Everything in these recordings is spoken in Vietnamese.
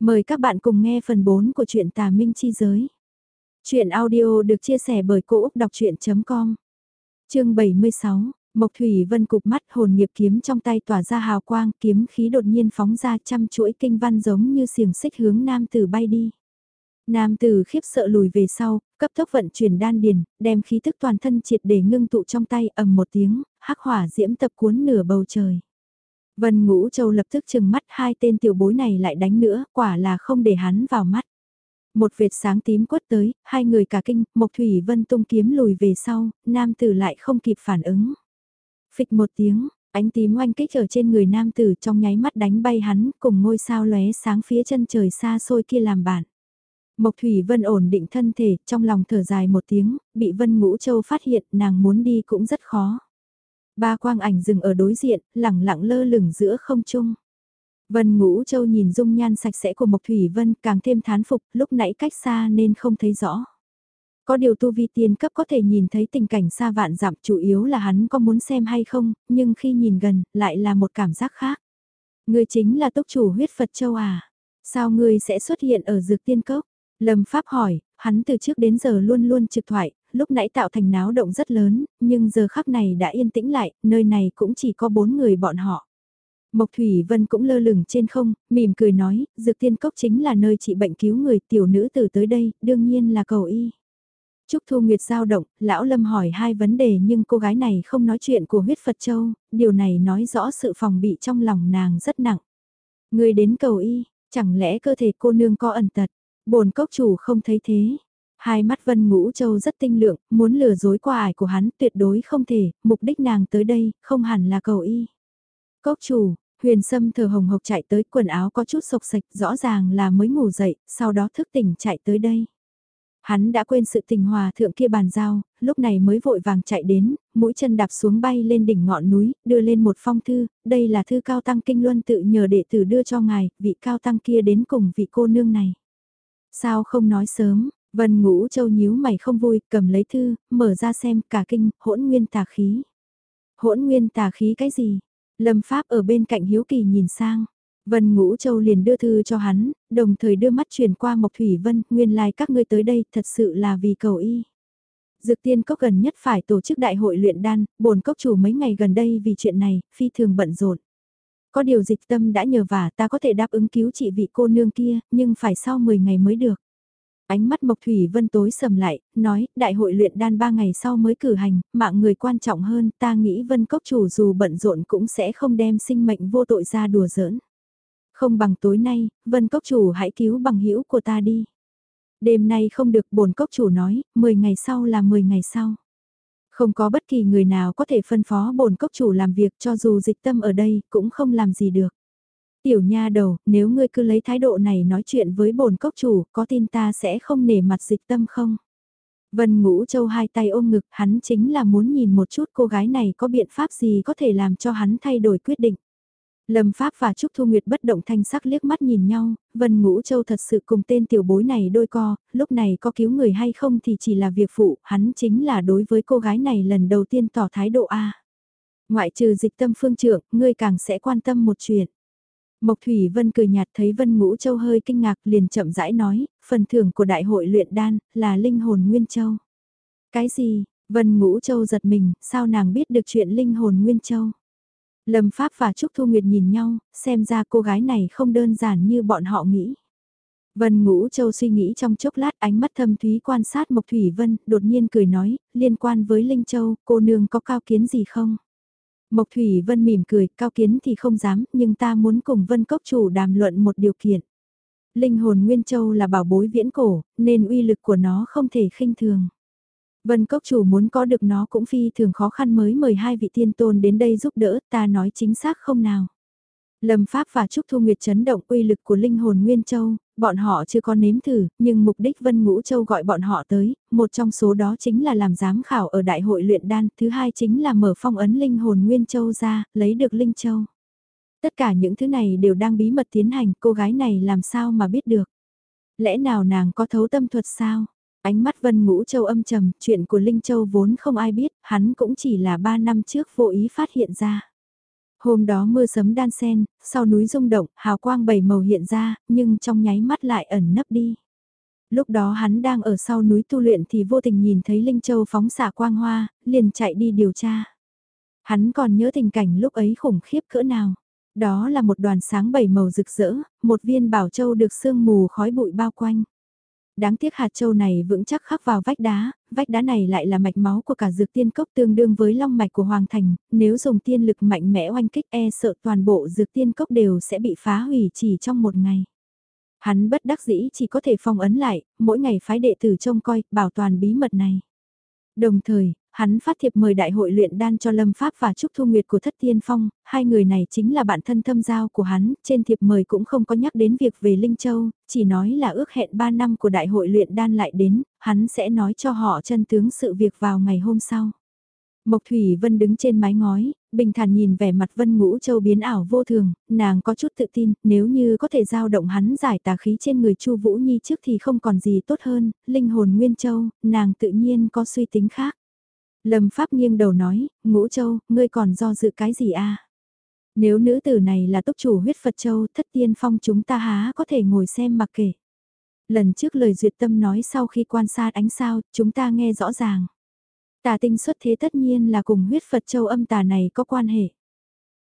Mời các bạn cùng nghe phần 4 của truyện Tà Minh Chi Giới. Chuyện audio được chia sẻ bởi Cô Úc Đọc Chuyện.com Chương 76, Mộc Thủy Vân cục mắt hồn nghiệp kiếm trong tay tỏa ra hào quang, kiếm khí đột nhiên phóng ra trăm chuỗi kinh văn giống như xiềng xích hướng nam tử bay đi. Nam tử khiếp sợ lùi về sau, cấp tốc vận chuyển đan điền, đem khí thức toàn thân triệt để ngưng tụ trong tay ầm một tiếng, hắc hỏa diễm tập cuốn nửa bầu trời. Vân Ngũ Châu lập tức chừng mắt hai tên tiểu bối này lại đánh nữa, quả là không để hắn vào mắt. Một vệt sáng tím quất tới, hai người cả kinh, Mộc Thủy Vân tung kiếm lùi về sau, nam tử lại không kịp phản ứng. Phịch một tiếng, ánh tím oanh kích ở trên người nam tử trong nháy mắt đánh bay hắn cùng ngôi sao lóe sáng phía chân trời xa xôi kia làm bạn. Mộc Thủy Vân ổn định thân thể, trong lòng thở dài một tiếng, bị Vân Ngũ Châu phát hiện nàng muốn đi cũng rất khó. Ba quang ảnh dừng ở đối diện, lẳng lặng lơ lửng giữa không trung. Vân Ngũ Châu nhìn dung nhan sạch sẽ của Mộc Thủy Vân càng thêm thán phục, lúc nãy cách xa nên không thấy rõ. Có điều tu vi tiên cấp có thể nhìn thấy tình cảnh xa vạn dặm chủ yếu là hắn có muốn xem hay không, nhưng khi nhìn gần, lại là một cảm giác khác. Ngươi chính là tốc chủ huyết Phật Châu à? Sao ngươi sẽ xuất hiện ở dược tiên cốc? Lâm Pháp hỏi, hắn từ trước đến giờ luôn luôn trực thoại, lúc nãy tạo thành náo động rất lớn, nhưng giờ khắc này đã yên tĩnh lại, nơi này cũng chỉ có bốn người bọn họ. Mộc Thủy Vân cũng lơ lửng trên không, mỉm cười nói, dược tiên cốc chính là nơi trị bệnh cứu người tiểu nữ từ tới đây, đương nhiên là cầu y. Trúc Thu Nguyệt giao động, lão Lâm hỏi hai vấn đề nhưng cô gái này không nói chuyện của huyết Phật Châu, điều này nói rõ sự phòng bị trong lòng nàng rất nặng. Người đến cầu y, chẳng lẽ cơ thể cô nương có ẩn tật, bồn cốc chủ không thấy thế, Hai mắt Vân Ngũ Châu rất tinh lượng, muốn lừa dối qua ải của hắn tuyệt đối không thể, mục đích nàng tới đây, không hẳn là cầu y. Cốc chủ, huyền sâm thờ hồng hộc chạy tới quần áo có chút sộc sạch, rõ ràng là mới ngủ dậy, sau đó thức tỉnh chạy tới đây. Hắn đã quên sự tình hòa thượng kia bàn giao, lúc này mới vội vàng chạy đến, mũi chân đạp xuống bay lên đỉnh ngọn núi, đưa lên một phong thư, đây là thư cao tăng kinh luân tự nhờ đệ tử đưa cho ngài, vị cao tăng kia đến cùng vị cô nương này. Sao không nói sớm, Vân Ngũ Châu nhíu mày không vui, cầm lấy thư, mở ra xem cả kinh, hỗn nguyên tà khí. Hỗn nguyên tà khí cái gì? Lâm Pháp ở bên cạnh hiếu kỳ nhìn sang. Vân Ngũ Châu liền đưa thư cho hắn, đồng thời đưa mắt truyền qua Mộc Thủy Vân, nguyên lai like các ngươi tới đây thật sự là vì cầu y. Dược tiên cốc gần nhất phải tổ chức đại hội luyện đan, bồn cốc chủ mấy ngày gần đây vì chuyện này, phi thường bận rộn. Có điều dịch tâm đã nhờ vả ta có thể đáp ứng cứu trị vị cô nương kia, nhưng phải sau 10 ngày mới được. Ánh mắt Mộc Thủy Vân tối sầm lại, nói, đại hội luyện đan ba ngày sau mới cử hành, mạng người quan trọng hơn, ta nghĩ Vân Cốc chủ dù bận rộn cũng sẽ không đem sinh mệnh vô tội ra đùa giỡn. Không bằng tối nay, Vân Cốc chủ hãy cứu bằng hữu của ta đi. Đêm nay không được bồn cốc chủ nói, 10 ngày sau là 10 ngày sau. Không có bất kỳ người nào có thể phân phó bồn cốc chủ làm việc cho dù dịch tâm ở đây cũng không làm gì được. Tiểu nha đầu, nếu ngươi cứ lấy thái độ này nói chuyện với bồn cốc chủ, có tin ta sẽ không nể mặt dịch tâm không? Vân Ngũ Châu hai tay ôm ngực, hắn chính là muốn nhìn một chút cô gái này có biện pháp gì có thể làm cho hắn thay đổi quyết định. Lâm Pháp và Trúc Thu Nguyệt bất động thanh sắc liếc mắt nhìn nhau, Vân Ngũ Châu thật sự cùng tên tiểu bối này đôi co, lúc này có cứu người hay không thì chỉ là việc phụ, hắn chính là đối với cô gái này lần đầu tiên tỏ thái độ A. Ngoại trừ dịch tâm phương trưởng, ngươi càng sẽ quan tâm một chuyện. Mộc Thủy Vân cười nhạt thấy Vân Ngũ Châu hơi kinh ngạc liền chậm rãi nói, phần thưởng của đại hội luyện đan là linh hồn Nguyên Châu. Cái gì? Vân Ngũ Châu giật mình, sao nàng biết được chuyện linh hồn Nguyên Châu? Lâm Pháp và Trúc Thu Nguyệt nhìn nhau, xem ra cô gái này không đơn giản như bọn họ nghĩ. Vân Ngũ Châu suy nghĩ trong chốc lát ánh mắt thâm thúy quan sát Mộc Thủy Vân, đột nhiên cười nói, liên quan với Linh Châu, cô nương có cao kiến gì không? Mộc Thủy Vân mỉm cười, cao kiến thì không dám, nhưng ta muốn cùng Vân Cốc chủ đàm luận một điều kiện. Linh hồn Nguyên Châu là bảo bối viễn cổ, nên uy lực của nó không thể khinh thường. Vân Cốc chủ muốn có được nó cũng phi thường khó khăn mới mời hai vị tiên tôn đến đây giúp đỡ, ta nói chính xác không nào. Lâm Pháp và Trúc Thu Nguyệt chấn động uy lực của linh hồn Nguyên Châu, bọn họ chưa có nếm thử, nhưng mục đích Vân Ngũ Châu gọi bọn họ tới, một trong số đó chính là làm giám khảo ở đại hội luyện đan, thứ hai chính là mở phong ấn linh hồn Nguyên Châu ra, lấy được Linh Châu. Tất cả những thứ này đều đang bí mật tiến hành, cô gái này làm sao mà biết được. Lẽ nào nàng có thấu tâm thuật sao? Ánh mắt Vân Ngũ Châu âm trầm, chuyện của Linh Châu vốn không ai biết, hắn cũng chỉ là ba năm trước vô ý phát hiện ra. Hôm đó mưa sấm đan sen, sau núi rung động, hào quang bảy màu hiện ra, nhưng trong nháy mắt lại ẩn nấp đi. Lúc đó hắn đang ở sau núi tu luyện thì vô tình nhìn thấy Linh Châu phóng xạ quang hoa, liền chạy đi điều tra. Hắn còn nhớ tình cảnh lúc ấy khủng khiếp cỡ nào. Đó là một đoàn sáng bảy màu rực rỡ, một viên bảo châu được sương mù khói bụi bao quanh. Đáng tiếc hạt châu này vững chắc khắc vào vách đá, vách đá này lại là mạch máu của cả dược tiên cốc tương đương với long mạch của Hoàng Thành, nếu dùng tiên lực mạnh mẽ oanh kích e sợ toàn bộ dược tiên cốc đều sẽ bị phá hủy chỉ trong một ngày. Hắn bất đắc dĩ chỉ có thể phong ấn lại, mỗi ngày phái đệ tử trông coi, bảo toàn bí mật này. Đồng thời, hắn phát thiệp mời đại hội luyện đan cho Lâm Pháp và Trúc Thu Nguyệt của Thất Tiên Phong, hai người này chính là bạn thân thâm giao của hắn, trên thiệp mời cũng không có nhắc đến việc về Linh Châu, chỉ nói là ước hẹn 3 năm của đại hội luyện đan lại đến, hắn sẽ nói cho họ chân tướng sự việc vào ngày hôm sau. Mộc Thủy Vân đứng trên mái ngói, bình thản nhìn vẻ mặt Vân Ngũ Châu biến ảo vô thường, nàng có chút tự tin, nếu như có thể giao động hắn giải tà khí trên người Chu Vũ Nhi trước thì không còn gì tốt hơn, linh hồn Nguyên Châu, nàng tự nhiên có suy tính khác. Lâm Pháp nghiêng đầu nói, Ngũ Châu, ngươi còn do dự cái gì a? Nếu nữ tử này là tốc chủ huyết Phật Châu, thất tiên phong chúng ta há có thể ngồi xem mặc kể. Lần trước lời duyệt tâm nói sau khi quan sát ánh sao, chúng ta nghe rõ ràng. Tà tinh xuất thế tất nhiên là cùng huyết Phật Châu âm tà này có quan hệ.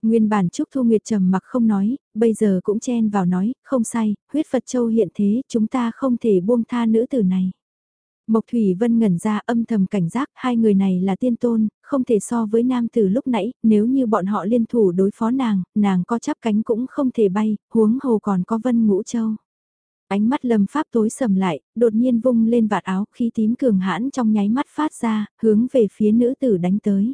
Nguyên bản Trúc Thu Nguyệt trầm mặc không nói, bây giờ cũng chen vào nói, không sai, huyết Phật Châu hiện thế, chúng ta không thể buông tha nữ tử này. Mộc Thủy Vân ngẩn ra âm thầm cảnh giác, hai người này là tiên tôn, không thể so với nam tử lúc nãy, nếu như bọn họ liên thủ đối phó nàng, nàng có chắp cánh cũng không thể bay, huống hồ còn có Vân Ngũ Châu. Ánh mắt lâm pháp tối sầm lại, đột nhiên vung lên vạt áo khi tím cường hãn trong nháy mắt phát ra, hướng về phía nữ tử đánh tới.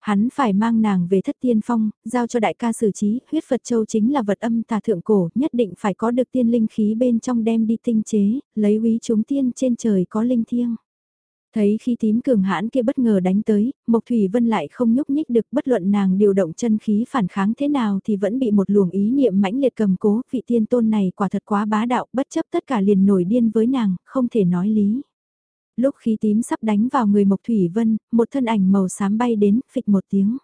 Hắn phải mang nàng về thất tiên phong, giao cho đại ca xử trí, huyết Phật Châu chính là vật âm tà thượng cổ, nhất định phải có được tiên linh khí bên trong đem đi tinh chế, lấy úy chúng tiên trên trời có linh thiêng. Thấy khi tím cường hãn kia bất ngờ đánh tới, Mộc Thủy Vân lại không nhúc nhích được bất luận nàng điều động chân khí phản kháng thế nào thì vẫn bị một luồng ý niệm mãnh liệt cầm cố, vị tiên tôn này quả thật quá bá đạo, bất chấp tất cả liền nổi điên với nàng, không thể nói lý. Lúc khí tím sắp đánh vào người Mộc Thủy Vân, một thân ảnh màu xám bay đến, phịch một tiếng.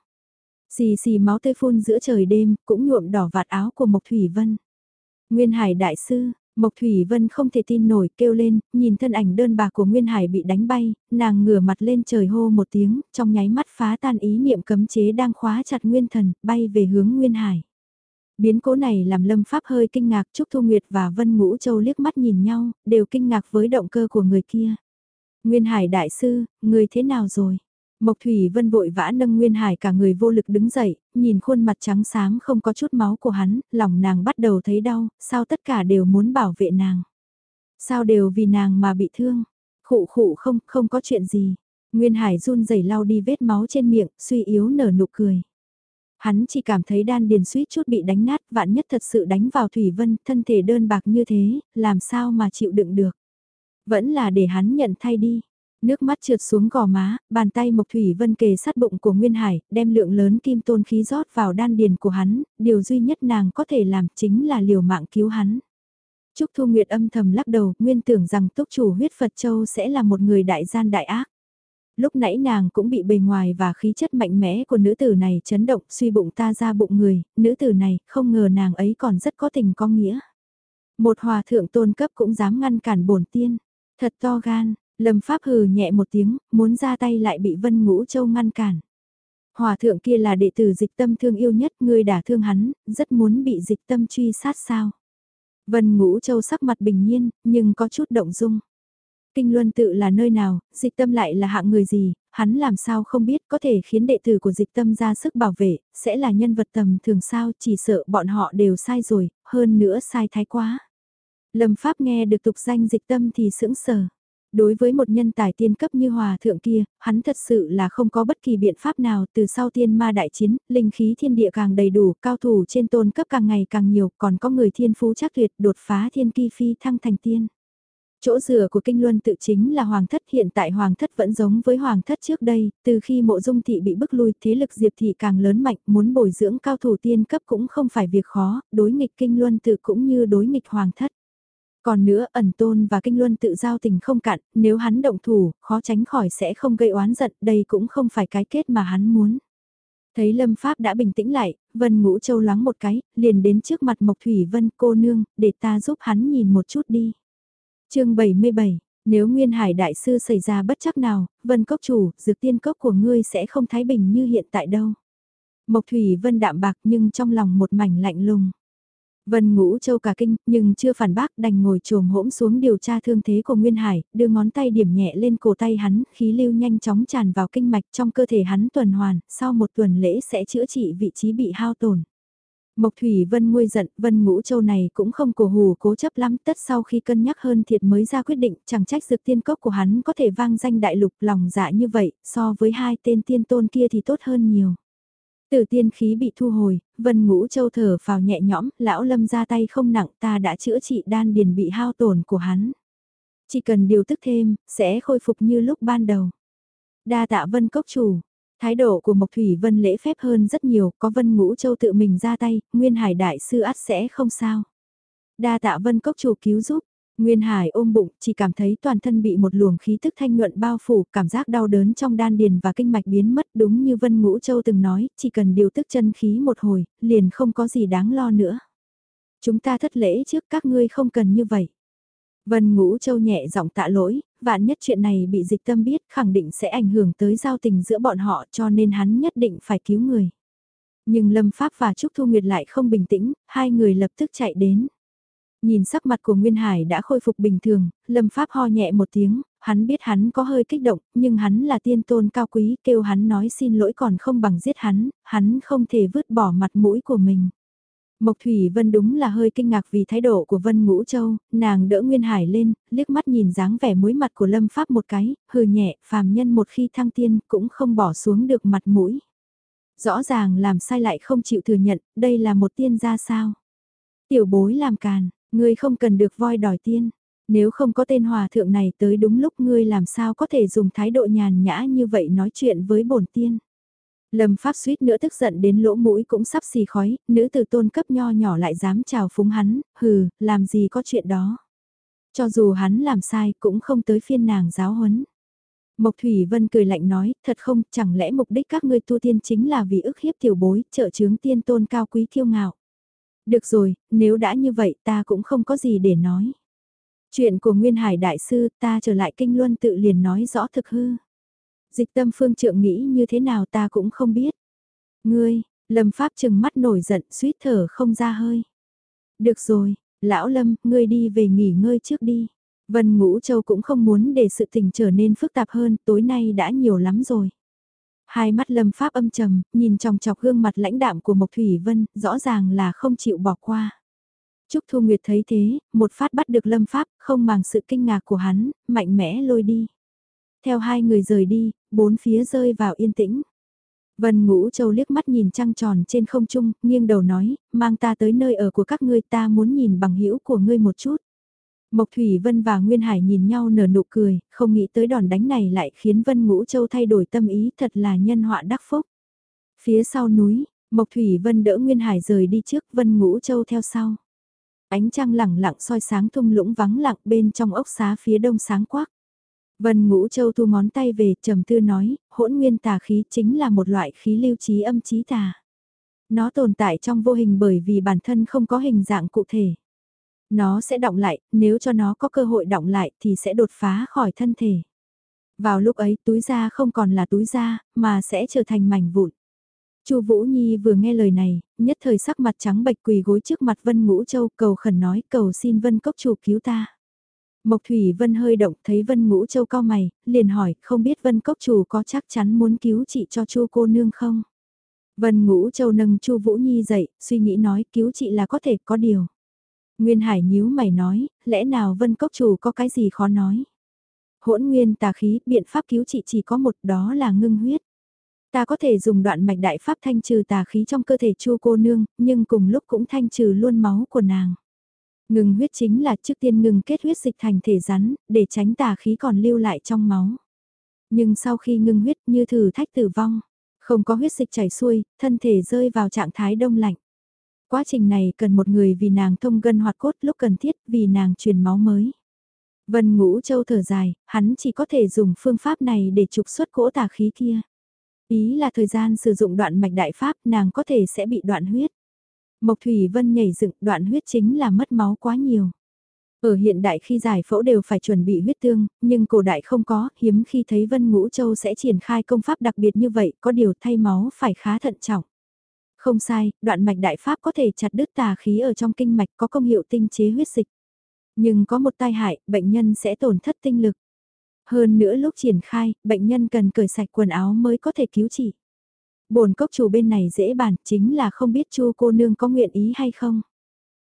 Xì xì máu tươi phun giữa trời đêm, cũng nhuộm đỏ vạt áo của Mộc Thủy Vân. Nguyên Hải Đại Sư, Mộc Thủy Vân không thể tin nổi kêu lên, nhìn thân ảnh đơn bạc của Nguyên Hải bị đánh bay, nàng ngửa mặt lên trời hô một tiếng, trong nháy mắt phá tan ý niệm cấm chế đang khóa chặt Nguyên Thần, bay về hướng Nguyên Hải. Biến cố này làm Lâm Pháp hơi kinh ngạc Trúc Thu Nguyệt và Vân Ngũ Châu liếc mắt nhìn nhau, đều kinh ngạc với động cơ của người kia. Nguyên Hải Đại Sư, người thế nào rồi? Mộc Thủy Vân vội vã nâng Nguyên Hải cả người vô lực đứng dậy, nhìn khuôn mặt trắng xám không có chút máu của hắn, lòng nàng bắt đầu thấy đau, sao tất cả đều muốn bảo vệ nàng. Sao đều vì nàng mà bị thương. Khụ khụ không, không có chuyện gì. Nguyên Hải run rẩy lau đi vết máu trên miệng, suy yếu nở nụ cười. Hắn chỉ cảm thấy đan điền suýt chút bị đánh nát, vạn nhất thật sự đánh vào Thủy Vân, thân thể đơn bạc như thế, làm sao mà chịu đựng được. Vẫn là để hắn nhận thay đi. Nước mắt trượt xuống gò má, bàn tay Mộc Thủy Vân kề sát bụng của Nguyên Hải, đem lượng lớn kim tôn khí rót vào đan điền của hắn, điều duy nhất nàng có thể làm chính là liều mạng cứu hắn. Trúc Thu Nguyệt âm thầm lắc đầu, nguyên tưởng rằng túc chủ huyết Phật Châu sẽ là một người đại gian đại ác. Lúc nãy nàng cũng bị bề ngoài và khí chất mạnh mẽ của nữ tử này chấn động suy bụng ta ra bụng người, nữ tử này không ngờ nàng ấy còn rất có tình có nghĩa. Một hòa thượng tôn cấp cũng dám ngăn cản bổn tiên, thật to gan, Lâm Pháp hừ nhẹ một tiếng, muốn ra tay lại bị Vân Ngũ Châu ngăn cản. Hòa thượng kia là đệ tử dịch tâm thương yêu nhất, người đã thương hắn, rất muốn bị dịch tâm truy sát sao. Vân Ngũ Châu sắc mặt bình nhiên, nhưng có chút động dung. Kinh Luân tự là nơi nào, dịch tâm lại là hạng người gì, hắn làm sao không biết có thể khiến đệ tử của dịch tâm ra sức bảo vệ, sẽ là nhân vật tầm thường sao, chỉ sợ bọn họ đều sai rồi, hơn nữa sai thái quá. Lâm Pháp nghe được tục danh dịch tâm thì sững sờ. Đối với một nhân tài tiên cấp như hòa thượng kia, hắn thật sự là không có bất kỳ biện pháp nào từ sau tiên ma đại chiến, linh khí thiên địa càng đầy đủ, cao thủ trên tôn cấp càng ngày càng nhiều, còn có người thiên phú chắc tuyệt đột phá thiên kỳ phi thăng thành tiên. Chỗ dựa của kinh luân tự chính là hoàng thất hiện tại hoàng thất vẫn giống với hoàng thất trước đây, từ khi mộ dung thị bị bức lui thế lực diệp thị càng lớn mạnh muốn bồi dưỡng cao thủ tiên cấp cũng không phải việc khó, đối nghịch kinh luân tự cũng như đối nghịch hoàng thất. Còn nữa ẩn tôn và kinh luân tự giao tình không cạn, nếu hắn động thủ, khó tránh khỏi sẽ không gây oán giận, đây cũng không phải cái kết mà hắn muốn. Thấy Lâm Pháp đã bình tĩnh lại, Vân Ngũ Châu loáng một cái, liền đến trước mặt Mộc Thủy Vân cô nương, để ta giúp hắn nhìn một chút đi. chương 77, nếu Nguyên Hải Đại Sư xảy ra bất chắc nào, Vân Cốc Chủ, dược tiên cốc của ngươi sẽ không thái bình như hiện tại đâu. Mộc Thủy Vân đạm bạc nhưng trong lòng một mảnh lạnh lùng. Vân Ngũ Châu cả kinh, nhưng chưa phản bác đành ngồi trồm hỗn xuống điều tra thương thế của Nguyên Hải, đưa ngón tay điểm nhẹ lên cổ tay hắn, khí lưu nhanh chóng tràn vào kinh mạch trong cơ thể hắn tuần hoàn, sau một tuần lễ sẽ chữa trị vị trí bị hao tổn. Mộc Thủy Vân nguôi giận, Vân Ngũ Châu này cũng không cổ hù cố chấp lắm, tất sau khi cân nhắc hơn thiệt mới ra quyết định, chẳng trách dược tiên cốc của hắn có thể vang danh đại lục lòng dạ như vậy, so với hai tên tiên tôn kia thì tốt hơn nhiều. Từ tiên khí bị thu hồi, Vân Ngũ Châu thở vào nhẹ nhõm, lão lâm ra tay không nặng ta đã chữa trị đan điền bị hao tổn của hắn. Chỉ cần điều tức thêm, sẽ khôi phục như lúc ban đầu. Đa tạ Vân Cốc Chủ, Thái độ của Mộc Thủy Vân lễ phép hơn rất nhiều, có Vân Ngũ Châu tự mình ra tay, Nguyên Hải Đại Sư ắt sẽ không sao. Đa tạ Vân Cốc Chủ cứu giúp, Nguyên Hải ôm bụng, chỉ cảm thấy toàn thân bị một luồng khí tức thanh nhuận bao phủ, cảm giác đau đớn trong đan điền và kinh mạch biến mất đúng như Vân Ngũ Châu từng nói, chỉ cần điều tức chân khí một hồi, liền không có gì đáng lo nữa. Chúng ta thất lễ trước các ngươi không cần như vậy. Vân Ngũ Châu nhẹ giọng tạ lỗi, vạn nhất chuyện này bị dịch tâm biết khẳng định sẽ ảnh hưởng tới giao tình giữa bọn họ cho nên hắn nhất định phải cứu người. Nhưng Lâm Pháp và Trúc Thu Nguyệt lại không bình tĩnh, hai người lập tức chạy đến. Nhìn sắc mặt của Nguyên Hải đã khôi phục bình thường, Lâm Pháp ho nhẹ một tiếng, hắn biết hắn có hơi kích động, nhưng hắn là tiên tôn cao quý, kêu hắn nói xin lỗi còn không bằng giết hắn, hắn không thể vứt bỏ mặt mũi của mình. Mộc Thủy Vân đúng là hơi kinh ngạc vì thái độ của Vân Ngũ Châu, nàng đỡ Nguyên Hải lên, liếc mắt nhìn dáng vẻ muối mặt của Lâm Pháp một cái, hừ nhẹ, phàm nhân một khi thăng tiên cũng không bỏ xuống được mặt mũi. Rõ ràng làm sai lại không chịu thừa nhận, đây là một tiên gia sao. Tiểu bối làm càn, ngươi không cần được voi đòi tiên. Nếu không có tên hòa thượng này tới đúng lúc ngươi làm sao có thể dùng thái độ nhàn nhã như vậy nói chuyện với bổn tiên. Lâm Pháp suýt nữa tức giận đến lỗ mũi cũng sắp xì khói, nữ từ tôn cấp nho nhỏ lại dám chào phúng hắn, hừ, làm gì có chuyện đó. Cho dù hắn làm sai cũng không tới phiên nàng giáo huấn. Mộc Thủy Vân cười lạnh nói, thật không, chẳng lẽ mục đích các ngươi tu tiên chính là vì ức hiếp tiểu bối, trợ chướng tiên tôn cao quý kiêu ngạo. Được rồi, nếu đã như vậy ta cũng không có gì để nói. Chuyện của Nguyên Hải Đại Sư ta trở lại kinh luân tự liền nói rõ thực hư. Dịch tâm phương trượng nghĩ như thế nào ta cũng không biết. Ngươi, Lâm Pháp chừng mắt nổi giận suýt thở không ra hơi. Được rồi, lão Lâm, ngươi đi về nghỉ ngơi trước đi. Vân Ngũ Châu cũng không muốn để sự tình trở nên phức tạp hơn, tối nay đã nhiều lắm rồi. Hai mắt Lâm Pháp âm trầm, nhìn trong chọc gương mặt lãnh đạm của Mộc Thủy Vân, rõ ràng là không chịu bỏ qua. Trúc Thu Nguyệt thấy thế, một phát bắt được Lâm Pháp, không màng sự kinh ngạc của hắn, mạnh mẽ lôi đi. Theo hai người rời đi, bốn phía rơi vào yên tĩnh. Vân Ngũ Châu liếc mắt nhìn trăng tròn trên không trung, nghiêng đầu nói, mang ta tới nơi ở của các ngươi ta muốn nhìn bằng hữu của ngươi một chút. Mộc Thủy Vân và Nguyên Hải nhìn nhau nở nụ cười, không nghĩ tới đòn đánh này lại khiến Vân Ngũ Châu thay đổi tâm ý thật là nhân họa đắc phúc. Phía sau núi, Mộc Thủy Vân đỡ Nguyên Hải rời đi trước Vân Ngũ Châu theo sau. Ánh trăng lẳng lặng soi sáng thung lũng vắng lặng bên trong ốc xá phía đông sáng quắc. Vân Ngũ Châu thu ngón tay về trầm tư nói, hỗn nguyên tà khí chính là một loại khí lưu trí âm trí tà. Nó tồn tại trong vô hình bởi vì bản thân không có hình dạng cụ thể. Nó sẽ động lại, nếu cho nó có cơ hội động lại thì sẽ đột phá khỏi thân thể. Vào lúc ấy túi da không còn là túi da, mà sẽ trở thành mảnh vụn. Chu Vũ Nhi vừa nghe lời này, nhất thời sắc mặt trắng bệch quỳ gối trước mặt Vân Ngũ Châu cầu khẩn nói cầu xin Vân Cốc chủ cứu ta. Mộc Thủy Vân hơi động thấy Vân Ngũ Châu cao mày, liền hỏi không biết Vân Cốc chủ có chắc chắn muốn cứu chị cho Chu cô nương không? Vân Ngũ Châu nâng Chu Vũ Nhi dậy, suy nghĩ nói cứu chị là có thể có điều. Nguyên Hải nhíu mày nói, lẽ nào Vân Cốc chủ có cái gì khó nói? Hỗn nguyên tà khí, biện pháp cứu trị chỉ có một đó là ngưng huyết. Ta có thể dùng đoạn mạch đại pháp thanh trừ tà khí trong cơ thể Chu cô nương, nhưng cùng lúc cũng thanh trừ luôn máu của nàng. Ngừng huyết chính là trước tiên ngừng kết huyết dịch thành thể rắn, để tránh tà khí còn lưu lại trong máu. Nhưng sau khi ngừng huyết như thử thách tử vong, không có huyết dịch chảy xuôi, thân thể rơi vào trạng thái đông lạnh. Quá trình này cần một người vì nàng thông gân hoạt cốt lúc cần thiết vì nàng truyền máu mới. Vân ngũ châu thở dài, hắn chỉ có thể dùng phương pháp này để trục xuất cỗ tà khí kia. Ý là thời gian sử dụng đoạn mạch đại pháp nàng có thể sẽ bị đoạn huyết. Mộc Thủy Vân nhảy dựng đoạn huyết chính là mất máu quá nhiều. Ở hiện đại khi giải phẫu đều phải chuẩn bị huyết tương, nhưng cổ đại không có, hiếm khi thấy Vân Ngũ Châu sẽ triển khai công pháp đặc biệt như vậy, có điều thay máu phải khá thận trọng. Không sai, đoạn mạch đại pháp có thể chặt đứt tà khí ở trong kinh mạch có công hiệu tinh chế huyết dịch. Nhưng có một tai hại, bệnh nhân sẽ tổn thất tinh lực. Hơn nữa lúc triển khai, bệnh nhân cần cởi sạch quần áo mới có thể cứu trị. Bồn cốc chủ bên này dễ bàn, chính là không biết chu cô nương có nguyện ý hay không.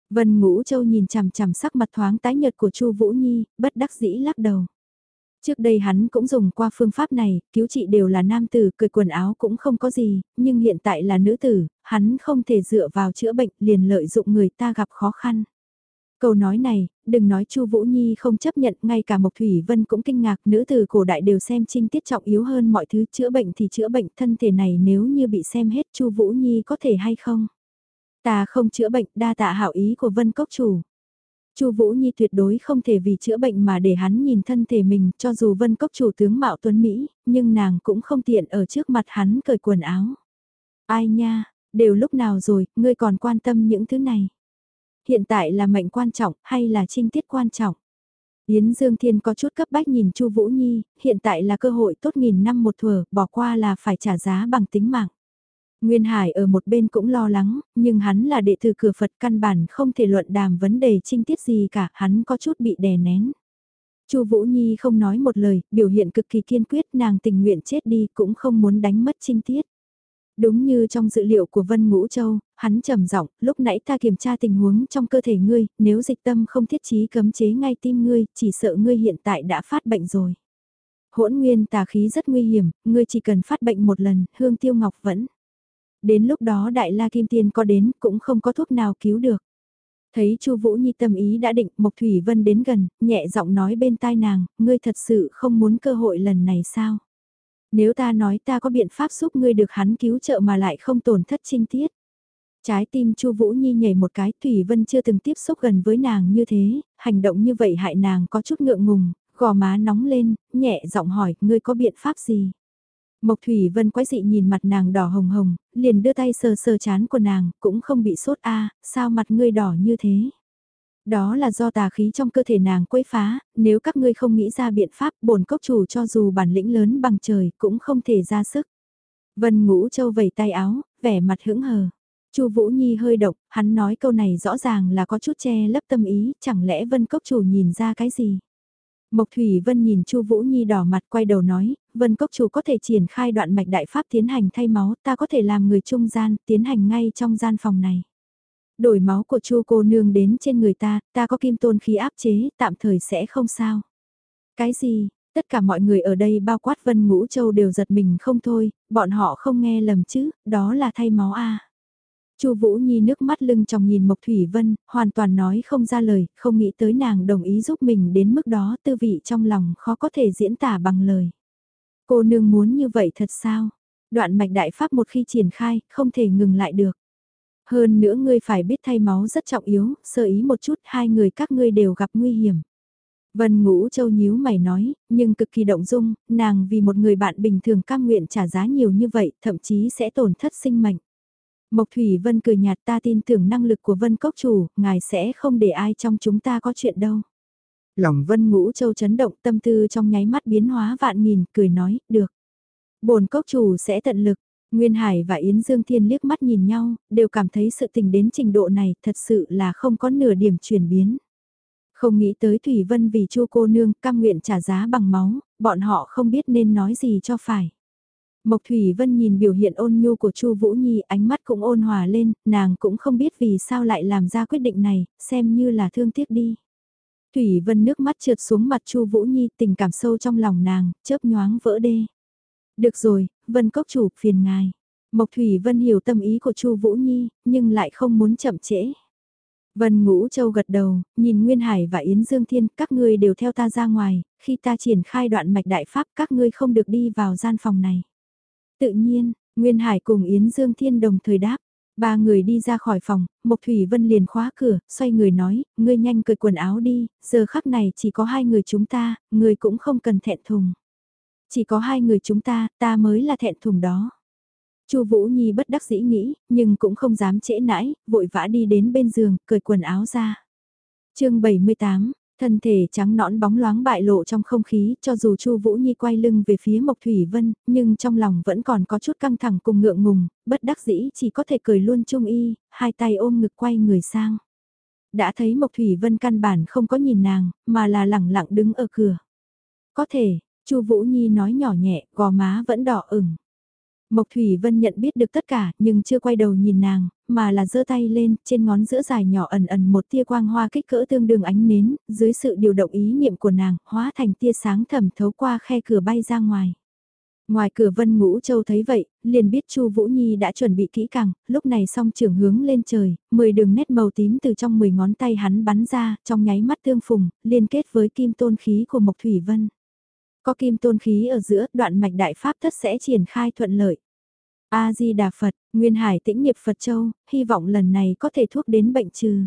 Vân Ngũ Châu nhìn chằm chằm sắc mặt thoáng tái nhợt của Chu Vũ Nhi, bất đắc dĩ lắc đầu. Trước đây hắn cũng dùng qua phương pháp này, cứu trị đều là nam tử, cười quần áo cũng không có gì, nhưng hiện tại là nữ tử, hắn không thể dựa vào chữa bệnh liền lợi dụng người ta gặp khó khăn. Câu nói này, đừng nói Chu Vũ Nhi không chấp nhận, ngay cả Mộc Thủy Vân cũng kinh ngạc, nữ tử cổ đại đều xem trinh tiết trọng yếu hơn mọi thứ, chữa bệnh thì chữa bệnh, thân thể này nếu như bị xem hết Chu Vũ Nhi có thể hay không? Ta không chữa bệnh, đa tạ hảo ý của Vân Cốc chủ. Chu Vũ Nhi tuyệt đối không thể vì chữa bệnh mà để hắn nhìn thân thể mình, cho dù Vân Cốc chủ tướng mạo tuấn mỹ, nhưng nàng cũng không tiện ở trước mặt hắn cởi quần áo. Ai nha, đều lúc nào rồi, ngươi còn quan tâm những thứ này. Hiện tại là mệnh quan trọng hay là trinh tiết quan trọng? Yến Dương Thiên có chút cấp bách nhìn Chu Vũ Nhi, hiện tại là cơ hội tốt nghìn năm một thừa, bỏ qua là phải trả giá bằng tính mạng. Nguyên Hải ở một bên cũng lo lắng, nhưng hắn là đệ tử cửa Phật căn bản không thể luận đàm vấn đề trinh tiết gì cả, hắn có chút bị đè nén. Chu Vũ Nhi không nói một lời, biểu hiện cực kỳ kiên quyết, nàng tình nguyện chết đi cũng không muốn đánh mất trinh tiết. Đúng như trong dự liệu của Vân Ngũ Châu, hắn trầm giọng, lúc nãy ta kiểm tra tình huống trong cơ thể ngươi, nếu dịch tâm không thiết trí cấm chế ngay tim ngươi, chỉ sợ ngươi hiện tại đã phát bệnh rồi. Hỗn nguyên tà khí rất nguy hiểm, ngươi chỉ cần phát bệnh một lần, hương tiêu ngọc vẫn. Đến lúc đó Đại La Kim Tiên có đến cũng không có thuốc nào cứu được. Thấy Chu Vũ Nhi tâm ý đã định, Mộc Thủy Vân đến gần, nhẹ giọng nói bên tai nàng, ngươi thật sự không muốn cơ hội lần này sao? Nếu ta nói ta có biện pháp giúp ngươi được hắn cứu trợ mà lại không tổn thất trinh tiết. Trái tim Chu Vũ Nhi nhảy một cái, Thủy Vân chưa từng tiếp xúc gần với nàng như thế, hành động như vậy hại nàng có chút ngượng ngùng, gò má nóng lên, nhẹ giọng hỏi, ngươi có biện pháp gì? Mộc Thủy Vân quái dị nhìn mặt nàng đỏ hồng hồng, liền đưa tay sờ sờ chán của nàng, cũng không bị sốt a, sao mặt ngươi đỏ như thế? Đó là do tà khí trong cơ thể nàng quấy phá, nếu các ngươi không nghĩ ra biện pháp bổn cốc chủ cho dù bản lĩnh lớn bằng trời cũng không thể ra sức. Vân Ngũ Châu vẩy tay áo, vẻ mặt hững hờ. Chu Vũ Nhi hơi độc, hắn nói câu này rõ ràng là có chút che lấp tâm ý, chẳng lẽ Vân Cốc chủ nhìn ra cái gì? Mộc Thủy Vân nhìn Chu Vũ Nhi đỏ mặt quay đầu nói, Vân Cốc chủ có thể triển khai đoạn mạch đại pháp tiến hành thay máu, ta có thể làm người trung gian, tiến hành ngay trong gian phòng này. Đổi máu của Chu cô nương đến trên người ta, ta có kim tôn khí áp chế, tạm thời sẽ không sao. Cái gì? Tất cả mọi người ở đây bao quát Vân Ngũ Châu đều giật mình không thôi, bọn họ không nghe lầm chứ, đó là thay máu a. Chu Vũ Nhi nước mắt lưng tròng nhìn Mộc Thủy Vân, hoàn toàn nói không ra lời, không nghĩ tới nàng đồng ý giúp mình đến mức đó, tư vị trong lòng khó có thể diễn tả bằng lời. Cô nương muốn như vậy thật sao? Đoạn mạch đại pháp một khi triển khai, không thể ngừng lại được. Hơn nữa ngươi phải biết thay máu rất trọng yếu, sơ ý một chút hai người các ngươi đều gặp nguy hiểm. Vân Ngũ Châu nhíu mày nói, nhưng cực kỳ động dung, nàng vì một người bạn bình thường cam nguyện trả giá nhiều như vậy, thậm chí sẽ tổn thất sinh mệnh. Mộc Thủy Vân cười nhạt ta tin tưởng năng lực của Vân Cốc Chủ, ngài sẽ không để ai trong chúng ta có chuyện đâu. Lòng Vân Ngũ Châu chấn động tâm tư trong nháy mắt biến hóa vạn nghìn, cười nói, được. Bồn Cốc Chủ sẽ tận lực, Nguyên Hải và Yến Dương Thiên liếc mắt nhìn nhau, đều cảm thấy sự tình đến trình độ này thật sự là không có nửa điểm chuyển biến. Không nghĩ tới Thủy Vân vì chu cô nương cam nguyện trả giá bằng máu, bọn họ không biết nên nói gì cho phải. Mộc Thủy Vân nhìn biểu hiện ôn nhu của Chu Vũ Nhi, ánh mắt cũng ôn hòa lên, nàng cũng không biết vì sao lại làm ra quyết định này, xem như là thương tiếc đi. Thủy Vân nước mắt trượt xuống mặt Chu Vũ Nhi, tình cảm sâu trong lòng nàng, chớp nhoáng vỡ đê. Được rồi, Vân Cốc chủ, phiền ngài. Mộc Thủy Vân hiểu tâm ý của Chu Vũ Nhi, nhưng lại không muốn chậm trễ. Vân Ngũ Châu gật đầu, nhìn Nguyên Hải và Yến Dương Thiên, các ngươi đều theo ta ra ngoài, khi ta triển khai đoạn mạch đại pháp các ngươi không được đi vào gian phòng này. Tự nhiên, Nguyên Hải cùng Yến Dương Thiên đồng thời đáp. Ba người đi ra khỏi phòng, Mộc Thủy Vân liền khóa cửa, xoay người nói, ngươi nhanh cởi quần áo đi, giờ khắc này chỉ có hai người chúng ta, ngươi cũng không cần thẹn thùng. Chỉ có hai người chúng ta, ta mới là thẹn thùng đó. Chu Vũ Nhi bất đắc dĩ nghĩ, nhưng cũng không dám trễ nãi, vội vã đi đến bên giường, cởi quần áo ra. Chương 78 Thân thể trắng nõn bóng loáng bại lộ trong không khí, cho dù Chu Vũ Nhi quay lưng về phía Mộc Thủy Vân, nhưng trong lòng vẫn còn có chút căng thẳng cùng ngượng ngùng, bất đắc dĩ chỉ có thể cười luôn trung y, hai tay ôm ngực quay người sang. Đã thấy Mộc Thủy Vân căn bản không có nhìn nàng, mà là lẳng lặng đứng ở cửa. Có thể, Chu Vũ Nhi nói nhỏ nhẹ, gò má vẫn đỏ ửng. Mộc Thủy Vân nhận biết được tất cả, nhưng chưa quay đầu nhìn nàng, mà là giơ tay lên, trên ngón giữa dài nhỏ ẩn ẩn một tia quang hoa kích cỡ tương đương ánh nến, dưới sự điều động ý niệm của nàng, hóa thành tia sáng thẩm thấu qua khe cửa bay ra ngoài. Ngoài cửa Vân Ngũ Châu thấy vậy, liền biết Chu Vũ Nhi đã chuẩn bị kỹ càng, lúc này song trường hướng lên trời, mười đường nét màu tím từ trong mười ngón tay hắn bắn ra, trong nháy mắt tương phùng, liên kết với kim tôn khí của Mộc Thủy Vân. Có kim tôn khí ở giữa, đoạn mạch đại pháp thất sẽ triển khai thuận lợi. A-di-đà Phật, Nguyên Hải tĩnh nghiệp Phật Châu, hy vọng lần này có thể thuốc đến bệnh trừ.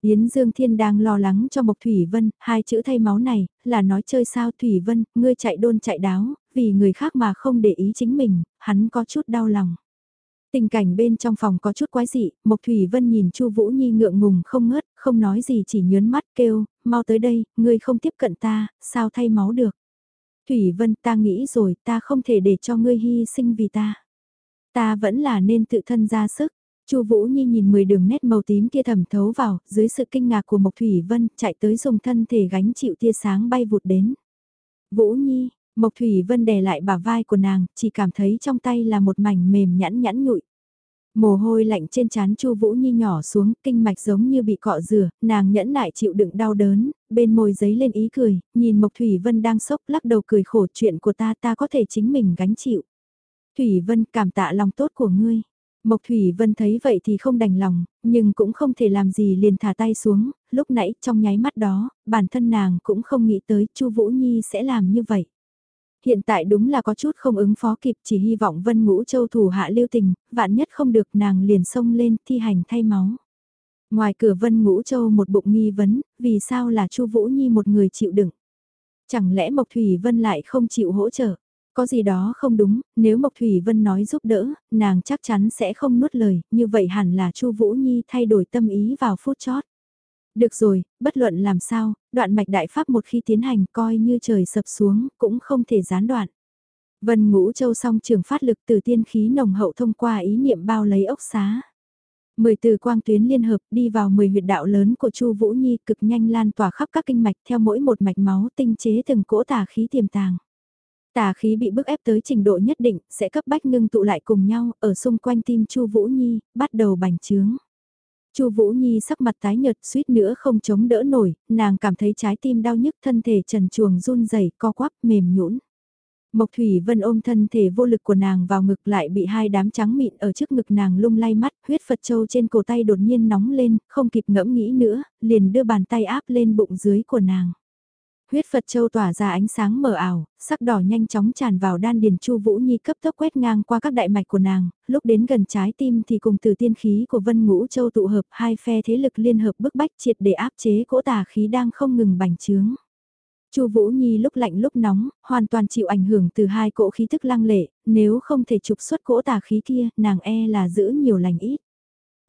Yến Dương Thiên đang lo lắng cho Mộc Thủy Vân, hai chữ thay máu này, là nói chơi sao Thủy Vân, ngươi chạy đôn chạy đáo, vì người khác mà không để ý chính mình, hắn có chút đau lòng. Tình cảnh bên trong phòng có chút quái dị, Mộc Thủy Vân nhìn Chu Vũ Nhi ngượng ngùng không ngớt, không nói gì chỉ nhướng mắt kêu, mau tới đây, ngươi không tiếp cận ta, sao thay máu được. Thủy Vân ta nghĩ rồi ta không thể để cho ngươi hy sinh vì ta. Ta vẫn là nên tự thân ra sức. Chu Vũ Nhi nhìn 10 đường nét màu tím kia thẩm thấu vào, dưới sự kinh ngạc của Mộc Thủy Vân, chạy tới dùng thân thể gánh chịu tia sáng bay vụt đến. Vũ Nhi, Mộc Thủy Vân đè lại bả vai của nàng, chỉ cảm thấy trong tay là một mảnh mềm nhẵn nhẵn nhụi. Mồ hôi lạnh trên trán Chu Vũ Nhi nhỏ xuống, kinh mạch giống như bị cọ rửa, nàng nhẫn nại chịu đựng đau đớn, bên môi giấy lên ý cười, nhìn Mộc Thủy Vân đang sốc lắc đầu cười khổ chuyện của ta ta có thể chính mình gánh chịu. Thủy Vân cảm tạ lòng tốt của ngươi. Mộc Thủy Vân thấy vậy thì không đành lòng, nhưng cũng không thể làm gì liền thả tay xuống, lúc nãy trong nháy mắt đó, bản thân nàng cũng không nghĩ tới Chu Vũ Nhi sẽ làm như vậy. Hiện tại đúng là có chút không ứng phó kịp chỉ hy vọng Vân Ngũ Châu thủ hạ lưu tình, vạn nhất không được nàng liền xông lên thi hành thay máu. Ngoài cửa Vân Ngũ Châu một bụng nghi vấn, vì sao là Chu Vũ Nhi một người chịu đựng? Chẳng lẽ Mộc Thủy Vân lại không chịu hỗ trợ? Có gì đó không đúng, nếu Mộc Thủy Vân nói giúp đỡ, nàng chắc chắn sẽ không nuốt lời, như vậy hẳn là Chu Vũ Nhi thay đổi tâm ý vào phút chót. Được rồi, bất luận làm sao, đoạn mạch đại pháp một khi tiến hành coi như trời sập xuống, cũng không thể gián đoạn. Vân Ngũ Châu song trường phát lực từ tiên khí nồng hậu thông qua ý niệm bao lấy ốc xá. Mười từ quang tuyến liên hợp đi vào mười huyệt đạo lớn của Chu Vũ Nhi cực nhanh lan tỏa khắp các kinh mạch theo mỗi một mạch máu tinh chế từng cỗ tà khí tiềm tàng. Tà khí bị bức ép tới trình độ nhất định, sẽ cấp bách ngưng tụ lại cùng nhau, ở xung quanh tim Chu Vũ Nhi, bắt đầu bành trướng. Chu Vũ Nhi sắc mặt tái nhợt, suýt nữa không chống đỡ nổi, nàng cảm thấy trái tim đau nhức, thân thể trần truồng run rẩy, co quắp, mềm nhũn. Mộc Thủy Vân ôm thân thể vô lực của nàng vào ngực lại bị hai đám trắng mịn ở trước ngực nàng lung lay mắt, huyết Phật châu trên cổ tay đột nhiên nóng lên, không kịp ngẫm nghĩ nữa, liền đưa bàn tay áp lên bụng dưới của nàng. Huyết Phật Châu tỏa ra ánh sáng mờ ảo, sắc đỏ nhanh chóng tràn vào đan điền Chu Vũ Nhi cấp tốc quét ngang qua các đại mạch của nàng, lúc đến gần trái tim thì cùng từ tiên khí của Vân Ngũ Châu tụ hợp hai phe thế lực liên hợp bức bách triệt để áp chế cỗ tà khí đang không ngừng bành trướng. Chu Vũ Nhi lúc lạnh lúc nóng, hoàn toàn chịu ảnh hưởng từ hai cỗ khí thức lăng lệ, nếu không thể trục xuất cỗ tà khí kia, nàng e là giữ nhiều lành ít.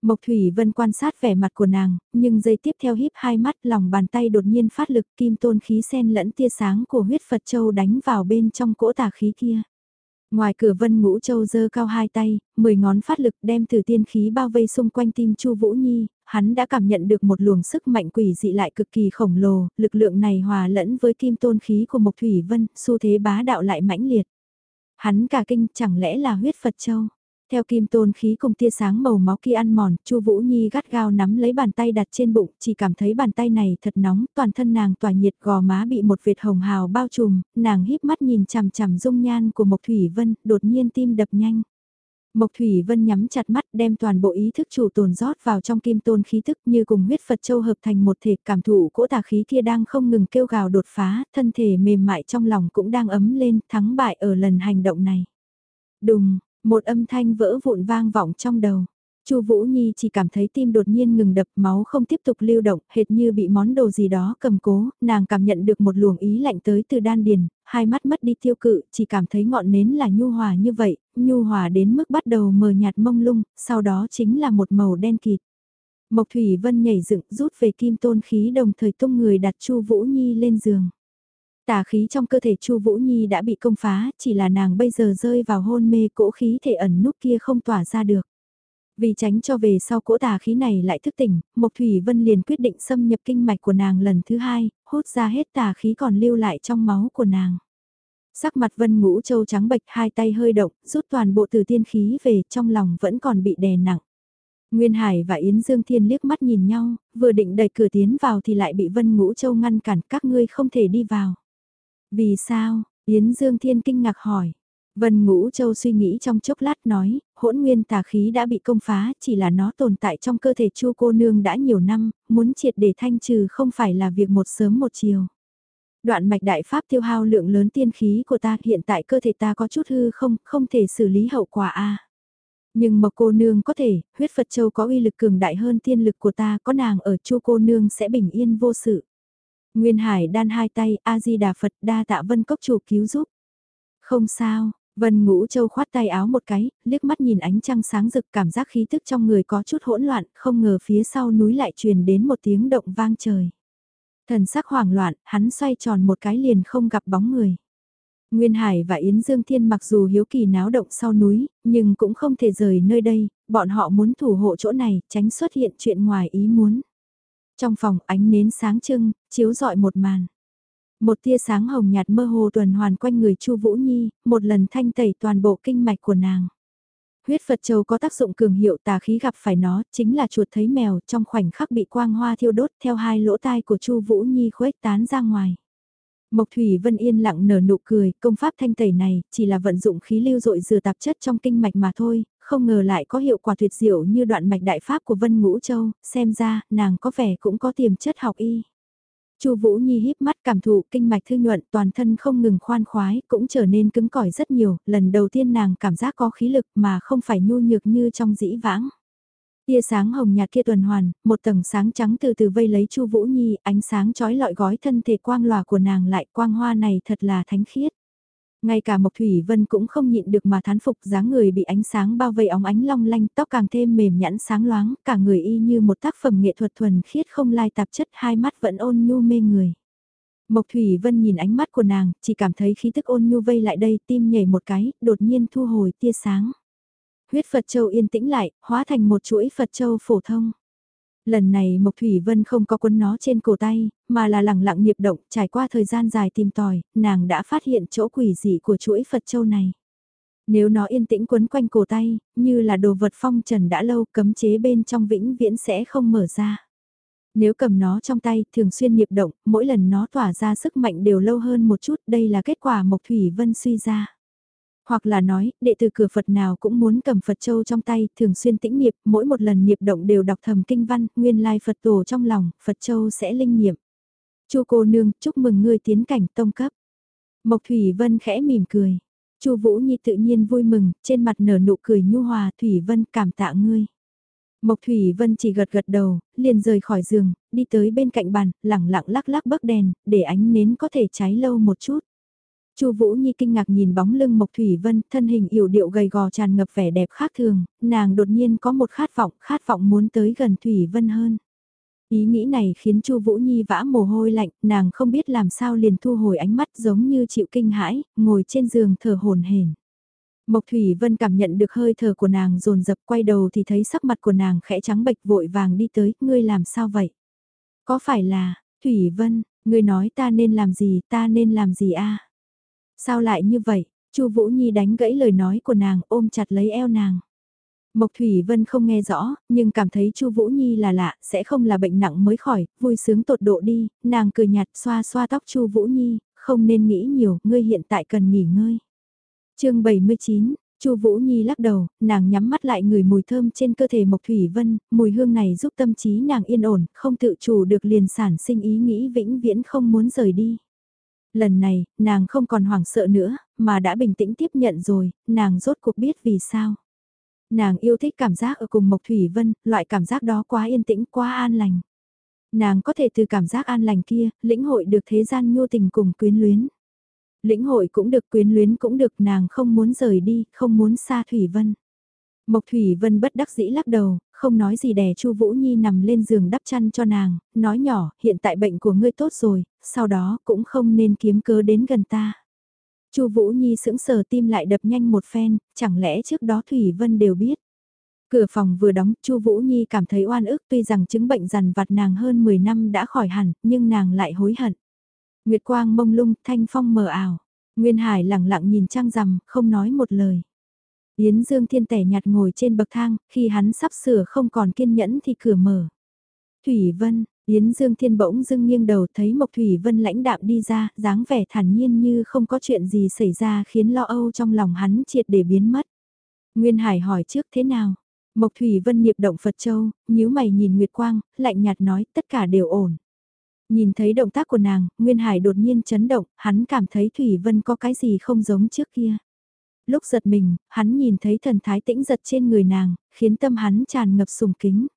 Mộc Thủy Vân quan sát vẻ mặt của nàng, nhưng giây tiếp theo híp hai mắt lòng bàn tay đột nhiên phát lực kim tôn khí sen lẫn tia sáng của huyết Phật Châu đánh vào bên trong cỗ tà khí kia. Ngoài cửa Vân Ngũ Châu giơ cao hai tay, mười ngón phát lực đem từ tiên khí bao vây xung quanh tim Chu Vũ Nhi, hắn đã cảm nhận được một luồng sức mạnh quỷ dị lại cực kỳ khổng lồ, lực lượng này hòa lẫn với kim tôn khí của Mộc Thủy Vân, xu thế bá đạo lại mãnh liệt. Hắn cả kinh chẳng lẽ là huyết Phật Châu. Theo kim tôn khí cùng tia sáng màu máu kia ăn mòn, Chu Vũ Nhi gắt gao nắm lấy bàn tay đặt trên bụng, chỉ cảm thấy bàn tay này thật nóng, toàn thân nàng tỏa nhiệt, gò má bị một vệt hồng hào bao trùm, nàng híp mắt nhìn chằm chằm dung nhan của Mộc Thủy Vân, đột nhiên tim đập nhanh. Mộc Thủy Vân nhắm chặt mắt đem toàn bộ ý thức chủ tồn rót vào trong kim tôn khí thức như cùng huyết Phật Châu hợp thành một thể cảm thụ cỗ tà khí kia đang không ngừng kêu gào đột phá, thân thể mềm mại trong lòng cũng đang ấm lên, thắng bại ở lần hành động này. Đùng, một âm thanh vỡ vụn vang vọng trong đầu. Chu Vũ Nhi chỉ cảm thấy tim đột nhiên ngừng đập, máu không tiếp tục lưu động, hệt như bị món đồ gì đó cầm cố, nàng cảm nhận được một luồng ý lạnh tới từ đan điền, hai mắt mất đi tiêu cự, chỉ cảm thấy ngọn nến là nhu hòa như vậy, nhu hòa đến mức bắt đầu mờ nhạt mông lung, sau đó chính là một màu đen kịt. Mộc Thủy Vân nhảy dựng, rút về kim tôn khí đồng thời tung người đặt Chu Vũ Nhi lên giường. Tà khí trong cơ thể Chu Vũ Nhi đã bị công phá, chỉ là nàng bây giờ rơi vào hôn mê cỗ khí thể ẩn núp kia không tỏa ra được. Vì tránh cho về sau cỗ tà khí này lại thức tỉnh, Mộc Thủy Vân liền quyết định xâm nhập kinh mạch của nàng lần thứ hai, hút ra hết tà khí còn lưu lại trong máu của nàng. Sắc mặt Vân Ngũ Châu trắng bệch hai tay hơi động, rút toàn bộ từ tiên khí về trong lòng vẫn còn bị đè nặng. Nguyên Hải và Yến Dương Thiên liếc mắt nhìn nhau, vừa định đẩy cửa tiến vào thì lại bị Vân Ngũ Châu ngăn cản các ngươi không thể đi vào. Vì sao? Yến Dương Thiên kinh ngạc hỏi. Vân Ngũ Châu suy nghĩ trong chốc lát nói, hỗn nguyên tà khí đã bị công phá, chỉ là nó tồn tại trong cơ thể chu cô nương đã nhiều năm, muốn triệt để thanh trừ không phải là việc một sớm một chiều. Đoạn mạch đại pháp tiêu hao lượng lớn tiên khí của ta hiện tại cơ thể ta có chút hư không, không thể xử lý hậu quả a. Nhưng Mộc cô nương có thể, huyết Phật Châu có uy lực cường đại hơn tiên lực của ta, có nàng ở chu cô nương sẽ bình yên vô sự. Nguyên Hải đan hai tay, A-di-đà Phật đa tạ vân cốc chủ cứu giúp. Không sao, Vân Ngũ Châu khoát tay áo một cái, liếc mắt nhìn ánh trăng sáng rực cảm giác khí tức trong người có chút hỗn loạn, không ngờ phía sau núi lại truyền đến một tiếng động vang trời. Thần sắc hoảng loạn, hắn xoay tròn một cái liền không gặp bóng người. Nguyên Hải và Yến Dương Thiên mặc dù hiếu kỳ náo động sau núi, nhưng cũng không thể rời nơi đây, bọn họ muốn thủ hộ chỗ này, tránh xuất hiện chuyện ngoài ý muốn. Trong phòng ánh nến sáng trưng, chiếu rọi một màn. Một tia sáng hồng nhạt mơ hồ tuần hoàn quanh người Chu Vũ Nhi, một lần thanh tẩy toàn bộ kinh mạch của nàng. Huyết Phật Châu có tác dụng cường hiệu tà khí gặp phải nó, chính là chuột thấy mèo trong khoảnh khắc bị quang hoa thiêu đốt theo hai lỗ tai của Chu Vũ Nhi khuếch tán ra ngoài. Mộc Thủy Vân yên lặng nở nụ cười, công pháp thanh tẩy này chỉ là vận dụng khí lưu dội rửa tạp chất trong kinh mạch mà thôi, không ngờ lại có hiệu quả tuyệt diệu như đoạn mạch đại pháp của Vân Ngũ Châu, xem ra nàng có vẻ cũng có tiềm chất học y. Chu Vũ Nhi híp mắt cảm thụ kinh mạch thư nhuận, toàn thân không ngừng khoan khoái, cũng trở nên cứng cỏi rất nhiều, lần đầu tiên nàng cảm giác có khí lực mà không phải nhu nhược như trong dĩ vãng. Tia sáng hồng nhạt kia tuần hoàn, một tầng sáng trắng từ từ vây lấy Chu Vũ Nhi, ánh sáng chói lọi gói thân thể quang lòa của nàng lại quang hoa này thật là thánh khiết. Ngay cả Mộc Thủy Vân cũng không nhịn được mà thán phục dáng người bị ánh sáng bao vây óng ánh long lanh tóc càng thêm mềm nhẵn sáng loáng, cả người y như một tác phẩm nghệ thuật thuần khiết không lai tạp chất hai mắt vẫn ôn nhu mê người. Mộc Thủy Vân nhìn ánh mắt của nàng, chỉ cảm thấy khí tức ôn nhu vây lại đây, tim nhảy một cái, đột nhiên thu hồi tia sáng. Huyết Phật Châu yên tĩnh lại, hóa thành một chuỗi Phật Châu phổ thông. Lần này Mộc Thủy Vân không có quấn nó trên cổ tay, mà là lẳng lặng nghiệp động, trải qua thời gian dài tìm tòi, nàng đã phát hiện chỗ quỷ dị của chuỗi Phật Châu này. Nếu nó yên tĩnh quấn quanh cổ tay, như là đồ vật phong trần đã lâu cấm chế bên trong vĩnh viễn sẽ không mở ra. Nếu cầm nó trong tay, thường xuyên nghiệp động, mỗi lần nó tỏa ra sức mạnh đều lâu hơn một chút, đây là kết quả Mộc Thủy Vân suy ra. Hoặc là nói, đệ tử cửa Phật nào cũng muốn cầm Phật Châu trong tay, thường xuyên tĩnh niệm, mỗi một lần niệm động đều đọc thầm kinh văn, nguyên lai Phật tổ trong lòng, Phật Châu sẽ linh nghiệm Chu cô nương, chúc mừng ngươi tiến cảnh tông cấp. Mộc Thủy Vân khẽ mỉm cười. Chu Vũ Nhi tự nhiên vui mừng, trên mặt nở nụ cười nhu hòa, Thủy Vân cảm tạ ngươi. Mộc Thủy Vân chỉ gật gật đầu, liền rời khỏi giường, đi tới bên cạnh bàn, lẳng lặng lắc lắc bấc đèn, để ánh nến có thể cháy lâu một chút. Chu Vũ Nhi kinh ngạc nhìn bóng lưng Mộc Thủy Vân, thân hình yểu điệu gầy gò tràn ngập vẻ đẹp khác thường, nàng đột nhiên có một khát vọng, khát vọng muốn tới gần Thủy Vân hơn. Ý nghĩ này khiến Chu Vũ Nhi vã mồ hôi lạnh, nàng không biết làm sao liền thu hồi ánh mắt giống như chịu kinh hãi, ngồi trên giường thở hổn hển. Mộc Thủy Vân cảm nhận được hơi thở của nàng dồn dập quay đầu thì thấy sắc mặt của nàng khẽ trắng bệch vội vàng đi tới, ngươi làm sao vậy? Có phải là, Thủy Vân, ngươi nói ta nên làm gì, ta nên làm gì a? Sao lại như vậy? Chu Vũ Nhi đánh gãy lời nói của nàng, ôm chặt lấy eo nàng. Mộc Thủy Vân không nghe rõ, nhưng cảm thấy Chu Vũ Nhi là lạ, sẽ không là bệnh nặng mới khỏi, vui sướng tột độ đi, nàng cười nhạt xoa xoa tóc Chu Vũ Nhi, không nên nghĩ nhiều, ngươi hiện tại cần nghỉ ngơi. Chương 79 Chu Vũ Nhi lắc đầu, nàng nhắm mắt lại người mùi thơm trên cơ thể Mộc Thủy Vân, mùi hương này giúp tâm trí nàng yên ổn, không tự chủ được liền sản sinh ý nghĩ vĩnh viễn không muốn rời đi. Lần này, nàng không còn hoảng sợ nữa, mà đã bình tĩnh tiếp nhận rồi, nàng rốt cuộc biết vì sao. Nàng yêu thích cảm giác ở cùng Mộc Thủy Vân, loại cảm giác đó quá yên tĩnh, quá an lành. Nàng có thể từ cảm giác an lành kia, lĩnh hội được thế gian nhu tình cùng quyến luyến. Lĩnh hội cũng được quyến luyến cũng được nàng không muốn rời đi, không muốn xa Thủy Vân. Mộc Thủy Vân bất đắc dĩ lắc đầu, không nói gì đè Chu Vũ Nhi nằm lên giường đắp chăn cho nàng, nói nhỏ, hiện tại bệnh của ngươi tốt rồi, sau đó cũng không nên kiếm cớ đến gần ta. Chu Vũ Nhi sững sờ tim lại đập nhanh một phen, chẳng lẽ trước đó Thủy Vân đều biết. Cửa phòng vừa đóng, Chu Vũ Nhi cảm thấy oan ức tuy rằng chứng bệnh dằn vặt nàng hơn 10 năm đã khỏi hẳn, nhưng nàng lại hối hận. Nguyệt quang mông lung, thanh phong mờ ảo. Nguyên Hải lặng lặng nhìn trăng rằm, không nói một lời. Yến Dương Thiên tẻ nhạt ngồi trên bậc thang, khi hắn sắp sửa không còn kiên nhẫn thì cửa mở. Thủy Vân, Yến Dương Thiên bỗng dưng nghiêng đầu thấy Mộc Thủy Vân lãnh đạm đi ra, dáng vẻ thản nhiên như không có chuyện gì xảy ra khiến lo âu trong lòng hắn triệt để biến mất. Nguyên Hải hỏi trước thế nào? Mộc Thủy Vân niệm động Phật Châu, nhíu mày nhìn Nguyệt Quang, lạnh nhạt nói tất cả đều ổn. Nhìn thấy động tác của nàng, Nguyên Hải đột nhiên chấn động, hắn cảm thấy Thủy Vân có cái gì không giống trước kia. Lúc giật mình, hắn nhìn thấy thần thái tĩnh giật trên người nàng, khiến tâm hắn tràn ngập sùng kính.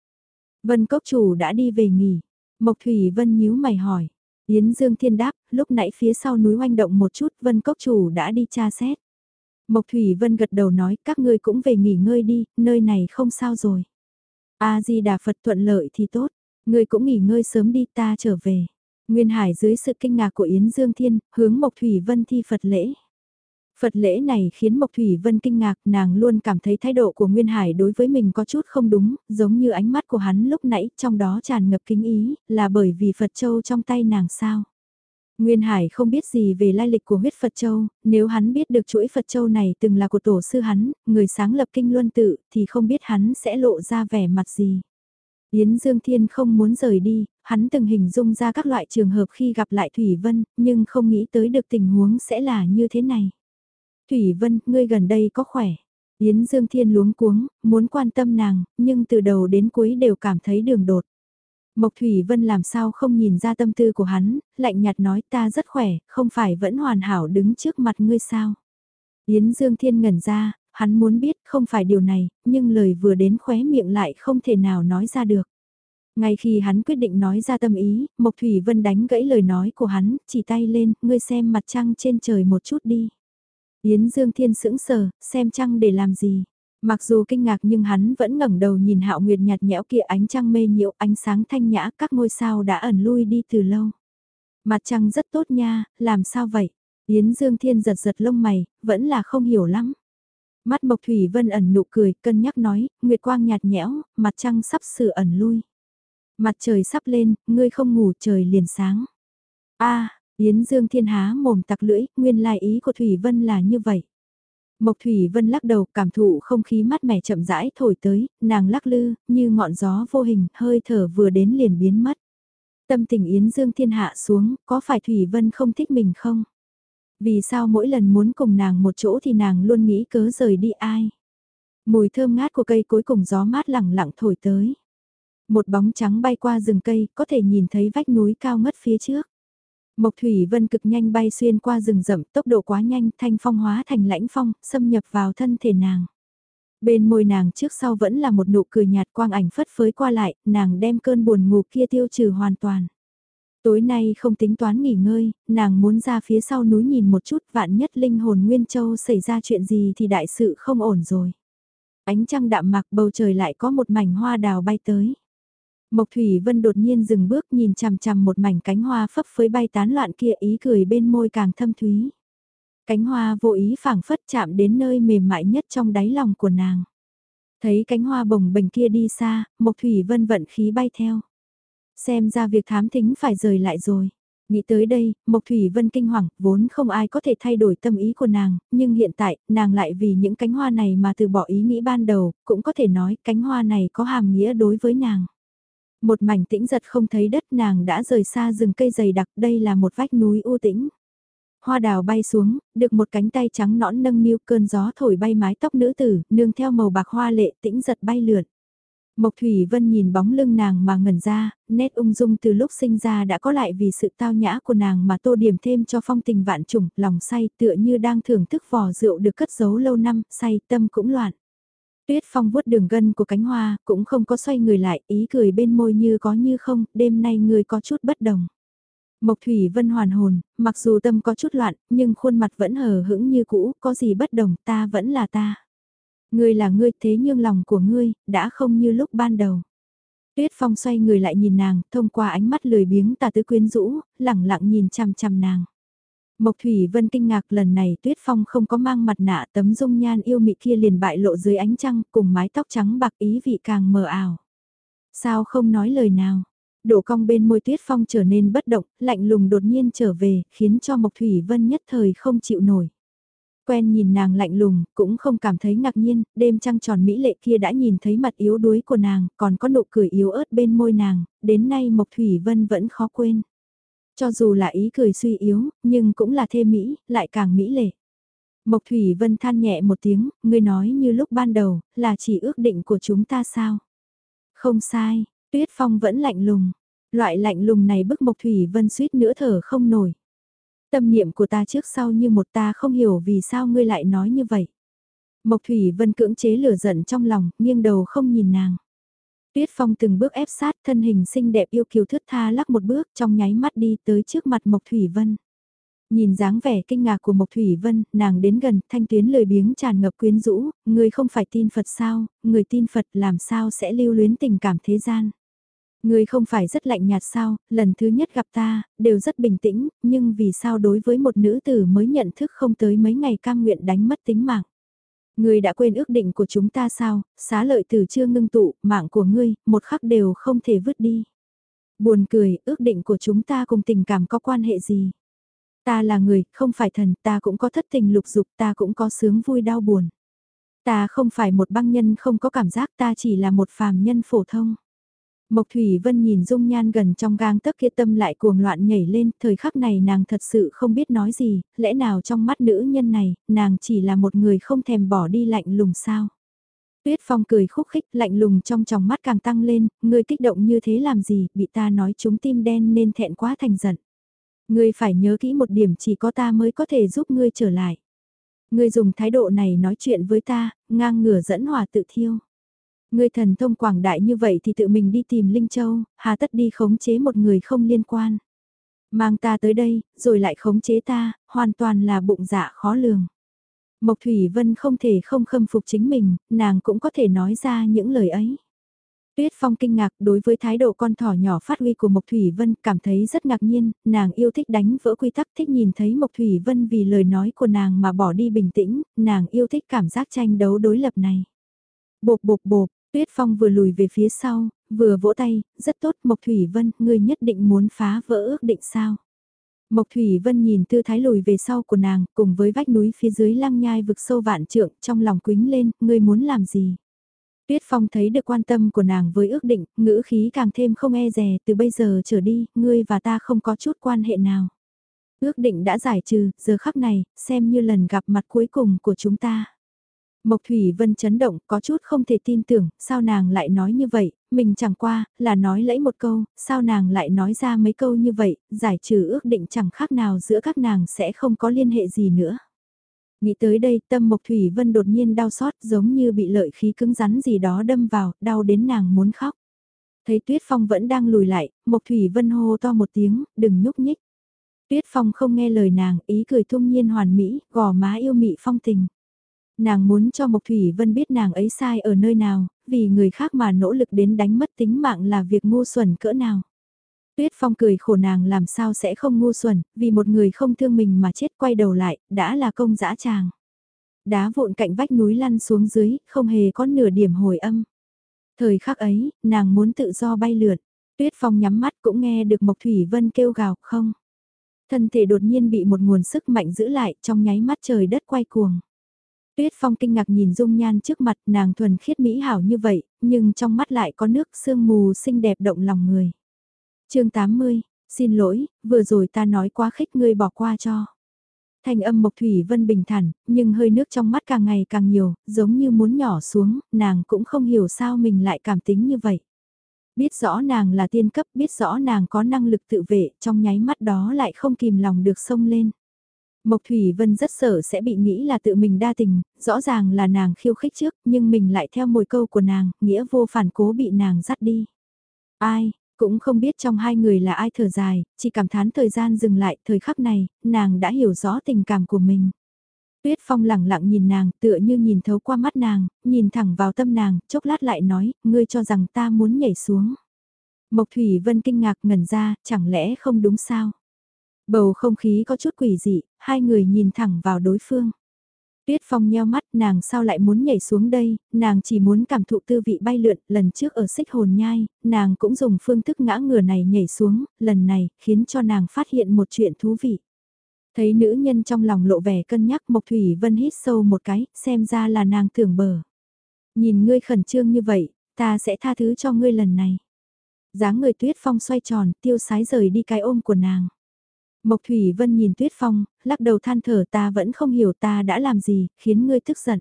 Vân Cốc Chủ đã đi về nghỉ. Mộc Thủy Vân nhíu mày hỏi. Yến Dương Thiên đáp, lúc nãy phía sau núi oanh động một chút, Vân Cốc Chủ đã đi tra xét. Mộc Thủy Vân gật đầu nói, các ngươi cũng về nghỉ ngơi đi, nơi này không sao rồi. A-di-đà Phật thuận lợi thì tốt, ngươi cũng nghỉ ngơi sớm đi ta trở về. Nguyên Hải dưới sự kinh ngạc của Yến Dương Thiên, hướng Mộc Thủy Vân thi Phật lễ. Phật lễ này khiến Mộc Thủy Vân kinh ngạc, nàng luôn cảm thấy thái độ của Nguyên Hải đối với mình có chút không đúng, giống như ánh mắt của hắn lúc nãy, trong đó tràn ngập kính ý, là bởi vì Phật Châu trong tay nàng sao. Nguyên Hải không biết gì về lai lịch của huyết Phật Châu, nếu hắn biết được chuỗi Phật Châu này từng là của tổ sư hắn, người sáng lập kinh luân tự, thì không biết hắn sẽ lộ ra vẻ mặt gì. Yến Dương Thiên không muốn rời đi, hắn từng hình dung ra các loại trường hợp khi gặp lại Thủy Vân, nhưng không nghĩ tới được tình huống sẽ là như thế này. Thủy Vân, ngươi gần đây có khỏe. Yến Dương Thiên luống cuống, muốn quan tâm nàng, nhưng từ đầu đến cuối đều cảm thấy đường đột. Mộc Thủy Vân làm sao không nhìn ra tâm tư của hắn, lạnh nhạt nói ta rất khỏe, không phải vẫn hoàn hảo đứng trước mặt ngươi sao. Yến Dương Thiên ngẩn ra, hắn muốn biết không phải điều này, nhưng lời vừa đến khóe miệng lại không thể nào nói ra được. Ngay khi hắn quyết định nói ra tâm ý, Mộc Thủy Vân đánh gãy lời nói của hắn, chỉ tay lên, ngươi xem mặt trăng trên trời một chút đi. Yến Dương Thiên sững sờ, xem trăng để làm gì. Mặc dù kinh ngạc nhưng hắn vẫn ngẩng đầu nhìn hạo nguyệt nhạt nhẽo kia ánh trăng mê nhiễu ánh sáng thanh nhã các ngôi sao đã ẩn lui đi từ lâu. Mặt trăng rất tốt nha, làm sao vậy? Yến Dương Thiên giật giật lông mày, vẫn là không hiểu lắm. Mắt Mộc Thủy Vân ẩn nụ cười, cân nhắc nói, nguyệt quang nhạt nhẽo, mặt trăng sắp sửa ẩn lui. Mặt trời sắp lên, ngươi không ngủ trời liền sáng. a Yến Dương Thiên há mồm tặc lưỡi, nguyên lai ý của Thủy Vân là như vậy. Mộc Thủy Vân lắc đầu cảm thụ không khí mát mẻ chậm rãi thổi tới, nàng lắc lư, như ngọn gió vô hình, hơi thở vừa đến liền biến mất. Tâm tình Yến Dương Thiên hạ xuống, có phải Thủy Vân không thích mình không? Vì sao mỗi lần muốn cùng nàng một chỗ thì nàng luôn nghĩ cớ rời đi ai? Mùi thơm ngát của cây cuối cùng gió mát lẳng lặng thổi tới. Một bóng trắng bay qua rừng cây, có thể nhìn thấy vách núi cao ngất phía trước. Mộc Thủy Vân cực nhanh bay xuyên qua rừng rậm, tốc độ quá nhanh, thanh phong hóa thành lãnh phong, xâm nhập vào thân thể nàng. Bên môi nàng trước sau vẫn là một nụ cười nhạt quang ảnh phất phới qua lại, nàng đem cơn buồn ngủ kia tiêu trừ hoàn toàn. Tối nay không tính toán nghỉ ngơi, nàng muốn ra phía sau núi nhìn một chút vạn nhất linh hồn Nguyên Châu xảy ra chuyện gì thì đại sự không ổn rồi. Ánh trăng đạm mạc bầu trời lại có một mảnh hoa đào bay tới. Mộc Thủy Vân đột nhiên dừng bước nhìn chằm chằm một mảnh cánh hoa phấp phới bay tán loạn kia ý cười bên môi càng thâm thúy. Cánh hoa vô ý phảng phất chạm đến nơi mềm mại nhất trong đáy lòng của nàng. Thấy cánh hoa bồng bềnh kia đi xa, Mộc Thủy Vân vận khí bay theo. Xem ra việc thám thính phải rời lại rồi. Nghĩ tới đây, Mộc Thủy Vân kinh hoàng, vốn không ai có thể thay đổi tâm ý của nàng, nhưng hiện tại, nàng lại vì những cánh hoa này mà từ bỏ ý nghĩ ban đầu, cũng có thể nói cánh hoa này có hàm nghĩa đối với nàng. Một mảnh tĩnh giật không thấy đất nàng đã rời xa rừng cây dày đặc đây là một vách núi u tĩnh. Hoa đào bay xuống, được một cánh tay trắng nõn nâng niu cơn gió thổi bay mái tóc nữ tử, nương theo màu bạc hoa lệ tĩnh giật bay lượn. Mộc Thủy Vân nhìn bóng lưng nàng mà ngẩn ra, nét ung dung từ lúc sinh ra đã có lại vì sự tao nhã của nàng mà tô điểm thêm cho phong tình vạn trùng, lòng say tựa như đang thưởng thức vò rượu được cất giấu lâu năm, say tâm cũng loạn. Tuyết Phong vuốt đường gân của cánh hoa, cũng không có xoay người lại, ý cười bên môi như có như không, đêm nay người có chút bất đồng. Mộc Thủy Vân hoàn hồn, mặc dù tâm có chút loạn, nhưng khuôn mặt vẫn hờ hững như cũ, có gì bất đồng, ta vẫn là ta. Ngươi là ngươi thế nhưng lòng của ngươi, đã không như lúc ban đầu. Tuyết Phong xoay người lại nhìn nàng, thông qua ánh mắt lười biếng tà tứ quyến rũ, lẳng lặng nhìn chằm chằm nàng. Mộc Thủy Vân kinh ngạc lần này Tuyết Phong không có mang mặt nạ tấm dung nhan yêu mị kia liền bại lộ dưới ánh trăng cùng mái tóc trắng bạc ý vị càng mờ ảo. Sao không nói lời nào? Đổ cong bên môi Tuyết Phong trở nên bất động, lạnh lùng đột nhiên trở về, khiến cho Mộc Thủy Vân nhất thời không chịu nổi. Quen nhìn nàng lạnh lùng, cũng không cảm thấy ngạc nhiên, đêm trăng tròn mỹ lệ kia đã nhìn thấy mặt yếu đuối của nàng, còn có nụ cười yếu ớt bên môi nàng, đến nay Mộc Thủy Vân vẫn khó quên. Cho dù là ý cười suy yếu, nhưng cũng là thêm mỹ, lại càng mỹ lệ. Mộc Thủy Vân than nhẹ một tiếng, ngươi nói như lúc ban đầu, là chỉ ước định của chúng ta sao? Không sai, Tuyết Phong vẫn lạnh lùng. Loại lạnh lùng này bức Mộc Thủy Vân suýt nữa thở không nổi. Tâm niệm của ta trước sau như một ta không hiểu vì sao ngươi lại nói như vậy. Mộc Thủy Vân cưỡng chế lửa giận trong lòng, nghiêng đầu không nhìn nàng. Tuyết Phong từng bước ép sát thân hình xinh đẹp yêu kiều thướt tha lắc một bước trong nháy mắt đi tới trước mặt Mộc Thủy Vân. Nhìn dáng vẻ kinh ngạc của Mộc Thủy Vân, nàng đến gần, thanh tuyến lời biếng tràn ngập quyến rũ, người không phải tin Phật sao, người tin Phật làm sao sẽ lưu luyến tình cảm thế gian. Người không phải rất lạnh nhạt sao, lần thứ nhất gặp ta, đều rất bình tĩnh, nhưng vì sao đối với một nữ tử mới nhận thức không tới mấy ngày cam nguyện đánh mất tính mạng. Ngươi đã quên ước định của chúng ta sao, xá lợi từ chưa ngưng tụ, mạng của ngươi, một khắc đều không thể vứt đi. Buồn cười, ước định của chúng ta cùng tình cảm có quan hệ gì? Ta là người, không phải thần, ta cũng có thất tình lục dục, ta cũng có sướng vui đau buồn. Ta không phải một băng nhân không có cảm giác, ta chỉ là một phàm nhân phổ thông. Mộc Thủy Vân nhìn dung nhan gần trong gang tấc kia tâm lại cuồng loạn nhảy lên, thời khắc này nàng thật sự không biết nói gì, lẽ nào trong mắt nữ nhân này, nàng chỉ là một người không thèm bỏ đi lạnh lùng sao. Tuyết Phong cười khúc khích lạnh lùng trong tròng mắt càng tăng lên, ngươi kích động như thế làm gì, bị ta nói chúng tim đen nên thẹn quá thành giận. Ngươi phải nhớ kỹ một điểm chỉ có ta mới có thể giúp ngươi trở lại. Ngươi dùng thái độ này nói chuyện với ta, ngang ngửa dẫn hòa tự thiêu. Ngươi thần thông quảng đại như vậy thì tự mình đi tìm Linh Châu, hà tất đi khống chế một người không liên quan. Mang ta tới đây, rồi lại khống chế ta, hoàn toàn là bụng dạ khó lường. Mộc Thủy Vân không thể không khâm phục chính mình, nàng cũng có thể nói ra những lời ấy. Tuyết Phong kinh ngạc đối với thái độ con thỏ nhỏ phát huy của Mộc Thủy Vân cảm thấy rất ngạc nhiên, nàng yêu thích đánh vỡ quy tắc thích nhìn thấy Mộc Thủy Vân vì lời nói của nàng mà bỏ đi bình tĩnh, nàng yêu thích cảm giác tranh đấu đối lập này. Bộp bộp bộp, Tuyết Phong vừa lùi về phía sau, vừa vỗ tay, rất tốt Mộc Thủy Vân, ngươi nhất định muốn phá vỡ ước định sao. Mộc Thủy Vân nhìn tư thái lùi về sau của nàng, cùng với vách núi phía dưới lăng nhai vực sâu vạn trượng, trong lòng quính lên, ngươi muốn làm gì? Tuyết Phong thấy được quan tâm của nàng với ước định, ngữ khí càng thêm không e rè, từ bây giờ trở đi, ngươi và ta không có chút quan hệ nào. Ước định đã giải trừ, giờ khắc này, xem như lần gặp mặt cuối cùng của chúng ta. Mộc Thủy Vân chấn động, có chút không thể tin tưởng, sao nàng lại nói như vậy, mình chẳng qua, là nói lẫy một câu, sao nàng lại nói ra mấy câu như vậy, giải trừ ước định chẳng khác nào giữa các nàng sẽ không có liên hệ gì nữa. Nghĩ tới đây, tâm Mộc Thủy Vân đột nhiên đau xót giống như bị lợi khí cứng rắn gì đó đâm vào, đau đến nàng muốn khóc. Thấy Tuyết Phong vẫn đang lùi lại, Mộc Thủy Vân hô to một tiếng, đừng nhúc nhích. Tuyết Phong không nghe lời nàng, ý cười thung nhiên hoàn mỹ, gò má yêu mị phong tình. Nàng muốn cho Mộc Thủy Vân biết nàng ấy sai ở nơi nào, vì người khác mà nỗ lực đến đánh mất tính mạng là việc ngu xuẩn cỡ nào. Tuyết Phong cười khổ nàng làm sao sẽ không ngu xuẩn, vì một người không thương mình mà chết quay đầu lại, đã là công dã tràng. Đá vụn cạnh vách núi lăn xuống dưới, không hề có nửa điểm hồi âm. Thời khắc ấy, nàng muốn tự do bay lượn. Tuyết Phong nhắm mắt cũng nghe được Mộc Thủy Vân kêu gào không. Thân thể đột nhiên bị một nguồn sức mạnh giữ lại trong nháy mắt trời đất quay cuồng. Tuyết Phong kinh ngạc nhìn dung nhan trước mặt nàng thuần khiết mỹ hảo như vậy, nhưng trong mắt lại có nước sương mù xinh đẹp động lòng người. chương 80, xin lỗi, vừa rồi ta nói quá khích ngươi bỏ qua cho. Thanh âm Mộc Thủy Vân bình thản, nhưng hơi nước trong mắt càng ngày càng nhiều, giống như muốn nhỏ xuống, nàng cũng không hiểu sao mình lại cảm tính như vậy. Biết rõ nàng là tiên cấp, biết rõ nàng có năng lực tự vệ, trong nháy mắt đó lại không kìm lòng được sông lên. Mộc Thủy Vân rất sợ sẽ bị nghĩ là tự mình đa tình, rõ ràng là nàng khiêu khích trước, nhưng mình lại theo mồi câu của nàng, nghĩa vô phản cố bị nàng dắt đi. Ai, cũng không biết trong hai người là ai thở dài, chỉ cảm thán thời gian dừng lại, thời khắc này, nàng đã hiểu rõ tình cảm của mình. Tuyết Phong lẳng lặng nhìn nàng, tựa như nhìn thấu qua mắt nàng, nhìn thẳng vào tâm nàng, chốc lát lại nói, ngươi cho rằng ta muốn nhảy xuống. Mộc Thủy Vân kinh ngạc ngẩn ra, chẳng lẽ không đúng sao? Bầu không khí có chút quỷ dị, hai người nhìn thẳng vào đối phương. Tuyết Phong nheo mắt nàng sao lại muốn nhảy xuống đây, nàng chỉ muốn cảm thụ tư vị bay lượn, lần trước ở xích hồn nhai, nàng cũng dùng phương thức ngã ngửa này nhảy xuống, lần này, khiến cho nàng phát hiện một chuyện thú vị. Thấy nữ nhân trong lòng lộ vẻ cân nhắc Mộc Thủy Vân hít sâu một cái, xem ra là nàng tưởng bờ. Nhìn ngươi khẩn trương như vậy, ta sẽ tha thứ cho ngươi lần này. dáng người Tuyết Phong xoay tròn, tiêu sái rời đi cái ôm của nàng. Mộc Thủy Vân nhìn Tuyết Phong, lắc đầu than thở ta vẫn không hiểu ta đã làm gì, khiến ngươi tức giận.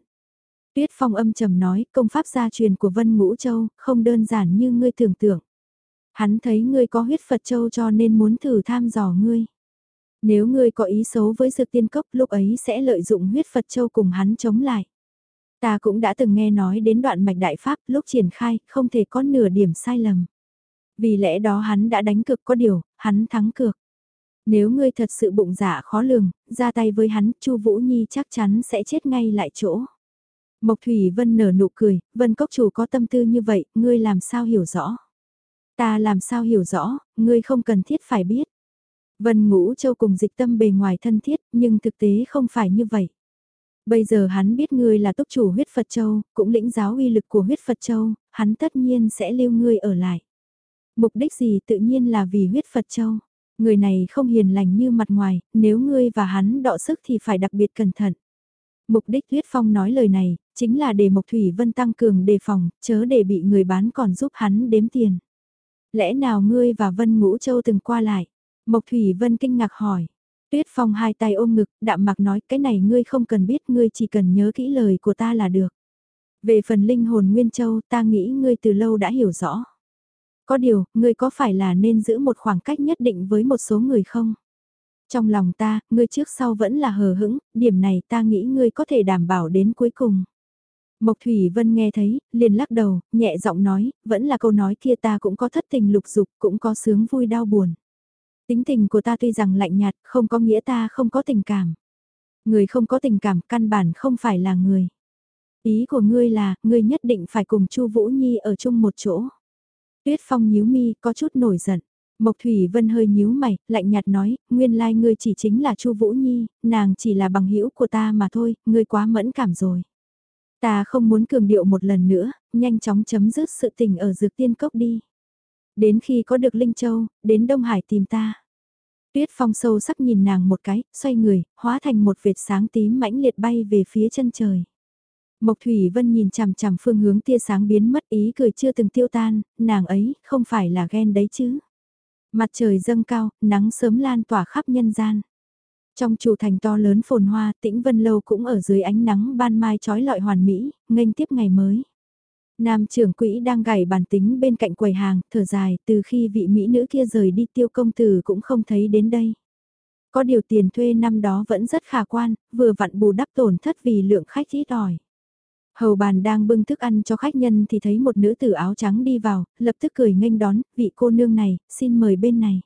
Tuyết Phong âm trầm nói, công pháp gia truyền của Vân Ngũ Châu, không đơn giản như ngươi tưởng tượng. Hắn thấy ngươi có huyết Phật Châu cho nên muốn thử tham dò ngươi. Nếu ngươi có ý xấu với dược tiên cốc lúc ấy sẽ lợi dụng huyết Phật Châu cùng hắn chống lại. Ta cũng đã từng nghe nói đến đoạn mạch đại pháp lúc triển khai, không thể có nửa điểm sai lầm. Vì lẽ đó hắn đã đánh cực có điều, hắn thắng cược. Nếu ngươi thật sự bụng dạ khó lường, ra tay với hắn, Chu Vũ Nhi chắc chắn sẽ chết ngay lại chỗ. Mộc Thủy Vân nở nụ cười, Vân Cốc chủ có tâm tư như vậy, ngươi làm sao hiểu rõ? Ta làm sao hiểu rõ, ngươi không cần thiết phải biết. Vân Ngũ Châu cùng dịch tâm bề ngoài thân thiết, nhưng thực tế không phải như vậy. Bây giờ hắn biết ngươi là tốc chủ huyết Phật Châu, cũng lĩnh giáo uy lực của huyết Phật Châu, hắn tất nhiên sẽ lưu ngươi ở lại. Mục đích gì tự nhiên là vì huyết Phật Châu. Người này không hiền lành như mặt ngoài, nếu ngươi và hắn đọ sức thì phải đặc biệt cẩn thận. Mục đích Tuyết Phong nói lời này, chính là để Mộc Thủy Vân tăng cường đề phòng, chớ để bị người bán còn giúp hắn đếm tiền. Lẽ nào ngươi và Vân Ngũ Châu từng qua lại? Mộc Thủy Vân kinh ngạc hỏi. Tuyết Phong hai tay ôm ngực, đạm mạc nói cái này ngươi không cần biết, ngươi chỉ cần nhớ kỹ lời của ta là được. Về phần linh hồn Nguyên Châu, ta nghĩ ngươi từ lâu đã hiểu rõ. Có điều, ngươi có phải là nên giữ một khoảng cách nhất định với một số người không? Trong lòng ta, ngươi trước sau vẫn là hờ hững, điểm này ta nghĩ ngươi có thể đảm bảo đến cuối cùng. Mộc Thủy Vân nghe thấy, liền lắc đầu, nhẹ giọng nói, vẫn là câu nói kia ta cũng có thất tình lục dục, cũng có sướng vui đau buồn. Tính tình của ta tuy rằng lạnh nhạt, không có nghĩa ta không có tình cảm. Người không có tình cảm căn bản không phải là người. Ý của ngươi là, ngươi nhất định phải cùng Chu Vũ Nhi ở chung một chỗ. Tuyết Phong nhíu mi, có chút nổi giận. Mộc Thủy Vân hơi nhíu mày, lạnh nhạt nói, nguyên lai like ngươi chỉ chính là Chu Vũ Nhi, nàng chỉ là bằng hữu của ta mà thôi, ngươi quá mẫn cảm rồi. Ta không muốn cường điệu một lần nữa, nhanh chóng chấm dứt sự tình ở dược tiên cốc đi. Đến khi có được Linh Châu, đến Đông Hải tìm ta. Tuyết Phong sâu sắc nhìn nàng một cái, xoay người, hóa thành một vệt sáng tím mãnh liệt bay về phía chân trời. Mộc Thủy Vân nhìn chằm chằm phương hướng tia sáng biến mất ý cười chưa từng tiêu tan, nàng ấy không phải là ghen đấy chứ. Mặt trời dâng cao, nắng sớm lan tỏa khắp nhân gian. Trong chủ thành to lớn phồn hoa, tĩnh vân lâu cũng ở dưới ánh nắng ban mai trói lọi hoàn mỹ, nghênh tiếp ngày mới. Nam trưởng quỹ đang gảy bàn tính bên cạnh quầy hàng, thở dài, từ khi vị mỹ nữ kia rời đi tiêu công tử cũng không thấy đến đây. Có điều tiền thuê năm đó vẫn rất khả quan, vừa vặn bù đắp tổn thất vì lượng khách ít ỏi. Hầu bàn đang bưng thức ăn cho khách nhân thì thấy một nữ tử áo trắng đi vào, lập tức cười nghênh đón, vị cô nương này, xin mời bên này.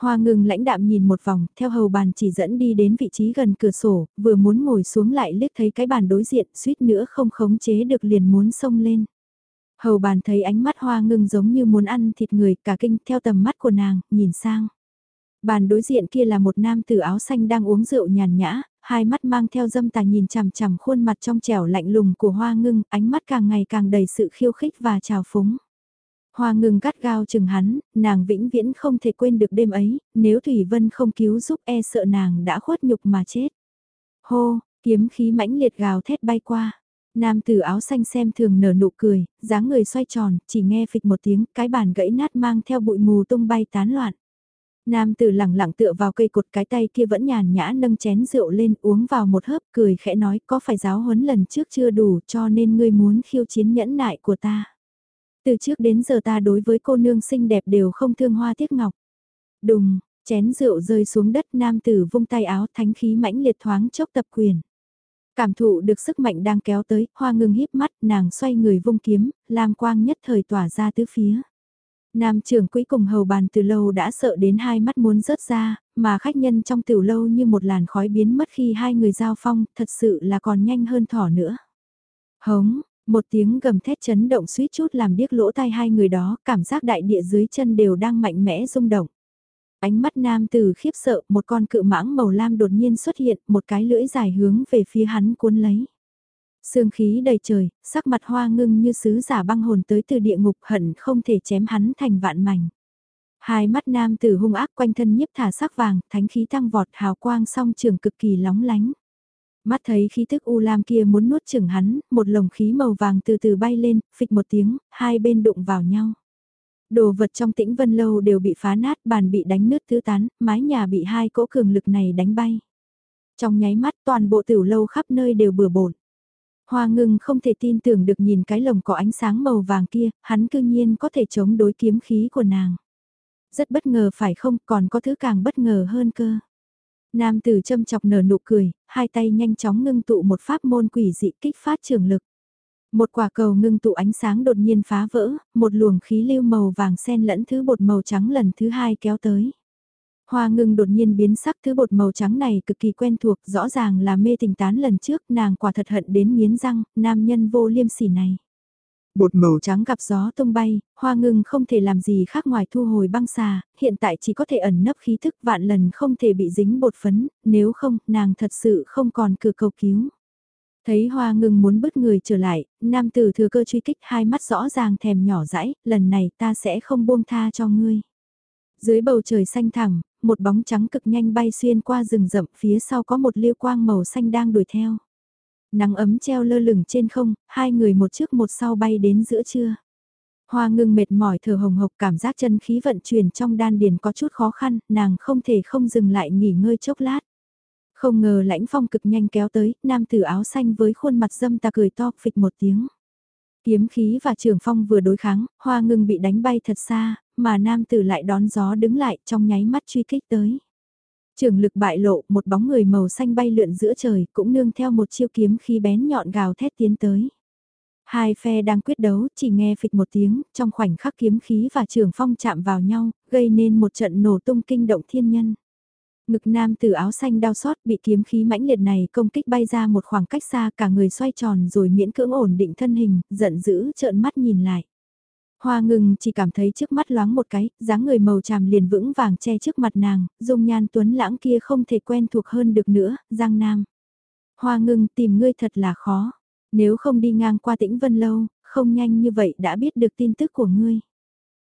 Hoa ngừng lãnh đạm nhìn một vòng, theo hầu bàn chỉ dẫn đi đến vị trí gần cửa sổ, vừa muốn ngồi xuống lại liếc thấy cái bàn đối diện, suýt nữa không khống chế được liền muốn xông lên. Hầu bàn thấy ánh mắt hoa ngưng giống như muốn ăn thịt người, cả kinh theo tầm mắt của nàng, nhìn sang. Bàn đối diện kia là một nam tử áo xanh đang uống rượu nhàn nhã, hai mắt mang theo dâm tà nhìn chằm chằm khuôn mặt trong trẻo lạnh lùng của hoa ngưng, ánh mắt càng ngày càng đầy sự khiêu khích và trào phúng. Hoa ngưng gắt gao chừng hắn, nàng vĩnh viễn không thể quên được đêm ấy, nếu Thủy Vân không cứu giúp e sợ nàng đã khuất nhục mà chết. Hô, kiếm khí mãnh liệt gào thét bay qua. Nam tử áo xanh xem thường nở nụ cười, dáng người xoay tròn, chỉ nghe phịch một tiếng, cái bàn gãy nát mang theo bụi mù tung bay tán loạn. Nam tử lẳng lặng tựa vào cây cột cái tay kia vẫn nhàn nhã nâng chén rượu lên uống vào một hớp cười khẽ nói có phải giáo huấn lần trước chưa đủ cho nên ngươi muốn khiêu chiến nhẫn nại của ta. Từ trước đến giờ ta đối với cô nương xinh đẹp đều không thương hoa tiếc ngọc. Đùng, Chén rượu rơi xuống đất nam tử vung tay áo thánh khí mãnh liệt thoáng chốc tập quyền. Cảm thụ được sức mạnh đang kéo tới, hoa ngưng híp mắt, nàng xoay người vung kiếm, lam quang nhất thời tỏa ra tứ phía. Nam trưởng quỹ cùng hầu bàn từ lâu đã sợ đến hai mắt muốn rớt ra, mà khách nhân trong tiểu lâu như một làn khói biến mất khi hai người giao phong, thật sự là còn nhanh hơn thỏ nữa. Hống, một tiếng gầm thét chấn động suýt chút làm điếc lỗ tai hai người đó, cảm giác đại địa dưới chân đều đang mạnh mẽ rung động. Ánh mắt nam tử khiếp sợ, một con cự mãng màu lam đột nhiên xuất hiện, một cái lưỡi dài hướng về phía hắn cuốn lấy. Sương khí đầy trời, sắc mặt hoa ngưng như sứ giả băng hồn tới từ địa ngục hận không thể chém hắn thành vạn mảnh. Hai mắt nam tử hung ác quanh thân nhiếp thả sắc vàng, thánh khí tăng vọt hào quang song trường cực kỳ lóng lánh. Mắt thấy khí thức u lam kia muốn nuốt chửng hắn, một lồng khí màu vàng từ từ bay lên, phịch một tiếng, hai bên đụng vào nhau. Đồ vật trong tĩnh vân lâu đều bị phá nát, bàn bị đánh nứt tứ tán, mái nhà bị hai cỗ cường lực này đánh bay. Trong nháy mắt toàn bộ tiểu lâu khắp nơi đều bừa bộn. Hoa ngưng không thể tin tưởng được nhìn cái lồng có ánh sáng màu vàng kia, hắn cư nhiên có thể chống đối kiếm khí của nàng. Rất bất ngờ phải không, còn có thứ càng bất ngờ hơn cơ. Nam tử châm chọc nở nụ cười, hai tay nhanh chóng ngưng tụ một pháp môn quỷ dị kích phát trường lực. Một quả cầu ngưng tụ ánh sáng đột nhiên phá vỡ, một luồng khí lưu màu vàng xen lẫn thứ bột màu trắng lần thứ hai kéo tới. Hoa ngưng đột nhiên biến sắc thứ bột màu trắng này cực kỳ quen thuộc, rõ ràng là mê tình tán lần trước, nàng quả thật hận đến miến răng, nam nhân vô liêm sỉ này. Bột màu trắng gặp gió tung bay, hoa ngưng không thể làm gì khác ngoài thu hồi băng xà, hiện tại chỉ có thể ẩn nấp khí thức vạn lần không thể bị dính bột phấn, nếu không, nàng thật sự không còn cửa cầu cứu. Thấy hoa ngưng muốn bứt người trở lại, nam tử thừa cơ truy kích hai mắt rõ ràng thèm nhỏ dãi, lần này ta sẽ không buông tha cho ngươi. Dưới bầu trời xanh thẳng, một bóng trắng cực nhanh bay xuyên qua rừng rậm phía sau có một liêu quang màu xanh đang đuổi theo. Nắng ấm treo lơ lửng trên không, hai người một trước một sau bay đến giữa trưa. Hoa ngưng mệt mỏi thở hồng hộc cảm giác chân khí vận chuyển trong đan điền có chút khó khăn, nàng không thể không dừng lại nghỉ ngơi chốc lát. Không ngờ lãnh phong cực nhanh kéo tới, nam tử áo xanh với khuôn mặt dâm ta cười to phịch một tiếng. Kiếm khí và trường phong vừa đối kháng, hoa ngưng bị đánh bay thật xa, mà nam tử lại đón gió đứng lại trong nháy mắt truy kích tới. Trường lực bại lộ, một bóng người màu xanh bay lượn giữa trời, cũng nương theo một chiêu kiếm khí bén nhọn gào thét tiến tới. Hai phe đang quyết đấu, chỉ nghe phịch một tiếng, trong khoảnh khắc kiếm khí và trường phong chạm vào nhau, gây nên một trận nổ tung kinh động thiên nhân. Ngực nam từ áo xanh đau xót bị kiếm khí mãnh liệt này công kích bay ra một khoảng cách xa cả người xoay tròn rồi miễn cưỡng ổn định thân hình, giận dữ trợn mắt nhìn lại. Hoa ngừng chỉ cảm thấy trước mắt loáng một cái, dáng người màu tràm liền vững vàng che trước mặt nàng, dung nhan tuấn lãng kia không thể quen thuộc hơn được nữa, Giang Nam. Hoa ngừng tìm ngươi thật là khó, nếu không đi ngang qua tĩnh Vân Lâu, không nhanh như vậy đã biết được tin tức của ngươi.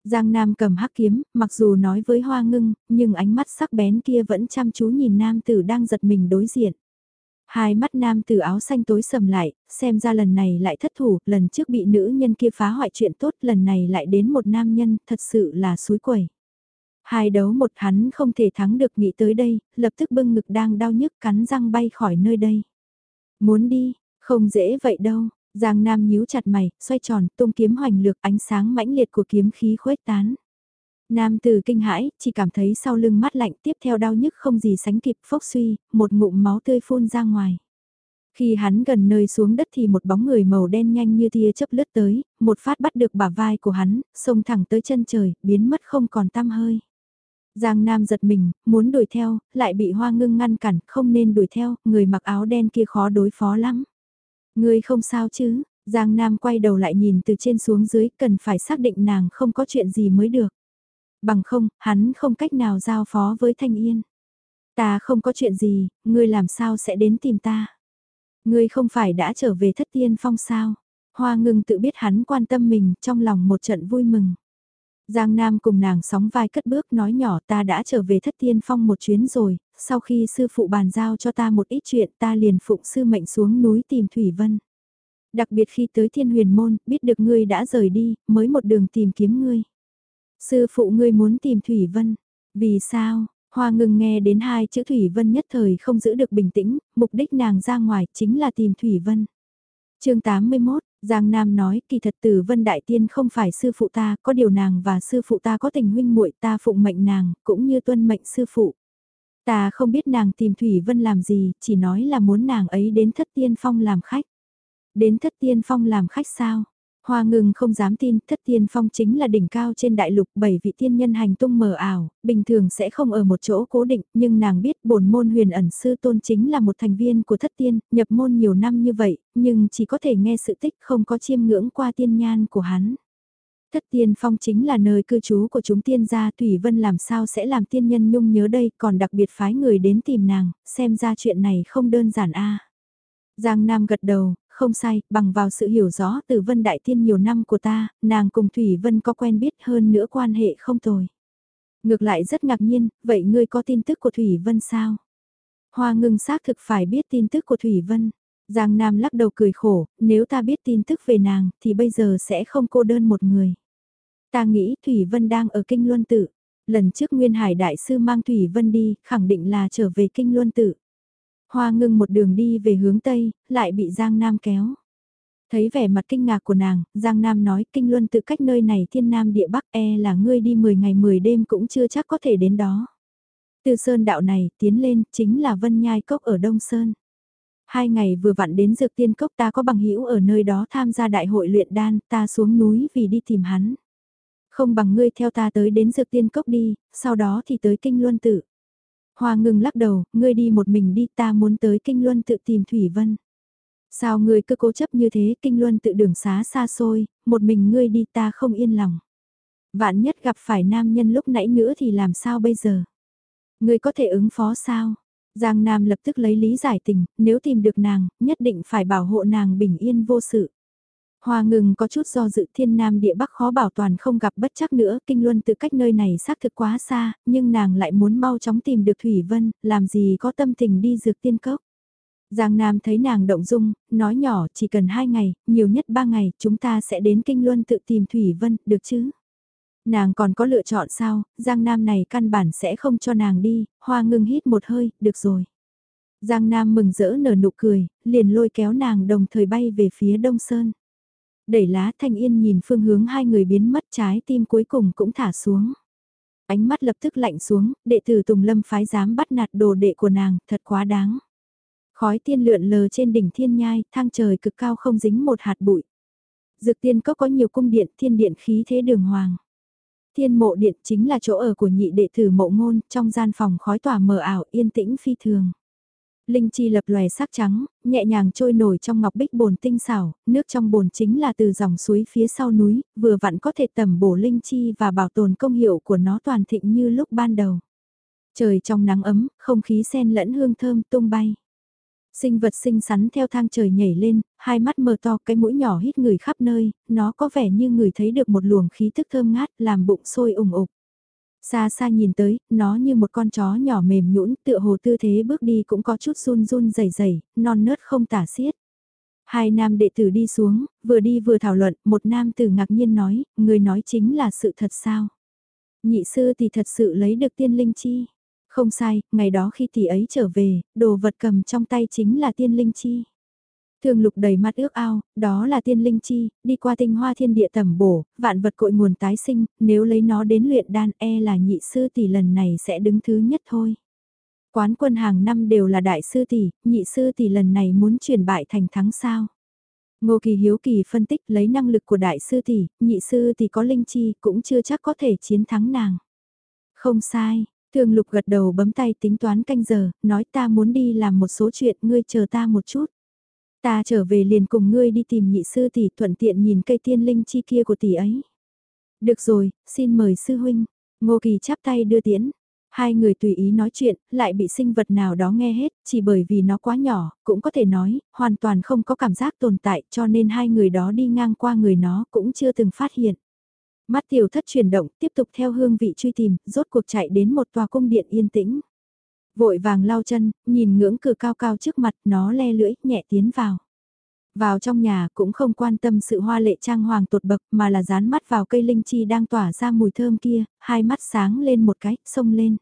Giang Nam cầm hắc kiếm, mặc dù nói với Hoa Ngưng, nhưng ánh mắt sắc bén kia vẫn chăm chú nhìn Nam tử đang giật mình đối diện. Hai mắt Nam tử áo xanh tối sầm lại, xem ra lần này lại thất thủ, lần trước bị nữ nhân kia phá hoại chuyện tốt, lần này lại đến một nam nhân, thật sự là suối quẩy. Hai đấu một hắn không thể thắng được nghĩ tới đây, lập tức bưng ngực đang đau nhức cắn răng bay khỏi nơi đây. Muốn đi, không dễ vậy đâu, Giang Nam nhíu chặt mày, xoay tròn, tung kiếm hoành lược ánh sáng mãnh liệt của kiếm khí khuếch tán. Nam từ kinh hãi, chỉ cảm thấy sau lưng mắt lạnh tiếp theo đau nhức không gì sánh kịp phốc suy, một ngụm máu tươi phun ra ngoài. Khi hắn gần nơi xuống đất thì một bóng người màu đen nhanh như tia chớp lướt tới, một phát bắt được bả vai của hắn, xông thẳng tới chân trời, biến mất không còn tăm hơi. Giang Nam giật mình, muốn đuổi theo, lại bị hoa ngưng ngăn cản, không nên đuổi theo, người mặc áo đen kia khó đối phó lắm. Ngươi không sao chứ, Giang Nam quay đầu lại nhìn từ trên xuống dưới, cần phải xác định nàng không có chuyện gì mới được. Bằng không, hắn không cách nào giao phó với Thanh Yên. Ta không có chuyện gì, ngươi làm sao sẽ đến tìm ta? Ngươi không phải đã trở về thất tiên phong sao? Hoa ngừng tự biết hắn quan tâm mình, trong lòng một trận vui mừng. Giang Nam cùng nàng sóng vai cất bước nói nhỏ ta đã trở về thất tiên phong một chuyến rồi, sau khi sư phụ bàn giao cho ta một ít chuyện ta liền phụng sư mệnh xuống núi tìm Thủy Vân. Đặc biệt khi tới thiên huyền môn, biết được ngươi đã rời đi, mới một đường tìm kiếm ngươi. Sư phụ ngươi muốn tìm Thủy Vân, vì sao? Hoa ngừng nghe đến hai chữ Thủy Vân nhất thời không giữ được bình tĩnh, mục đích nàng ra ngoài chính là tìm Thủy Vân. chương 81, Giang Nam nói, kỳ thật Tử Vân Đại Tiên không phải sư phụ ta, có điều nàng và sư phụ ta có tình huynh muội ta phụng mệnh nàng, cũng như tuân mệnh sư phụ. Ta không biết nàng tìm Thủy Vân làm gì, chỉ nói là muốn nàng ấy đến thất tiên phong làm khách. Đến thất tiên phong làm khách sao? Hoa ngừng không dám tin, thất tiên phong chính là đỉnh cao trên đại lục, bảy vị tiên nhân hành tung mờ ảo, bình thường sẽ không ở một chỗ cố định, nhưng nàng biết bổn môn huyền ẩn sư tôn chính là một thành viên của thất tiên, nhập môn nhiều năm như vậy, nhưng chỉ có thể nghe sự tích không có chiêm ngưỡng qua tiên nhan của hắn. Thất tiên phong chính là nơi cư trú của chúng tiên gia Thủy Vân làm sao sẽ làm tiên nhân nhung nhớ đây còn đặc biệt phái người đến tìm nàng, xem ra chuyện này không đơn giản a Giang Nam gật đầu, không sai, bằng vào sự hiểu rõ từ Vân Đại Tiên nhiều năm của ta, nàng cùng Thủy Vân có quen biết hơn nữa quan hệ không tồi. Ngược lại rất ngạc nhiên, vậy ngươi có tin tức của Thủy Vân sao? Hoa ngưng xác thực phải biết tin tức của Thủy Vân. Giang Nam lắc đầu cười khổ, nếu ta biết tin tức về nàng thì bây giờ sẽ không cô đơn một người. Ta nghĩ Thủy Vân đang ở Kinh Luân Tự. Lần trước Nguyên Hải Đại Sư mang Thủy Vân đi, khẳng định là trở về Kinh Luân Tự. Hoa ngưng một đường đi về hướng Tây, lại bị Giang Nam kéo. Thấy vẻ mặt kinh ngạc của nàng, Giang Nam nói kinh luân tự cách nơi này thiên nam địa bắc e là ngươi đi 10 ngày 10 đêm cũng chưa chắc có thể đến đó. Từ sơn đạo này tiến lên chính là Vân Nhai Cốc ở Đông Sơn. Hai ngày vừa vặn đến dược tiên cốc ta có bằng hữu ở nơi đó tham gia đại hội luyện đan ta xuống núi vì đi tìm hắn. Không bằng ngươi theo ta tới đến dược tiên cốc đi, sau đó thì tới kinh luân tự. Hoa ngừng lắc đầu, ngươi đi một mình đi ta muốn tới Kinh Luân tự tìm Thủy Vân. Sao ngươi cứ cố chấp như thế, Kinh Luân tự đường xá xa xôi, một mình ngươi đi ta không yên lòng. Vạn nhất gặp phải nam nhân lúc nãy nữa thì làm sao bây giờ? Ngươi có thể ứng phó sao? Giang Nam lập tức lấy lý giải tình, nếu tìm được nàng, nhất định phải bảo hộ nàng bình yên vô sự. Hoa ngừng có chút do dự thiên nam địa bắc khó bảo toàn không gặp bất chắc nữa, kinh luân từ cách nơi này xác thực quá xa, nhưng nàng lại muốn mau chóng tìm được Thủy Vân, làm gì có tâm tình đi dược tiên cốc. Giang Nam thấy nàng động dung, nói nhỏ chỉ cần hai ngày, nhiều nhất ba ngày, chúng ta sẽ đến kinh luân tự tìm Thủy Vân, được chứ? Nàng còn có lựa chọn sao, Giang Nam này căn bản sẽ không cho nàng đi, hoa ngưng hít một hơi, được rồi. Giang Nam mừng rỡ nở nụ cười, liền lôi kéo nàng đồng thời bay về phía Đông Sơn đẩy lá thanh yên nhìn phương hướng hai người biến mất trái tim cuối cùng cũng thả xuống. Ánh mắt lập tức lạnh xuống, đệ tử Tùng Lâm phái dám bắt nạt đồ đệ của nàng, thật quá đáng. Khói tiên lượn lờ trên đỉnh thiên nhai, thang trời cực cao không dính một hạt bụi. Dược tiên có có nhiều cung điện, thiên điện khí thế đường hoàng. Thiên mộ điện chính là chỗ ở của nhị đệ tử mộ ngôn, trong gian phòng khói tỏa mờ ảo yên tĩnh phi thường. Linh chi lập lòe sắc trắng, nhẹ nhàng trôi nổi trong ngọc bích bồn tinh xảo, nước trong bồn chính là từ dòng suối phía sau núi, vừa vặn có thể tầm bổ linh chi và bảo tồn công hiệu của nó toàn thịnh như lúc ban đầu. Trời trong nắng ấm, không khí sen lẫn hương thơm tung bay. Sinh vật xinh xắn theo thang trời nhảy lên, hai mắt mờ to cái mũi nhỏ hít người khắp nơi, nó có vẻ như người thấy được một luồng khí thức thơm ngát làm bụng sôi ủng ục. Xa xa nhìn tới, nó như một con chó nhỏ mềm nhũn tựa hồ tư thế bước đi cũng có chút run run rẩy rẩy non nớt không tả xiết. Hai nam đệ tử đi xuống, vừa đi vừa thảo luận, một nam tử ngạc nhiên nói, người nói chính là sự thật sao? Nhị sư thì thật sự lấy được tiên linh chi. Không sai, ngày đó khi tỷ ấy trở về, đồ vật cầm trong tay chính là tiên linh chi. Thường lục đầy mắt ước ao, đó là tiên linh chi, đi qua tinh hoa thiên địa tầm bổ, vạn vật cội nguồn tái sinh, nếu lấy nó đến luyện đan e là nhị sư tỷ lần này sẽ đứng thứ nhất thôi. Quán quân hàng năm đều là đại sư tỷ, nhị sư tỷ lần này muốn chuyển bại thành thắng sao. Ngô Kỳ Hiếu Kỳ phân tích lấy năng lực của đại sư tỷ, nhị sư tỷ có linh chi cũng chưa chắc có thể chiến thắng nàng. Không sai, thường lục gật đầu bấm tay tính toán canh giờ, nói ta muốn đi làm một số chuyện ngươi chờ ta một chút. Ta trở về liền cùng ngươi đi tìm nhị sư tỷ thuận tiện nhìn cây tiên linh chi kia của tỷ ấy. Được rồi, xin mời sư huynh. Ngô Kỳ chắp tay đưa tiễn. Hai người tùy ý nói chuyện, lại bị sinh vật nào đó nghe hết, chỉ bởi vì nó quá nhỏ, cũng có thể nói, hoàn toàn không có cảm giác tồn tại cho nên hai người đó đi ngang qua người nó cũng chưa từng phát hiện. Mắt tiểu thất chuyển động, tiếp tục theo hương vị truy tìm, rốt cuộc chạy đến một tòa cung điện yên tĩnh. Vội vàng lau chân, nhìn ngưỡng cửa cao cao trước mặt, nó le lưỡi, nhẹ tiến vào. Vào trong nhà cũng không quan tâm sự hoa lệ trang hoàng tột bậc mà là dán mắt vào cây linh chi đang tỏa ra mùi thơm kia, hai mắt sáng lên một cái, xông lên.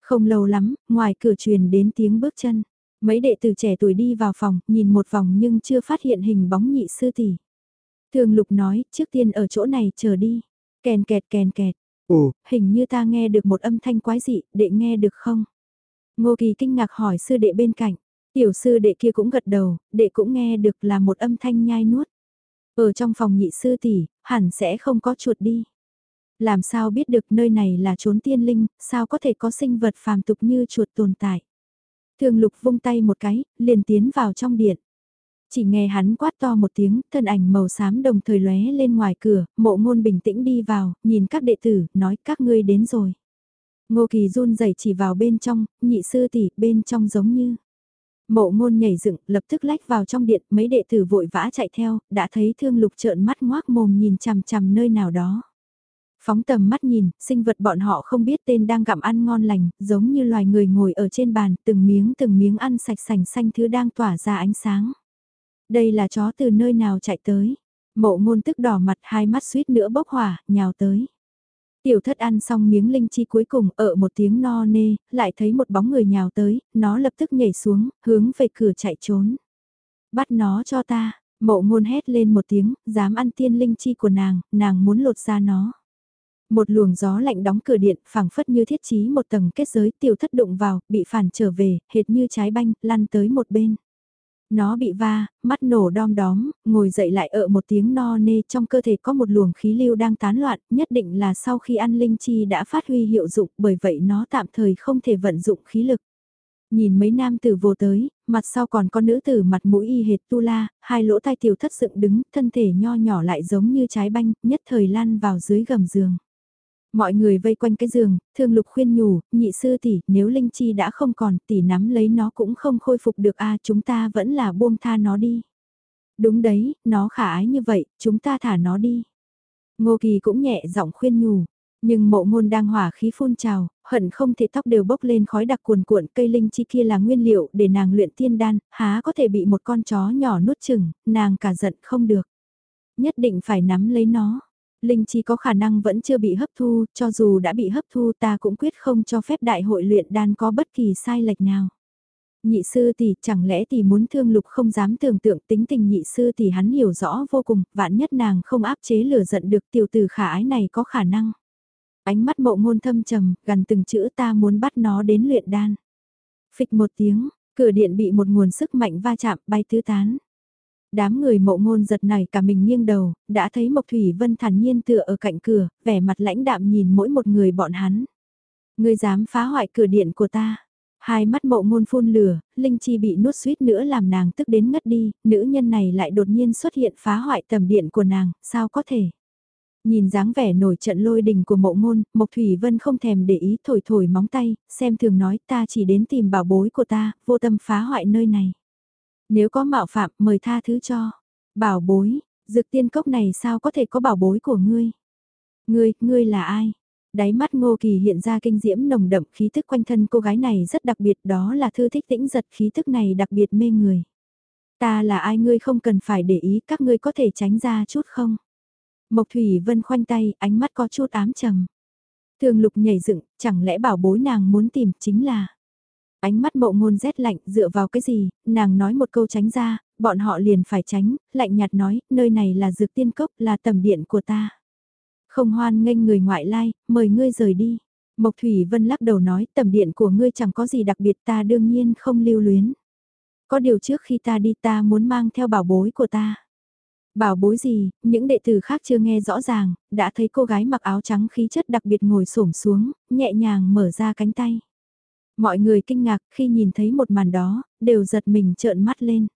Không lâu lắm, ngoài cửa truyền đến tiếng bước chân. Mấy đệ tử trẻ tuổi đi vào phòng, nhìn một vòng nhưng chưa phát hiện hình bóng nhị sư tỷ. Thường lục nói, trước tiên ở chỗ này chờ đi. Kèn kẹt kèn kẹt. Ồ, Hình như ta nghe được một âm thanh quái dị, đệ nghe được không? Ngô Kỳ kinh ngạc hỏi sư đệ bên cạnh. Tiểu sư đệ kia cũng gật đầu, đệ cũng nghe được là một âm thanh nhai nuốt. Ở trong phòng nhị sư tỷ, hẳn sẽ không có chuột đi. Làm sao biết được nơi này là trốn tiên linh, sao có thể có sinh vật phàm tục như chuột tồn tại. Thường lục vung tay một cái, liền tiến vào trong điện. Chỉ nghe hắn quát to một tiếng, thân ảnh màu xám đồng thời lóe lên ngoài cửa, mộ ngôn bình tĩnh đi vào, nhìn các đệ tử, nói các ngươi đến rồi. Ngô Kỳ run rẩy chỉ vào bên trong, nhị sư tỷ bên trong giống như. Mộ ngôn nhảy dựng, lập tức lách vào trong điện, mấy đệ tử vội vã chạy theo, đã thấy thương lục trợn mắt ngoác mồm nhìn chằm chằm nơi nào đó. Phóng tầm mắt nhìn, sinh vật bọn họ không biết tên đang gặm ăn ngon lành, giống như loài người ngồi ở trên bàn, từng miếng từng miếng ăn sạch sành xanh thứ đang tỏa ra ánh sáng. Đây là chó từ nơi nào chạy tới. Mộ ngôn tức đỏ mặt hai mắt suýt nữa bốc hỏa, nhào tới. Tiểu thất ăn xong miếng linh chi cuối cùng ở một tiếng no nê, lại thấy một bóng người nhào tới, nó lập tức nhảy xuống, hướng về cửa chạy trốn. Bắt nó cho ta, mộ ngôn hét lên một tiếng, dám ăn tiên linh chi của nàng, nàng muốn lột ra nó. Một luồng gió lạnh đóng cửa điện, phảng phất như thiết trí một tầng kết giới tiểu thất đụng vào, bị phản trở về, hệt như trái banh, lăn tới một bên. Nó bị va, mắt nổ đom đóm, ngồi dậy lại ở một tiếng no nê trong cơ thể có một luồng khí lưu đang tán loạn, nhất định là sau khi ăn linh chi đã phát huy hiệu dụng bởi vậy nó tạm thời không thể vận dụng khí lực. Nhìn mấy nam tử vô tới, mặt sau còn có nữ tử mặt mũi y hệt tu la, hai lỗ tai tiểu thất dựng đứng, thân thể nho nhỏ lại giống như trái banh, nhất thời lăn vào dưới gầm giường. Mọi người vây quanh cái giường, thương lục khuyên nhủ, nhị sư tỷ, nếu linh chi đã không còn, tỷ nắm lấy nó cũng không khôi phục được a chúng ta vẫn là buông tha nó đi. Đúng đấy, nó khả ái như vậy, chúng ta thả nó đi. Ngô Kỳ cũng nhẹ giọng khuyên nhủ, nhưng mộ ngôn đang hỏa khí phun trào, hận không thể tóc đều bốc lên khói đặc cuồn cuộn cây linh chi kia là nguyên liệu để nàng luyện tiên đan, há có thể bị một con chó nhỏ nuốt chừng, nàng cả giận không được. Nhất định phải nắm lấy nó. Linh chi có khả năng vẫn chưa bị hấp thu, cho dù đã bị hấp thu ta cũng quyết không cho phép đại hội luyện đan có bất kỳ sai lệch nào. Nhị sư tỷ chẳng lẽ tỷ muốn thương lục không dám tưởng tượng tính tình nhị sư tỷ hắn hiểu rõ vô cùng, vạn nhất nàng không áp chế lửa giận được tiểu tử khả ái này có khả năng. Ánh mắt mộ ngôn thâm trầm, gần từng chữ ta muốn bắt nó đến luyện đan. Phịch một tiếng, cửa điện bị một nguồn sức mạnh va chạm bay tứ tán. Đám người mộ ngôn giật này cả mình nghiêng đầu, đã thấy Mộc Thủy Vân thản nhiên tựa ở cạnh cửa, vẻ mặt lãnh đạm nhìn mỗi một người bọn hắn. Ngươi dám phá hoại cửa điện của ta. Hai mắt mộ ngôn phun lửa, Linh Chi bị nuốt suýt nữa làm nàng tức đến ngất đi, nữ nhân này lại đột nhiên xuất hiện phá hoại tầm điện của nàng, sao có thể. Nhìn dáng vẻ nổi trận lôi đình của mộ ngôn, Mộc Thủy Vân không thèm để ý thổi thổi móng tay, xem thường nói ta chỉ đến tìm bảo bối của ta, vô tâm phá hoại nơi này. Nếu có mạo phạm mời tha thứ cho. Bảo bối, dược tiên cốc này sao có thể có bảo bối của ngươi? Ngươi, ngươi là ai? Đáy mắt ngô kỳ hiện ra kinh diễm nồng đậm khí thức quanh thân cô gái này rất đặc biệt đó là thư thích tĩnh giật khí thức này đặc biệt mê người. Ta là ai ngươi không cần phải để ý các ngươi có thể tránh ra chút không? Mộc Thủy Vân khoanh tay, ánh mắt có chút ám trầm. Thường lục nhảy dựng, chẳng lẽ bảo bối nàng muốn tìm chính là... Ánh mắt mộ ngôn rét lạnh dựa vào cái gì, nàng nói một câu tránh ra, bọn họ liền phải tránh, lạnh nhạt nói, nơi này là dược tiên cốc, là tầm điện của ta. Không hoan nghênh người ngoại lai, mời ngươi rời đi. Mộc Thủy Vân lắc đầu nói, tầm điện của ngươi chẳng có gì đặc biệt ta đương nhiên không lưu luyến. Có điều trước khi ta đi ta muốn mang theo bảo bối của ta. Bảo bối gì, những đệ tử khác chưa nghe rõ ràng, đã thấy cô gái mặc áo trắng khí chất đặc biệt ngồi xổm xuống, nhẹ nhàng mở ra cánh tay. Mọi người kinh ngạc khi nhìn thấy một màn đó, đều giật mình trợn mắt lên.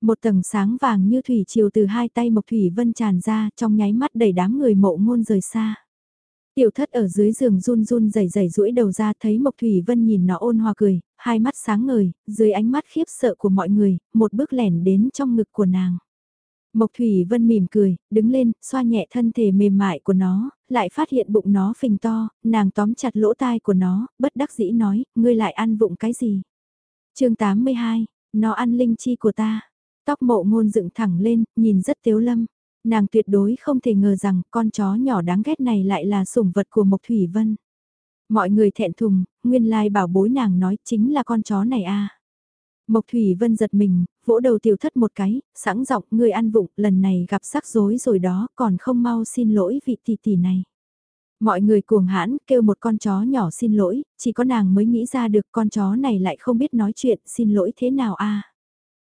Một tầng sáng vàng như thủy chiều từ hai tay Mộc Thủy Vân tràn ra trong nháy mắt đẩy đám người mộ ngôn rời xa. Tiểu thất ở dưới giường run run rẩy rẩy rũi đầu ra thấy Mộc Thủy Vân nhìn nó ôn hòa cười, hai mắt sáng ngời, dưới ánh mắt khiếp sợ của mọi người, một bước lẻn đến trong ngực của nàng. Mộc Thủy Vân mỉm cười, đứng lên, xoa nhẹ thân thể mềm mại của nó, lại phát hiện bụng nó phình to, nàng tóm chặt lỗ tai của nó, bất đắc dĩ nói, ngươi lại ăn vụng cái gì? chương 82, nó ăn linh chi của ta. Tóc mộ ngôn dựng thẳng lên, nhìn rất tiếu lâm. Nàng tuyệt đối không thể ngờ rằng con chó nhỏ đáng ghét này lại là sủng vật của Mộc Thủy Vân. Mọi người thẹn thùng, nguyên lai bảo bối nàng nói chính là con chó này a Mộc Thủy Vân giật mình, vỗ đầu tiểu thất một cái, sẵn giọng người ăn vụng, lần này gặp rắc rối rồi đó, còn không mau xin lỗi vị tỷ tỷ này. Mọi người cuồng hãn kêu một con chó nhỏ xin lỗi, chỉ có nàng mới nghĩ ra được con chó này lại không biết nói chuyện xin lỗi thế nào a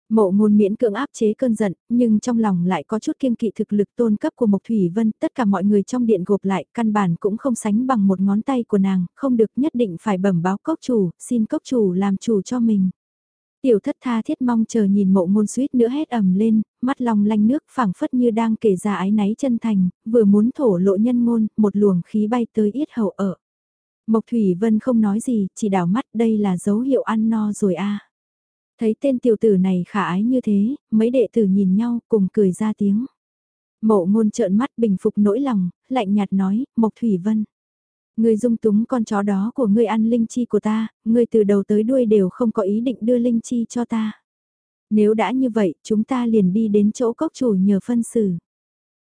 Mộ ngôn miễn cưỡng áp chế cơn giận, nhưng trong lòng lại có chút kiêng kỵ thực lực tôn cấp của Mộc Thủy Vân, tất cả mọi người trong điện gộp lại, căn bản cũng không sánh bằng một ngón tay của nàng, không được nhất định phải bẩm báo cốc chủ, xin cốc chủ làm chủ cho mình. Tiểu thất tha thiết mong chờ nhìn mộ ngôn suýt nữa hét ầm lên, mắt lòng lanh nước phảng phất như đang kể ra ái náy chân thành, vừa muốn thổ lộ nhân ngôn, một luồng khí bay tới yết hầu ở. Mộc Thủy Vân không nói gì, chỉ đảo mắt đây là dấu hiệu ăn no rồi a. Thấy tên tiểu tử này khả ái như thế, mấy đệ tử nhìn nhau cùng cười ra tiếng. Mộ ngôn trợn mắt bình phục nỗi lòng, lạnh nhạt nói, Mộc Thủy Vân. Ngươi dung túng con chó đó của ngươi ăn linh chi của ta, ngươi từ đầu tới đuôi đều không có ý định đưa linh chi cho ta. Nếu đã như vậy, chúng ta liền đi đến chỗ cốc chủ nhờ phân xử.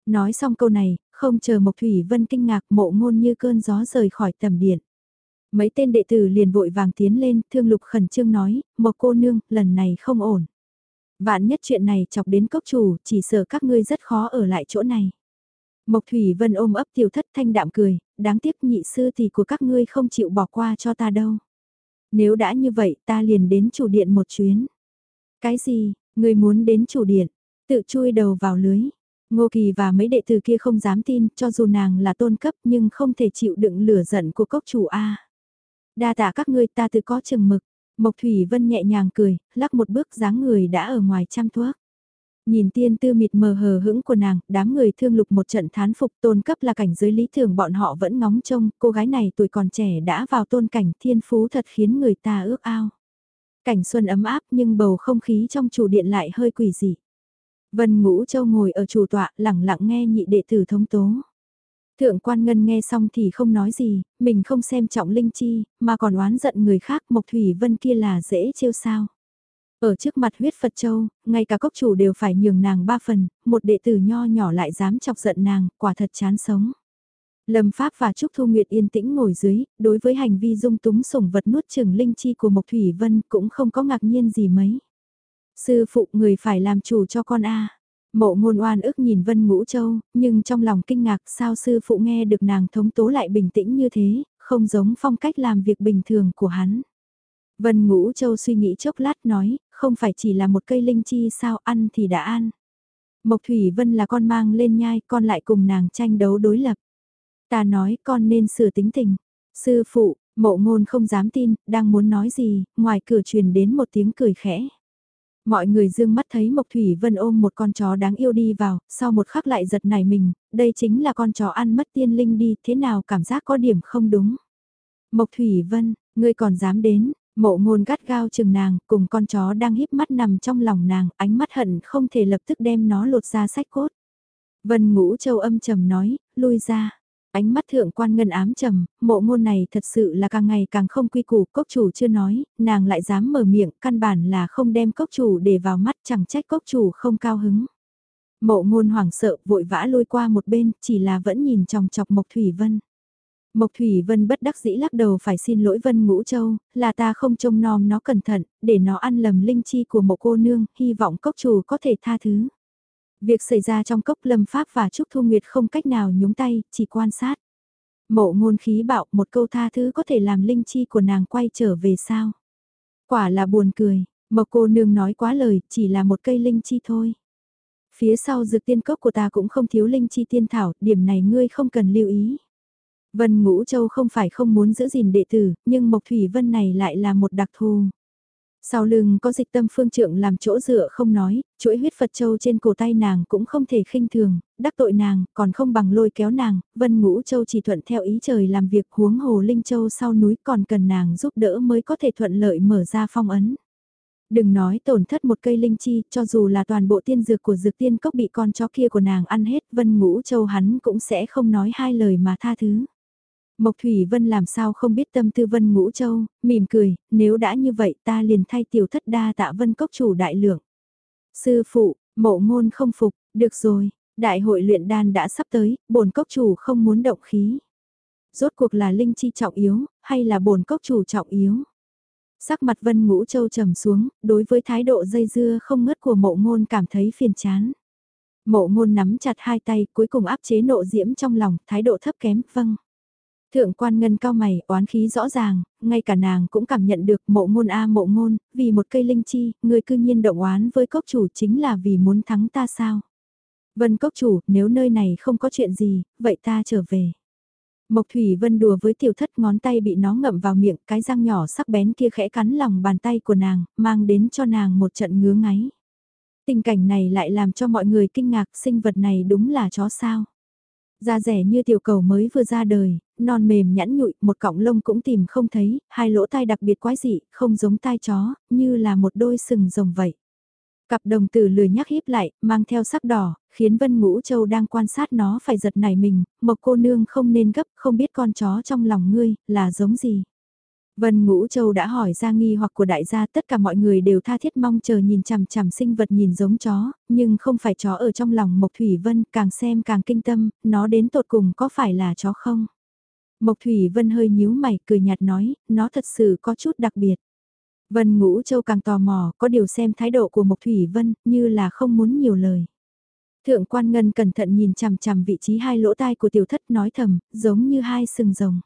Nói xong câu này, không chờ Mộc Thủy Vân kinh ngạc mộ ngôn như cơn gió rời khỏi tầm điện. Mấy tên đệ tử liền vội vàng tiến lên, thương lục khẩn trương nói, một cô nương, lần này không ổn. Vạn nhất chuyện này chọc đến cốc chủ, chỉ sợ các ngươi rất khó ở lại chỗ này. Mộc Thủy Vân ôm ấp tiểu thất thanh đạm cười, đáng tiếc nhị sư thì của các ngươi không chịu bỏ qua cho ta đâu. Nếu đã như vậy ta liền đến chủ điện một chuyến. Cái gì, ngươi muốn đến chủ điện, tự chui đầu vào lưới. Ngô Kỳ và mấy đệ tử kia không dám tin, cho dù nàng là tôn cấp nhưng không thể chịu đựng lửa giận của cốc chủ A. Đa tạ các ngươi ta tự có chừng mực. Mộc Thủy Vân nhẹ nhàng cười, lắc một bước dáng người đã ở ngoài chăm thuốc. Nhìn tiên tư mịt mờ hờ hững của nàng, đám người thương lục một trận thán phục tôn cấp là cảnh giới lý thường bọn họ vẫn ngóng trông, cô gái này tuổi còn trẻ đã vào tôn cảnh thiên phú thật khiến người ta ước ao. Cảnh xuân ấm áp nhưng bầu không khí trong chủ điện lại hơi quỷ dị. Vân Ngũ Châu ngồi ở chủ tọa lẳng lặng nghe nhị đệ tử thống tố. Thượng quan ngân nghe xong thì không nói gì, mình không xem trọng linh chi, mà còn oán giận người khác Mộc Thủy Vân kia là dễ trêu sao. Ở trước mặt huyết Phật Châu, ngay cả cốc chủ đều phải nhường nàng ba phần, một đệ tử nho nhỏ lại dám chọc giận nàng, quả thật chán sống. Lâm Pháp và Trúc Thu Nguyệt yên tĩnh ngồi dưới, đối với hành vi dung túng sủng vật nuốt chừng linh chi của Mộc Thủy Vân cũng không có ngạc nhiên gì mấy. Sư phụ người phải làm chủ cho con A. Mộ ngôn oan ức nhìn Vân Ngũ Châu, nhưng trong lòng kinh ngạc sao sư phụ nghe được nàng thống tố lại bình tĩnh như thế, không giống phong cách làm việc bình thường của hắn. Vân Ngũ Châu suy nghĩ chốc lát nói, không phải chỉ là một cây linh chi sao ăn thì đã ăn. Mộc Thủy Vân là con mang lên nhai, con lại cùng nàng tranh đấu đối lập. Ta nói con nên sửa tính tình. Sư phụ, mộ ngôn không dám tin, đang muốn nói gì, ngoài cửa truyền đến một tiếng cười khẽ. Mọi người dương mắt thấy Mộc Thủy Vân ôm một con chó đáng yêu đi vào, sau một khắc lại giật nảy mình, đây chính là con chó ăn mất tiên linh đi, thế nào cảm giác có điểm không đúng. Mộc Thủy Vân, ngươi còn dám đến, Mộ ngôn gắt gao chừng nàng, cùng con chó đang híp mắt nằm trong lòng nàng, ánh mắt hận không thể lập tức đem nó lột ra sách cốt. Vân ngũ châu âm trầm nói, lui ra. Ánh mắt thượng quan ngân ám trầm, mộ ngôn này thật sự là càng ngày càng không quy củ, cốc chủ chưa nói, nàng lại dám mở miệng, căn bản là không đem cốc chủ để vào mắt chẳng trách cốc chủ không cao hứng. Mộ ngôn hoảng sợ vội vã lôi qua một bên, chỉ là vẫn nhìn trong chọc Mộc Thủy Vân. Mộc Thủy Vân bất đắc dĩ lắc đầu phải xin lỗi Vân Ngũ Châu, là ta không trông nom nó cẩn thận, để nó ăn lầm linh chi của một cô nương, hy vọng cốc chủ có thể tha thứ. Việc xảy ra trong cốc lâm pháp và Trúc Thu Nguyệt không cách nào nhúng tay, chỉ quan sát. Mộ ngôn khí bạo một câu tha thứ có thể làm linh chi của nàng quay trở về sao. Quả là buồn cười, Mộc cô nương nói quá lời, chỉ là một cây linh chi thôi. Phía sau dược tiên cốc của ta cũng không thiếu linh chi tiên thảo, điểm này ngươi không cần lưu ý. Vân Ngũ Châu không phải không muốn giữ gìn đệ tử, nhưng Mộc Thủy Vân này lại là một đặc thù. Sau lưng có dịch tâm phương trượng làm chỗ dựa không nói, chuỗi huyết Phật Châu trên cổ tay nàng cũng không thể khinh thường, đắc tội nàng, còn không bằng lôi kéo nàng, Vân Ngũ Châu chỉ thuận theo ý trời làm việc huống hồ Linh Châu sau núi còn cần nàng giúp đỡ mới có thể thuận lợi mở ra phong ấn. Đừng nói tổn thất một cây linh chi, cho dù là toàn bộ tiên dược của dược tiên cốc bị con chó kia của nàng ăn hết, Vân Ngũ Châu hắn cũng sẽ không nói hai lời mà tha thứ. Mộc Thủy Vân làm sao không biết tâm tư Vân Ngũ Châu, mỉm cười, nếu đã như vậy ta liền thay tiểu thất đa tạ Vân Cốc chủ đại lượng. Sư phụ, mộ ngôn không phục, được rồi, đại hội luyện đan đã sắp tới, bổn cốc chủ không muốn động khí. Rốt cuộc là linh chi trọng yếu, hay là bổn cốc chủ trọng yếu? Sắc mặt Vân Ngũ Châu trầm xuống, đối với thái độ dây dưa không ngớt của mộ ngôn cảm thấy phiền chán. Mộ ngôn nắm chặt hai tay cuối cùng áp chế nộ diễm trong lòng, thái độ thấp kém, vâng. Thượng quan ngân cao mày, oán khí rõ ràng, ngay cả nàng cũng cảm nhận được mộ ngôn a mộ ngôn, vì một cây linh chi, người cư nhiên động oán với cốc chủ chính là vì muốn thắng ta sao. Vân cốc chủ, nếu nơi này không có chuyện gì, vậy ta trở về. Mộc Thủy Vân đùa với tiểu thất ngón tay bị nó ngậm vào miệng, cái răng nhỏ sắc bén kia khẽ cắn lòng bàn tay của nàng, mang đến cho nàng một trận ngứa ngáy. Tình cảnh này lại làm cho mọi người kinh ngạc sinh vật này đúng là chó sao. Da rẻ như tiểu cầu mới vừa ra đời, non mềm nhẵn nhụi, một cọng lông cũng tìm không thấy, hai lỗ tai đặc biệt quái dị, không giống tai chó, như là một đôi sừng rồng vậy. Cặp đồng tử lười nhắc híp lại, mang theo sắc đỏ, khiến Vân Ngũ Châu đang quan sát nó phải giật nảy mình, mộc cô nương không nên gấp, không biết con chó trong lòng ngươi, là giống gì. Vân Ngũ Châu đã hỏi ra nghi hoặc của đại gia tất cả mọi người đều tha thiết mong chờ nhìn chằm chằm sinh vật nhìn giống chó, nhưng không phải chó ở trong lòng Mộc Thủy Vân càng xem càng kinh tâm, nó đến tột cùng có phải là chó không? Mộc Thủy Vân hơi nhíu mày cười nhạt nói, nó thật sự có chút đặc biệt. Vân Ngũ Châu càng tò mò, có điều xem thái độ của Mộc Thủy Vân, như là không muốn nhiều lời. Thượng quan ngân cẩn thận nhìn chằm chằm vị trí hai lỗ tai của tiểu thất nói thầm, giống như hai sừng rồng.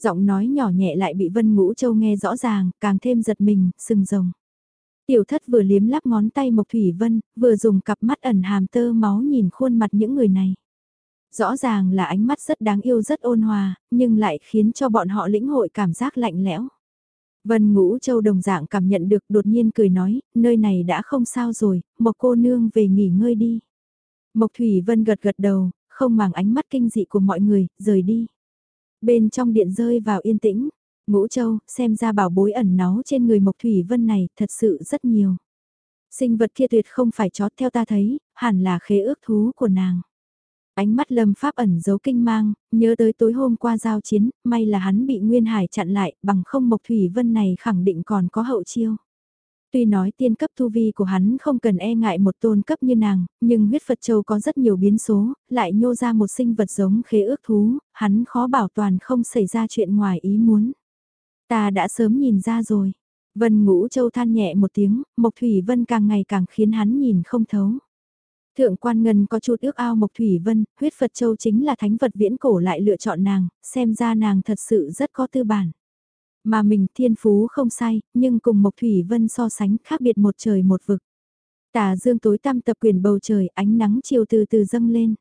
Giọng nói nhỏ nhẹ lại bị Vân Ngũ Châu nghe rõ ràng, càng thêm giật mình, sừng rồng. Tiểu thất vừa liếm lắp ngón tay Mộc Thủy Vân, vừa dùng cặp mắt ẩn hàm tơ máu nhìn khuôn mặt những người này. Rõ ràng là ánh mắt rất đáng yêu rất ôn hòa, nhưng lại khiến cho bọn họ lĩnh hội cảm giác lạnh lẽo. Vân Ngũ Châu đồng dạng cảm nhận được đột nhiên cười nói, nơi này đã không sao rồi, Mộc cô nương về nghỉ ngơi đi. Mộc Thủy Vân gật gật đầu, không màng ánh mắt kinh dị của mọi người, rời đi. Bên trong điện rơi vào yên tĩnh, Ngũ Châu, xem ra bảo bối ẩn náu trên người Mộc Thủy Vân này, thật sự rất nhiều. Sinh vật kia tuyệt không phải chó theo ta thấy, hẳn là khế ước thú của nàng. Ánh mắt lâm pháp ẩn giấu kinh mang, nhớ tới tối hôm qua giao chiến, may là hắn bị Nguyên Hải chặn lại, bằng không Mộc Thủy Vân này khẳng định còn có hậu chiêu. Tuy nói tiên cấp tu vi của hắn không cần e ngại một tôn cấp như nàng, nhưng huyết Phật Châu có rất nhiều biến số, lại nhô ra một sinh vật giống khế ước thú, hắn khó bảo toàn không xảy ra chuyện ngoài ý muốn. Ta đã sớm nhìn ra rồi. Vân Ngũ Châu than nhẹ một tiếng, Mộc Thủy Vân càng ngày càng khiến hắn nhìn không thấu. Thượng quan ngân có chút ước ao Mộc Thủy Vân, huyết Phật Châu chính là thánh vật viễn cổ lại lựa chọn nàng, xem ra nàng thật sự rất có tư bản. Mà mình thiên phú không sai, nhưng cùng Mộc Thủy Vân so sánh khác biệt một trời một vực. Tà dương tối tăm tập quyền bầu trời, ánh nắng chiều từ từ dâng lên.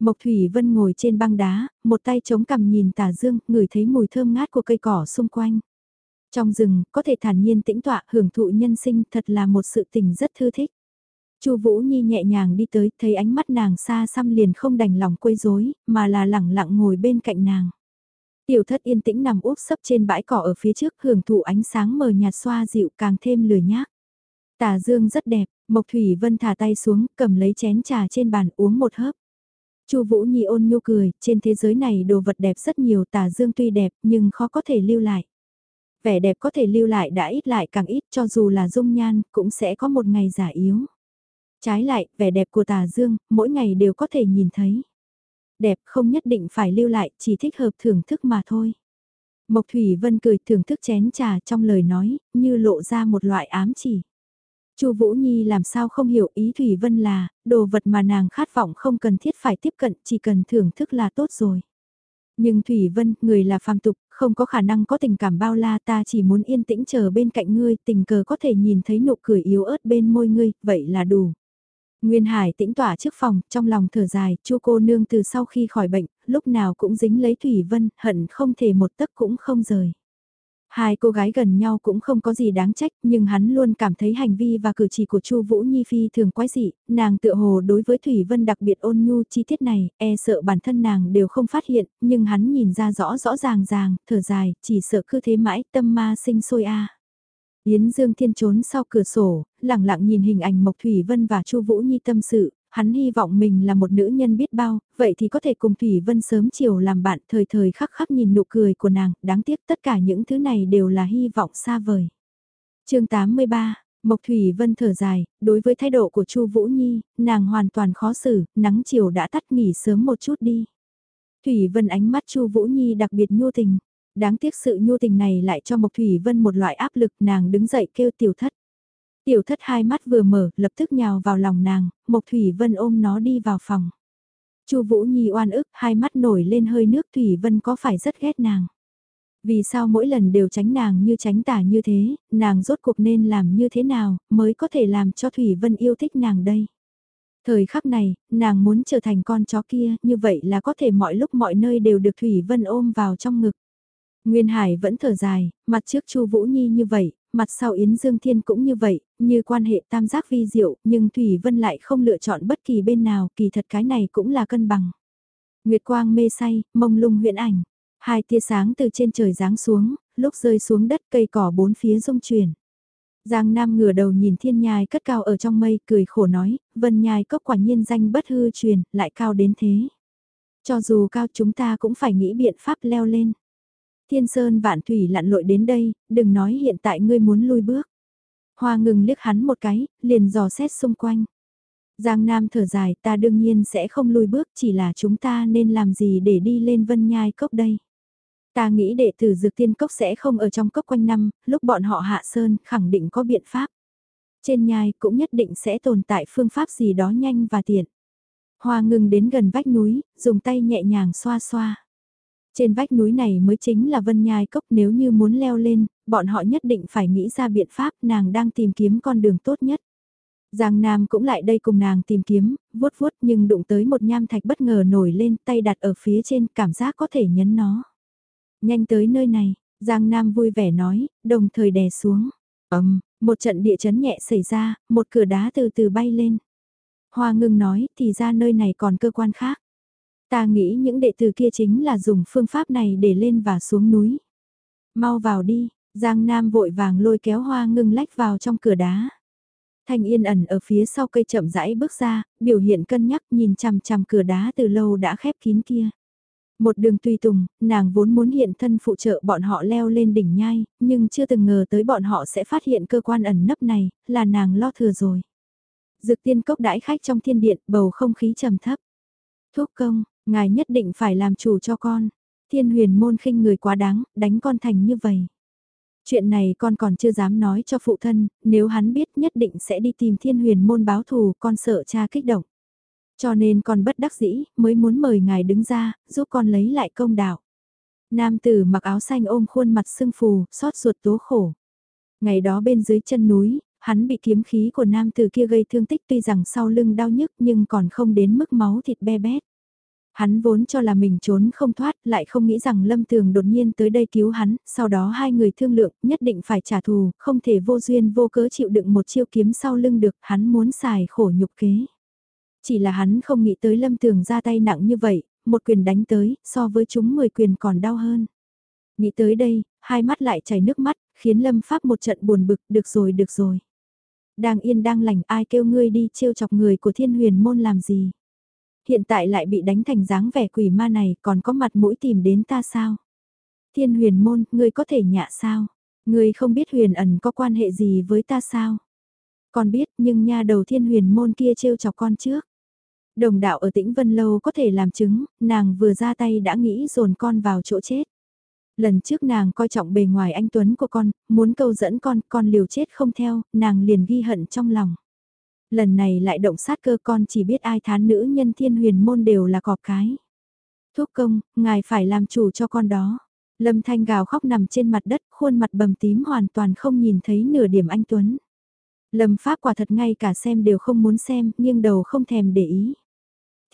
Mộc Thủy Vân ngồi trên băng đá, một tay chống cằm nhìn tà dương, ngửi thấy mùi thơm ngát của cây cỏ xung quanh. Trong rừng, có thể thản nhiên tĩnh tọa hưởng thụ nhân sinh thật là một sự tình rất thư thích. Chu Vũ Nhi nhẹ nhàng đi tới, thấy ánh mắt nàng xa xăm liền không đành lòng quấy rối, mà là lẳng lặng ngồi bên cạnh nàng. Tiểu thất yên tĩnh nằm úp sấp trên bãi cỏ ở phía trước hưởng thụ ánh sáng mờ nhạt xoa dịu càng thêm lười nhác. Tà dương rất đẹp, Mộc Thủy Vân thả tay xuống, cầm lấy chén trà trên bàn uống một hớp. Chu Vũ Nhi ôn nhu cười, trên thế giới này đồ vật đẹp rất nhiều, tà dương tuy đẹp nhưng khó có thể lưu lại. Vẻ đẹp có thể lưu lại đã ít lại càng ít cho dù là dung nhan cũng sẽ có một ngày giả yếu. Trái lại, vẻ đẹp của tà dương, mỗi ngày đều có thể nhìn thấy. Đẹp không nhất định phải lưu lại, chỉ thích hợp thưởng thức mà thôi. Mộc Thủy Vân cười thưởng thức chén trà trong lời nói, như lộ ra một loại ám chỉ. Chu Vũ Nhi làm sao không hiểu ý Thủy Vân là, đồ vật mà nàng khát vọng không cần thiết phải tiếp cận, chỉ cần thưởng thức là tốt rồi. Nhưng Thủy Vân, người là phàm tục, không có khả năng có tình cảm bao la ta chỉ muốn yên tĩnh chờ bên cạnh ngươi, tình cờ có thể nhìn thấy nụ cười yếu ớt bên môi ngươi, vậy là đủ. Nguyên Hải tĩnh tỏa trước phòng, trong lòng thở dài, chu cô nương từ sau khi khỏi bệnh, lúc nào cũng dính lấy Thủy Vân, hận không thể một tấc cũng không rời. Hai cô gái gần nhau cũng không có gì đáng trách, nhưng hắn luôn cảm thấy hành vi và cử chỉ của Chu Vũ Nhi phi thường quái dị, nàng tựa hồ đối với Thủy Vân đặc biệt ôn nhu chi tiết này, e sợ bản thân nàng đều không phát hiện, nhưng hắn nhìn ra rõ rõ ràng ràng, thở dài, chỉ sợ cứ thế mãi, tâm ma sinh sôi a. Yến Dương Thiên trốn sau cửa sổ, lặng lặng nhìn hình ảnh Mộc Thủy Vân và Chu Vũ Nhi tâm sự, hắn hy vọng mình là một nữ nhân biết bao, vậy thì có thể cùng Thủy Vân sớm chiều làm bạn thời thời khắc khắc nhìn nụ cười của nàng, đáng tiếc tất cả những thứ này đều là hy vọng xa vời. chương 83 Mộc Thủy Vân thở dài, đối với thái độ của Chu Vũ Nhi, nàng hoàn toàn khó xử, nắng chiều đã tắt nghỉ sớm một chút đi. Thủy Vân ánh mắt Chu Vũ Nhi đặc biệt nhu tình, Đáng tiếc sự nhu tình này lại cho Mộc Thủy Vân một loại áp lực nàng đứng dậy kêu tiểu thất. Tiểu thất hai mắt vừa mở, lập tức nhào vào lòng nàng, Mộc Thủy Vân ôm nó đi vào phòng. Chu Vũ Nhi oan ức, hai mắt nổi lên hơi nước Thủy Vân có phải rất ghét nàng. Vì sao mỗi lần đều tránh nàng như tránh tả như thế, nàng rốt cuộc nên làm như thế nào, mới có thể làm cho Thủy Vân yêu thích nàng đây. Thời khắc này, nàng muốn trở thành con chó kia, như vậy là có thể mọi lúc mọi nơi đều được Thủy Vân ôm vào trong ngực. Nguyên Hải vẫn thở dài, mặt trước Chu Vũ Nhi như vậy, mặt sau Yến Dương Thiên cũng như vậy, như quan hệ tam giác vi diệu, nhưng Thủy Vân lại không lựa chọn bất kỳ bên nào, kỳ thật cái này cũng là cân bằng. Nguyệt quang mê say, mông lung huyễn ảnh, hai tia sáng từ trên trời giáng xuống, lúc rơi xuống đất cây cỏ bốn phía rung chuyển. Giang Nam ngửa đầu nhìn thiên nhai cất cao ở trong mây, cười khổ nói, vân nhai cốc quả nhiên danh bất hư truyền, lại cao đến thế. Cho dù cao chúng ta cũng phải nghĩ biện pháp leo lên. Thiên Sơn vạn thủy lặn lội đến đây, đừng nói hiện tại ngươi muốn lui bước. Hoa ngừng liếc hắn một cái, liền dò xét xung quanh. Giang Nam thở dài ta đương nhiên sẽ không lui bước chỉ là chúng ta nên làm gì để đi lên vân nhai cốc đây. Ta nghĩ đệ tử dược tiên cốc sẽ không ở trong cốc quanh năm, lúc bọn họ hạ sơn khẳng định có biện pháp. Trên nhai cũng nhất định sẽ tồn tại phương pháp gì đó nhanh và tiện. Hoa ngừng đến gần vách núi, dùng tay nhẹ nhàng xoa xoa. Trên vách núi này mới chính là vân nhai cốc nếu như muốn leo lên, bọn họ nhất định phải nghĩ ra biện pháp nàng đang tìm kiếm con đường tốt nhất. Giang Nam cũng lại đây cùng nàng tìm kiếm, vuốt vuốt nhưng đụng tới một nham thạch bất ngờ nổi lên tay đặt ở phía trên cảm giác có thể nhấn nó. Nhanh tới nơi này, Giang Nam vui vẻ nói, đồng thời đè xuống. Ấm, một trận địa chấn nhẹ xảy ra, một cửa đá từ từ bay lên. Hoa ngưng nói, thì ra nơi này còn cơ quan khác. Ta nghĩ những đệ tử kia chính là dùng phương pháp này để lên và xuống núi. Mau vào đi, Giang Nam vội vàng lôi kéo hoa ngưng lách vào trong cửa đá. Thanh Yên ẩn ở phía sau cây chậm rãi bước ra, biểu hiện cân nhắc nhìn chằm chằm cửa đá từ lâu đã khép kín kia. Một đường tùy tùng, nàng vốn muốn hiện thân phụ trợ bọn họ leo lên đỉnh nhai, nhưng chưa từng ngờ tới bọn họ sẽ phát hiện cơ quan ẩn nấp này, là nàng lo thừa rồi. Dược tiên cốc đãi khách trong thiên điện, bầu không khí trầm thấp. Thúc công, ngài nhất định phải làm chủ cho con. Thiên huyền môn khinh người quá đáng, đánh con thành như vậy. Chuyện này con còn chưa dám nói cho phụ thân, nếu hắn biết nhất định sẽ đi tìm thiên huyền môn báo thù, con sợ cha kích động. Cho nên con bất đắc dĩ, mới muốn mời ngài đứng ra, giúp con lấy lại công đạo. Nam tử mặc áo xanh ôm khuôn mặt sưng phù, xót ruột tố khổ. Ngày đó bên dưới chân núi, hắn bị kiếm khí của nam tử kia gây thương tích tuy rằng sau lưng đau nhức nhưng còn không đến mức máu thịt be bét. Hắn vốn cho là mình trốn không thoát, lại không nghĩ rằng Lâm Tường đột nhiên tới đây cứu hắn, sau đó hai người thương lượng, nhất định phải trả thù, không thể vô duyên vô cớ chịu đựng một chiêu kiếm sau lưng được, hắn muốn xài khổ nhục kế. Chỉ là hắn không nghĩ tới Lâm Tường ra tay nặng như vậy, một quyền đánh tới, so với chúng 10 quyền còn đau hơn. Nghĩ tới đây, hai mắt lại chảy nước mắt, khiến Lâm Pháp một trận buồn bực, được rồi được rồi. Đang yên đang lành ai kêu ngươi đi trêu chọc người của thiên huyền môn làm gì. Hiện tại lại bị đánh thành dáng vẻ quỷ ma này còn có mặt mũi tìm đến ta sao? Thiên huyền môn, ngươi có thể nhạ sao? Ngươi không biết huyền ẩn có quan hệ gì với ta sao? Con biết nhưng nha đầu thiên huyền môn kia trêu chọc con trước. Đồng đạo ở tĩnh Vân Lâu có thể làm chứng, nàng vừa ra tay đã nghĩ dồn con vào chỗ chết. Lần trước nàng coi trọng bề ngoài anh Tuấn của con, muốn câu dẫn con, con liều chết không theo, nàng liền ghi hận trong lòng. Lần này lại động sát cơ con chỉ biết ai thán nữ nhân thiên huyền môn đều là cọp cái. Thúc công, ngài phải làm chủ cho con đó. Lâm Thanh gào khóc nằm trên mặt đất, khuôn mặt bầm tím hoàn toàn không nhìn thấy nửa điểm anh Tuấn. Lâm Pháp quả thật ngay cả xem đều không muốn xem, nhưng đầu không thèm để ý.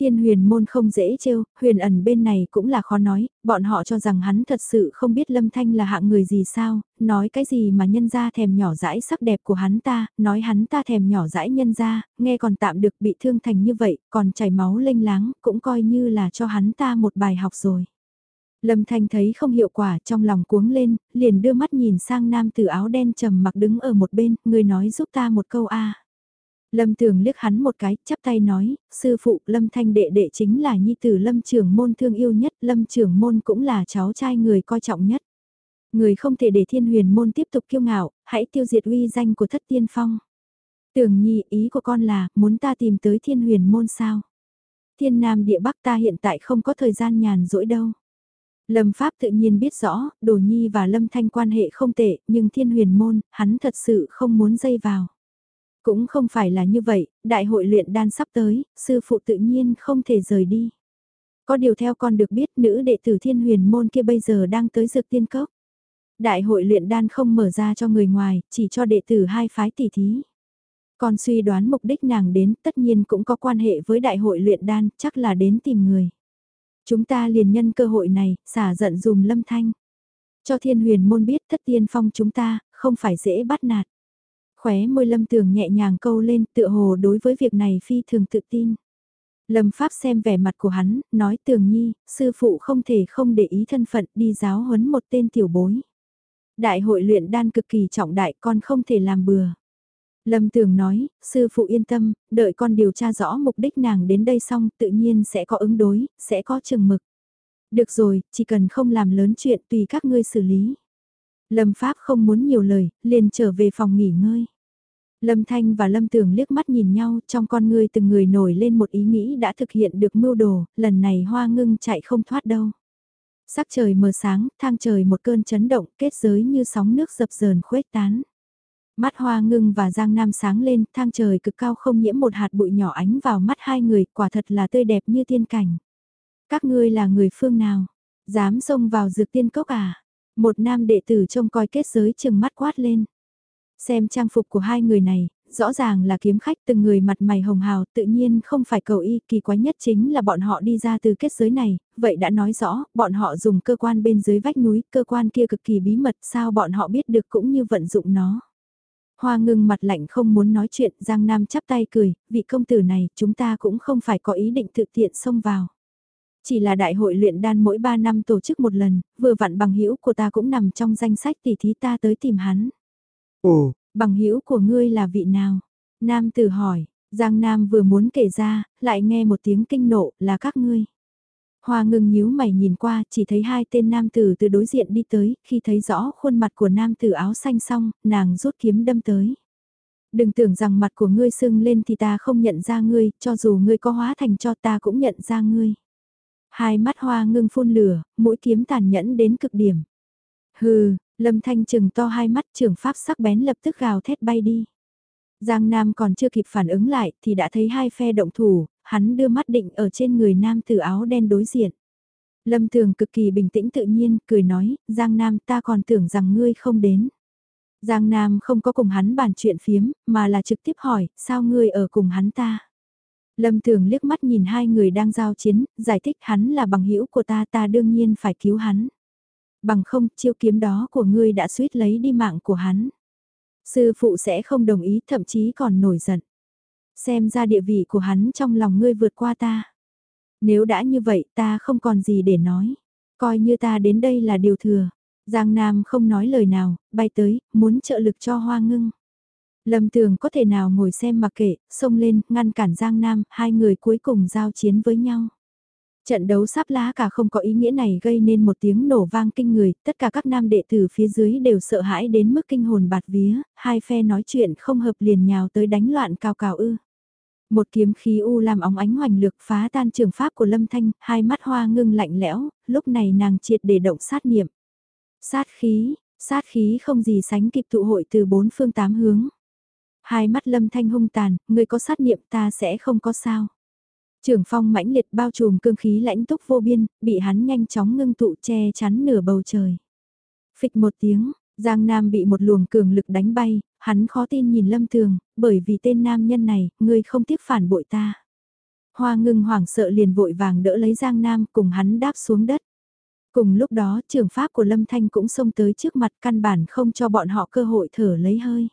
Thiên huyền môn không dễ trêu, huyền ẩn bên này cũng là khó nói, bọn họ cho rằng hắn thật sự không biết Lâm Thanh là hạng người gì sao, nói cái gì mà nhân ra thèm nhỏ dãi sắc đẹp của hắn ta, nói hắn ta thèm nhỏ dãi nhân ra, nghe còn tạm được bị thương thành như vậy, còn chảy máu lênh láng, cũng coi như là cho hắn ta một bài học rồi. Lâm Thanh thấy không hiệu quả trong lòng cuống lên, liền đưa mắt nhìn sang nam tử áo đen trầm mặc đứng ở một bên, người nói giúp ta một câu a. Lâm Tường liếc hắn một cái, chắp tay nói, sư phụ Lâm Thanh đệ đệ chính là nhi tử Lâm trưởng môn thương yêu nhất, Lâm trưởng môn cũng là cháu trai người coi trọng nhất. Người không thể để thiên huyền môn tiếp tục kiêu ngạo, hãy tiêu diệt uy danh của thất tiên phong. Tưởng nhi ý của con là, muốn ta tìm tới thiên huyền môn sao? Thiên nam địa bắc ta hiện tại không có thời gian nhàn rỗi đâu. Lâm Pháp tự nhiên biết rõ, Đồ Nhi và Lâm Thanh quan hệ không tệ, nhưng thiên huyền môn, hắn thật sự không muốn dây vào. Cũng không phải là như vậy, đại hội luyện đan sắp tới, sư phụ tự nhiên không thể rời đi. Có điều theo con được biết nữ đệ tử thiên huyền môn kia bây giờ đang tới dược tiên cốc. Đại hội luyện đan không mở ra cho người ngoài, chỉ cho đệ tử hai phái tỷ thí. Con suy đoán mục đích nàng đến tất nhiên cũng có quan hệ với đại hội luyện đan, chắc là đến tìm người. Chúng ta liền nhân cơ hội này, xả giận dùm lâm thanh. Cho thiên huyền môn biết thất tiên phong chúng ta, không phải dễ bắt nạt. Khóe môi lâm tường nhẹ nhàng câu lên tựa hồ đối với việc này phi thường tự tin. Lâm Pháp xem vẻ mặt của hắn, nói tường nhi, sư phụ không thể không để ý thân phận đi giáo huấn một tên tiểu bối. Đại hội luyện đan cực kỳ trọng đại con không thể làm bừa. Lâm Tường nói, sư phụ yên tâm, đợi con điều tra rõ mục đích nàng đến đây xong tự nhiên sẽ có ứng đối, sẽ có chừng mực. Được rồi, chỉ cần không làm lớn chuyện tùy các ngươi xử lý. Lâm Pháp không muốn nhiều lời, liền trở về phòng nghỉ ngơi. Lâm Thanh và Lâm Tường liếc mắt nhìn nhau, trong con người từng người nổi lên một ý nghĩ đã thực hiện được mưu đồ, lần này hoa ngưng chạy không thoát đâu. Sắc trời mờ sáng, thang trời một cơn chấn động, kết giới như sóng nước dập dờn khuếch tán. Mắt hoa ngưng và giang nam sáng lên, thang trời cực cao không nhiễm một hạt bụi nhỏ ánh vào mắt hai người, quả thật là tươi đẹp như tiên cảnh. Các ngươi là người phương nào? Dám xông vào dược tiên cốc à? Một nam đệ tử trông coi kết giới chừng mắt quát lên. Xem trang phục của hai người này, rõ ràng là kiếm khách từng người mặt mày hồng hào tự nhiên không phải cầu y kỳ quái nhất chính là bọn họ đi ra từ kết giới này, vậy đã nói rõ, bọn họ dùng cơ quan bên dưới vách núi, cơ quan kia cực kỳ bí mật sao bọn họ biết được cũng như vận dụng nó. Hoa ngưng mặt lạnh không muốn nói chuyện, Giang Nam chắp tay cười, vị công tử này chúng ta cũng không phải có ý định thực tiện xông vào. Chỉ là đại hội luyện đan mỗi 3 năm tổ chức một lần, vừa vặn bằng hữu của ta cũng nằm trong danh sách tỷ thí ta tới tìm hắn. Ồ, bằng hữu của ngươi là vị nào? Nam tử hỏi, Giang Nam vừa muốn kể ra, lại nghe một tiếng kinh nộ là các ngươi. Hoa ngừng nhíu mày nhìn qua, chỉ thấy hai tên nam tử từ đối diện đi tới, khi thấy rõ khuôn mặt của nam tử áo xanh xong, nàng rút kiếm đâm tới. Đừng tưởng rằng mặt của ngươi sưng lên thì ta không nhận ra ngươi, cho dù ngươi có hóa thành cho ta cũng nhận ra ngươi. Hai mắt hoa ngưng phun lửa, mũi kiếm tàn nhẫn đến cực điểm. Hừ, lâm thanh chừng to hai mắt Trường pháp sắc bén lập tức gào thét bay đi. Giang Nam còn chưa kịp phản ứng lại thì đã thấy hai phe động thủ, hắn đưa mắt định ở trên người nam tử áo đen đối diện. Lâm Thường cực kỳ bình tĩnh tự nhiên, cười nói, Giang Nam ta còn tưởng rằng ngươi không đến. Giang Nam không có cùng hắn bàn chuyện phiếm, mà là trực tiếp hỏi, sao ngươi ở cùng hắn ta? Lâm Thường liếc mắt nhìn hai người đang giao chiến, giải thích hắn là bằng hữu của ta ta đương nhiên phải cứu hắn. Bằng không, chiêu kiếm đó của ngươi đã suýt lấy đi mạng của hắn. Sư phụ sẽ không đồng ý thậm chí còn nổi giận. Xem ra địa vị của hắn trong lòng ngươi vượt qua ta. Nếu đã như vậy ta không còn gì để nói. Coi như ta đến đây là điều thừa. Giang Nam không nói lời nào, bay tới, muốn trợ lực cho hoa ngưng. Lâm Tường có thể nào ngồi xem mặc kệ, xông lên, ngăn cản Giang Nam, hai người cuối cùng giao chiến với nhau. Trận đấu sắp lá cả không có ý nghĩa này gây nên một tiếng nổ vang kinh người, tất cả các nam đệ tử phía dưới đều sợ hãi đến mức kinh hồn bạt vía, hai phe nói chuyện không hợp liền nhào tới đánh loạn cao cào ư. Một kiếm khí u làm óng ánh hoành lực phá tan trường pháp của Lâm Thanh, hai mắt hoa ngưng lạnh lẽo, lúc này nàng triệt để động sát niệm. Sát khí, sát khí không gì sánh kịp tụ hội từ bốn phương tám hướng. Hai mắt Lâm Thanh hung tàn, người có sát niệm ta sẽ không có sao. Trường phong mãnh liệt bao trùm cương khí lãnh túc vô biên, bị hắn nhanh chóng ngưng tụ che chắn nửa bầu trời. Phịch một tiếng, Giang Nam bị một luồng cường lực đánh bay, hắn khó tin nhìn Lâm Thường, bởi vì tên nam nhân này, ngươi không tiếc phản bội ta. Hoa ngưng hoảng sợ liền vội vàng đỡ lấy Giang Nam cùng hắn đáp xuống đất. Cùng lúc đó trường pháp của Lâm Thanh cũng xông tới trước mặt căn bản không cho bọn họ cơ hội thở lấy hơi.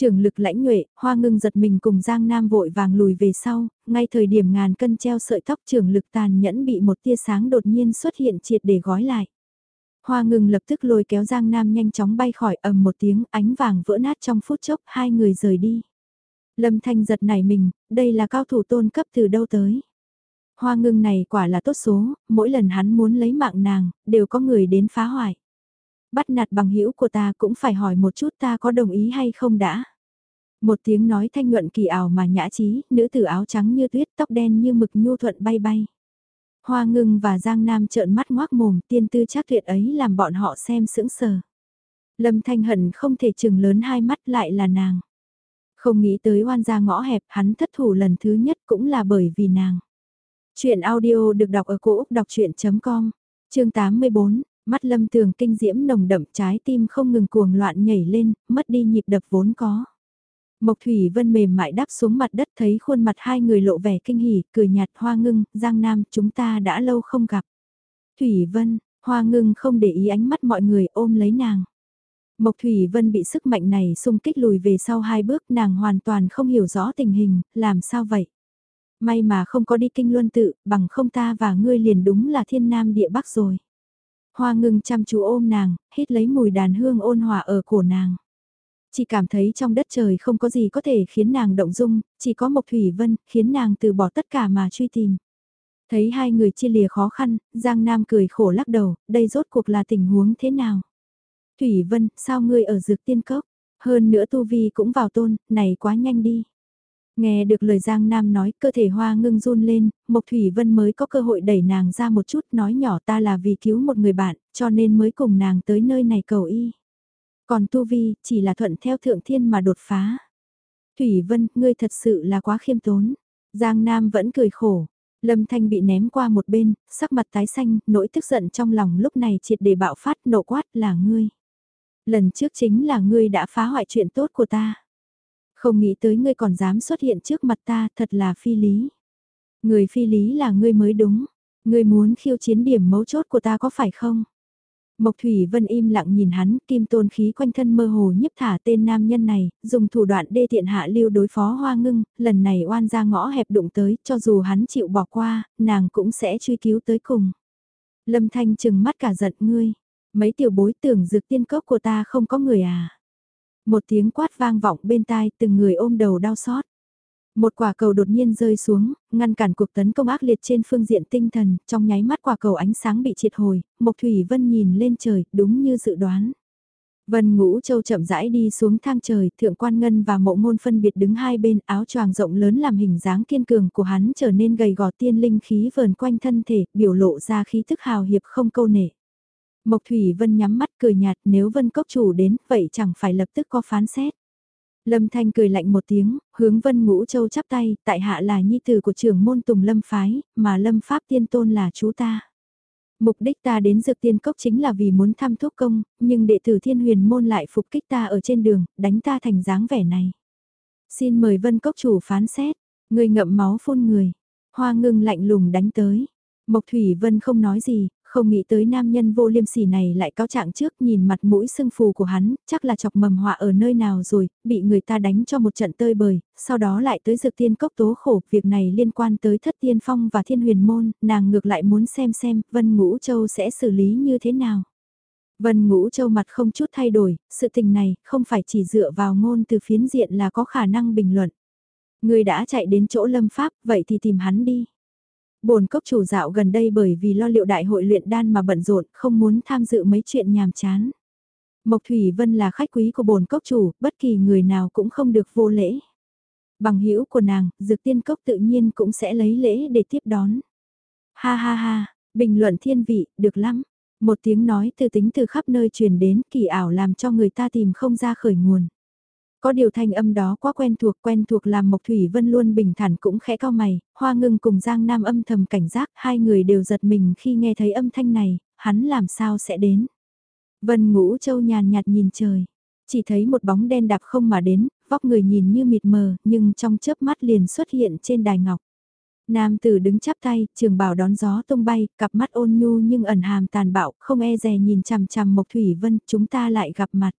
Trường lực lãnh nhuệ, hoa ngưng giật mình cùng Giang Nam vội vàng lùi về sau, ngay thời điểm ngàn cân treo sợi tóc trường lực tàn nhẫn bị một tia sáng đột nhiên xuất hiện triệt để gói lại. Hoa ngừng lập tức lôi kéo Giang Nam nhanh chóng bay khỏi ầm một tiếng ánh vàng vỡ nát trong phút chốc hai người rời đi. Lâm Thanh giật nảy mình, đây là cao thủ tôn cấp từ đâu tới. Hoa ngưng này quả là tốt số, mỗi lần hắn muốn lấy mạng nàng, đều có người đến phá hoại. Bắt nạt bằng hữu của ta cũng phải hỏi một chút ta có đồng ý hay không đã. Một tiếng nói thanh nhuận kỳ ảo mà nhã trí, nữ tử áo trắng như tuyết tóc đen như mực nhu thuận bay bay. Hoa ngưng và Giang Nam trợn mắt ngoác mồm tiên tư chắc tuyệt ấy làm bọn họ xem sững sờ. Lâm Thanh Hận không thể chừng lớn hai mắt lại là nàng. Không nghĩ tới oan gia ngõ hẹp hắn thất thủ lần thứ nhất cũng là bởi vì nàng. Chuyện audio được đọc ở cổ Úc đọc chuyện.com, chương 84, mắt lâm tường kinh diễm nồng đậm trái tim không ngừng cuồng loạn nhảy lên, mất đi nhịp đập vốn có. Mộc Thủy Vân mềm mại đáp xuống mặt đất thấy khuôn mặt hai người lộ vẻ kinh hỉ, cười nhạt hoa ngưng, Giang Nam, chúng ta đã lâu không gặp. Thủy Vân, hoa ngưng không để ý ánh mắt mọi người ôm lấy nàng. Mộc Thủy Vân bị sức mạnh này xung kích lùi về sau hai bước nàng hoàn toàn không hiểu rõ tình hình, làm sao vậy? May mà không có đi kinh luân tự, bằng không ta và ngươi liền đúng là thiên nam địa bắc rồi. Hoa ngưng chăm chú ôm nàng, hít lấy mùi đàn hương ôn hòa ở cổ nàng. Chỉ cảm thấy trong đất trời không có gì có thể khiến nàng động dung, chỉ có Mộc Thủy Vân khiến nàng từ bỏ tất cả mà truy tìm. Thấy hai người chia lìa khó khăn, Giang Nam cười khổ lắc đầu, đây rốt cuộc là tình huống thế nào? Thủy Vân, sao ngươi ở dược tiên cốc? Hơn nữa Tu Vi cũng vào tôn, này quá nhanh đi. Nghe được lời Giang Nam nói, cơ thể hoa ngưng run lên, Mộc Thủy Vân mới có cơ hội đẩy nàng ra một chút nói nhỏ ta là vì cứu một người bạn, cho nên mới cùng nàng tới nơi này cầu y. Còn Tu Vi, chỉ là thuận theo thượng thiên mà đột phá. Thủy Vân, ngươi thật sự là quá khiêm tốn. Giang Nam vẫn cười khổ. Lâm Thanh bị ném qua một bên, sắc mặt tái xanh, nỗi tức giận trong lòng lúc này triệt để bạo phát nộ quát là ngươi. Lần trước chính là ngươi đã phá hoại chuyện tốt của ta. Không nghĩ tới ngươi còn dám xuất hiện trước mặt ta, thật là phi lý. Người phi lý là ngươi mới đúng. Ngươi muốn khiêu chiến điểm mấu chốt của ta có phải không? Mộc Thủy Vân im lặng nhìn hắn, kim tôn khí quanh thân mơ hồ nhiếp thả tên nam nhân này, dùng thủ đoạn đê tiện hạ lưu đối phó hoa ngưng, lần này oan ra ngõ hẹp đụng tới, cho dù hắn chịu bỏ qua, nàng cũng sẽ truy cứu tới cùng. Lâm Thanh chừng mắt cả giận ngươi, mấy tiểu bối tưởng dược tiên cốc của ta không có người à. Một tiếng quát vang vọng bên tai từng người ôm đầu đau xót. Một quả cầu đột nhiên rơi xuống, ngăn cản cuộc tấn công ác liệt trên phương diện tinh thần, trong nháy mắt quả cầu ánh sáng bị triệt hồi, Mộc Thủy Vân nhìn lên trời, đúng như dự đoán. Vân Ngũ Châu chậm rãi đi xuống thang trời, Thượng Quan Ngân và Mộ Ngôn phân biệt đứng hai bên, áo choàng rộng lớn làm hình dáng kiên cường của hắn trở nên gầy gò tiên linh khí vờn quanh thân thể, biểu lộ ra khí thức hào hiệp không câu nể. Mộc Thủy Vân nhắm mắt cười nhạt nếu Vân Cốc chủ đến, vậy chẳng phải lập tức có phán xét. Lâm Thanh cười lạnh một tiếng, hướng Vân Ngũ Châu chắp tay, tại hạ là nhi tử của trưởng môn Tùng Lâm Phái, mà Lâm Pháp Tiên Tôn là chú ta. Mục đích ta đến dược tiên cốc chính là vì muốn thăm thuốc công, nhưng đệ tử thiên huyền môn lại phục kích ta ở trên đường, đánh ta thành dáng vẻ này. Xin mời Vân Cốc chủ phán xét, người ngậm máu phun người, hoa ngưng lạnh lùng đánh tới. Mộc Thủy Vân không nói gì, không nghĩ tới nam nhân vô liêm sỉ này lại cáo trạng trước nhìn mặt mũi sưng phù của hắn, chắc là chọc mầm họa ở nơi nào rồi, bị người ta đánh cho một trận tơi bời, sau đó lại tới dược tiên cốc tố khổ, việc này liên quan tới thất tiên phong và thiên huyền môn, nàng ngược lại muốn xem xem Vân Ngũ Châu sẽ xử lý như thế nào. Vân Ngũ Châu mặt không chút thay đổi, sự tình này không phải chỉ dựa vào ngôn từ phiến diện là có khả năng bình luận. Người đã chạy đến chỗ lâm pháp, vậy thì tìm hắn đi. Bồn cốc chủ dạo gần đây bởi vì lo liệu đại hội luyện đan mà bận rộn, không muốn tham dự mấy chuyện nhàm chán. Mộc Thủy Vân là khách quý của bồn cốc chủ, bất kỳ người nào cũng không được vô lễ. Bằng hữu của nàng, dược tiên cốc tự nhiên cũng sẽ lấy lễ để tiếp đón. Ha ha ha, bình luận thiên vị, được lắm. Một tiếng nói từ tính từ khắp nơi truyền đến kỳ ảo làm cho người ta tìm không ra khởi nguồn. Có điều thanh âm đó quá quen thuộc, quen thuộc làm Mộc Thủy Vân luôn bình thản cũng khẽ cao mày, Hoa Ngưng cùng Giang Nam âm thầm cảnh giác, hai người đều giật mình khi nghe thấy âm thanh này, hắn làm sao sẽ đến. Vân Ngũ Châu nhàn nhạt nhìn trời, chỉ thấy một bóng đen đạp không mà đến, vóc người nhìn như mịt mờ, nhưng trong chớp mắt liền xuất hiện trên đài ngọc. Nam tử đứng chắp tay, trường bảo đón gió tung bay, cặp mắt ôn nhu nhưng ẩn hàm tàn bạo, không e dè nhìn chằm chằm Mộc Thủy Vân, chúng ta lại gặp mặt.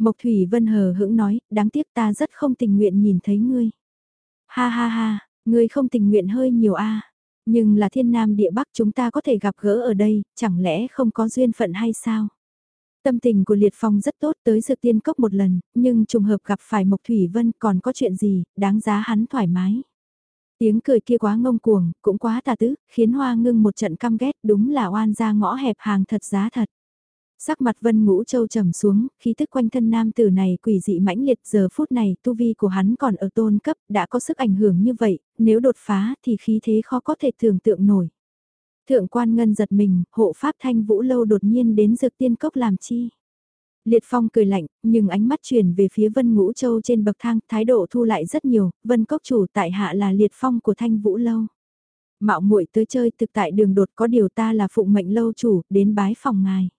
Mộc Thủy Vân hờ hững nói, đáng tiếc ta rất không tình nguyện nhìn thấy ngươi. Ha ha ha, ngươi không tình nguyện hơi nhiều a. Nhưng là thiên nam địa bắc chúng ta có thể gặp gỡ ở đây, chẳng lẽ không có duyên phận hay sao? Tâm tình của Liệt Phong rất tốt tới dược tiên cốc một lần, nhưng trùng hợp gặp phải Mộc Thủy Vân còn có chuyện gì, đáng giá hắn thoải mái. Tiếng cười kia quá ngông cuồng, cũng quá tà tứ, khiến Hoa ngưng một trận căm ghét đúng là oan ra ngõ hẹp hàng thật giá thật. Sắc mặt Vân Ngũ Châu trầm xuống, khí tức quanh thân nam tử này quỷ dị mãnh liệt giờ phút này tu vi của hắn còn ở tôn cấp đã có sức ảnh hưởng như vậy, nếu đột phá thì khí thế khó có thể tưởng tượng nổi. Thượng quan ngân giật mình, hộ pháp thanh vũ lâu đột nhiên đến dược tiên cốc làm chi. Liệt Phong cười lạnh, nhưng ánh mắt chuyển về phía Vân Ngũ Châu trên bậc thang, thái độ thu lại rất nhiều, Vân Cốc chủ tại hạ là Liệt Phong của Thanh Vũ Lâu. Mạo muội tới chơi thực tại đường đột có điều ta là phụng mệnh lâu chủ, đến bái phòng ngài.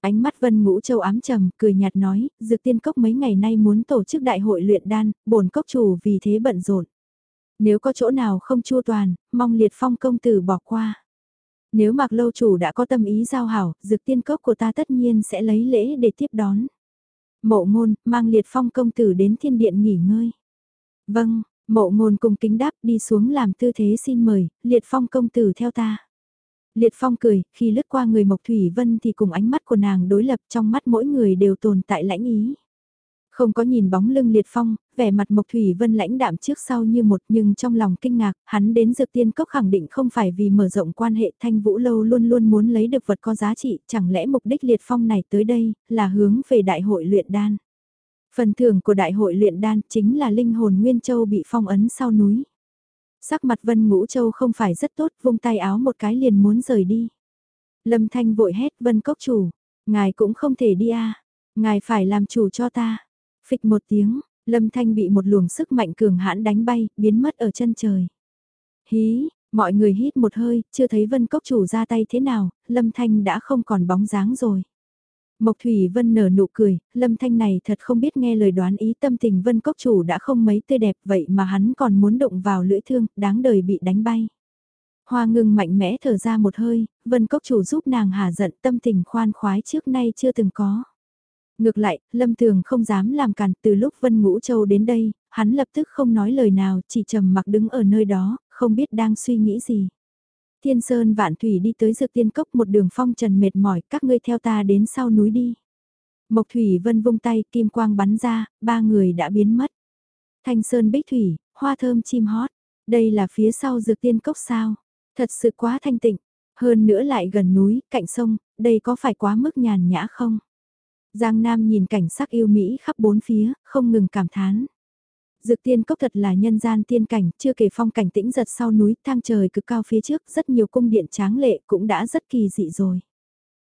Ánh mắt Vân Ngũ Châu ám trầm, cười nhạt nói, Dược Tiên Cốc mấy ngày nay muốn tổ chức đại hội luyện đan, bổn cốc chủ vì thế bận rộn. Nếu có chỗ nào không chua toàn, mong Liệt Phong công tử bỏ qua. Nếu Mạc Lâu Chủ đã có tâm ý giao hảo, dược tiên cốc của ta tất nhiên sẽ lấy lễ để tiếp đón. Mộ ngôn, mang liệt phong công tử đến thiên điện nghỉ ngơi. Vâng, mộ ngôn cùng kính đáp đi xuống làm tư thế xin mời, liệt phong công tử theo ta. Liệt phong cười, khi lướt qua người Mộc Thủy Vân thì cùng ánh mắt của nàng đối lập trong mắt mỗi người đều tồn tại lãnh ý. Không có nhìn bóng lưng liệt phong, vẻ mặt Mộc Thủy Vân lãnh đạm trước sau như một nhưng trong lòng kinh ngạc, hắn đến dược tiên cốc khẳng định không phải vì mở rộng quan hệ thanh vũ lâu luôn luôn muốn lấy được vật có giá trị, chẳng lẽ mục đích liệt phong này tới đây là hướng về đại hội luyện đan. Phần thưởng của đại hội luyện đan chính là linh hồn Nguyên Châu bị phong ấn sau núi. Sắc mặt Vân Ngũ Châu không phải rất tốt, vung tay áo một cái liền muốn rời đi. Lâm Thanh vội hét Vân Cốc chủ, ngài cũng không thể đi a ngài phải làm chủ cho ta. Phịch một tiếng, Lâm Thanh bị một luồng sức mạnh cường hãn đánh bay, biến mất ở chân trời. Hí, mọi người hít một hơi, chưa thấy Vân Cốc chủ ra tay thế nào, Lâm Thanh đã không còn bóng dáng rồi. Mộc Thủy Vân nở nụ cười, Lâm Thanh này thật không biết nghe lời đoán ý tâm tình Vân Cốc chủ đã không mấy tươi đẹp vậy mà hắn còn muốn động vào lưỡi thương, đáng đời bị đánh bay. Hoa ngưng mạnh mẽ thở ra một hơi, Vân Cốc chủ giúp nàng hà giận tâm tình khoan khoái trước nay chưa từng có. Ngược lại, Lâm Thường không dám làm cản từ lúc Vân Ngũ Châu đến đây, hắn lập tức không nói lời nào, chỉ trầm mặc đứng ở nơi đó, không biết đang suy nghĩ gì. Thiên Sơn Vạn Thủy đi tới dược tiên cốc một đường phong trần mệt mỏi, các ngươi theo ta đến sau núi đi. Mộc Thủy Vân vung tay, kim quang bắn ra, ba người đã biến mất. Thanh Sơn Bích Thủy, hoa thơm chim hót, đây là phía sau dược tiên cốc sao? Thật sự quá thanh tịnh, hơn nữa lại gần núi, cạnh sông, đây có phải quá mức nhàn nhã không? Giang Nam nhìn cảnh sắc yêu Mỹ khắp bốn phía, không ngừng cảm thán. Dược tiên cốc thật là nhân gian tiên cảnh, chưa kể phong cảnh tĩnh giật sau núi, thang trời cực cao phía trước, rất nhiều cung điện tráng lệ cũng đã rất kỳ dị rồi.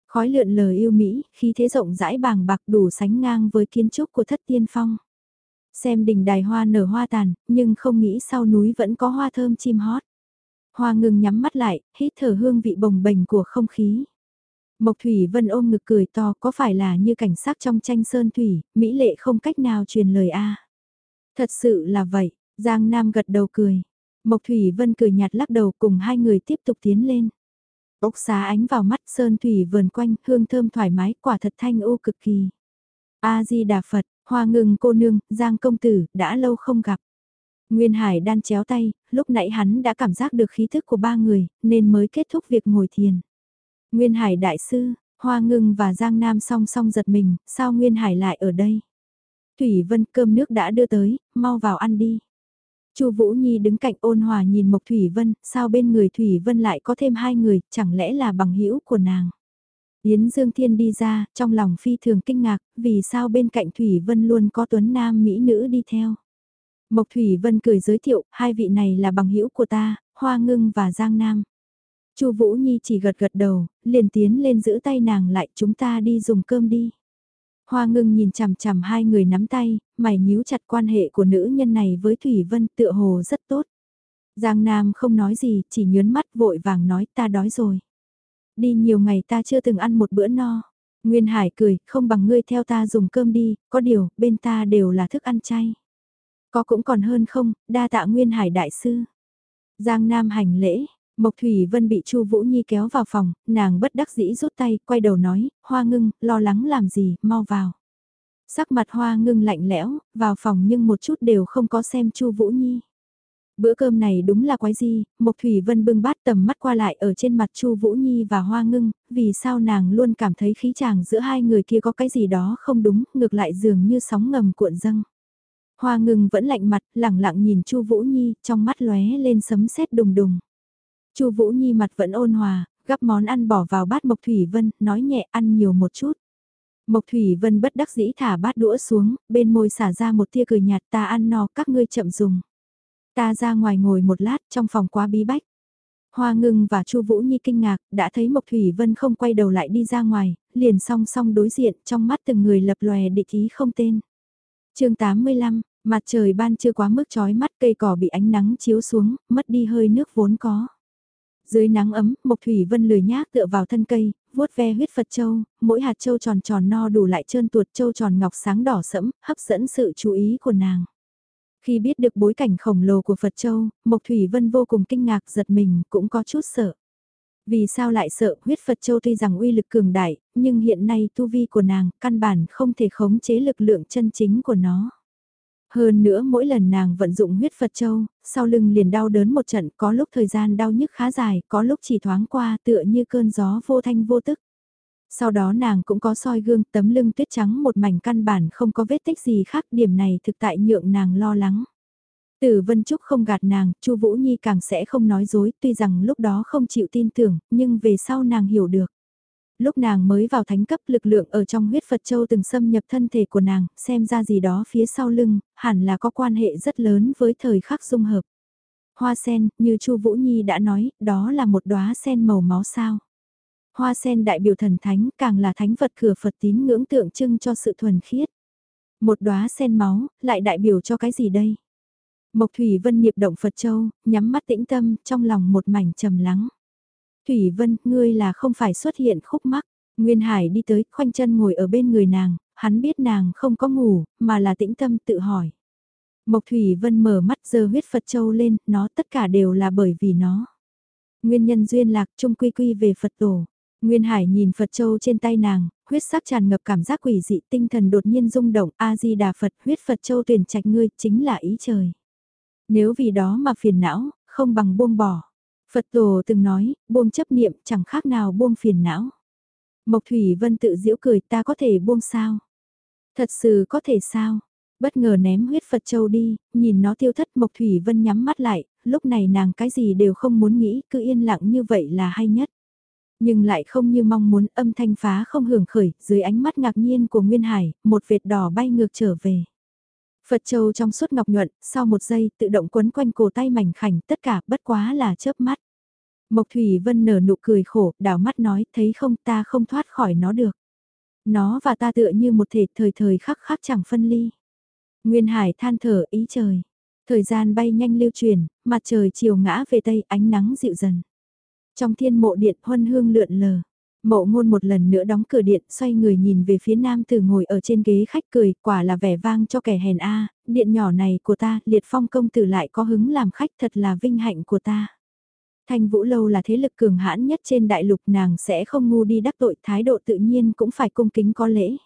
Khói lượn lờ yêu Mỹ, khí thế rộng rãi bàng bạc đủ sánh ngang với kiến trúc của thất tiên phong. Xem đỉnh đài hoa nở hoa tàn, nhưng không nghĩ sau núi vẫn có hoa thơm chim hót. Hoa ngừng nhắm mắt lại, hít thở hương vị bồng bềnh của không khí. Mộc Thủy Vân ôm ngực cười to có phải là như cảnh sắc trong tranh sơn thủy, Mỹ lệ không cách nào truyền lời a Thật sự là vậy, Giang Nam gật đầu cười. Mộc Thủy Vân cười nhạt lắc đầu cùng hai người tiếp tục tiến lên. Ốc xá ánh vào mắt sơn thủy vườn quanh, hương thơm thoải mái, quả thật thanh ô cực kỳ. A-di-đà Phật, hoa ngừng cô nương, Giang công tử, đã lâu không gặp. Nguyên Hải đan chéo tay, lúc nãy hắn đã cảm giác được khí thức của ba người, nên mới kết thúc việc ngồi thiền. Nguyên Hải đại sư, Hoa Ngưng và Giang Nam song song giật mình, sao Nguyên Hải lại ở đây? Thủy Vân cơm nước đã đưa tới, mau vào ăn đi. Chu Vũ Nhi đứng cạnh ôn hòa nhìn Mộc Thủy Vân, sao bên người Thủy Vân lại có thêm hai người, chẳng lẽ là bằng hữu của nàng? Yến Dương Thiên đi ra, trong lòng phi thường kinh ngạc, vì sao bên cạnh Thủy Vân luôn có tuấn nam mỹ nữ đi theo. Mộc Thủy Vân cười giới thiệu, hai vị này là bằng hữu của ta, Hoa Ngưng và Giang Nam. Chu Vũ Nhi chỉ gật gật đầu, liền tiến lên giữ tay nàng lại chúng ta đi dùng cơm đi. Hoa ngưng nhìn chằm chằm hai người nắm tay, mày nhíu chặt quan hệ của nữ nhân này với Thủy Vân tựa hồ rất tốt. Giang Nam không nói gì, chỉ nhớn mắt vội vàng nói ta đói rồi. Đi nhiều ngày ta chưa từng ăn một bữa no. Nguyên Hải cười, không bằng ngươi theo ta dùng cơm đi, có điều, bên ta đều là thức ăn chay. Có cũng còn hơn không, đa tạ Nguyên Hải đại sư. Giang Nam hành lễ, Mộc Thủy Vân bị Chu Vũ Nhi kéo vào phòng, nàng bất đắc dĩ rút tay, quay đầu nói, Hoa Ngưng, lo lắng làm gì, mau vào. Sắc mặt Hoa Ngưng lạnh lẽo, vào phòng nhưng một chút đều không có xem Chu Vũ Nhi. Bữa cơm này đúng là quái gì, Mộc Thủy Vân bưng bát tầm mắt qua lại ở trên mặt Chu Vũ Nhi và Hoa Ngưng, vì sao nàng luôn cảm thấy khí chàng giữa hai người kia có cái gì đó không đúng, ngược lại dường như sóng ngầm cuộn dâng. Hoa Ngưng vẫn lạnh mặt, lẳng lặng nhìn Chu Vũ Nhi, trong mắt lóe lên sấm sét đùng đùng. Chu Vũ Nhi mặt vẫn ôn hòa, gắp món ăn bỏ vào bát Mộc Thủy Vân, nói nhẹ ăn nhiều một chút. Mộc Thủy Vân bất đắc dĩ thả bát đũa xuống, bên môi xả ra một tia cười nhạt ta ăn no các ngươi chậm dùng. Ta ra ngoài ngồi một lát trong phòng quá bí bách. Hoa ngưng và Chu Vũ Nhi kinh ngạc, đã thấy Mộc Thủy Vân không quay đầu lại đi ra ngoài, liền song song đối diện trong mắt từng người lập lòe địch ý không tên. chương 85, mặt trời ban chưa quá mức chói mắt cây cỏ bị ánh nắng chiếu xuống, mất đi hơi nước vốn có. Dưới nắng ấm, Mộc Thủy Vân lười nhác tựa vào thân cây, vuốt ve huyết Phật châu, mỗi hạt châu tròn tròn no đủ lại trơn tuột châu tròn ngọc sáng đỏ sẫm, hấp dẫn sự chú ý của nàng. Khi biết được bối cảnh khổng lồ của Phật Châu, Mộc Thủy Vân vô cùng kinh ngạc giật mình, cũng có chút sợ. Vì sao lại sợ huyết Phật Châu tuy rằng uy lực cường đại, nhưng hiện nay tu vi của nàng căn bản không thể khống chế lực lượng chân chính của nó. Hơn nữa mỗi lần nàng vận dụng huyết Phật Châu, sau lưng liền đau đớn một trận có lúc thời gian đau nhức khá dài, có lúc chỉ thoáng qua tựa như cơn gió vô thanh vô tức. Sau đó nàng cũng có soi gương tấm lưng tuyết trắng một mảnh căn bản không có vết tích gì khác điểm này thực tại nhượng nàng lo lắng. Tử Vân Trúc không gạt nàng, Chu Vũ Nhi càng sẽ không nói dối, tuy rằng lúc đó không chịu tin tưởng, nhưng về sau nàng hiểu được. Lúc nàng mới vào thánh cấp lực lượng ở trong huyết Phật Châu từng xâm nhập thân thể của nàng, xem ra gì đó phía sau lưng, hẳn là có quan hệ rất lớn với thời khắc dung hợp. Hoa sen, như Chu Vũ Nhi đã nói, đó là một đóa sen màu máu sao. Hoa sen đại biểu thần thánh càng là thánh vật cửa Phật tín ngưỡng tượng trưng cho sự thuần khiết. Một đóa sen máu, lại đại biểu cho cái gì đây? Mộc Thủy Vân niệm động Phật Châu, nhắm mắt tĩnh tâm, trong lòng một mảnh trầm lắng. Thủy Vân, ngươi là không phải xuất hiện khúc mắc. Nguyên Hải đi tới, khoanh chân ngồi ở bên người nàng, hắn biết nàng không có ngủ, mà là tĩnh tâm tự hỏi. Mộc Thủy Vân mở mắt giơ huyết Phật Châu lên, nó tất cả đều là bởi vì nó. Nguyên nhân duyên lạc trung quy quy về Phật tổ. Nguyên Hải nhìn Phật Châu trên tay nàng, huyết sắc tràn ngập cảm giác quỷ dị tinh thần đột nhiên rung động A-di-đà Phật huyết Phật Châu tuyển trạch ngươi chính là ý trời. Nếu vì đó mà phiền não, không bằng buông bỏ. Phật tổ từng nói, buông chấp niệm chẳng khác nào buông phiền não. Mộc Thủy Vân tự giễu cười ta có thể buông sao? Thật sự có thể sao? Bất ngờ ném huyết Phật Châu đi, nhìn nó tiêu thất Mộc Thủy Vân nhắm mắt lại, lúc này nàng cái gì đều không muốn nghĩ, cứ yên lặng như vậy là hay nhất. Nhưng lại không như mong muốn âm thanh phá không hưởng khởi, dưới ánh mắt ngạc nhiên của Nguyên Hải, một vệt đỏ bay ngược trở về. Phật Châu trong suốt ngọc nhuận, sau một giây tự động quấn quanh cổ tay mảnh khảnh tất cả bất quá là chớp mắt. Mộc Thủy Vân nở nụ cười khổ, đảo mắt nói, thấy không ta không thoát khỏi nó được. Nó và ta tựa như một thể thời thời khắc khắc chẳng phân ly. Nguyên Hải than thở ý trời. Thời gian bay nhanh lưu truyền, mặt trời chiều ngã về tây ánh nắng dịu dần. Trong thiên mộ điện huân hương lượn lờ. Mộ ngôn một lần nữa đóng cửa điện, xoay người nhìn về phía nam tử ngồi ở trên ghế khách cười, quả là vẻ vang cho kẻ hèn a điện nhỏ này của ta, liệt phong công tử lại có hứng làm khách thật là vinh hạnh của ta. Thanh Vũ Lâu là thế lực cường hãn nhất trên đại lục nàng sẽ không ngu đi đắc tội thái độ tự nhiên cũng phải cung kính có lễ.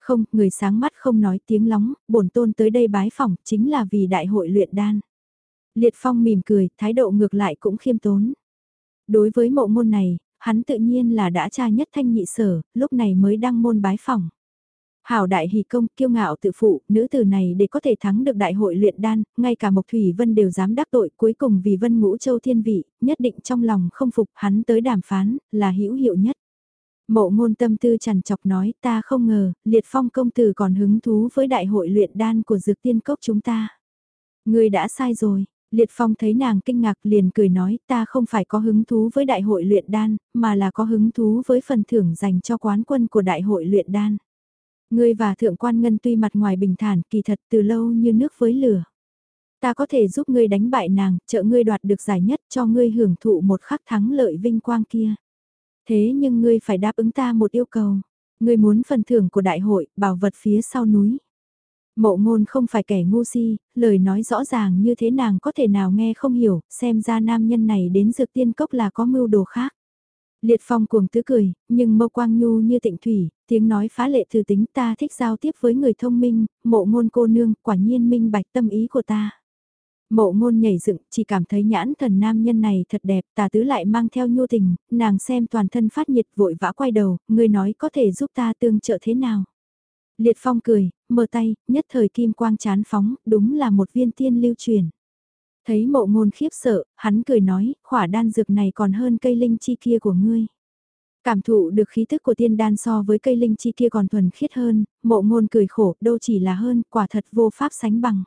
Không, người sáng mắt không nói tiếng lóng, bổn tôn tới đây bái phỏng chính là vì đại hội luyện đan. Liệt Phong mỉm cười, thái độ ngược lại cũng khiêm tốn. Đối với mộ môn này, hắn tự nhiên là đã tra nhất thanh nhị sở, lúc này mới đăng môn bái phòng Hảo đại hỷ công, kiêu ngạo tự phụ, nữ tử này để có thể thắng được đại hội luyện đan, ngay cả Mộc Thủy Vân đều dám đắc tội, cuối cùng vì Vân Ngũ Châu thiên vị, nhất định trong lòng không phục, hắn tới đàm phán, là hữu hiệu nhất. Mộ ngôn tâm tư trằn chọc nói, ta không ngờ, liệt phong công tử còn hứng thú với đại hội luyện đan của dược tiên cốc chúng ta. Người đã sai rồi, Liệt Phong thấy nàng kinh ngạc liền cười nói ta không phải có hứng thú với đại hội luyện đan, mà là có hứng thú với phần thưởng dành cho quán quân của đại hội luyện đan. Ngươi và thượng quan ngân tuy mặt ngoài bình thản kỳ thật từ lâu như nước với lửa. Ta có thể giúp ngươi đánh bại nàng, trợ ngươi đoạt được giải nhất cho ngươi hưởng thụ một khắc thắng lợi vinh quang kia. Thế nhưng ngươi phải đáp ứng ta một yêu cầu. Ngươi muốn phần thưởng của đại hội, bảo vật phía sau núi. Mộ ngôn không phải kẻ ngu si, lời nói rõ ràng như thế nàng có thể nào nghe không hiểu, xem ra nam nhân này đến dược tiên cốc là có mưu đồ khác. Liệt phong cuồng tứ cười, nhưng mâu quang nhu như tịnh thủy, tiếng nói phá lệ thư tính ta thích giao tiếp với người thông minh, mộ ngôn cô nương, quả nhiên minh bạch tâm ý của ta. Mộ ngôn nhảy dựng, chỉ cảm thấy nhãn thần nam nhân này thật đẹp, tà tứ lại mang theo nhu tình, nàng xem toàn thân phát nhiệt vội vã quay đầu, người nói có thể giúp ta tương trợ thế nào. Liệt phong cười, mở tay, nhất thời kim quang chán phóng, đúng là một viên tiên lưu truyền. Thấy mộ ngôn khiếp sợ, hắn cười nói, khỏa đan dược này còn hơn cây linh chi kia của ngươi. Cảm thụ được khí thức của tiên đan so với cây linh chi kia còn thuần khiết hơn, mộ ngôn cười khổ, đâu chỉ là hơn, quả thật vô pháp sánh bằng.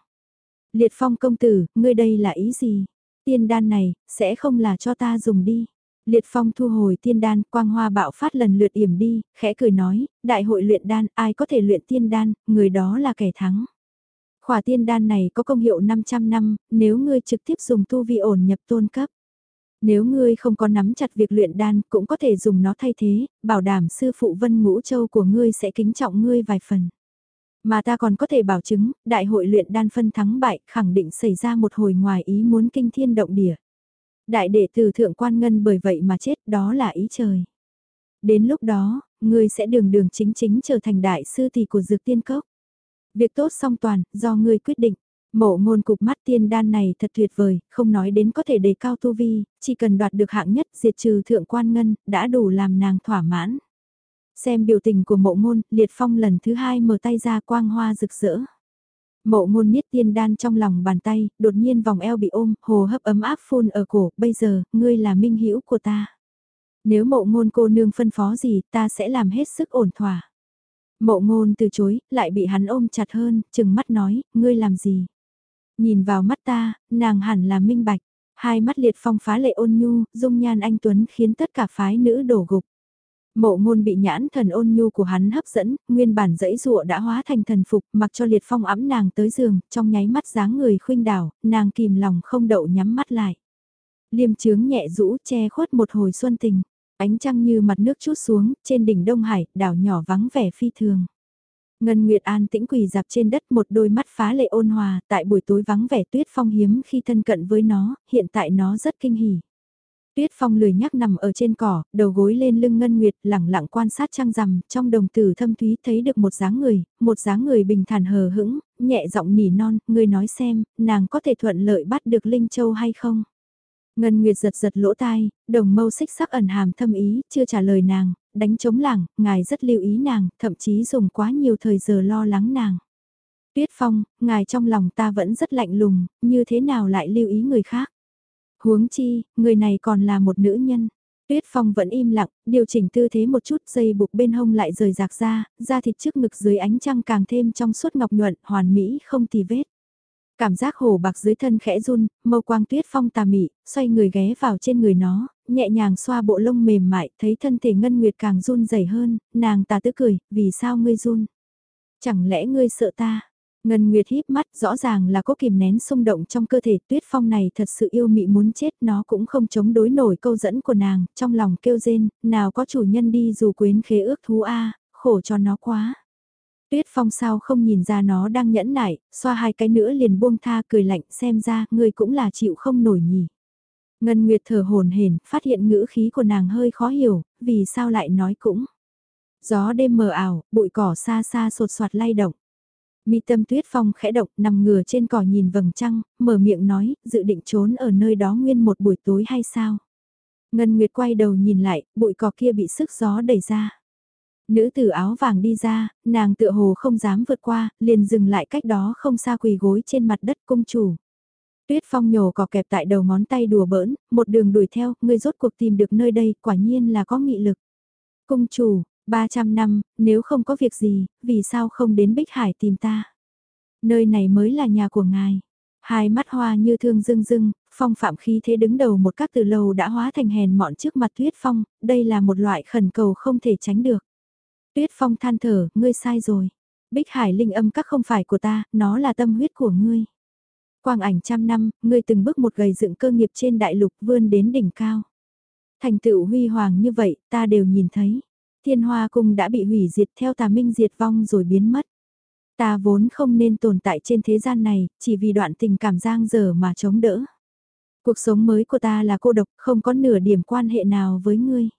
Liệt phong công tử, ngươi đây là ý gì? Tiên đan này, sẽ không là cho ta dùng đi. Liệt Phong thu hồi tiên đan, quang hoa bạo phát lần lượt yểm đi, khẽ cười nói, đại hội luyện đan, ai có thể luyện tiên đan, người đó là kẻ thắng. Khỏa tiên đan này có công hiệu 500 năm, nếu ngươi trực tiếp dùng tu vi ổn nhập tôn cấp. Nếu ngươi không có nắm chặt việc luyện đan, cũng có thể dùng nó thay thế, bảo đảm sư phụ Vân Ngũ Châu của ngươi sẽ kính trọng ngươi vài phần. Mà ta còn có thể bảo chứng, đại hội luyện đan phân thắng bại, khẳng định xảy ra một hồi ngoài ý muốn kinh thiên động địa. Đại đệ tử thượng quan ngân bởi vậy mà chết, đó là ý trời. Đến lúc đó, ngươi sẽ đường đường chính chính trở thành đại sư tỷ của dược tiên cốc. Việc tốt song toàn, do ngươi quyết định. Mộ ngôn cục mắt tiên đan này thật tuyệt vời, không nói đến có thể đề cao tu vi, chỉ cần đoạt được hạng nhất diệt trừ thượng quan ngân, đã đủ làm nàng thỏa mãn. Xem biểu tình của mộ ngôn, liệt phong lần thứ hai mở tay ra quang hoa rực rỡ. Mộ ngôn niết tiên đan trong lòng bàn tay, đột nhiên vòng eo bị ôm, hồ hấp ấm áp phun ở cổ, bây giờ, ngươi là minh hữu của ta. Nếu mộ ngôn cô nương phân phó gì, ta sẽ làm hết sức ổn thỏa. Mộ ngôn từ chối, lại bị hắn ôm chặt hơn, chừng mắt nói, ngươi làm gì? Nhìn vào mắt ta, nàng hẳn là minh bạch. Hai mắt liệt phong phá lệ ôn nhu, dung nhan anh Tuấn khiến tất cả phái nữ đổ gục. Mộ ngôn bị nhãn thần ôn nhu của hắn hấp dẫn, nguyên bản dãy rụa đã hóa thành thần phục, mặc cho liệt phong ấm nàng tới giường, trong nháy mắt dáng người khuynh đảo, nàng kìm lòng không đậu nhắm mắt lại. Liêm Trướng nhẹ rũ che khuất một hồi xuân tình, ánh trăng như mặt nước chút xuống, trên đỉnh Đông Hải, đảo nhỏ vắng vẻ phi thường. Ngân Nguyệt An tĩnh quỳ dạp trên đất một đôi mắt phá lệ ôn hòa, tại buổi tối vắng vẻ tuyết phong hiếm khi thân cận với nó, hiện tại nó rất kinh hỉ. Tuyết Phong lười nhắc nằm ở trên cỏ, đầu gối lên lưng Ngân Nguyệt, lẳng lặng quan sát trăng rằm, trong đồng tử thâm thúy thấy được một dáng người, một dáng người bình thản hờ hững, nhẹ giọng nỉ non, người nói xem, nàng có thể thuận lợi bắt được Linh Châu hay không? Ngân Nguyệt giật giật lỗ tai, đồng mâu xích sắc ẩn hàm thâm ý, chưa trả lời nàng, đánh chống lẳng, ngài rất lưu ý nàng, thậm chí dùng quá nhiều thời giờ lo lắng nàng. Tuyết Phong, ngài trong lòng ta vẫn rất lạnh lùng, như thế nào lại lưu ý người khác? Huống chi, người này còn là một nữ nhân. Tuyết Phong vẫn im lặng, điều chỉnh tư thế một chút dây buộc bên hông lại rời rạc ra, da thịt trước ngực dưới ánh trăng càng thêm trong suốt ngọc nhuận, hoàn mỹ không tì vết. Cảm giác hồ bạc dưới thân khẽ run, mâu quang tuyết phong tà mị, xoay người ghé vào trên người nó, nhẹ nhàng xoa bộ lông mềm mại, thấy thân thể ngân nguyệt càng run rẩy hơn, nàng tà tứ cười, vì sao ngươi run? Chẳng lẽ ngươi sợ ta? Ngân Nguyệt híp mắt, rõ ràng là có kìm nén xung động trong cơ thể tuyết phong này thật sự yêu mị muốn chết, nó cũng không chống đối nổi câu dẫn của nàng, trong lòng kêu rên, nào có chủ nhân đi dù quyến khế ước thú a khổ cho nó quá. Tuyết phong sao không nhìn ra nó đang nhẫn nại, xoa hai cái nữa liền buông tha cười lạnh xem ra, người cũng là chịu không nổi nhỉ. Ngân Nguyệt thở hồn hển, phát hiện ngữ khí của nàng hơi khó hiểu, vì sao lại nói cũng. Gió đêm mờ ảo, bụi cỏ xa xa sột soạt lay động. Mi tâm tuyết phong khẽ động nằm ngửa trên cỏ nhìn vầng trăng, mở miệng nói, dự định trốn ở nơi đó nguyên một buổi tối hay sao? Ngân Nguyệt quay đầu nhìn lại, bụi cỏ kia bị sức gió đẩy ra. Nữ tử áo vàng đi ra, nàng tựa hồ không dám vượt qua, liền dừng lại cách đó không xa quỳ gối trên mặt đất cung chủ. Tuyết phong nhổ cỏ kẹp tại đầu ngón tay đùa bỡn, một đường đuổi theo, ngươi rốt cuộc tìm được nơi đây, quả nhiên là có nghị lực. Cung chủ, 300 năm, nếu không có việc gì, vì sao không đến Bích Hải tìm ta? Nơi này mới là nhà của ngài. Hai mắt hoa như thương rưng rưng, phong phạm khí thế đứng đầu một các từ lâu đã hóa thành hèn mọn trước mặt tuyết phong, đây là một loại khẩn cầu không thể tránh được. Tuyết phong than thở, ngươi sai rồi. Bích Hải linh âm các không phải của ta, nó là tâm huyết của ngươi. Quang ảnh trăm năm, ngươi từng bước một gầy dựng cơ nghiệp trên đại lục vươn đến đỉnh cao. Thành tựu huy hoàng như vậy, ta đều nhìn thấy. Thiên Hoa Cung đã bị hủy diệt theo tà minh diệt vong rồi biến mất. Ta vốn không nên tồn tại trên thế gian này, chỉ vì đoạn tình cảm giang dở mà chống đỡ. Cuộc sống mới của ta là cô độc, không có nửa điểm quan hệ nào với ngươi.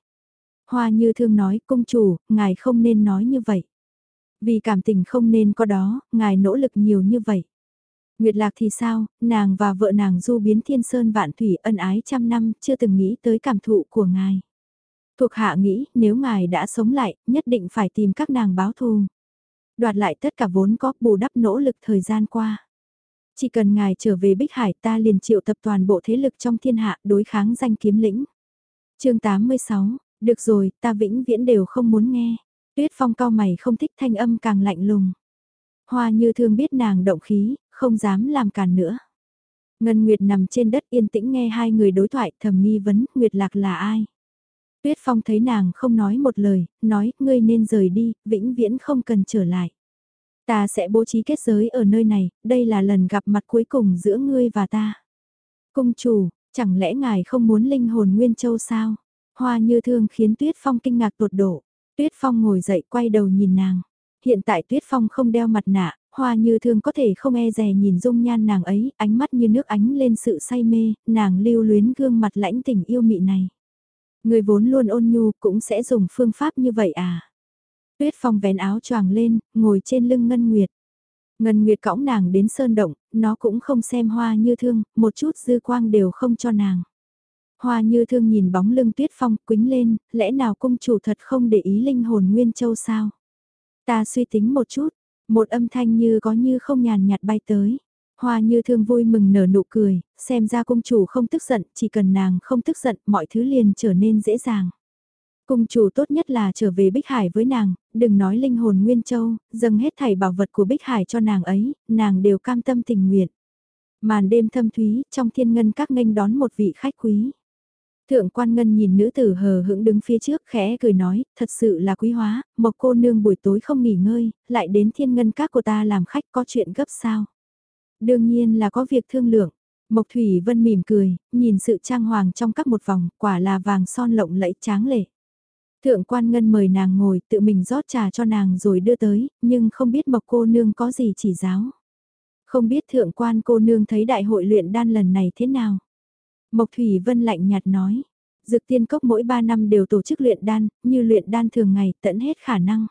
Hoa như thương nói, công chủ, ngài không nên nói như vậy. Vì cảm tình không nên có đó, ngài nỗ lực nhiều như vậy. Nguyệt Lạc thì sao, nàng và vợ nàng du biến thiên sơn vạn thủy ân ái trăm năm, chưa từng nghĩ tới cảm thụ của ngài. Thuộc hạ nghĩ, nếu ngài đã sống lại, nhất định phải tìm các nàng báo thù. Đoạt lại tất cả vốn có bù đắp nỗ lực thời gian qua. Chỉ cần ngài trở về Bích Hải ta liền triệu tập toàn bộ thế lực trong thiên hạ đối kháng danh kiếm lĩnh. chương 86, được rồi, ta vĩnh viễn đều không muốn nghe. Tuyết phong cao mày không thích thanh âm càng lạnh lùng. Hoa như thương biết nàng động khí, không dám làm càn nữa. Ngân Nguyệt nằm trên đất yên tĩnh nghe hai người đối thoại thầm nghi vấn Nguyệt Lạc là ai. Tuyết Phong thấy nàng không nói một lời, nói ngươi nên rời đi, vĩnh viễn không cần trở lại. Ta sẽ bố trí kết giới ở nơi này, đây là lần gặp mặt cuối cùng giữa ngươi và ta. Cung chủ, chẳng lẽ ngài không muốn linh hồn Nguyên Châu sao? Hoa như thương khiến Tuyết Phong kinh ngạc tột độ. Tuyết Phong ngồi dậy quay đầu nhìn nàng. Hiện tại Tuyết Phong không đeo mặt nạ, Hoa như thương có thể không e rè nhìn dung nhan nàng ấy, ánh mắt như nước ánh lên sự say mê, nàng lưu luyến gương mặt lãnh tình yêu mị này. Người vốn luôn ôn nhu cũng sẽ dùng phương pháp như vậy à? Tuyết Phong vén áo choàng lên, ngồi trên lưng Ngân Nguyệt. Ngân Nguyệt cõng nàng đến sơn động, nó cũng không xem hoa như thương, một chút dư quang đều không cho nàng. Hoa như thương nhìn bóng lưng Tuyết Phong quính lên, lẽ nào cung chủ thật không để ý linh hồn Nguyên Châu sao? Ta suy tính một chút, một âm thanh như có như không nhàn nhạt bay tới. Hoa như thương vui mừng nở nụ cười, xem ra cung chủ không tức giận, chỉ cần nàng không tức giận mọi thứ liền trở nên dễ dàng. Cung chủ tốt nhất là trở về Bích Hải với nàng, đừng nói linh hồn Nguyên Châu, dâng hết thảy bảo vật của Bích Hải cho nàng ấy, nàng đều cam tâm tình nguyện. Màn đêm thâm thúy, trong thiên ngân các nghênh đón một vị khách quý. Thượng quan ngân nhìn nữ tử hờ hững đứng phía trước khẽ cười nói, thật sự là quý hóa, một cô nương buổi tối không nghỉ ngơi, lại đến thiên ngân các của ta làm khách có chuyện gấp sao. Đương nhiên là có việc thương lượng. Mộc Thủy Vân mỉm cười, nhìn sự trang hoàng trong các một vòng, quả là vàng son lộng lẫy tráng lệ. Thượng quan ngân mời nàng ngồi tự mình rót trà cho nàng rồi đưa tới, nhưng không biết mộc cô nương có gì chỉ giáo. Không biết thượng quan cô nương thấy đại hội luyện đan lần này thế nào. Mộc Thủy Vân lạnh nhạt nói, dược tiên cốc mỗi 3 năm đều tổ chức luyện đan, như luyện đan thường ngày tận hết khả năng.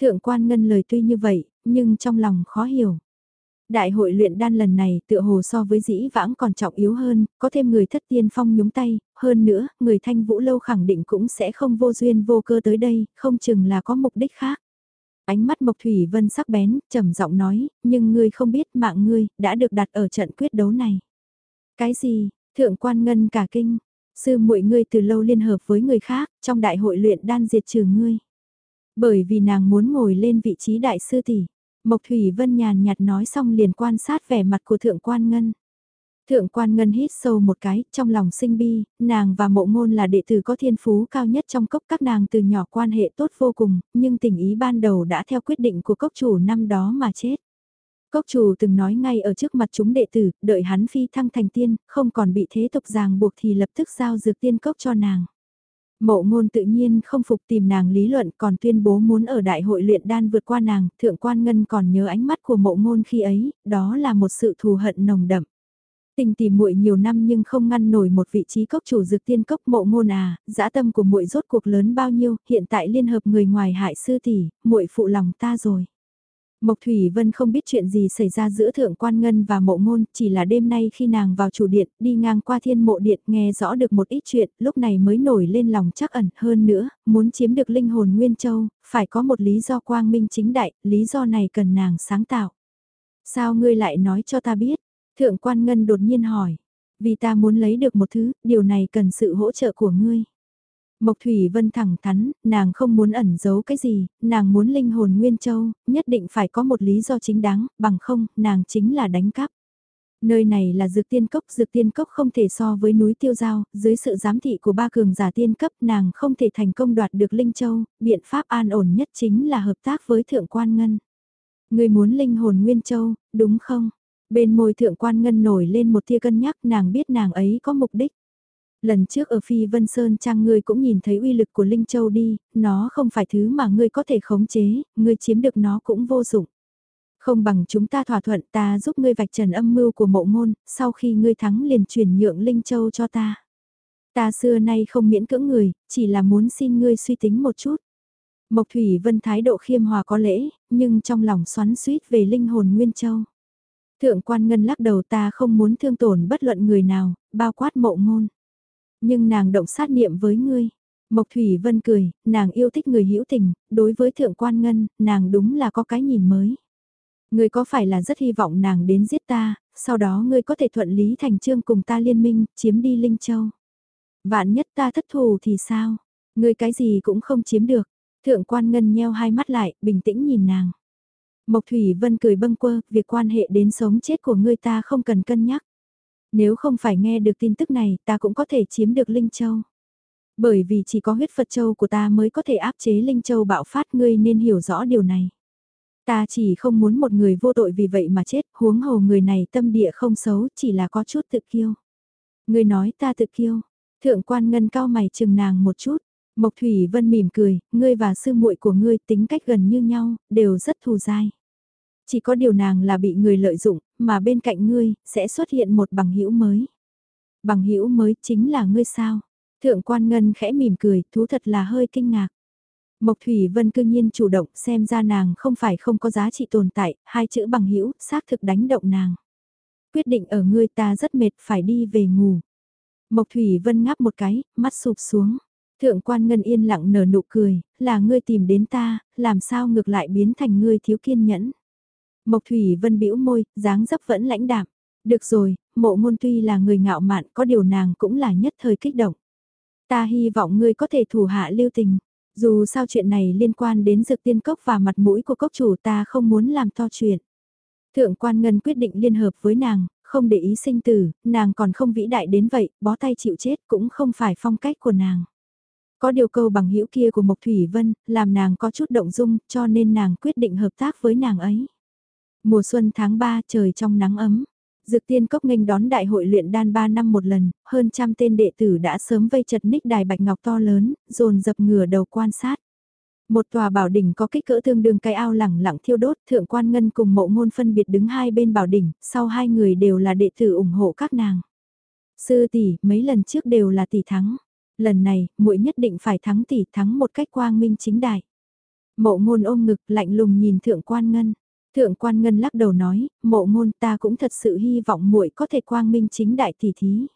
Thượng quan ngân lời tuy như vậy, nhưng trong lòng khó hiểu. Đại hội luyện đan lần này tựa hồ so với dĩ vãng còn trọng yếu hơn, có thêm người thất tiên phong nhúng tay, hơn nữa, người thanh vũ lâu khẳng định cũng sẽ không vô duyên vô cơ tới đây, không chừng là có mục đích khác. Ánh mắt Mộc Thủy Vân sắc bén, trầm giọng nói, nhưng ngươi không biết mạng ngươi, đã được đặt ở trận quyết đấu này. Cái gì, thượng quan ngân cả kinh, sư muội ngươi từ lâu liên hợp với người khác, trong đại hội luyện đan diệt trừ ngươi. Bởi vì nàng muốn ngồi lên vị trí đại sư tỷ. Mộc Thủy Vân nhàn nhạt nói xong liền quan sát vẻ mặt của Thượng Quan Ngân. Thượng Quan Ngân hít sâu một cái, trong lòng sinh bi, nàng và mộ ngôn là đệ tử có thiên phú cao nhất trong cốc các nàng từ nhỏ quan hệ tốt vô cùng, nhưng tình ý ban đầu đã theo quyết định của cốc chủ năm đó mà chết. Cốc chủ từng nói ngay ở trước mặt chúng đệ tử, đợi hắn phi thăng thành tiên, không còn bị thế tục ràng buộc thì lập tức giao dược tiên cốc cho nàng. Mộ ngôn tự nhiên không phục tìm nàng lý luận còn tuyên bố muốn ở đại hội luyện đan vượt qua nàng, thượng quan ngân còn nhớ ánh mắt của mộ ngôn khi ấy, đó là một sự thù hận nồng đậm. Tình tìm muội nhiều năm nhưng không ngăn nổi một vị trí cốc chủ dược tiên cốc mộ ngôn à, dã tâm của muội rốt cuộc lớn bao nhiêu, hiện tại liên hợp người ngoài hại sư tỷ, muội phụ lòng ta rồi. Mộc Thủy Vân không biết chuyện gì xảy ra giữa Thượng Quan Ngân và mộ ngôn, chỉ là đêm nay khi nàng vào chủ điện, đi ngang qua thiên mộ điện nghe rõ được một ít chuyện, lúc này mới nổi lên lòng chắc ẩn hơn nữa, muốn chiếm được linh hồn Nguyên Châu, phải có một lý do quang minh chính đại, lý do này cần nàng sáng tạo. Sao ngươi lại nói cho ta biết? Thượng Quan Ngân đột nhiên hỏi. Vì ta muốn lấy được một thứ, điều này cần sự hỗ trợ của ngươi. Mộc Thủy Vân thẳng thắn, nàng không muốn ẩn giấu cái gì, nàng muốn linh hồn Nguyên Châu, nhất định phải có một lý do chính đáng, bằng không, nàng chính là đánh cắp. Nơi này là dược tiên cốc, dược tiên cốc không thể so với núi tiêu giao, dưới sự giám thị của ba cường giả tiên cấp nàng không thể thành công đoạt được Linh Châu, biện pháp an ổn nhất chính là hợp tác với Thượng Quan Ngân. Người muốn linh hồn Nguyên Châu, đúng không? Bên môi Thượng Quan Ngân nổi lên một tia cân nhắc nàng biết nàng ấy có mục đích. Lần trước ở Phi Vân Sơn Trang ngươi cũng nhìn thấy uy lực của Linh Châu đi, nó không phải thứ mà ngươi có thể khống chế, ngươi chiếm được nó cũng vô dụng. Không bằng chúng ta thỏa thuận ta giúp ngươi vạch trần âm mưu của mộ ngôn, sau khi ngươi thắng liền chuyển nhượng Linh Châu cho ta. Ta xưa nay không miễn cưỡng người, chỉ là muốn xin ngươi suy tính một chút. Mộc Thủy Vân thái độ khiêm hòa có lễ, nhưng trong lòng xoắn suýt về linh hồn Nguyên Châu. Thượng quan ngân lắc đầu ta không muốn thương tổn bất luận người nào, bao quát mộ ngôn. Nhưng nàng động sát niệm với ngươi. Mộc Thủy Vân cười, nàng yêu thích người hữu tình, đối với Thượng Quan Ngân, nàng đúng là có cái nhìn mới. Ngươi có phải là rất hy vọng nàng đến giết ta, sau đó ngươi có thể thuận lý thành trương cùng ta liên minh, chiếm đi Linh Châu. Vạn nhất ta thất thù thì sao? Ngươi cái gì cũng không chiếm được. Thượng Quan Ngân nheo hai mắt lại, bình tĩnh nhìn nàng. Mộc Thủy Vân cười bâng quơ, việc quan hệ đến sống chết của ngươi ta không cần cân nhắc. Nếu không phải nghe được tin tức này ta cũng có thể chiếm được Linh Châu. Bởi vì chỉ có huyết Phật Châu của ta mới có thể áp chế Linh Châu bạo phát ngươi nên hiểu rõ điều này. Ta chỉ không muốn một người vô tội vì vậy mà chết, huống hồ người này tâm địa không xấu, chỉ là có chút tự kiêu. Ngươi nói ta tự kiêu. Thượng quan ngân cao mày chừng nàng một chút. Mộc Thủy Vân mỉm cười, ngươi và sư muội của ngươi tính cách gần như nhau, đều rất thù dai. Chỉ có điều nàng là bị người lợi dụng, mà bên cạnh ngươi, sẽ xuất hiện một bằng hữu mới. Bằng hữu mới chính là ngươi sao? Thượng quan ngân khẽ mỉm cười, thú thật là hơi kinh ngạc. Mộc Thủy Vân cương nhiên chủ động xem ra nàng không phải không có giá trị tồn tại, hai chữ bằng hữu xác thực đánh động nàng. Quyết định ở ngươi ta rất mệt phải đi về ngủ. Mộc Thủy Vân ngáp một cái, mắt sụp xuống. Thượng quan Ngân yên lặng nở nụ cười, là ngươi tìm đến ta, làm sao ngược lại biến thành ngươi thiếu kiên nhẫn. Mộc Thủy Vân bĩu môi, dáng dấp vẫn lãnh đạm. Được rồi, mộ ngôn tuy là người ngạo mạn có điều nàng cũng là nhất thời kích động. Ta hy vọng ngươi có thể thủ hạ lưu tình. Dù sao chuyện này liên quan đến dược tiên cốc và mặt mũi của cốc chủ ta không muốn làm to chuyện. Thượng quan ngân quyết định liên hợp với nàng, không để ý sinh tử, nàng còn không vĩ đại đến vậy, bó tay chịu chết cũng không phải phong cách của nàng. Có điều câu bằng hữu kia của Mộc Thủy Vân, làm nàng có chút động dung, cho nên nàng quyết định hợp tác với nàng ấy. Mùa xuân tháng 3 trời trong nắng ấm, Dược tiên cốc nghênh đón đại hội luyện đan 3 năm một lần, hơn trăm tên đệ tử đã sớm vây chật ních đài bạch ngọc to lớn, dồn dập ngửa đầu quan sát. Một tòa bảo đỉnh có kích cỡ tương đương cái ao lẳng lặng thiêu đốt, thượng quan ngân cùng mộ ngôn phân biệt đứng hai bên bảo đỉnh, sau hai người đều là đệ tử ủng hộ các nàng. Sư tỷ, mấy lần trước đều là tỷ thắng. Lần này, muội nhất định phải thắng tỷ thắng một cách quang minh chính đại. Mộ ngôn ôm ngực lạnh lùng nhìn thượng quan ngân. Thượng quan ngân lắc đầu nói, mộ ngôn ta cũng thật sự hy vọng muội có thể quang minh chính đại tỷ thí.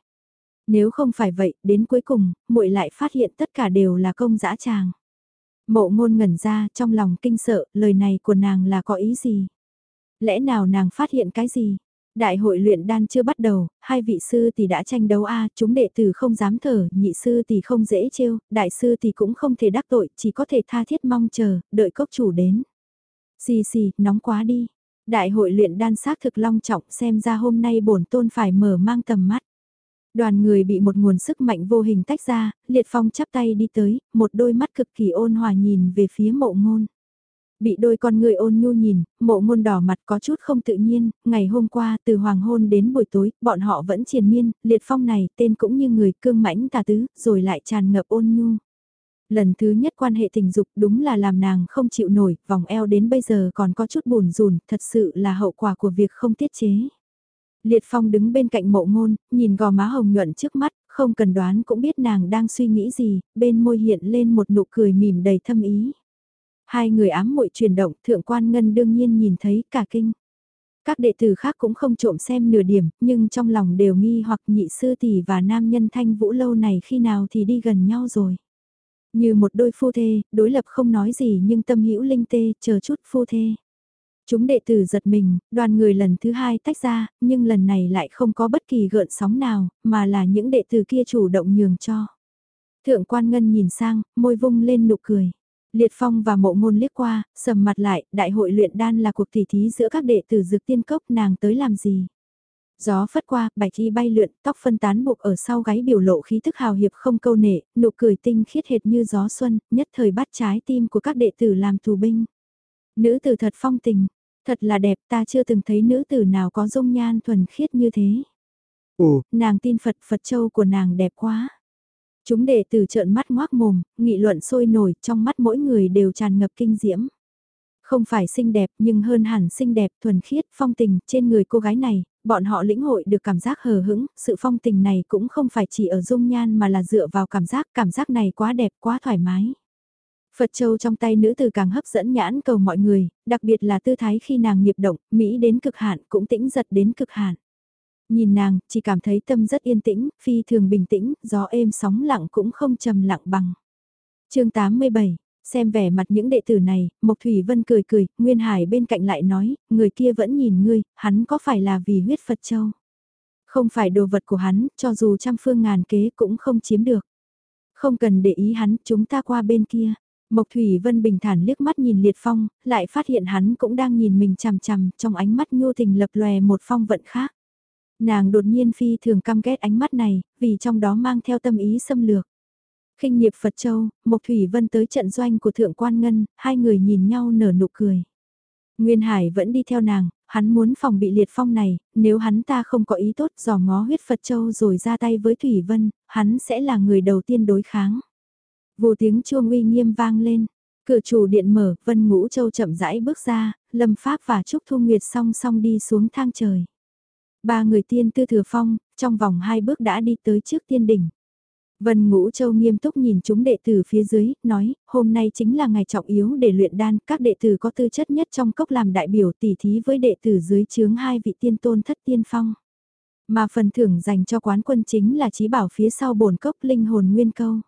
Nếu không phải vậy, đến cuối cùng, muội lại phát hiện tất cả đều là công dã tràng. Mộ ngôn ngẩn ra trong lòng kinh sợ, lời này của nàng là có ý gì? Lẽ nào nàng phát hiện cái gì? Đại hội luyện đan chưa bắt đầu, hai vị sư tỷ đã tranh đấu a, chúng đệ tử không dám thở, nhị sư tỷ không dễ trêu, đại sư tỷ cũng không thể đắc tội, chỉ có thể tha thiết mong chờ, đợi cốc chủ đến. Xì xì, nóng quá đi. Đại hội luyện đan xác thực long trọng xem ra hôm nay bổn tôn phải mở mang tầm mắt. Đoàn người bị một nguồn sức mạnh vô hình tách ra, liệt phong chắp tay đi tới, một đôi mắt cực kỳ ôn hòa nhìn về phía mộ ngôn. Bị đôi con người ôn nhu nhìn, mộ ngôn đỏ mặt có chút không tự nhiên, ngày hôm qua từ hoàng hôn đến buổi tối, bọn họ vẫn triền miên, liệt phong này tên cũng như người cương mãnh tà tứ, rồi lại tràn ngập ôn nhu. Lần thứ nhất quan hệ tình dục đúng là làm nàng không chịu nổi, vòng eo đến bây giờ còn có chút buồn rùn, thật sự là hậu quả của việc không tiết chế. Liệt Phong đứng bên cạnh mộ ngôn, nhìn gò má hồng nhuận trước mắt, không cần đoán cũng biết nàng đang suy nghĩ gì, bên môi hiện lên một nụ cười mỉm đầy thâm ý. Hai người ám muội chuyển động, thượng quan ngân đương nhiên nhìn thấy cả kinh. Các đệ tử khác cũng không trộm xem nửa điểm, nhưng trong lòng đều nghi hoặc nhị sư tỷ và nam nhân thanh vũ lâu này khi nào thì đi gần nhau rồi. Như một đôi phu thê, đối lập không nói gì nhưng tâm hữu linh tê, chờ chút phu thê. Chúng đệ tử giật mình, đoàn người lần thứ hai tách ra, nhưng lần này lại không có bất kỳ gợn sóng nào, mà là những đệ tử kia chủ động nhường cho. Thượng quan ngân nhìn sang, môi vung lên nụ cười. Liệt Phong và mộ ngôn liếc qua, sầm mặt lại, đại hội luyện đan là cuộc tỉ thí giữa các đệ tử dược tiên cốc nàng tới làm gì. Gió phất qua, bạch y bay lượn, tóc phân tán buộc ở sau gáy biểu lộ khí thức hào hiệp không câu nệ, nụ cười tinh khiết hệt như gió xuân, nhất thời bắt trái tim của các đệ tử làm tù binh. Nữ tử thật phong tình, thật là đẹp ta chưa từng thấy nữ tử nào có dung nhan thuần khiết như thế. Ồ, nàng tin Phật Phật châu của nàng đẹp quá. Chúng đệ tử trợn mắt ngoác mồm, nghị luận sôi nổi, trong mắt mỗi người đều tràn ngập kinh diễm. Không phải xinh đẹp nhưng hơn hẳn xinh đẹp thuần khiết phong tình trên người cô gái này, bọn họ lĩnh hội được cảm giác hờ hững, sự phong tình này cũng không phải chỉ ở dung nhan mà là dựa vào cảm giác, cảm giác này quá đẹp quá thoải mái. Phật Châu trong tay nữ từ càng hấp dẫn nhãn cầu mọi người, đặc biệt là tư thái khi nàng nghiệp động, Mỹ đến cực hạn cũng tĩnh giật đến cực hạn. Nhìn nàng, chỉ cảm thấy tâm rất yên tĩnh, phi thường bình tĩnh, gió êm sóng lặng cũng không trầm lặng bằng. chương 87, Xem vẻ mặt những đệ tử này, Mộc Thủy Vân cười cười, Nguyên Hải bên cạnh lại nói, người kia vẫn nhìn ngươi, hắn có phải là vì huyết Phật Châu? Không phải đồ vật của hắn, cho dù trăm phương ngàn kế cũng không chiếm được. Không cần để ý hắn, chúng ta qua bên kia. Mộc Thủy Vân bình thản liếc mắt nhìn Liệt Phong, lại phát hiện hắn cũng đang nhìn mình chằm chằm, trong ánh mắt nhô tình lập lòe một phong vận khác. Nàng đột nhiên phi thường căm ghét ánh mắt này, vì trong đó mang theo tâm ý xâm lược khinh nghiệp Phật Châu, Mộc Thủy Vân tới trận doanh của Thượng Quan Ngân, hai người nhìn nhau nở nụ cười. Nguyên Hải vẫn đi theo nàng, hắn muốn phòng bị liệt phong này, nếu hắn ta không có ý tốt dò ngó huyết Phật Châu rồi ra tay với Thủy Vân, hắn sẽ là người đầu tiên đối kháng. Vô tiếng chuông uy nghiêm vang lên, cửa chủ điện mở, Vân Ngũ Châu chậm rãi bước ra, Lâm Pháp và Trúc Thu Nguyệt song song đi xuống thang trời. Ba người tiên tư thừa phong, trong vòng hai bước đã đi tới trước tiên đỉnh. Vân Ngũ Châu nghiêm túc nhìn chúng đệ tử phía dưới, nói, hôm nay chính là ngày trọng yếu để luyện đan, các đệ tử có tư chất nhất trong cốc làm đại biểu tỉ thí với đệ tử dưới chướng hai vị tiên tôn thất tiên phong. Mà phần thưởng dành cho quán quân chính là trí bảo phía sau bổn cốc linh hồn nguyên câu.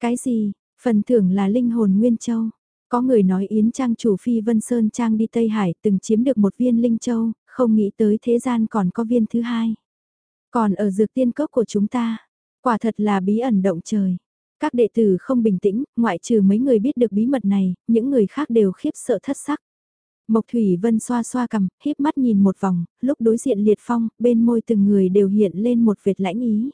Cái gì, phần thưởng là linh hồn nguyên châu. Có người nói Yến Trang chủ phi Vân Sơn Trang đi Tây Hải từng chiếm được một viên linh châu, không nghĩ tới thế gian còn có viên thứ hai. Còn ở dược tiên cốc của chúng ta, quả thật là bí ẩn động trời. Các đệ tử không bình tĩnh, ngoại trừ mấy người biết được bí mật này, những người khác đều khiếp sợ thất sắc. Mộc Thủy Vân xoa xoa cầm, híp mắt nhìn một vòng, lúc đối diện liệt phong, bên môi từng người đều hiện lên một vệt lãnh ý.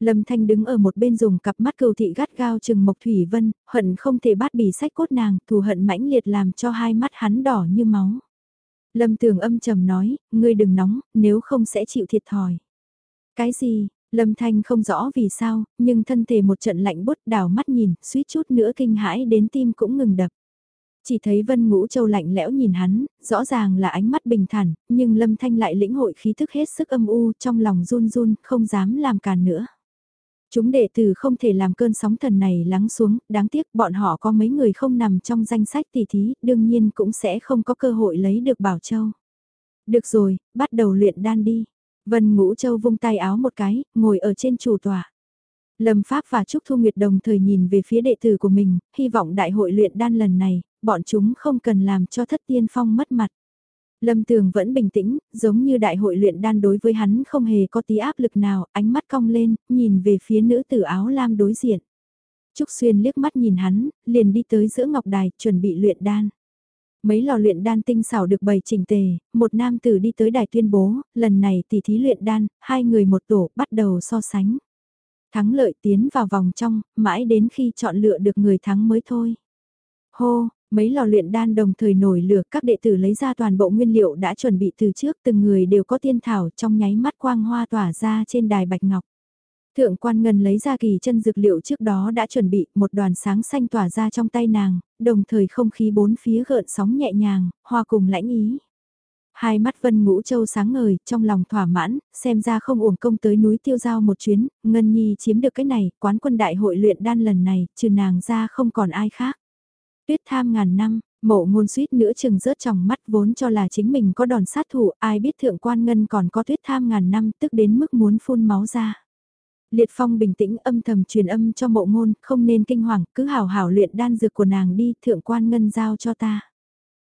Lâm Thanh đứng ở một bên dùng cặp mắt cầu thị gắt gao chừng Mộc Thủy Vân, hận không thể bắt bì sách cốt nàng, thù hận mãnh liệt làm cho hai mắt hắn đỏ như máu. Lâm Tường âm trầm nói, ngươi đừng nóng, nếu không sẽ chịu thiệt thòi. Cái gì, Lâm Thanh không rõ vì sao, nhưng thân thể một trận lạnh bút đảo mắt nhìn, suýt chút nữa kinh hãi đến tim cũng ngừng đập. Chỉ thấy Vân Ngũ Châu lạnh lẽo nhìn hắn, rõ ràng là ánh mắt bình thản, nhưng Lâm Thanh lại lĩnh hội khí thức hết sức âm u trong lòng run run, không dám làm càn nữa. Chúng đệ tử không thể làm cơn sóng thần này lắng xuống, đáng tiếc bọn họ có mấy người không nằm trong danh sách tỷ thí, đương nhiên cũng sẽ không có cơ hội lấy được Bảo Châu. Được rồi, bắt đầu luyện đan đi. Vân Ngũ Châu vung tay áo một cái, ngồi ở trên chủ tòa. Lâm Pháp và Trúc Thu Nguyệt đồng thời nhìn về phía đệ tử của mình, hy vọng đại hội luyện đan lần này, bọn chúng không cần làm cho thất tiên phong mất mặt. Lâm Tường vẫn bình tĩnh, giống như đại hội luyện đan đối với hắn không hề có tí áp lực nào, ánh mắt cong lên, nhìn về phía nữ tử áo lam đối diện. Trúc Xuyên liếc mắt nhìn hắn, liền đi tới giữa ngọc đài, chuẩn bị luyện đan. Mấy lò luyện đan tinh xảo được bày chỉnh tề, một nam tử đi tới đài tuyên bố, lần này tỷ thí luyện đan, hai người một tổ bắt đầu so sánh. Thắng lợi tiến vào vòng trong, mãi đến khi chọn lựa được người thắng mới thôi. Hô, Mấy lò luyện đan đồng thời nổi lửa các đệ tử lấy ra toàn bộ nguyên liệu đã chuẩn bị từ trước từng người đều có tiên thảo trong nháy mắt quang hoa tỏa ra trên đài bạch ngọc. Thượng quan ngân lấy ra kỳ chân dược liệu trước đó đã chuẩn bị một đoàn sáng xanh tỏa ra trong tay nàng, đồng thời không khí bốn phía gợn sóng nhẹ nhàng, hòa cùng lãnh ý. Hai mắt Vân Ngũ Châu sáng ngời, trong lòng thỏa mãn, xem ra không uổng công tới núi tiêu giao một chuyến, Ngân Nhi chiếm được cái này, quán quân đại hội luyện đan lần này, trừ nàng ra không còn ai khác. Tuyết tham ngàn năm, mộ ngôn suýt nữa chừng rớt trong mắt vốn cho là chính mình có đòn sát thủ, ai biết thượng quan ngân còn có tuyết tham ngàn năm tức đến mức muốn phun máu ra. Liệt Phong bình tĩnh âm thầm truyền âm cho mộ ngôn, không nên kinh hoàng, cứ hào hảo luyện đan dược của nàng đi, thượng quan ngân giao cho ta.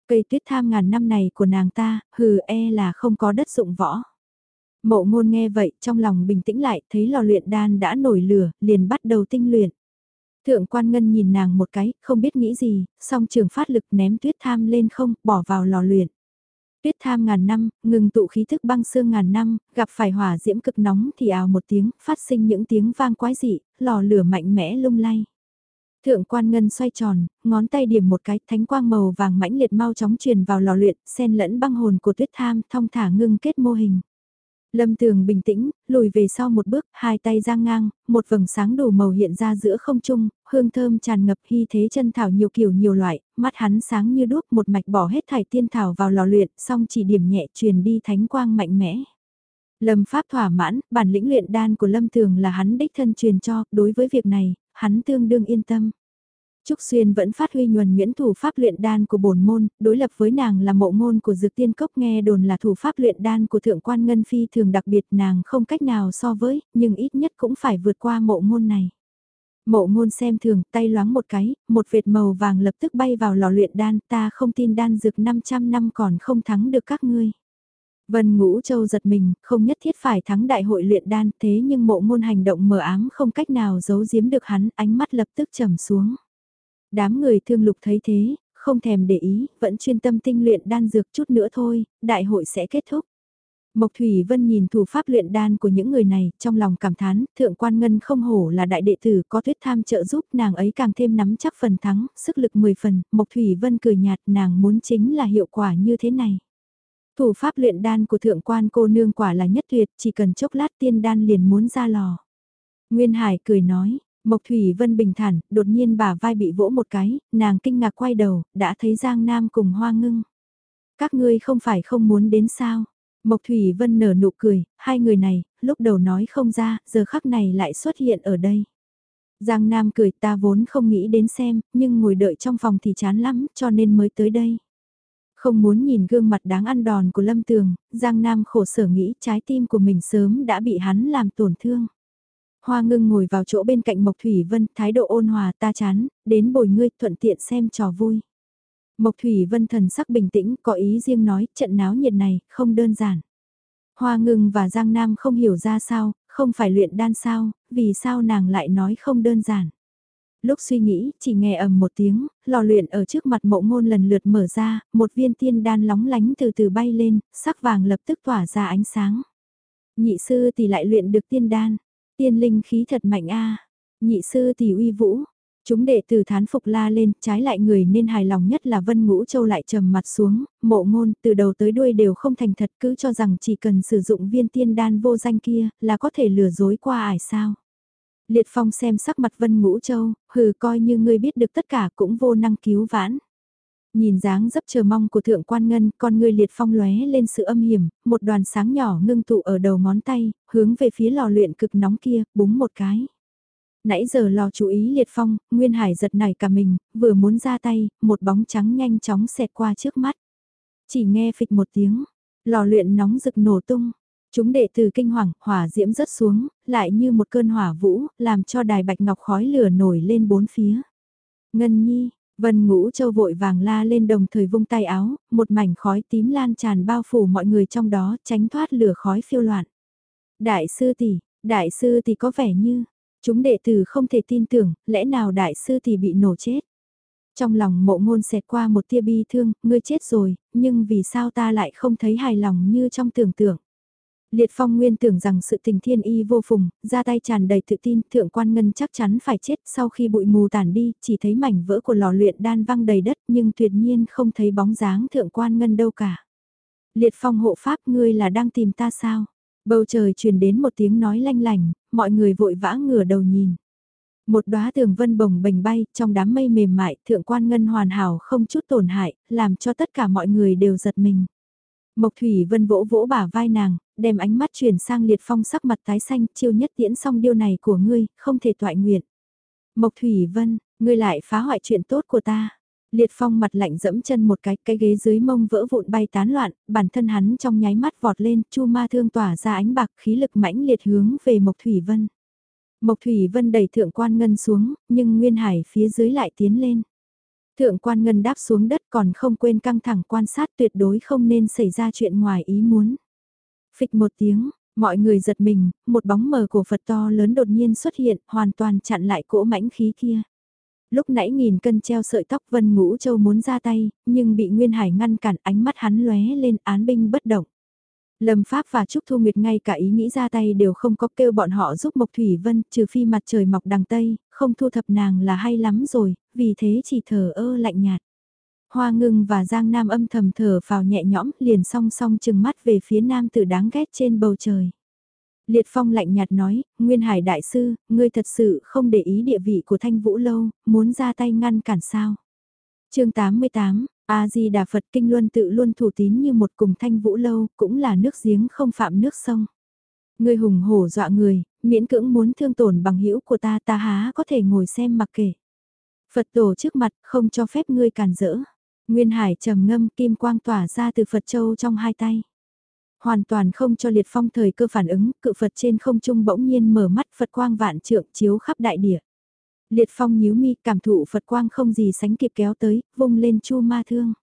Cây tuyết tham ngàn năm này của nàng ta, hừ e là không có đất dụng võ. Mộ ngôn nghe vậy, trong lòng bình tĩnh lại, thấy lò luyện đan đã nổi lửa, liền bắt đầu tinh luyện. Thượng quan ngân nhìn nàng một cái, không biết nghĩ gì, song trường phát lực ném tuyết tham lên không, bỏ vào lò luyện. Tuyết tham ngàn năm, ngừng tụ khí thức băng xương ngàn năm, gặp phải hỏa diễm cực nóng thì ào một tiếng, phát sinh những tiếng vang quái dị, lò lửa mạnh mẽ lung lay. Thượng quan ngân xoay tròn, ngón tay điểm một cái, thánh quang màu vàng mãnh liệt mau chóng truyền vào lò luyện, xen lẫn băng hồn của tuyết tham, thong thả ngưng kết mô hình. Lâm Tường bình tĩnh, lùi về sau một bước, hai tay giang ngang, một vầng sáng đủ màu hiện ra giữa không trung, hương thơm tràn ngập hy thế chân thảo nhiều kiểu nhiều loại, mắt hắn sáng như đuốc một mạch bỏ hết thải tiên thảo vào lò luyện, xong chỉ điểm nhẹ truyền đi thánh quang mạnh mẽ. Lâm Pháp thỏa mãn, bản lĩnh luyện đan của Lâm Tường là hắn đích thân truyền cho, đối với việc này, hắn tương đương yên tâm. Trúc Xuyên vẫn phát huy nhuần nguyễn thủ pháp luyện đan của bổn môn, đối lập với nàng là mộ ngôn của dược tiên cốc nghe đồn là thủ pháp luyện đan của thượng quan ngân phi thường đặc biệt nàng không cách nào so với, nhưng ít nhất cũng phải vượt qua mộ ngôn này. Mộ ngôn xem thường, tay loáng một cái, một vệt màu vàng lập tức bay vào lò luyện đan, ta không tin đan dược 500 năm còn không thắng được các ngươi. Vân Ngũ Châu giật mình, không nhất thiết phải thắng đại hội luyện đan, thế nhưng mộ ngôn hành động mờ ám không cách nào giấu giếm được hắn, ánh mắt lập tức trầm xuống. Đám người thương lục thấy thế, không thèm để ý, vẫn chuyên tâm tinh luyện đan dược chút nữa thôi, đại hội sẽ kết thúc. Mộc Thủy Vân nhìn thủ pháp luyện đan của những người này, trong lòng cảm thán, thượng quan ngân không hổ là đại đệ tử có thuyết tham trợ giúp nàng ấy càng thêm nắm chắc phần thắng, sức lực 10 phần, Mộc Thủy Vân cười nhạt nàng muốn chính là hiệu quả như thế này. Thủ pháp luyện đan của thượng quan cô nương quả là nhất tuyệt, chỉ cần chốc lát tiên đan liền muốn ra lò. Nguyên Hải cười nói, Mộc Thủy Vân bình thản, đột nhiên bà vai bị vỗ một cái, nàng kinh ngạc quay đầu, đã thấy Giang Nam cùng Hoa Ngưng. Các ngươi không phải không muốn đến sao? Mộc Thủy Vân nở nụ cười, hai người này, lúc đầu nói không ra, giờ khắc này lại xuất hiện ở đây. Giang Nam cười ta vốn không nghĩ đến xem, nhưng ngồi đợi trong phòng thì chán lắm, cho nên mới tới đây. Không muốn nhìn gương mặt đáng ăn đòn của Lâm Tường, Giang Nam khổ sở nghĩ trái tim của mình sớm đã bị hắn làm tổn thương. Hoa ngưng ngồi vào chỗ bên cạnh Mộc Thủy Vân, thái độ ôn hòa ta chán, đến bồi ngươi thuận tiện xem trò vui. Mộc Thủy Vân thần sắc bình tĩnh, có ý riêng nói, trận náo nhiệt này, không đơn giản. Hoa ngưng và Giang Nam không hiểu ra sao, không phải luyện đan sao, vì sao nàng lại nói không đơn giản. Lúc suy nghĩ, chỉ nghe ầm một tiếng, lò luyện ở trước mặt mộ ngôn lần lượt mở ra, một viên tiên đan lóng lánh từ từ bay lên, sắc vàng lập tức tỏa ra ánh sáng. Nhị sư thì lại luyện được tiên đan, tiên linh khí thật mạnh a nhị sư tỷ uy vũ, Chúng đệ tử thán phục la lên, trái lại người nên hài lòng nhất là Vân Ngũ Châu lại trầm mặt xuống, mộ ngôn từ đầu tới đuôi đều không thành thật cứ cho rằng chỉ cần sử dụng viên tiên đan vô danh kia là có thể lừa dối qua ải sao. Liệt Phong xem sắc mặt Vân Ngũ Châu, hừ coi như ngươi biết được tất cả cũng vô năng cứu vãn. Nhìn dáng dấp chờ mong của thượng quan ngân, con người liệt phong lóe lên sự âm hiểm, một đoàn sáng nhỏ ngưng tụ ở đầu ngón tay, hướng về phía lò luyện cực nóng kia, búng một cái. Nãy giờ lò chú ý liệt phong, Nguyên Hải giật nảy cả mình, vừa muốn ra tay, một bóng trắng nhanh chóng xẹt qua trước mắt. Chỉ nghe phịch một tiếng, lò luyện nóng rực nổ tung. Chúng đệ từ kinh hoàng, hỏa diễm rớt xuống, lại như một cơn hỏa vũ, làm cho đài bạch ngọc khói lửa nổi lên bốn phía. Ngân nhi, Vân Ngũ Châu vội vàng la lên đồng thời vung tay áo, một mảnh khói tím lan tràn bao phủ mọi người trong đó, tránh thoát lửa khói phiêu loạn. Đại sư tỷ, đại sư tỷ có vẻ như, Chúng đệ tử không thể tin tưởng, lẽ nào đại sư tỷ bị nổ chết. Trong lòng mộ ngôn xẹt qua một tia bi thương, ngươi chết rồi, nhưng vì sao ta lại không thấy hài lòng như trong tưởng tượng. Liệt phong nguyên tưởng rằng sự tình thiên y vô phùng, ra tay tràn đầy tự tin, thượng quan ngân chắc chắn phải chết sau khi bụi mù tàn đi, chỉ thấy mảnh vỡ của lò luyện đan văng đầy đất nhưng tuyệt nhiên không thấy bóng dáng thượng quan ngân đâu cả. Liệt phong hộ pháp ngươi là đang tìm ta sao? Bầu trời truyền đến một tiếng nói lanh lành, mọi người vội vã ngửa đầu nhìn. Một đóa tường vân bồng bềnh bay, trong đám mây mềm mại, thượng quan ngân hoàn hảo không chút tổn hại, làm cho tất cả mọi người đều giật mình. Mộc Thủy Vân vỗ vỗ bả vai nàng, đem ánh mắt chuyển sang liệt phong sắc mặt tái xanh, chiêu nhất tiễn xong điều này của ngươi, không thể toại nguyện. Mộc Thủy Vân, ngươi lại phá hoại chuyện tốt của ta. Liệt phong mặt lạnh dẫm chân một cái, cái ghế dưới mông vỡ vụn bay tán loạn, bản thân hắn trong nháy mắt vọt lên, chu ma thương tỏa ra ánh bạc khí lực mãnh liệt hướng về Mộc Thủy Vân. Mộc Thủy Vân đẩy thượng quan ngân xuống, nhưng Nguyên Hải phía dưới lại tiến lên. Thượng quan ngân đáp xuống đất còn không quên căng thẳng quan sát tuyệt đối không nên xảy ra chuyện ngoài ý muốn. Phịch một tiếng, mọi người giật mình, một bóng mờ của Phật to lớn đột nhiên xuất hiện, hoàn toàn chặn lại cỗ mãnh khí kia lúc nãy nghìn cân treo sợi tóc Vân Ngũ Châu muốn ra tay, nhưng bị Nguyên Hải ngăn cản ánh mắt hắn lóe lên án binh bất động. Lâm Pháp và Trúc Thu Nguyệt ngay cả ý nghĩ ra tay đều không có kêu bọn họ giúp Mộc Thủy Vân trừ phi mặt trời mọc đằng Tây, không thu thập nàng là hay lắm rồi, vì thế chỉ thở ơ lạnh nhạt. Hoa ngưng và Giang Nam âm thầm thở vào nhẹ nhõm liền song song chừng mắt về phía Nam tử đáng ghét trên bầu trời. Liệt Phong lạnh nhạt nói, Nguyên Hải Đại Sư, ngươi thật sự không để ý địa vị của Thanh Vũ Lâu, muốn ra tay ngăn cản sao. chương 88, A-di-đà Phật Kinh Luân tự luôn thủ tín như một cùng Thanh Vũ Lâu, cũng là nước giếng không phạm nước sông. Ngươi hùng hổ dọa người, miễn cưỡng muốn thương tổn bằng hữu của ta ta há có thể ngồi xem mặc kể. Phật tổ trước mặt không cho phép ngươi càn rỡ. Nguyên Hải trầm ngâm kim quang tỏa ra từ Phật Châu trong hai tay. Hoàn toàn không cho liệt phong thời cơ phản ứng, cự Phật trên không trung bỗng nhiên mở mắt Phật quang vạn trượng chiếu khắp đại địa. Liệt phong nhíu mi cảm thụ Phật quang không gì sánh kịp kéo tới, vung lên chu ma thương.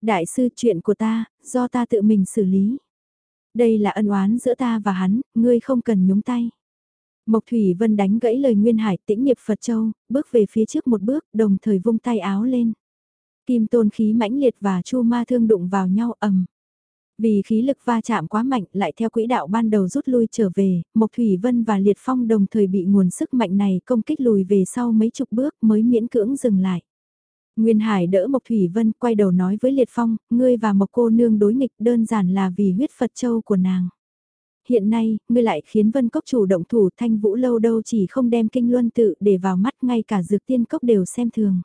Đại sư chuyện của ta, do ta tự mình xử lý. Đây là ân oán giữa ta và hắn, ngươi không cần nhúng tay. Mộc Thủy Vân đánh gãy lời Nguyên Hải tĩnh nghiệp Phật Châu, bước về phía trước một bước, đồng thời vung tay áo lên. Kim tôn khí mãnh liệt và chu ma thương đụng vào nhau ầm. Vì khí lực va chạm quá mạnh lại theo quỹ đạo ban đầu rút lui trở về, Mộc Thủy Vân và Liệt Phong đồng thời bị nguồn sức mạnh này công kích lùi về sau mấy chục bước mới miễn cưỡng dừng lại. Nguyên Hải đỡ Mộc Thủy Vân quay đầu nói với Liệt Phong, ngươi và Mộc cô nương đối nghịch đơn giản là vì huyết Phật châu của nàng. Hiện nay, ngươi lại khiến Vân Cốc chủ động thủ thanh vũ lâu đâu chỉ không đem kinh luân tự để vào mắt ngay cả dược tiên cốc đều xem thường.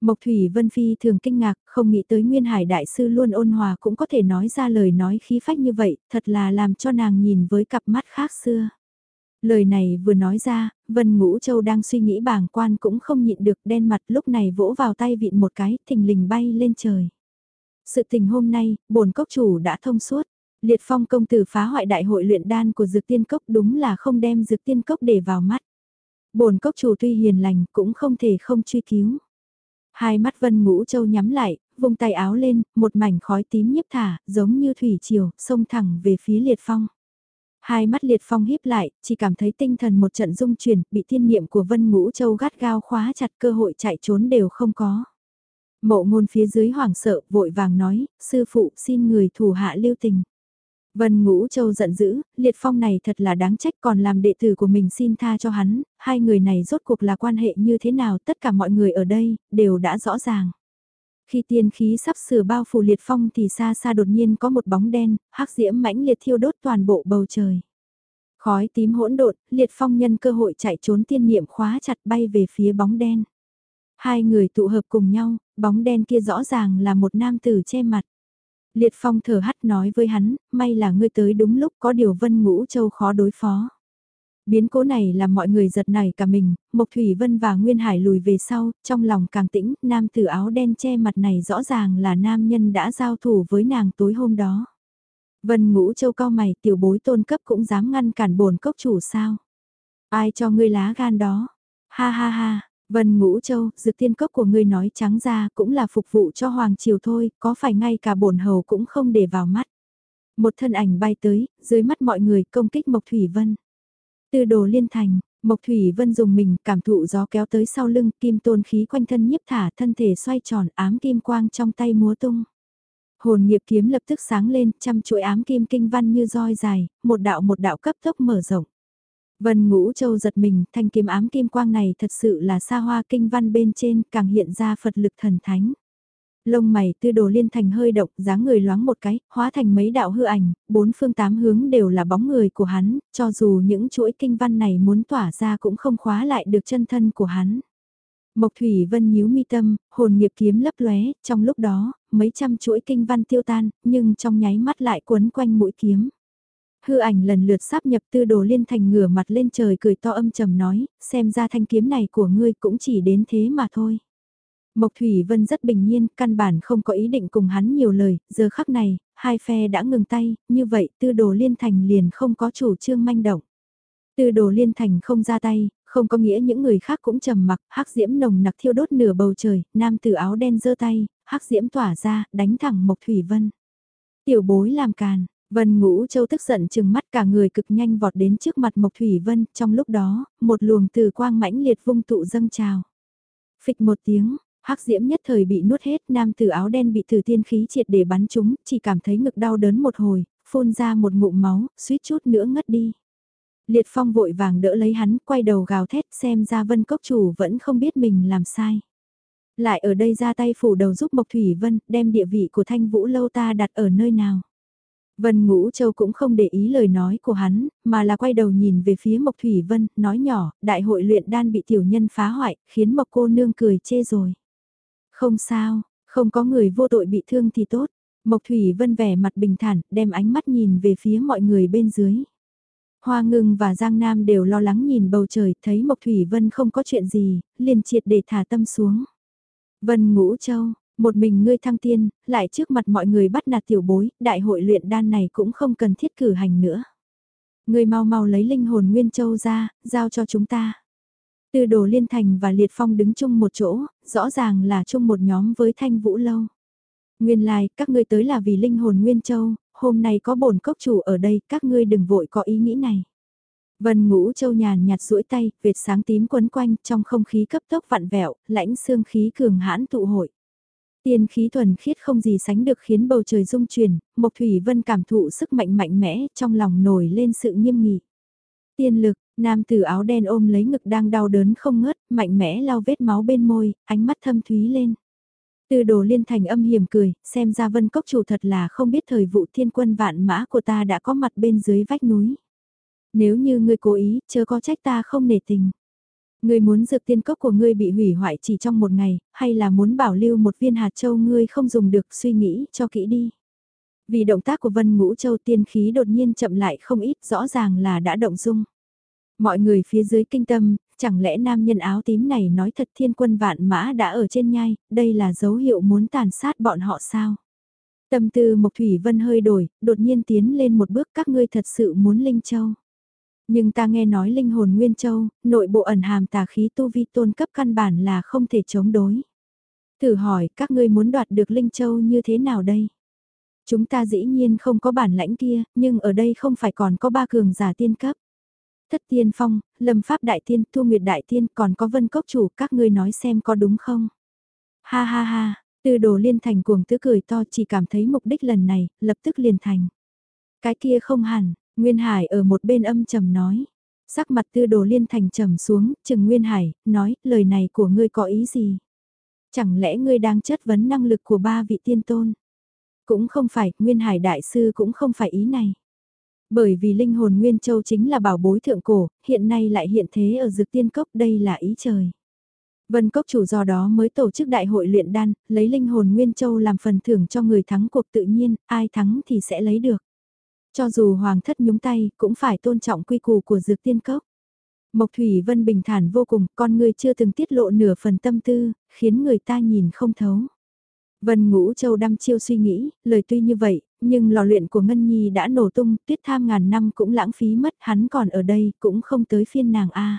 Mộc Thủy Vân Phi thường kinh ngạc, không nghĩ tới Nguyên Hải Đại Sư luôn ôn hòa cũng có thể nói ra lời nói khí phách như vậy, thật là làm cho nàng nhìn với cặp mắt khác xưa. Lời này vừa nói ra, Vân Ngũ Châu đang suy nghĩ bàng quan cũng không nhịn được đen mặt lúc này vỗ vào tay vịn một cái, thình lình bay lên trời. Sự tình hôm nay, bổn cốc chủ đã thông suốt. Liệt phong công tử phá hoại đại hội luyện đan của dược tiên cốc đúng là không đem dược tiên cốc để vào mắt. Bổn cốc chủ tuy hiền lành cũng không thể không truy cứu. Hai mắt Vân Ngũ Châu nhắm lại, vung tay áo lên, một mảnh khói tím nhấp thả, giống như thủy triều, xông thẳng về phía liệt phong. Hai mắt liệt phong híp lại, chỉ cảm thấy tinh thần một trận dung chuyển, bị thiên niệm của Vân Ngũ Châu gắt gao khóa chặt cơ hội chạy trốn đều không có. Mộ ngôn phía dưới hoảng sợ, vội vàng nói, sư phụ xin người thủ hạ lưu tình. Vân Ngũ Châu giận dữ, liệt phong này thật là đáng trách còn làm đệ tử của mình xin tha cho hắn, hai người này rốt cuộc là quan hệ như thế nào tất cả mọi người ở đây, đều đã rõ ràng. Khi tiên khí sắp sửa bao phủ liệt phong thì xa xa đột nhiên có một bóng đen, hắc diễm mãnh liệt thiêu đốt toàn bộ bầu trời. Khói tím hỗn độn, liệt phong nhân cơ hội chạy trốn tiên niệm khóa chặt bay về phía bóng đen. Hai người tụ hợp cùng nhau, bóng đen kia rõ ràng là một nam tử che mặt. Liệt phong thở hắt nói với hắn, may là ngươi tới đúng lúc có điều vân ngũ châu khó đối phó. Biến cố này làm mọi người giật nảy cả mình, Mộc Thủy Vân và Nguyên Hải lùi về sau, trong lòng càng tĩnh, nam tử áo đen che mặt này rõ ràng là nam nhân đã giao thủ với nàng tối hôm đó. Vân Ngũ Châu cao mày, tiểu bối tôn cấp cũng dám ngăn cản bổn cốc chủ sao? Ai cho ngươi lá gan đó? Ha ha ha, Vân Ngũ Châu, dược tiên cốc của ngươi nói trắng ra cũng là phục vụ cho Hoàng Triều thôi, có phải ngay cả bổn hầu cũng không để vào mắt. Một thân ảnh bay tới, dưới mắt mọi người công kích Mộc Thủy Vân. Từ đồ liên thành, Mộc Thủy Vân dùng mình cảm thụ gió kéo tới sau lưng, kim tôn khí quanh thân nhiếp thả thân thể xoay tròn ám kim quang trong tay múa tung. Hồn nghiệp kiếm lập tức sáng lên, trăm chuỗi ám kim kinh văn như roi dài, một đạo một đạo cấp tốc mở rộng. Vân Ngũ Châu giật mình, thanh kiếm ám kim quang này thật sự là xa hoa kinh văn bên trên, càng hiện ra Phật lực thần thánh. Lông mày tư đồ liên thành hơi động, dáng người loáng một cái, hóa thành mấy đạo hư ảnh, bốn phương tám hướng đều là bóng người của hắn, cho dù những chuỗi kinh văn này muốn tỏa ra cũng không khóa lại được chân thân của hắn. Mộc Thủy Vân nhíu mi tâm, hồn nghiệp kiếm lấp lóe, trong lúc đó, mấy trăm chuỗi kinh văn tiêu tan, nhưng trong nháy mắt lại quấn quanh mũi kiếm. Hư ảnh lần lượt sắp nhập tư đồ liên thành ngửa mặt lên trời cười to âm trầm nói, xem ra thanh kiếm này của ngươi cũng chỉ đến thế mà thôi. Mộc Thủy Vân rất bình nhiên, căn bản không có ý định cùng hắn nhiều lời, giờ khắc này, hai phe đã ngừng tay, như vậy tư đồ liên thành liền không có chủ trương manh động. Tư đồ liên thành không ra tay, không có nghĩa những người khác cũng trầm mặc, hắc diễm nồng nặc thiêu đốt nửa bầu trời, nam tử áo đen giơ tay, hắc diễm tỏa ra, đánh thẳng Mộc Thủy Vân. Tiểu bối làm càn, Vân Ngũ Châu tức giận chừng mắt cả người cực nhanh vọt đến trước mặt Mộc Thủy Vân, trong lúc đó, một luồng từ quang mãnh liệt vung tụ dâng trào. Phịch một tiếng, hắc diễm nhất thời bị nuốt hết, nam tử áo đen bị thử tiên khí triệt để bắn trúng, chỉ cảm thấy ngực đau đớn một hồi, phun ra một ngụm máu, suýt chút nữa ngất đi. Liệt phong vội vàng đỡ lấy hắn, quay đầu gào thét xem ra vân cốc chủ vẫn không biết mình làm sai. Lại ở đây ra tay phủ đầu giúp Mộc Thủy Vân, đem địa vị của thanh vũ lâu ta đặt ở nơi nào. Vân Ngũ Châu cũng không để ý lời nói của hắn, mà là quay đầu nhìn về phía Mộc Thủy Vân, nói nhỏ, đại hội luyện đan bị tiểu nhân phá hoại, khiến Mộc cô nương cười chê rồi. Không sao, không có người vô tội bị thương thì tốt. Mộc Thủy Vân vẻ mặt bình thản, đem ánh mắt nhìn về phía mọi người bên dưới. Hoa ngưng và Giang Nam đều lo lắng nhìn bầu trời, thấy Mộc Thủy Vân không có chuyện gì, liền triệt để thả tâm xuống. Vân Ngũ Châu, một mình ngươi thăng tiên, lại trước mặt mọi người bắt nạt tiểu bối, đại hội luyện đan này cũng không cần thiết cử hành nữa. Ngươi mau mau lấy linh hồn Nguyên Châu ra, giao cho chúng ta. tư đồ liên thành và liệt phong đứng chung một chỗ, rõ ràng là chung một nhóm với thanh vũ lâu. Nguyên lai, like, các ngươi tới là vì linh hồn Nguyên Châu, hôm nay có bổn cốc chủ ở đây, các ngươi đừng vội có ý nghĩ này. Vân ngũ châu nhàn nhạt duỗi tay, vệt sáng tím quấn quanh trong không khí cấp tốc vặn vẹo, lãnh xương khí cường hãn tụ hội. Tiên khí thuần khiết không gì sánh được khiến bầu trời rung chuyển, Mộc Thủy Vân cảm thụ sức mạnh mạnh mẽ trong lòng nổi lên sự nghiêm nghị. Tiên lực, nam tử áo đen ôm lấy ngực đang đau đớn không ngớt, mạnh mẽ lau vết máu bên môi, ánh mắt thâm thúy lên. Từ đồ liên thành âm hiểm cười, xem ra vân cốc chủ thật là không biết thời vụ thiên quân vạn mã của ta đã có mặt bên dưới vách núi. Nếu như ngươi cố ý, chớ có trách ta không nể tình. Ngươi muốn dược tiên cốc của ngươi bị hủy hoại chỉ trong một ngày, hay là muốn bảo lưu một viên hạt châu ngươi không dùng được suy nghĩ cho kỹ đi. Vì động tác của Vân Ngũ Châu tiên khí đột nhiên chậm lại không ít rõ ràng là đã động dung. Mọi người phía dưới kinh tâm, chẳng lẽ nam nhân áo tím này nói thật thiên quân vạn mã đã ở trên nhai, đây là dấu hiệu muốn tàn sát bọn họ sao? Tâm tư Mộc Thủy Vân hơi đổi, đột nhiên tiến lên một bước các ngươi thật sự muốn Linh Châu. Nhưng ta nghe nói linh hồn Nguyên Châu, nội bộ ẩn hàm tà khí tu vi tôn cấp căn bản là không thể chống đối. Thử hỏi các ngươi muốn đoạt được Linh Châu như thế nào đây? Chúng ta dĩ nhiên không có bản lãnh kia, nhưng ở đây không phải còn có ba cường giả tiên cấp. Thất tiên phong, lâm pháp đại tiên, thu nguyệt đại tiên, còn có vân cốc chủ, các ngươi nói xem có đúng không? Ha ha ha, từ đồ liên thành cuồng tứ cười to chỉ cảm thấy mục đích lần này, lập tức liền thành. Cái kia không hẳn, Nguyên Hải ở một bên âm trầm nói. Sắc mặt tư đồ liên thành trầm xuống, chừng Nguyên Hải, nói, lời này của ngươi có ý gì? Chẳng lẽ ngươi đang chất vấn năng lực của ba vị tiên tôn? Cũng không phải, Nguyên Hải Đại Sư cũng không phải ý này. Bởi vì linh hồn Nguyên Châu chính là bảo bối thượng cổ, hiện nay lại hiện thế ở dược tiên cốc đây là ý trời. Vân Cốc chủ do đó mới tổ chức đại hội luyện đan, lấy linh hồn Nguyên Châu làm phần thưởng cho người thắng cuộc tự nhiên, ai thắng thì sẽ lấy được. Cho dù hoàng thất nhúng tay, cũng phải tôn trọng quy củ của dược tiên cốc. Mộc Thủy Vân bình thản vô cùng, con người chưa từng tiết lộ nửa phần tâm tư, khiến người ta nhìn không thấu. Vân Ngũ Châu đăm chiêu suy nghĩ, lời tuy như vậy, nhưng lò luyện của Ngân Nhi đã nổ tung, tuyết tham ngàn năm cũng lãng phí mất, hắn còn ở đây, cũng không tới phiên nàng a.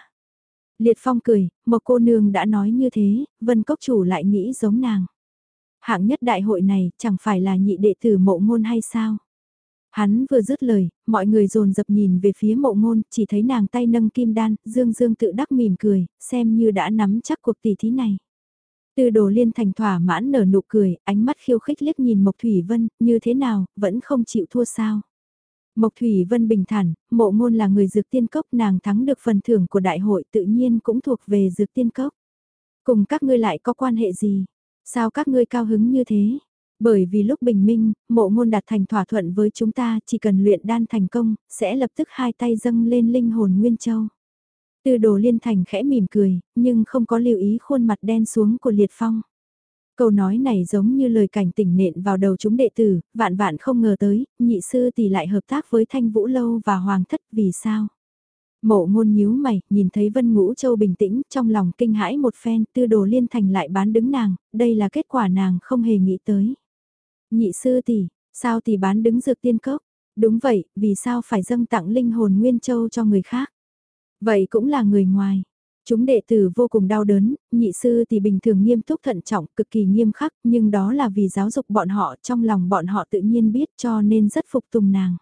Liệt Phong cười, một cô nương đã nói như thế, Vân Cốc chủ lại nghĩ giống nàng. Hạng nhất đại hội này, chẳng phải là nhị đệ tử mộ ngôn hay sao? Hắn vừa dứt lời, mọi người dồn dập nhìn về phía mộ ngôn, chỉ thấy nàng tay nâng kim đan, dương dương tự đắc mỉm cười, xem như đã nắm chắc cuộc tỷ thí này. Từ đồ liên thành thỏa mãn nở nụ cười, ánh mắt khiêu khích liếc nhìn Mộc Thủy Vân, như thế nào, vẫn không chịu thua sao. Mộc Thủy Vân bình thản, mộ ngôn là người dược tiên cốc nàng thắng được phần thưởng của đại hội tự nhiên cũng thuộc về dược tiên cốc. Cùng các ngươi lại có quan hệ gì? Sao các ngươi cao hứng như thế? Bởi vì lúc bình minh, mộ ngôn đạt thành thỏa thuận với chúng ta chỉ cần luyện đan thành công, sẽ lập tức hai tay dâng lên linh hồn Nguyên Châu. tư đồ liên thành khẽ mỉm cười, nhưng không có lưu ý khuôn mặt đen xuống của liệt phong. Câu nói này giống như lời cảnh tỉnh nện vào đầu chúng đệ tử, vạn vạn không ngờ tới, nhị sư tỷ lại hợp tác với Thanh Vũ Lâu và Hoàng Thất vì sao? Mộ ngôn nhíu mày, nhìn thấy Vân Ngũ Châu bình tĩnh, trong lòng kinh hãi một phen, tư đồ liên thành lại bán đứng nàng, đây là kết quả nàng không hề nghĩ tới. Nhị sư tỷ, sao tỷ bán đứng dược tiên cốc? Đúng vậy, vì sao phải dâng tặng linh hồn Nguyên Châu cho người khác? Vậy cũng là người ngoài. Chúng đệ tử vô cùng đau đớn, nhị sư thì bình thường nghiêm túc thận trọng, cực kỳ nghiêm khắc, nhưng đó là vì giáo dục bọn họ, trong lòng bọn họ tự nhiên biết cho nên rất phục tùng nàng.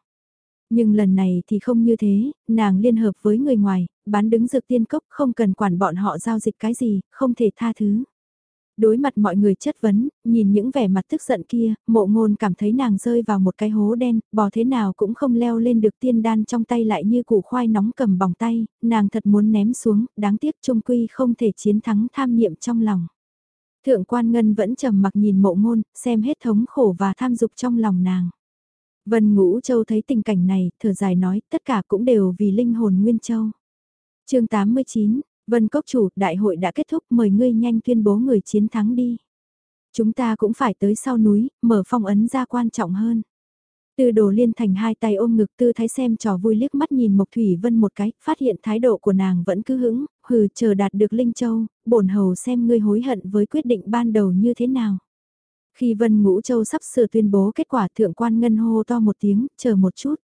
Nhưng lần này thì không như thế, nàng liên hợp với người ngoài, bán đứng dược tiên cốc không cần quản bọn họ giao dịch cái gì, không thể tha thứ. Đối mặt mọi người chất vấn, nhìn những vẻ mặt tức giận kia, mộ ngôn cảm thấy nàng rơi vào một cái hố đen, bò thế nào cũng không leo lên được tiên đan trong tay lại như củ khoai nóng cầm bỏng tay, nàng thật muốn ném xuống, đáng tiếc trung quy không thể chiến thắng tham niệm trong lòng. Thượng quan ngân vẫn trầm mặc nhìn mộ ngôn, xem hết thống khổ và tham dục trong lòng nàng. Vân Ngũ Châu thấy tình cảnh này, thở dài nói, tất cả cũng đều vì linh hồn Nguyên Châu. chương 89, Vân Cốc Chủ, đại hội đã kết thúc, mời ngươi nhanh tuyên bố người chiến thắng đi. Chúng ta cũng phải tới sau núi, mở phong ấn ra quan trọng hơn. Tư đồ liên thành hai tay ôm ngực tư thái xem trò vui liếc mắt nhìn Mộc Thủy Vân một cái, phát hiện thái độ của nàng vẫn cứ hững, hừ chờ đạt được Linh Châu, bổn hầu xem ngươi hối hận với quyết định ban đầu như thế nào. Khi Vân Ngũ Châu sắp sửa tuyên bố kết quả thượng quan Ngân hô to một tiếng, chờ một chút.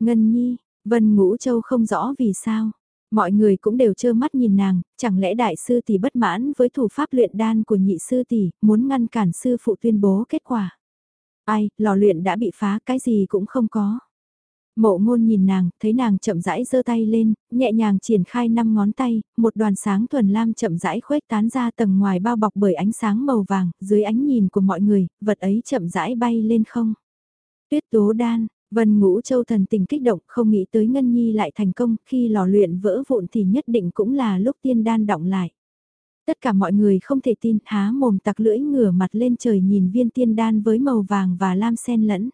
Ngân Nhi, Vân Ngũ Châu không rõ vì sao. Mọi người cũng đều trơ mắt nhìn nàng, chẳng lẽ đại sư tỷ bất mãn với thủ pháp luyện đan của nhị sư tỷ, muốn ngăn cản sư phụ tuyên bố kết quả. Ai, lò luyện đã bị phá, cái gì cũng không có. Mộ ngôn nhìn nàng, thấy nàng chậm rãi giơ tay lên, nhẹ nhàng triển khai năm ngón tay, một đoàn sáng thuần lam chậm rãi khuếch tán ra tầng ngoài bao bọc bởi ánh sáng màu vàng, dưới ánh nhìn của mọi người, vật ấy chậm rãi bay lên không. Tuyết tố đan, Vân Ngũ Châu thần tình kích động không nghĩ tới Ngân Nhi lại thành công, khi lò luyện vỡ vụn thì nhất định cũng là lúc tiên đan động lại. Tất cả mọi người không thể tin, há mồm tặc lưỡi ngửa mặt lên trời nhìn viên tiên đan với màu vàng và lam sen lẫn.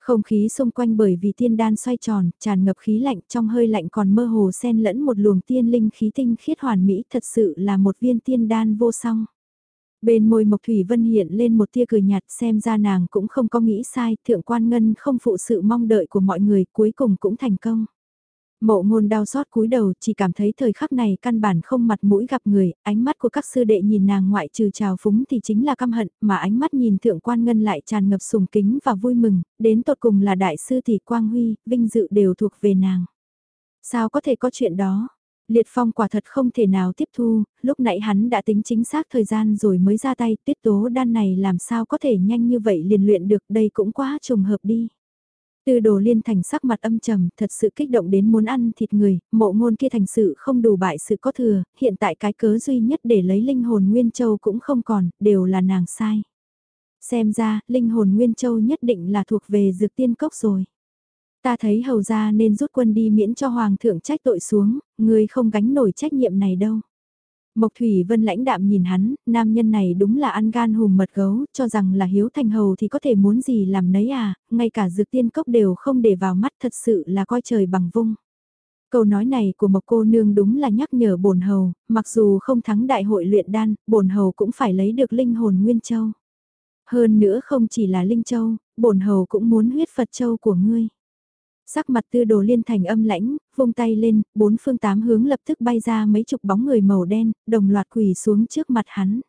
Không khí xung quanh bởi vì tiên đan xoay tròn, tràn ngập khí lạnh trong hơi lạnh còn mơ hồ xen lẫn một luồng tiên linh khí tinh khiết hoàn mỹ thật sự là một viên tiên đan vô song. Bên môi Mộc Thủy Vân hiện lên một tia cười nhạt xem ra nàng cũng không có nghĩ sai, thượng quan ngân không phụ sự mong đợi của mọi người cuối cùng cũng thành công. Mộ ngôn đau xót cúi đầu chỉ cảm thấy thời khắc này căn bản không mặt mũi gặp người, ánh mắt của các sư đệ nhìn nàng ngoại trừ trào phúng thì chính là căm hận, mà ánh mắt nhìn thượng quan ngân lại tràn ngập sùng kính và vui mừng, đến tột cùng là đại sư thì Quang Huy, vinh dự đều thuộc về nàng. Sao có thể có chuyện đó? Liệt Phong quả thật không thể nào tiếp thu, lúc nãy hắn đã tính chính xác thời gian rồi mới ra tay, tuyết tố đan này làm sao có thể nhanh như vậy liền luyện được, đây cũng quá trùng hợp đi. Từ đồ liên thành sắc mặt âm trầm, thật sự kích động đến muốn ăn thịt người, mộ ngôn kia thành sự không đủ bại sự có thừa, hiện tại cái cớ duy nhất để lấy linh hồn Nguyên Châu cũng không còn, đều là nàng sai. Xem ra, linh hồn Nguyên Châu nhất định là thuộc về dược tiên cốc rồi. Ta thấy hầu ra nên rút quân đi miễn cho hoàng thượng trách tội xuống, người không gánh nổi trách nhiệm này đâu. Mộc Thủy Vân lãnh đạm nhìn hắn, nam nhân này đúng là ăn gan hùm mật gấu, cho rằng là hiếu thành hầu thì có thể muốn gì làm nấy à, ngay cả dược tiên cốc đều không để vào mắt thật sự là coi trời bằng vung. Câu nói này của Mộc cô nương đúng là nhắc nhở bổn hầu, mặc dù không thắng đại hội luyện đan, bổn hầu cũng phải lấy được linh hồn Nguyên Châu. Hơn nữa không chỉ là Linh Châu, bổn hầu cũng muốn huyết Phật Châu của ngươi. Sắc mặt tư đồ liên thành âm lãnh, vung tay lên, bốn phương tám hướng lập tức bay ra mấy chục bóng người màu đen, đồng loạt quỳ xuống trước mặt hắn.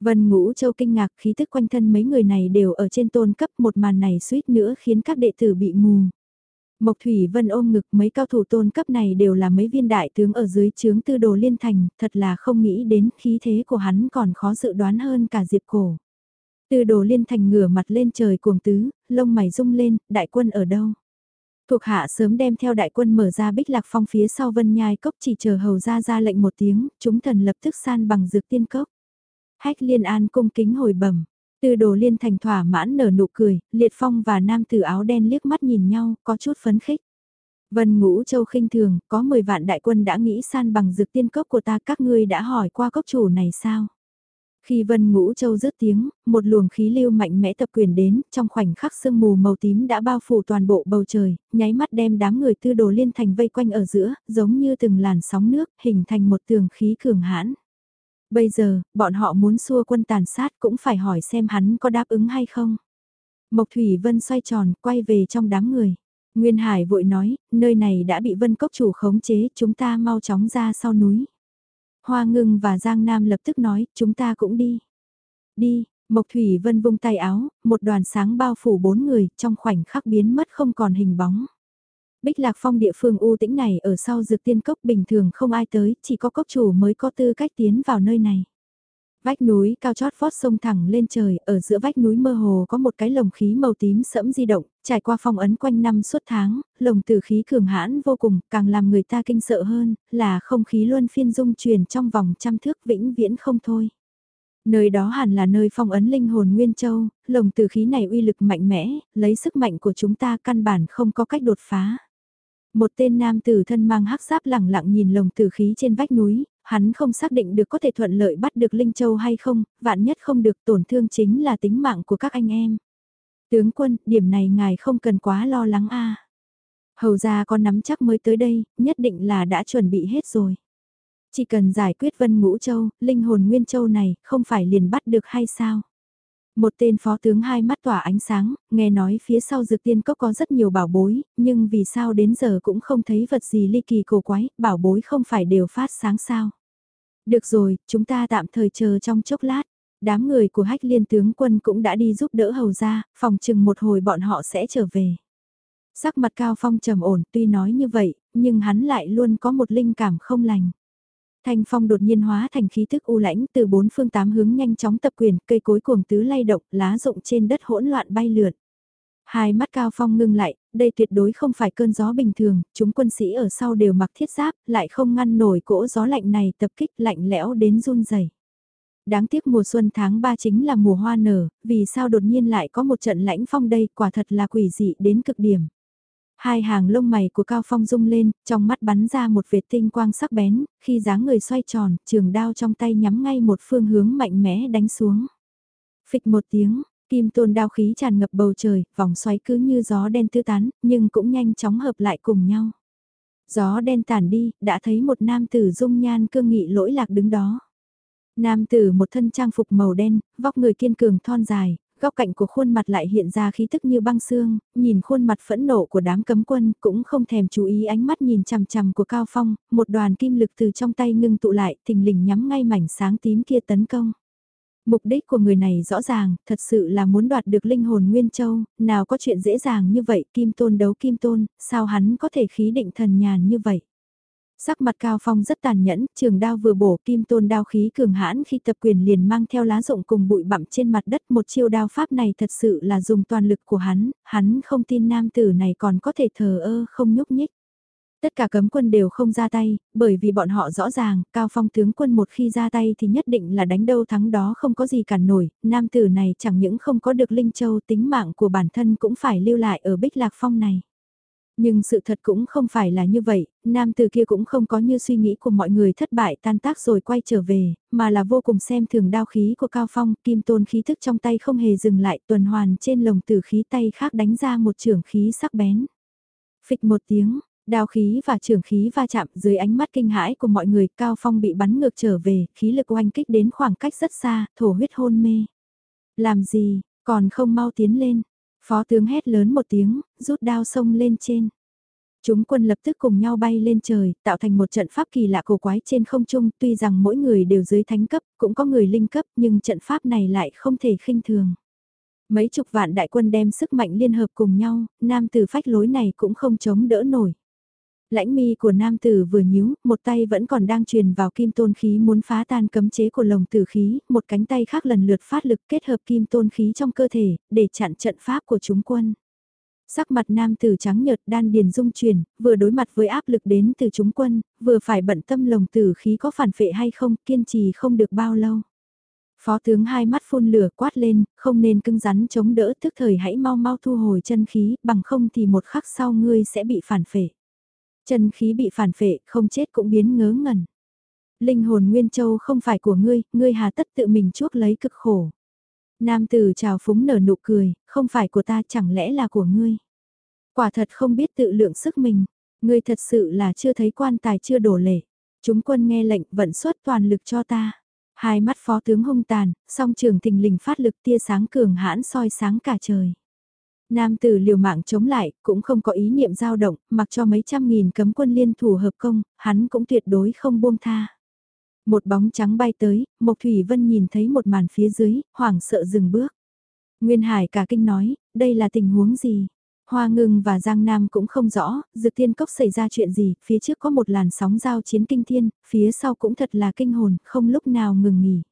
Vân Ngũ Châu kinh ngạc khí tức quanh thân mấy người này đều ở trên tôn cấp một màn này suýt nữa khiến các đệ tử bị mù. Mộc Thủy Vân ôm ngực mấy cao thủ tôn cấp này đều là mấy viên đại tướng ở dưới chướng tư đồ liên thành, thật là không nghĩ đến khí thế của hắn còn khó dự đoán hơn cả diệp cổ. Tư đồ liên thành ngửa mặt lên trời cuồng tứ, lông mày rung lên, đại quân ở đâu? Thuộc hạ sớm đem theo đại quân mở ra bích lạc phong phía sau vân nhai cốc chỉ chờ hầu ra ra lệnh một tiếng, chúng thần lập tức san bằng dược tiên cốc. Hách liên an cung kính hồi bẩm từ đồ liên thành thỏa mãn nở nụ cười, liệt phong và nam tử áo đen liếc mắt nhìn nhau, có chút phấn khích. Vân ngũ châu khinh thường, có 10 vạn đại quân đã nghĩ san bằng dược tiên cốc của ta các ngươi đã hỏi qua cốc chủ này sao? Khi Vân Ngũ Châu rớt tiếng, một luồng khí lưu mạnh mẽ tập quyền đến, trong khoảnh khắc sương mù màu tím đã bao phủ toàn bộ bầu trời, nháy mắt đem đám người tư đồ liên thành vây quanh ở giữa, giống như từng làn sóng nước, hình thành một tường khí cường hãn. Bây giờ, bọn họ muốn xua quân tàn sát cũng phải hỏi xem hắn có đáp ứng hay không. Mộc Thủy Vân xoay tròn, quay về trong đám người. Nguyên Hải vội nói, nơi này đã bị Vân Cốc chủ khống chế, chúng ta mau chóng ra sau núi. Hoa ngưng và Giang Nam lập tức nói, chúng ta cũng đi. Đi, Mộc Thủy Vân vung tay áo, một đoàn sáng bao phủ bốn người, trong khoảnh khắc biến mất không còn hình bóng. Bích Lạc Phong địa phương u tĩnh này ở sau dược tiên cốc bình thường không ai tới, chỉ có cốc chủ mới có tư cách tiến vào nơi này. Vách núi cao chót vót sông thẳng lên trời, ở giữa vách núi mơ hồ có một cái lồng khí màu tím sẫm di động, trải qua phong ấn quanh năm suốt tháng, lồng tử khí cường hãn vô cùng, càng làm người ta kinh sợ hơn, là không khí luân phiên dung truyền trong vòng trăm thước vĩnh viễn không thôi. Nơi đó hẳn là nơi phong ấn linh hồn Nguyên Châu, lồng tử khí này uy lực mạnh mẽ, lấy sức mạnh của chúng ta căn bản không có cách đột phá. Một tên nam tử thân mang hắc giáp lẳng lặng nhìn lồng tử khí trên vách núi, hắn không xác định được có thể thuận lợi bắt được Linh Châu hay không, vạn nhất không được tổn thương chính là tính mạng của các anh em. Tướng quân, điểm này ngài không cần quá lo lắng a. Hầu ra có nắm chắc mới tới đây, nhất định là đã chuẩn bị hết rồi. Chỉ cần giải quyết Vân Ngũ Châu, linh hồn Nguyên Châu này, không phải liền bắt được hay sao? Một tên phó tướng hai mắt tỏa ánh sáng, nghe nói phía sau dược tiên cốc có rất nhiều bảo bối, nhưng vì sao đến giờ cũng không thấy vật gì ly kỳ cổ quái, bảo bối không phải đều phát sáng sao. Được rồi, chúng ta tạm thời chờ trong chốc lát. Đám người của hách liên tướng quân cũng đã đi giúp đỡ hầu ra, phòng chừng một hồi bọn họ sẽ trở về. Sắc mặt cao phong trầm ổn tuy nói như vậy, nhưng hắn lại luôn có một linh cảm không lành. Thanh phong đột nhiên hóa thành khí thức u lãnh từ bốn phương tám hướng nhanh chóng tập quyền, cây cối cuồng tứ lay động, lá rụng trên đất hỗn loạn bay lượn. Hai mắt cao phong ngưng lại, đây tuyệt đối không phải cơn gió bình thường, chúng quân sĩ ở sau đều mặc thiết giáp, lại không ngăn nổi cỗ gió lạnh này tập kích lạnh lẽo đến run rẩy. Đáng tiếc mùa xuân tháng 3 chính là mùa hoa nở, vì sao đột nhiên lại có một trận lãnh phong đây, quả thật là quỷ dị đến cực điểm. Hai hàng lông mày của Cao Phong rung lên, trong mắt bắn ra một vệt tinh quang sắc bén, khi dáng người xoay tròn, trường đao trong tay nhắm ngay một phương hướng mạnh mẽ đánh xuống. Phịch một tiếng, kim tôn đao khí tràn ngập bầu trời, vòng xoáy cứ như gió đen tư tán, nhưng cũng nhanh chóng hợp lại cùng nhau. Gió đen tản đi, đã thấy một nam tử dung nhan cương nghị lỗi lạc đứng đó. Nam tử một thân trang phục màu đen, vóc người kiên cường thon dài, góc cạnh của khuôn mặt lại hiện ra khí tức như băng xương, nhìn khuôn mặt phẫn nộ của đám cấm quân cũng không thèm chú ý ánh mắt nhìn chằm chằm của Cao Phong, một đoàn kim lực từ trong tay ngưng tụ lại, thình lình nhắm ngay mảnh sáng tím kia tấn công. Mục đích của người này rõ ràng, thật sự là muốn đoạt được linh hồn Nguyên Châu, nào có chuyện dễ dàng như vậy, kim tôn đấu kim tôn, sao hắn có thể khí định thần nhàn như vậy. Sắc mặt Cao Phong rất tàn nhẫn, trường đao vừa bổ kim tôn đao khí cường hãn khi tập quyền liền mang theo lá rộng cùng bụi bặm trên mặt đất một chiêu đao pháp này thật sự là dùng toàn lực của hắn, hắn không tin nam tử này còn có thể thờ ơ không nhúc nhích. Tất cả cấm quân đều không ra tay, bởi vì bọn họ rõ ràng, Cao Phong tướng quân một khi ra tay thì nhất định là đánh đâu thắng đó không có gì cản nổi, nam tử này chẳng những không có được Linh Châu tính mạng của bản thân cũng phải lưu lại ở Bích Lạc Phong này. Nhưng sự thật cũng không phải là như vậy, nam từ kia cũng không có như suy nghĩ của mọi người thất bại tan tác rồi quay trở về, mà là vô cùng xem thường đao khí của Cao Phong, kim tôn khí thức trong tay không hề dừng lại tuần hoàn trên lồng tử khí tay khác đánh ra một trường khí sắc bén. Phịch một tiếng, đao khí và trường khí va chạm dưới ánh mắt kinh hãi của mọi người, Cao Phong bị bắn ngược trở về, khí lực oanh kích đến khoảng cách rất xa, thổ huyết hôn mê. Làm gì, còn không mau tiến lên, Phó tướng hét lớn một tiếng, rút đao sông lên trên. Chúng quân lập tức cùng nhau bay lên trời, tạo thành một trận pháp kỳ lạ cổ quái trên không trung, tuy rằng mỗi người đều dưới thánh cấp, cũng có người linh cấp, nhưng trận pháp này lại không thể khinh thường. Mấy chục vạn đại quân đem sức mạnh liên hợp cùng nhau, nam tử phách lối này cũng không chống đỡ nổi. Lãnh mi của nam tử vừa nhíu, một tay vẫn còn đang truyền vào kim tôn khí muốn phá tan cấm chế của lồng tử khí, một cánh tay khác lần lượt phát lực kết hợp kim tôn khí trong cơ thể, để chặn trận pháp của chúng quân. Sắc mặt nam tử trắng nhợt đan điền dung chuyển, vừa đối mặt với áp lực đến từ chúng quân, vừa phải bận tâm lồng tử khí có phản phệ hay không, kiên trì không được bao lâu. Phó tướng hai mắt phun lửa quát lên, không nên cưng rắn chống đỡ thức thời hãy mau mau thu hồi chân khí, bằng không thì một khắc sau ngươi sẽ bị phản phệ. Chân khí bị phản phệ, không chết cũng biến ngớ ngẩn. Linh hồn Nguyên Châu không phải của ngươi, ngươi hà tất tự mình chuốc lấy cực khổ. Nam tử chào phúng nở nụ cười, không phải của ta chẳng lẽ là của ngươi. Quả thật không biết tự lượng sức mình, ngươi thật sự là chưa thấy quan tài chưa đổ lệ. Chúng quân nghe lệnh vận xuất toàn lực cho ta. Hai mắt phó tướng hung tàn, song trường thình lình phát lực tia sáng cường hãn soi sáng cả trời. Nam tử liều mạng chống lại, cũng không có ý niệm dao động, mặc cho mấy trăm nghìn cấm quân liên thủ hợp công, hắn cũng tuyệt đối không buông tha. Một bóng trắng bay tới, Mộc Thủy Vân nhìn thấy một màn phía dưới, hoảng sợ dừng bước. Nguyên Hải cả kinh nói, đây là tình huống gì? Hoa Ngưng và Giang Nam cũng không rõ, dược thiên cốc xảy ra chuyện gì, phía trước có một làn sóng giao chiến kinh thiên, phía sau cũng thật là kinh hồn, không lúc nào ngừng nghỉ.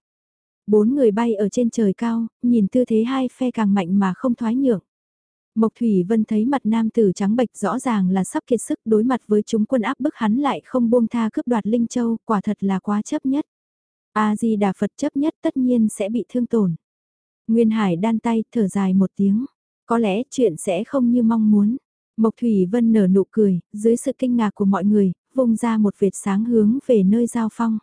Bốn người bay ở trên trời cao, nhìn tư thế hai phe càng mạnh mà không thoái nhượng. Mộc Thủy Vân thấy mặt nam tử trắng bệch rõ ràng là sắp kiệt sức đối mặt với chúng quân áp bức hắn lại không buông tha cướp đoạt Linh Châu, quả thật là quá chấp nhất. A-di Đà Phật chấp nhất tất nhiên sẽ bị thương tổn. Nguyên Hải đan tay thở dài một tiếng. Có lẽ chuyện sẽ không như mong muốn. Mộc Thủy Vân nở nụ cười, dưới sự kinh ngạc của mọi người, vùng ra một vệt sáng hướng về nơi giao phong.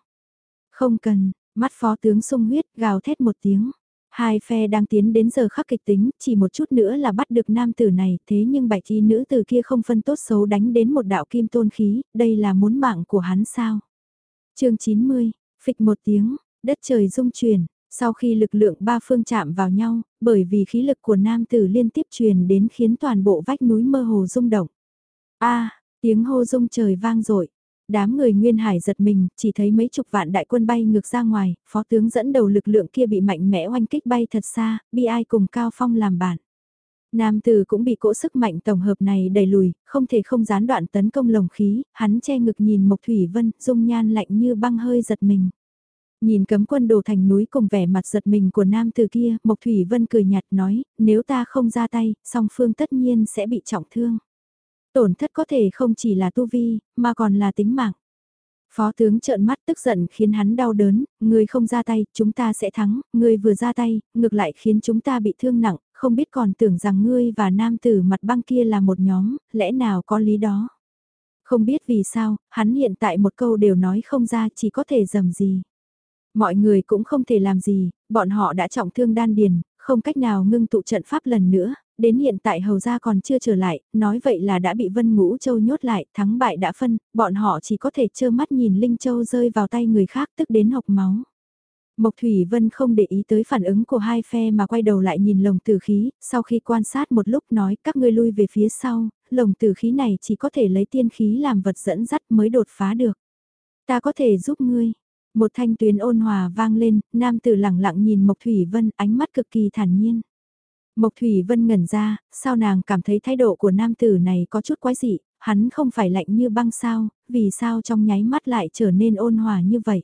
Không cần, mắt phó tướng sung huyết gào thét một tiếng. Hai phe đang tiến đến giờ khắc kịch tính, chỉ một chút nữa là bắt được nam tử này, thế nhưng bạch y nữ tử kia không phân tốt xấu đánh đến một đạo kim tôn khí, đây là muốn mạng của hắn sao? chương 90, phịch một tiếng, đất trời rung chuyển, sau khi lực lượng ba phương chạm vào nhau, bởi vì khí lực của nam tử liên tiếp truyền đến khiến toàn bộ vách núi mơ hồ rung động. a tiếng hô rung trời vang dội Đám người Nguyên Hải giật mình, chỉ thấy mấy chục vạn đại quân bay ngược ra ngoài, phó tướng dẫn đầu lực lượng kia bị mạnh mẽ oanh kích bay thật xa, bi ai cùng Cao Phong làm bạn. Nam tử cũng bị cỗ sức mạnh tổng hợp này đẩy lùi, không thể không gián đoạn tấn công lồng khí, hắn che ngực nhìn Mộc Thủy Vân, dung nhan lạnh như băng hơi giật mình. Nhìn cấm quân đồ thành núi cùng vẻ mặt giật mình của nam tử kia, Mộc Thủy Vân cười nhạt nói, nếu ta không ra tay, song phương tất nhiên sẽ bị trọng thương. Tổn thất có thể không chỉ là tu vi, mà còn là tính mạng. Phó tướng trợn mắt tức giận khiến hắn đau đớn, người không ra tay, chúng ta sẽ thắng, người vừa ra tay, ngược lại khiến chúng ta bị thương nặng, không biết còn tưởng rằng ngươi và nam tử mặt băng kia là một nhóm, lẽ nào có lý đó. Không biết vì sao, hắn hiện tại một câu đều nói không ra chỉ có thể dầm gì. Mọi người cũng không thể làm gì, bọn họ đã trọng thương đan điền, không cách nào ngưng tụ trận pháp lần nữa, đến hiện tại hầu gia còn chưa trở lại, nói vậy là đã bị Vân Ngũ Châu nhốt lại, thắng bại đã phân, bọn họ chỉ có thể trơ mắt nhìn Linh Châu rơi vào tay người khác tức đến hộc máu. Mộc Thủy Vân không để ý tới phản ứng của hai phe mà quay đầu lại nhìn lồng tử khí, sau khi quan sát một lúc nói các ngươi lui về phía sau, lồng tử khí này chỉ có thể lấy tiên khí làm vật dẫn dắt mới đột phá được. Ta có thể giúp ngươi. Một thanh tuyến ôn hòa vang lên, nam tử lặng lặng nhìn Mộc Thủy Vân ánh mắt cực kỳ thản nhiên. Mộc Thủy Vân ngẩn ra, sao nàng cảm thấy thái độ của nam tử này có chút quái dị, hắn không phải lạnh như băng sao, vì sao trong nháy mắt lại trở nên ôn hòa như vậy.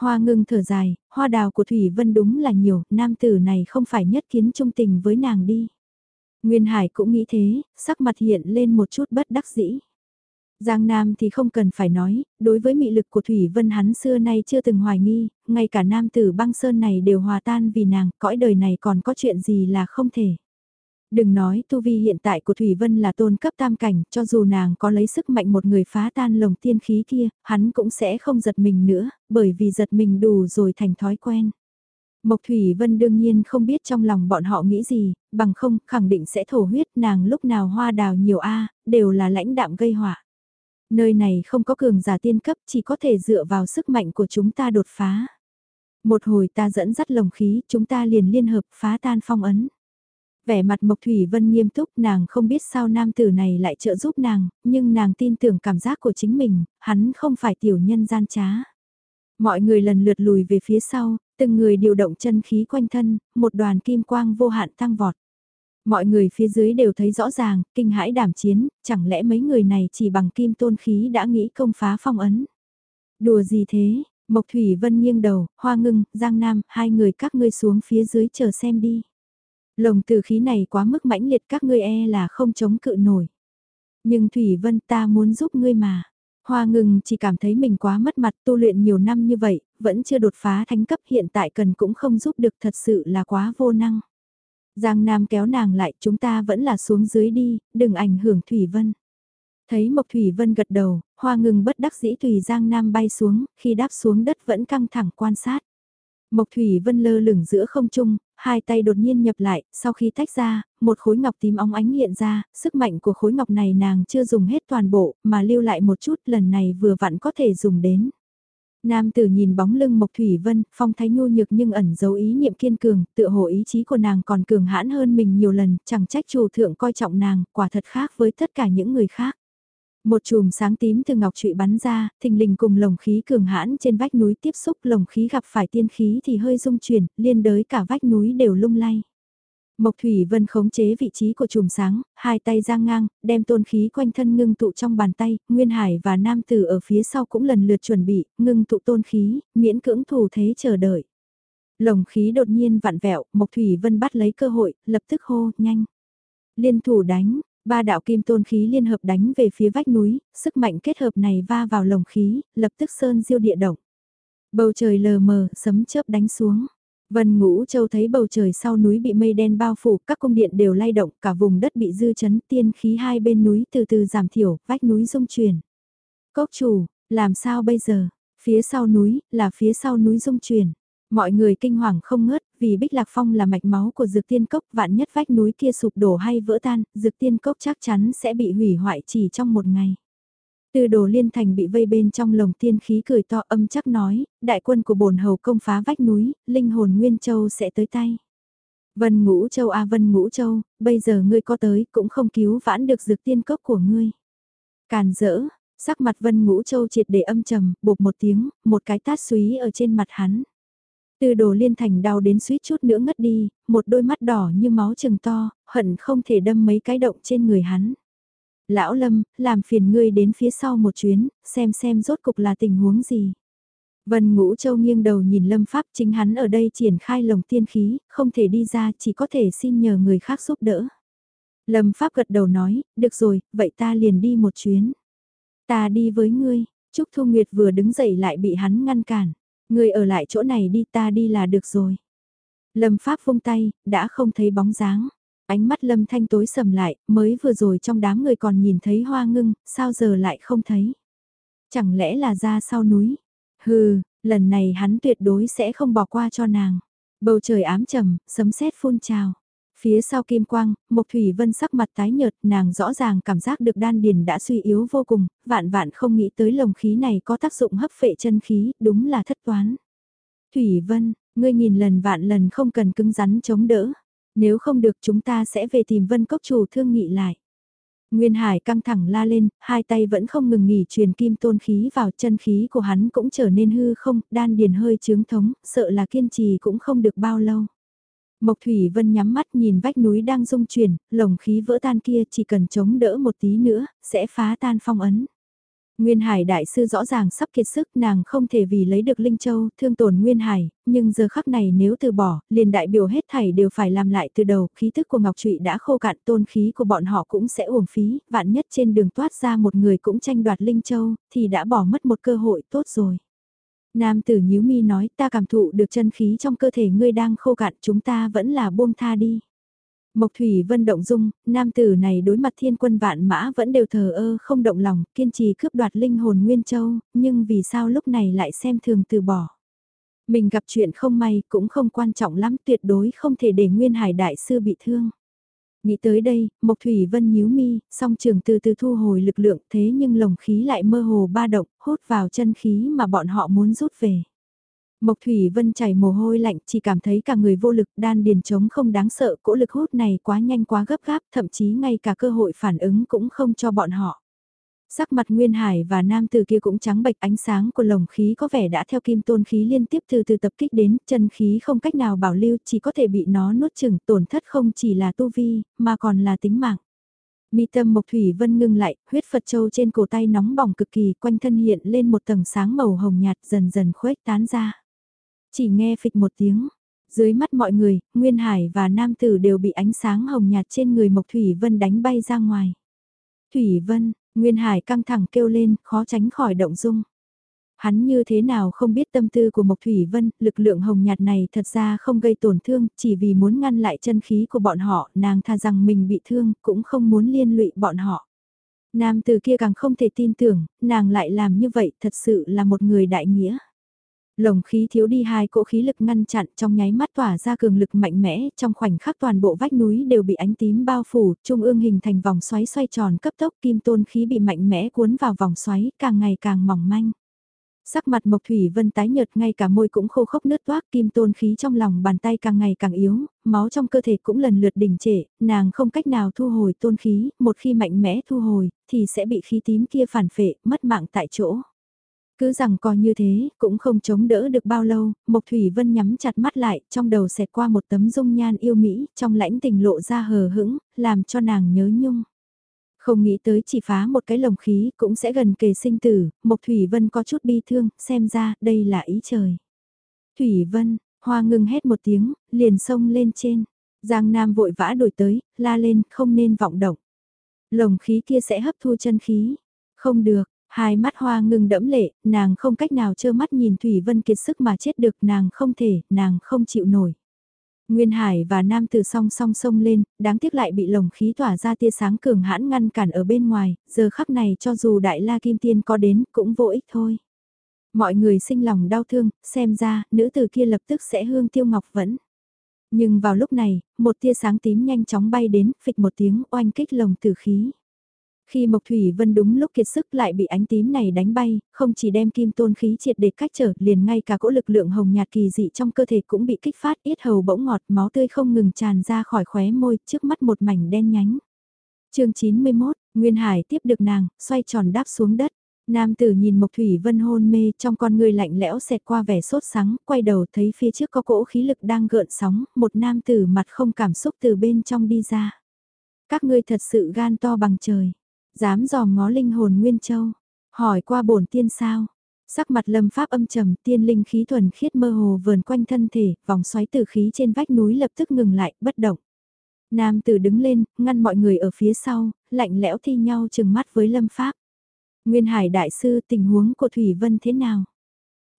Hoa ngưng thở dài, hoa đào của Thủy Vân đúng là nhiều, nam tử này không phải nhất kiến trung tình với nàng đi. Nguyên Hải cũng nghĩ thế, sắc mặt hiện lên một chút bất đắc dĩ. Giang Nam thì không cần phải nói, đối với mị lực của Thủy Vân hắn xưa nay chưa từng hoài nghi, ngay cả nam tử băng sơn này đều hòa tan vì nàng, cõi đời này còn có chuyện gì là không thể. Đừng nói tu vi hiện tại của Thủy Vân là tôn cấp tam cảnh, cho dù nàng có lấy sức mạnh một người phá tan lồng tiên khí kia, hắn cũng sẽ không giật mình nữa, bởi vì giật mình đủ rồi thành thói quen. Mộc Thủy Vân đương nhiên không biết trong lòng bọn họ nghĩ gì, bằng không khẳng định sẽ thổ huyết nàng lúc nào hoa đào nhiều A, đều là lãnh đạm gây họa. Nơi này không có cường giả tiên cấp chỉ có thể dựa vào sức mạnh của chúng ta đột phá. Một hồi ta dẫn dắt lồng khí, chúng ta liền liên hợp phá tan phong ấn. Vẻ mặt Mộc Thủy Vân nghiêm túc nàng không biết sao nam tử này lại trợ giúp nàng, nhưng nàng tin tưởng cảm giác của chính mình, hắn không phải tiểu nhân gian trá. Mọi người lần lượt lùi về phía sau, từng người điều động chân khí quanh thân, một đoàn kim quang vô hạn tăng vọt. Mọi người phía dưới đều thấy rõ ràng, kinh hãi đảm chiến, chẳng lẽ mấy người này chỉ bằng kim tôn khí đã nghĩ công phá phong ấn. Đùa gì thế, Mộc Thủy Vân nghiêng đầu, Hoa Ngưng, Giang Nam, hai người các ngươi xuống phía dưới chờ xem đi. Lồng tử khí này quá mức mãnh liệt các ngươi e là không chống cự nổi. Nhưng Thủy Vân ta muốn giúp ngươi mà. Hoa ngừng chỉ cảm thấy mình quá mất mặt tu luyện nhiều năm như vậy, vẫn chưa đột phá thánh cấp hiện tại cần cũng không giúp được thật sự là quá vô năng. Giang Nam kéo nàng lại chúng ta vẫn là xuống dưới đi, đừng ảnh hưởng Thủy Vân. Thấy Mộc Thủy Vân gật đầu, hoa ngừng bất đắc dĩ tùy Giang Nam bay xuống, khi đáp xuống đất vẫn căng thẳng quan sát. Mộc Thủy Vân lơ lửng giữa không trung, hai tay đột nhiên nhập lại, sau khi tách ra, một khối ngọc tím óng ánh hiện ra, sức mạnh của khối ngọc này nàng chưa dùng hết toàn bộ, mà lưu lại một chút lần này vừa vặn có thể dùng đến. Nam tử nhìn bóng lưng Mộc Thủy Vân, phong thái nhu nhược nhưng ẩn dấu ý niệm kiên cường, tựa hồ ý chí của nàng còn cường hãn hơn mình nhiều lần, chẳng trách chủ thượng coi trọng nàng, quả thật khác với tất cả những người khác. Một chùm sáng tím từ ngọc trụy bắn ra, thình lình cùng lồng khí cường hãn trên vách núi tiếp xúc lồng khí gặp phải tiên khí thì hơi rung chuyển, liên đới cả vách núi đều lung lay. Mộc Thủy Vân khống chế vị trí của chùm sáng, hai tay giang ngang, đem tôn khí quanh thân ngưng tụ trong bàn tay, Nguyên Hải và Nam Tử ở phía sau cũng lần lượt chuẩn bị, ngưng tụ tôn khí, miễn cưỡng thủ thế chờ đợi. Lồng khí đột nhiên vặn vẹo, Mộc Thủy Vân bắt lấy cơ hội, lập tức hô, nhanh. Liên thủ đánh, ba đạo kim tôn khí liên hợp đánh về phía vách núi, sức mạnh kết hợp này va vào lồng khí, lập tức sơn diêu địa động. Bầu trời lờ mờ, sấm chớp đánh xuống. Vân Ngũ Châu thấy bầu trời sau núi bị mây đen bao phủ, các cung điện đều lay động, cả vùng đất bị dư chấn, tiên khí hai bên núi từ từ giảm thiểu, vách núi rung chuyển. Cốc chủ, làm sao bây giờ? Phía sau núi, là phía sau núi rung chuyển. Mọi người kinh hoàng không ngớt, vì Bích Lạc Phong là mạch máu của dược tiên cốc, vạn nhất vách núi kia sụp đổ hay vỡ tan, dược tiên cốc chắc chắn sẽ bị hủy hoại chỉ trong một ngày. Tư đồ liên thành bị vây bên trong lồng tiên khí cười to âm chắc nói, đại quân của bồn hầu công phá vách núi, linh hồn Nguyên Châu sẽ tới tay. Vân Ngũ Châu a Vân Ngũ Châu, bây giờ ngươi có tới cũng không cứu vãn được dược tiên cốc của ngươi. Càn dỡ, sắc mặt Vân Ngũ Châu triệt để âm trầm, bột một tiếng, một cái tát suý ở trên mặt hắn. Tư đồ liên thành đau đến suýt chút nữa ngất đi, một đôi mắt đỏ như máu trừng to, hận không thể đâm mấy cái động trên người hắn. Lão Lâm, làm phiền ngươi đến phía sau một chuyến, xem xem rốt cục là tình huống gì. Vân Ngũ Châu nghiêng đầu nhìn Lâm Pháp chính hắn ở đây triển khai lồng tiên khí, không thể đi ra chỉ có thể xin nhờ người khác giúp đỡ. Lâm Pháp gật đầu nói, được rồi, vậy ta liền đi một chuyến. Ta đi với ngươi, Trúc Thu Nguyệt vừa đứng dậy lại bị hắn ngăn cản. Ngươi ở lại chỗ này đi ta đi là được rồi. Lâm Pháp vung tay, đã không thấy bóng dáng. Ánh mắt Lâm Thanh tối sầm lại, mới vừa rồi trong đám người còn nhìn thấy hoa ngưng, sao giờ lại không thấy. Chẳng lẽ là ra sau núi? Hừ, lần này hắn tuyệt đối sẽ không bỏ qua cho nàng. Bầu trời ám trầm, sấm sét phun trào. Phía sau kim quang, Mộc Thủy Vân sắc mặt tái nhợt, nàng rõ ràng cảm giác được đan điền đã suy yếu vô cùng, vạn vạn không nghĩ tới lồng khí này có tác dụng hấp phệ chân khí, đúng là thất toán. Thủy Vân, ngươi nhìn lần vạn lần không cần cứng rắn chống đỡ, nếu không được chúng ta sẽ về tìm Vân Cốc chủ thương nghị lại. Nguyên Hải căng thẳng la lên, hai tay vẫn không ngừng nghỉ truyền kim tôn khí vào chân khí của hắn cũng trở nên hư không, đan điền hơi trướng thống, sợ là kiên trì cũng không được bao lâu. Mộc Thủy Vân nhắm mắt nhìn vách núi đang rung chuyển, lồng khí vỡ tan kia chỉ cần chống đỡ một tí nữa, sẽ phá tan phong ấn. Nguyên Hải đại sư rõ ràng sắp kiệt sức nàng không thể vì lấy được Linh Châu thương tổn Nguyên Hải, nhưng giờ khắc này nếu từ bỏ, liền đại biểu hết thảy đều phải làm lại từ đầu, khí tức của Ngọc Trụy đã khô cạn tôn khí của bọn họ cũng sẽ uổng phí, vạn nhất trên đường toát ra một người cũng tranh đoạt Linh Châu, thì đã bỏ mất một cơ hội tốt rồi. Nam tử nhíu mi nói ta cảm thụ được chân khí trong cơ thể ngươi đang khô cạn chúng ta vẫn là buông tha đi. Mộc Thủy Vân động dung, nam tử này đối mặt thiên quân vạn mã vẫn đều thờ ơ không động lòng, kiên trì cướp đoạt linh hồn Nguyên Châu, nhưng vì sao lúc này lại xem thường từ bỏ. Mình gặp chuyện không may cũng không quan trọng lắm tuyệt đối không thể để Nguyên Hải Đại Sư bị thương. Nghĩ tới đây, Mộc Thủy Vân nhíu mi, song trường từ từ thu hồi lực lượng thế nhưng lồng khí lại mơ hồ ba động, hút vào chân khí mà bọn họ muốn rút về. Mộc Thủy Vân chảy mồ hôi lạnh chỉ cảm thấy cả người vô lực đan điền trống không đáng sợ cỗ lực hút này quá nhanh quá gấp gáp thậm chí ngay cả cơ hội phản ứng cũng không cho bọn họ. Sắc mặt Nguyên Hải và nam từ kia cũng trắng bệch ánh sáng của lồng khí có vẻ đã theo kim tôn khí liên tiếp từ từ tập kích đến, chân khí không cách nào bảo lưu chỉ có thể bị nó nuốt chừng tổn thất không chỉ là tu vi, mà còn là tính mạng. Mi tâm Mộc Thủy Vân ngưng lại, huyết Phật Châu trên cổ tay nóng bỏng cực kỳ quanh thân hiện lên một tầng sáng màu hồng nhạt dần dần khuếch tán ra. Chỉ nghe phịch một tiếng, dưới mắt mọi người, Nguyên Hải và Nam Tử đều bị ánh sáng hồng nhạt trên người Mộc Thủy Vân đánh bay ra ngoài. Thủy Vân, Nguyên Hải căng thẳng kêu lên, khó tránh khỏi động dung. Hắn như thế nào không biết tâm tư của Mộc Thủy Vân, lực lượng hồng nhạt này thật ra không gây tổn thương, chỉ vì muốn ngăn lại chân khí của bọn họ, nàng tha rằng mình bị thương, cũng không muốn liên lụy bọn họ. Nam từ kia càng không thể tin tưởng, nàng lại làm như vậy thật sự là một người đại nghĩa. Lồng khí thiếu đi hai cỗ khí lực ngăn chặn trong nháy mắt tỏa ra cường lực mạnh mẽ, trong khoảnh khắc toàn bộ vách núi đều bị ánh tím bao phủ, trung ương hình thành vòng xoáy xoay tròn cấp tốc kim tôn khí bị mạnh mẽ cuốn vào vòng xoáy, càng ngày càng mỏng manh. Sắc mặt Mộc Thủy Vân tái nhợt ngay cả môi cũng khô khốc nứt toác kim tôn khí trong lòng bàn tay càng ngày càng yếu, máu trong cơ thể cũng lần lượt đình trệ, nàng không cách nào thu hồi tôn khí, một khi mạnh mẽ thu hồi, thì sẽ bị khí tím kia phản phệ, mất mạng tại chỗ. Cứ rằng coi như thế, cũng không chống đỡ được bao lâu, Mộc Thủy Vân nhắm chặt mắt lại, trong đầu xẹt qua một tấm dung nhan yêu Mỹ, trong lãnh tình lộ ra hờ hững, làm cho nàng nhớ nhung. Không nghĩ tới chỉ phá một cái lồng khí cũng sẽ gần kề sinh tử, Mộc Thủy Vân có chút bi thương, xem ra đây là ý trời. Thủy Vân, hoa ngừng hét một tiếng, liền xông lên trên. Giang Nam vội vã đổi tới, la lên, không nên vọng động. Lồng khí kia sẽ hấp thu chân khí. Không được, Hai mắt hoa ngừng đẫm lệ, nàng không cách nào trơ mắt nhìn Thủy Vân kiệt sức mà chết được, nàng không thể, nàng không chịu nổi. Nguyên Hải và Nam Tử song song song lên, đáng tiếc lại bị lồng khí tỏa ra tia sáng cường hãn ngăn cản ở bên ngoài, giờ khắc này cho dù Đại La Kim Tiên có đến cũng vô ích thôi. Mọi người sinh lòng đau thương, xem ra, nữ tử kia lập tức sẽ hương tiêu ngọc vẫn. Nhưng vào lúc này, một tia sáng tím nhanh chóng bay đến, phịch một tiếng oanh kích lồng tử khí. Khi Mộc Thủy Vân đúng lúc kiệt sức lại bị ánh tím này đánh bay, không chỉ đem kim tôn khí triệt để cách trở, liền ngay cả cỗ lực lượng hồng nhạt kỳ dị trong cơ thể cũng bị kích phát, yết hầu bỗng ngọt, máu tươi không ngừng tràn ra khỏi khóe môi, trước mắt một mảnh đen nhánh. chương 91, Nguyên Hải tiếp được nàng, xoay tròn đáp xuống đất. Nam tử nhìn Mộc Thủy Vân hôn mê trong con người lạnh lẽo xẹt qua vẻ sốt sắng, quay đầu thấy phía trước có cỗ khí lực đang gợn sóng, một nam tử mặt không cảm xúc từ bên trong đi ra. Các ngươi thật sự gan to bằng trời. Dám dòm ngó linh hồn Nguyên Châu, hỏi qua bổn tiên sao? Sắc mặt lâm pháp âm trầm tiên linh khí thuần khiết mơ hồ vờn quanh thân thể, vòng xoáy từ khí trên vách núi lập tức ngừng lại, bất động. Nam tử đứng lên, ngăn mọi người ở phía sau, lạnh lẽo thi nhau chừng mắt với Lâm Pháp. Nguyên Hải Đại Sư tình huống của Thủy Vân thế nào?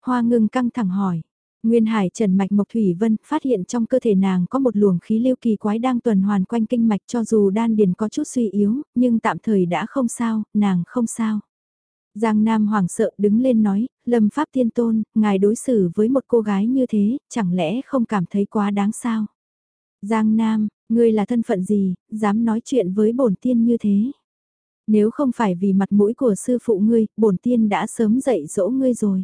Hoa ngưng căng thẳng hỏi. Nguyên Hải Trần Mạch Mộc Thủy Vân phát hiện trong cơ thể nàng có một luồng khí lưu kỳ quái đang tuần hoàn quanh kinh mạch cho dù đan điền có chút suy yếu, nhưng tạm thời đã không sao, nàng không sao. Giang Nam hoảng sợ đứng lên nói, Lâm Pháp Thiên Tôn, ngài đối xử với một cô gái như thế, chẳng lẽ không cảm thấy quá đáng sao? Giang Nam, ngươi là thân phận gì, dám nói chuyện với bổn tiên như thế? Nếu không phải vì mặt mũi của sư phụ ngươi, bổn tiên đã sớm dạy dỗ ngươi rồi.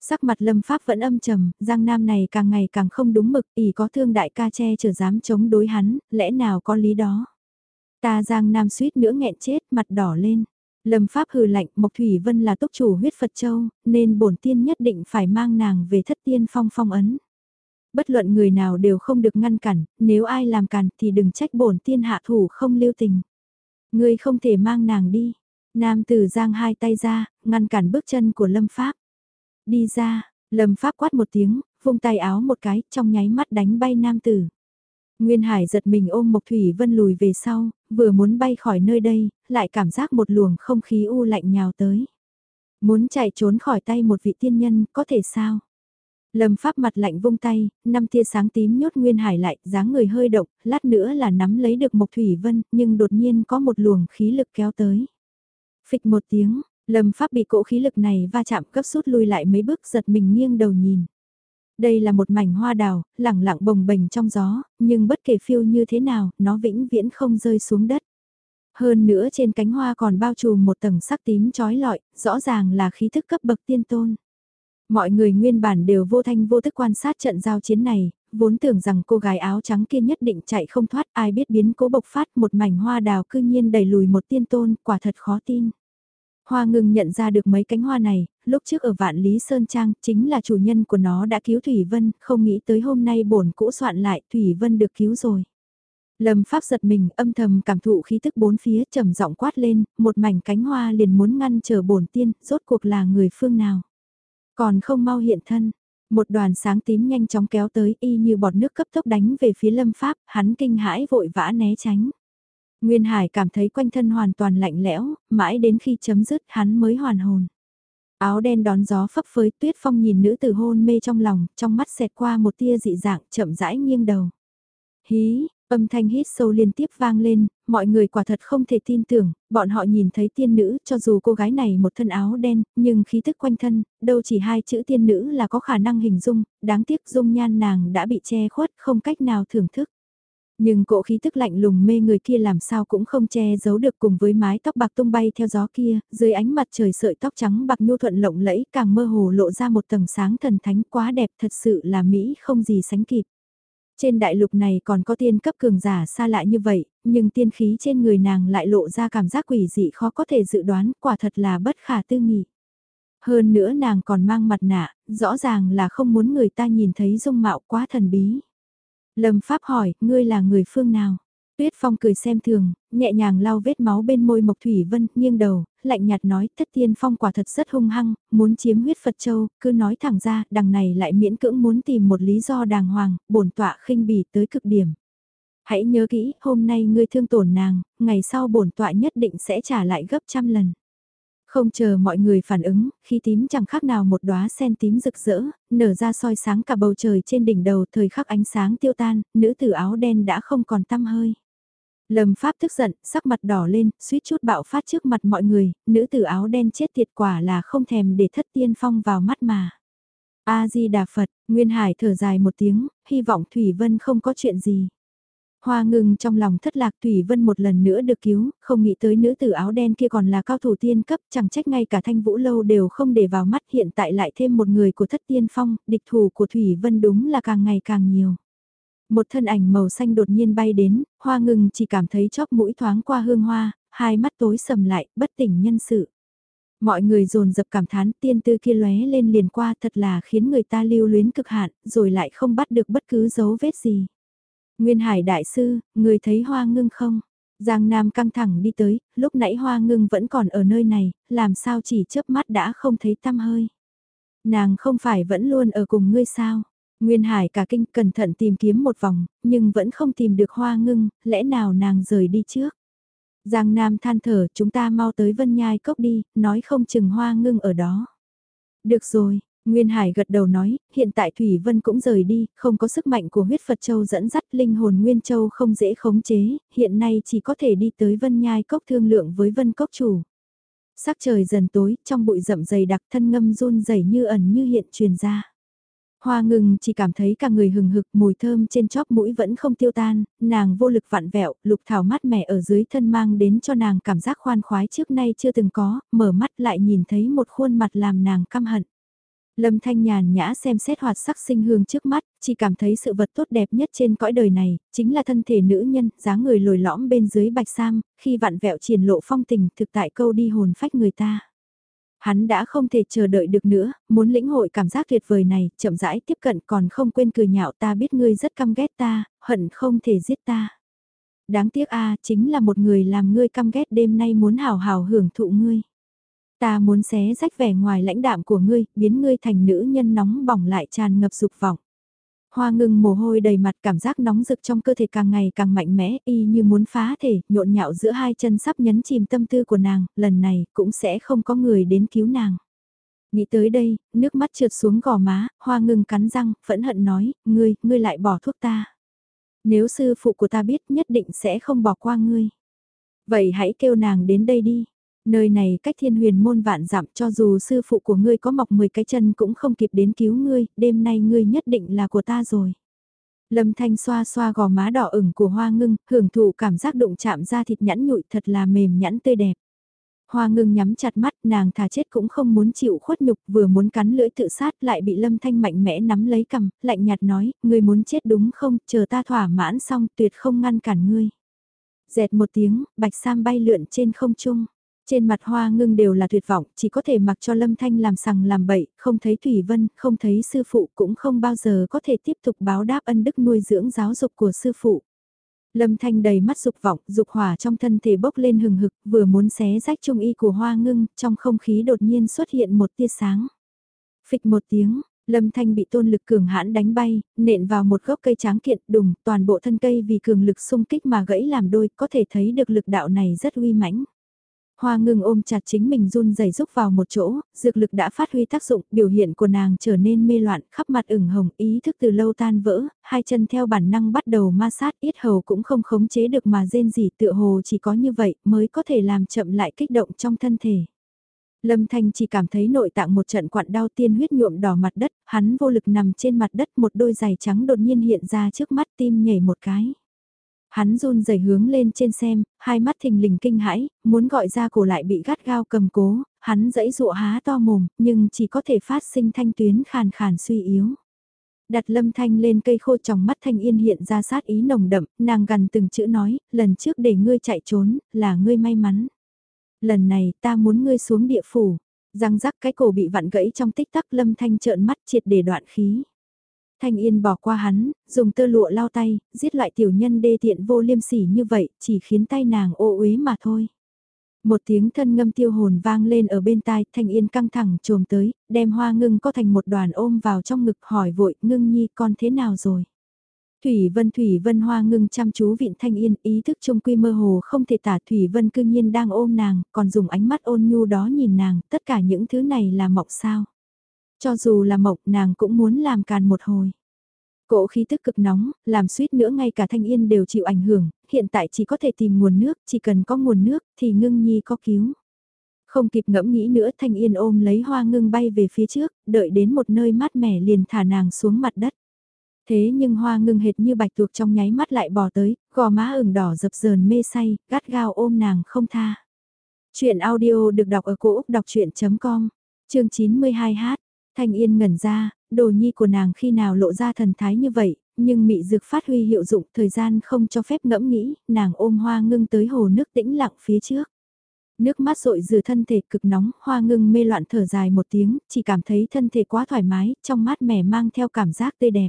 Sắc mặt lâm pháp vẫn âm trầm, giang nam này càng ngày càng không đúng mực, ỉ có thương đại ca che chở dám chống đối hắn, lẽ nào có lý đó. Ta giang nam suýt nữa nghẹn chết, mặt đỏ lên. Lâm pháp hừ lạnh, Mộc Thủy Vân là tốc chủ huyết Phật Châu, nên bổn tiên nhất định phải mang nàng về thất tiên phong phong ấn. Bất luận người nào đều không được ngăn cản, nếu ai làm cản thì đừng trách bổn tiên hạ thủ không lưu tình. Ngươi không thể mang nàng đi. Nam tử giang hai tay ra, ngăn cản bước chân của Lâm Pháp. Đi ra, Lâm Pháp quát một tiếng, vung tay áo một cái, trong nháy mắt đánh bay nam tử. Nguyên Hải giật mình ôm Mộc Thủy Vân lùi về sau, vừa muốn bay khỏi nơi đây, lại cảm giác một luồng không khí u lạnh nhào tới. Muốn chạy trốn khỏi tay một vị tiên nhân, có thể sao? Lâm Pháp mặt lạnh vung tay, năm tia sáng tím nhốt Nguyên Hải lại, dáng người hơi động, lát nữa là nắm lấy được Mộc Thủy Vân, nhưng đột nhiên có một luồng khí lực kéo tới. Phịch một tiếng, Lâm Pháp bị cỗ khí lực này va chạm cấp rút lui lại mấy bước giật mình nghiêng đầu nhìn. Đây là một mảnh hoa đào, lẳng lặng bồng bềnh trong gió, nhưng bất kể phiêu như thế nào, nó vĩnh viễn không rơi xuống đất. Hơn nữa trên cánh hoa còn bao trùm một tầng sắc tím trói lọi, rõ ràng là khí thức cấp bậc tiên tôn. Mọi người nguyên bản đều vô thanh vô thức quan sát trận giao chiến này, vốn tưởng rằng cô gái áo trắng kia nhất định chạy không thoát ai biết biến cố bộc phát một mảnh hoa đào cư nhiên đẩy lùi một tiên tôn, quả thật khó tin. Hoa ngừng nhận ra được mấy cánh hoa này, lúc trước ở Vạn Lý Sơn Trang, chính là chủ nhân của nó đã cứu Thủy Vân, không nghĩ tới hôm nay bổn cũ soạn lại, Thủy Vân được cứu rồi. Lâm Pháp giật mình, âm thầm cảm thụ khí tức bốn phía, trầm giọng quát lên, một mảnh cánh hoa liền muốn ngăn chờ bổn tiên, rốt cuộc là người phương nào. Còn không mau hiện thân, một đoàn sáng tím nhanh chóng kéo tới y như bọt nước cấp tốc đánh về phía Lâm Pháp, hắn kinh hãi vội vã né tránh. Nguyên Hải cảm thấy quanh thân hoàn toàn lạnh lẽo, mãi đến khi chấm dứt hắn mới hoàn hồn. Áo đen đón gió phấp phới tuyết phong nhìn nữ tử hôn mê trong lòng, trong mắt xẹt qua một tia dị dạng chậm rãi nghiêng đầu. Hí, âm thanh hít sâu liên tiếp vang lên, mọi người quả thật không thể tin tưởng, bọn họ nhìn thấy tiên nữ cho dù cô gái này một thân áo đen, nhưng khí thức quanh thân, đâu chỉ hai chữ tiên nữ là có khả năng hình dung, đáng tiếc dung nhan nàng đã bị che khuất không cách nào thưởng thức. Nhưng cỗ khí tức lạnh lùng mê người kia làm sao cũng không che giấu được cùng với mái tóc bạc tung bay theo gió kia, dưới ánh mặt trời sợi tóc trắng bạc nhu thuận lộng lẫy càng mơ hồ lộ ra một tầng sáng thần thánh quá đẹp thật sự là Mỹ không gì sánh kịp. Trên đại lục này còn có tiên cấp cường giả xa lạ như vậy, nhưng tiên khí trên người nàng lại lộ ra cảm giác quỷ dị khó có thể dự đoán, quả thật là bất khả tư nghị. Hơn nữa nàng còn mang mặt nạ, rõ ràng là không muốn người ta nhìn thấy dung mạo quá thần bí. Lâm Pháp hỏi, ngươi là người phương nào? Tuyết Phong cười xem thường, nhẹ nhàng lau vết máu bên môi Mộc Thủy Vân, nghiêng đầu, lạnh nhạt nói, thất tiên phong quả thật rất hung hăng, muốn chiếm huyết Phật Châu, cứ nói thẳng ra, đằng này lại miễn cưỡng muốn tìm một lý do đàng hoàng, bổn tọa khinh bỉ tới cực điểm. Hãy nhớ kỹ, hôm nay ngươi thương tổn nàng, ngày sau bổn tọa nhất định sẽ trả lại gấp trăm lần. Không chờ mọi người phản ứng, khi tím chẳng khác nào một đóa sen tím rực rỡ, nở ra soi sáng cả bầu trời trên đỉnh đầu thời khắc ánh sáng tiêu tan, nữ tử áo đen đã không còn tăm hơi. Lâm Pháp tức giận, sắc mặt đỏ lên, suýt chút bạo phát trước mặt mọi người, nữ tử áo đen chết tiệt quả là không thèm để thất tiên phong vào mắt mà. A-di-đà Phật, Nguyên Hải thở dài một tiếng, hy vọng Thủy Vân không có chuyện gì. Hoa ngừng trong lòng thất lạc Thủy Vân một lần nữa được cứu, không nghĩ tới nữ tử áo đen kia còn là cao thủ tiên cấp, chẳng trách ngay cả thanh vũ lâu đều không để vào mắt hiện tại lại thêm một người của thất tiên phong, địch thủ của Thủy Vân đúng là càng ngày càng nhiều. Một thân ảnh màu xanh đột nhiên bay đến, hoa ngừng chỉ cảm thấy chóp mũi thoáng qua hương hoa, hai mắt tối sầm lại, bất tỉnh nhân sự. Mọi người dồn dập cảm thán tiên tư kia lóe lên liền qua thật là khiến người ta lưu luyến cực hạn, rồi lại không bắt được bất cứ dấu vết gì. Nguyên Hải Đại Sư, người thấy hoa ngưng không? Giang Nam căng thẳng đi tới, lúc nãy hoa ngưng vẫn còn ở nơi này, làm sao chỉ chớp mắt đã không thấy tăm hơi. Nàng không phải vẫn luôn ở cùng ngươi sao? Nguyên Hải cả kinh cẩn thận tìm kiếm một vòng, nhưng vẫn không tìm được hoa ngưng, lẽ nào nàng rời đi trước. Giang Nam than thở chúng ta mau tới Vân Nhai Cốc đi, nói không chừng hoa ngưng ở đó. Được rồi, Nguyên Hải gật đầu nói, hiện tại Thủy Vân cũng rời đi, không có sức mạnh của huyết Phật Châu dẫn dắt linh hồn Nguyên Châu không dễ khống chế, hiện nay chỉ có thể đi tới Vân Nhai Cốc thương lượng với Vân Cốc chủ. Sắc trời dần tối, trong bụi rậm dày đặc thân ngâm run rẩy như ẩn như hiện truyền ra. Hoa ngừng chỉ cảm thấy cả người hừng hực mùi thơm trên chóp mũi vẫn không tiêu tan, nàng vô lực vặn vẹo, lục thảo mát mẻ ở dưới thân mang đến cho nàng cảm giác khoan khoái trước nay chưa từng có, mở mắt lại nhìn thấy một khuôn mặt làm nàng căm hận. Lâm Thanh nhàn nhã xem xét hoạt sắc sinh hương trước mắt, chỉ cảm thấy sự vật tốt đẹp nhất trên cõi đời này, chính là thân thể nữ nhân, dáng người lồi lõm bên dưới bạch sam, khi vặn vẹo triển lộ phong tình thực tại câu đi hồn phách người ta. Hắn đã không thể chờ đợi được nữa, muốn lĩnh hội cảm giác tuyệt vời này, chậm rãi tiếp cận còn không quên cười nhạo ta biết ngươi rất căm ghét ta, hận không thể giết ta. Đáng tiếc a chính là một người làm ngươi căm ghét đêm nay muốn hào hào hưởng thụ ngươi. Ta muốn xé rách vẻ ngoài lãnh đạm của ngươi, biến ngươi thành nữ nhân nóng bỏng lại tràn ngập dục vọng. Hoa ngừng mồ hôi đầy mặt cảm giác nóng rực trong cơ thể càng ngày càng mạnh mẽ, y như muốn phá thể, nhộn nhạo giữa hai chân sắp nhấn chìm tâm tư của nàng, lần này cũng sẽ không có người đến cứu nàng. Nghĩ tới đây, nước mắt trượt xuống gò má, hoa ngừng cắn răng, phẫn hận nói, ngươi, ngươi lại bỏ thuốc ta. Nếu sư phụ của ta biết nhất định sẽ không bỏ qua ngươi. Vậy hãy kêu nàng đến đây đi. Nơi này cách thiên huyền môn vạn dặm cho dù sư phụ của ngươi có mọc 10 cái chân cũng không kịp đến cứu ngươi, đêm nay ngươi nhất định là của ta rồi. Lâm Thanh xoa xoa gò má đỏ ửng của hoa ngưng, hưởng thụ cảm giác đụng chạm ra thịt nhẵn nhụi thật là mềm nhẵn tươi đẹp. Hoa ngưng nhắm chặt mắt nàng thà chết cũng không muốn chịu khuất nhục vừa muốn cắn lưỡi tự sát lại bị lâm thanh mạnh mẽ nắm lấy cầm, lạnh nhạt nói, ngươi muốn chết đúng không, chờ ta thỏa mãn xong tuyệt không ngăn cản ngươi. Dẹt một tiếng, bạch sam bay lượn trên không trung. Trên mặt hoa ngưng đều là tuyệt vọng, chỉ có thể mặc cho Lâm Thanh làm sằng làm bậy, không thấy Thủy Vân, không thấy sư phụ cũng không bao giờ có thể tiếp tục báo đáp ân đức nuôi dưỡng giáo dục của sư phụ. Lâm Thanh đầy mắt dục vọng, dục hỏa trong thân thể bốc lên hừng hực, vừa muốn xé rách trung y của hoa ngưng, trong không khí đột nhiên xuất hiện một tia sáng. Phịch một tiếng, Lâm Thanh bị tôn lực cường hãn đánh bay, nện vào một gốc cây tráng kiện đùng, toàn bộ thân cây vì cường lực xung kích mà gãy làm đôi, có thể thấy được lực đạo này rất uy mãnh. Hoa ngưng ôm chặt chính mình run rẩy rúc vào một chỗ, dược lực đã phát huy tác dụng, biểu hiện của nàng trở nên mê loạn, khắp mặt ửng hồng, ý thức từ lâu tan vỡ, hai chân theo bản năng bắt đầu ma sát, ít hầu cũng không khống chế được mà rên gì tựa hồ chỉ có như vậy mới có thể làm chậm lại kích động trong thân thể. Lâm Thanh chỉ cảm thấy nội tạng một trận quặn đau tiên huyết nhuộm đỏ mặt đất, hắn vô lực nằm trên mặt đất một đôi giày trắng đột nhiên hiện ra trước mắt tim nhảy một cái. Hắn run rẩy hướng lên trên xem, hai mắt thình lình kinh hãi, muốn gọi ra cổ lại bị gắt gao cầm cố, hắn dãy dụa há to mồm, nhưng chỉ có thể phát sinh thanh tuyến khàn khàn suy yếu. Đặt lâm thanh lên cây khô trong mắt thanh yên hiện ra sát ý nồng đậm, nàng gần từng chữ nói, lần trước để ngươi chạy trốn, là ngươi may mắn. Lần này ta muốn ngươi xuống địa phủ, răng rắc cái cổ bị vặn gãy trong tích tắc lâm thanh trợn mắt triệt để đoạn khí. Thanh Yên bỏ qua hắn, dùng tơ lụa lau tay, giết loại tiểu nhân đê tiện vô liêm sỉ như vậy, chỉ khiến tay nàng ô uế mà thôi. Một tiếng thân ngâm tiêu hồn vang lên ở bên tai, Thanh Yên căng thẳng trồm tới, đem hoa ngưng có thành một đoàn ôm vào trong ngực hỏi vội, ngưng nhi con thế nào rồi? Thủy Vân Thủy Vân hoa ngưng chăm chú vịn Thanh Yên, ý thức trung quy mơ hồ không thể tả Thủy Vân cương nhiên đang ôm nàng, còn dùng ánh mắt ôn nhu đó nhìn nàng, tất cả những thứ này là mộng sao? Cho dù là mộng nàng cũng muốn làm càn một hồi. Cỗ khí tức cực nóng, làm suýt nữa ngay cả Thanh Yên đều chịu ảnh hưởng, hiện tại chỉ có thể tìm nguồn nước, chỉ cần có nguồn nước thì ngưng nhi có cứu. Không kịp ngẫm nghĩ nữa Thanh Yên ôm lấy hoa ngưng bay về phía trước, đợi đến một nơi mát mẻ liền thả nàng xuống mặt đất. Thế nhưng hoa ngưng hệt như bạch tuộc trong nháy mắt lại bò tới, gò má ửng đỏ dập dờn mê say, gắt gao ôm nàng không tha. Chuyện audio được đọc ở cổ Úc đọc chuyện.com, chương 92h. Thanh Yên ngẩn ra, đồ nhi của nàng khi nào lộ ra thần thái như vậy, nhưng mị dược phát huy hiệu dụng thời gian không cho phép ngẫm nghĩ, nàng ôm hoa ngưng tới hồ nước tĩnh lặng phía trước. Nước mắt rội rửa thân thể cực nóng, hoa ngưng mê loạn thở dài một tiếng, chỉ cảm thấy thân thể quá thoải mái, trong mát mẻ mang theo cảm giác tươi đẹp.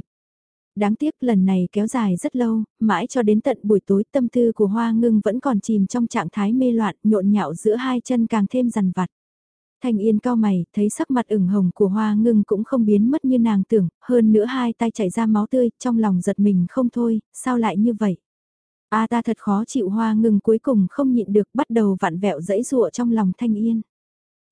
Đáng tiếc lần này kéo dài rất lâu, mãi cho đến tận buổi tối tâm tư của hoa ngưng vẫn còn chìm trong trạng thái mê loạn nhộn nhạo giữa hai chân càng thêm rằn vặt. Thanh Yên cao mày, thấy sắc mặt ửng hồng của hoa ngưng cũng không biến mất như nàng tưởng, hơn nữa hai tay chảy ra máu tươi, trong lòng giật mình không thôi, sao lại như vậy? A ta thật khó chịu hoa ngưng cuối cùng không nhịn được bắt đầu vặn vẹo dẫy dụa trong lòng Thanh Yên.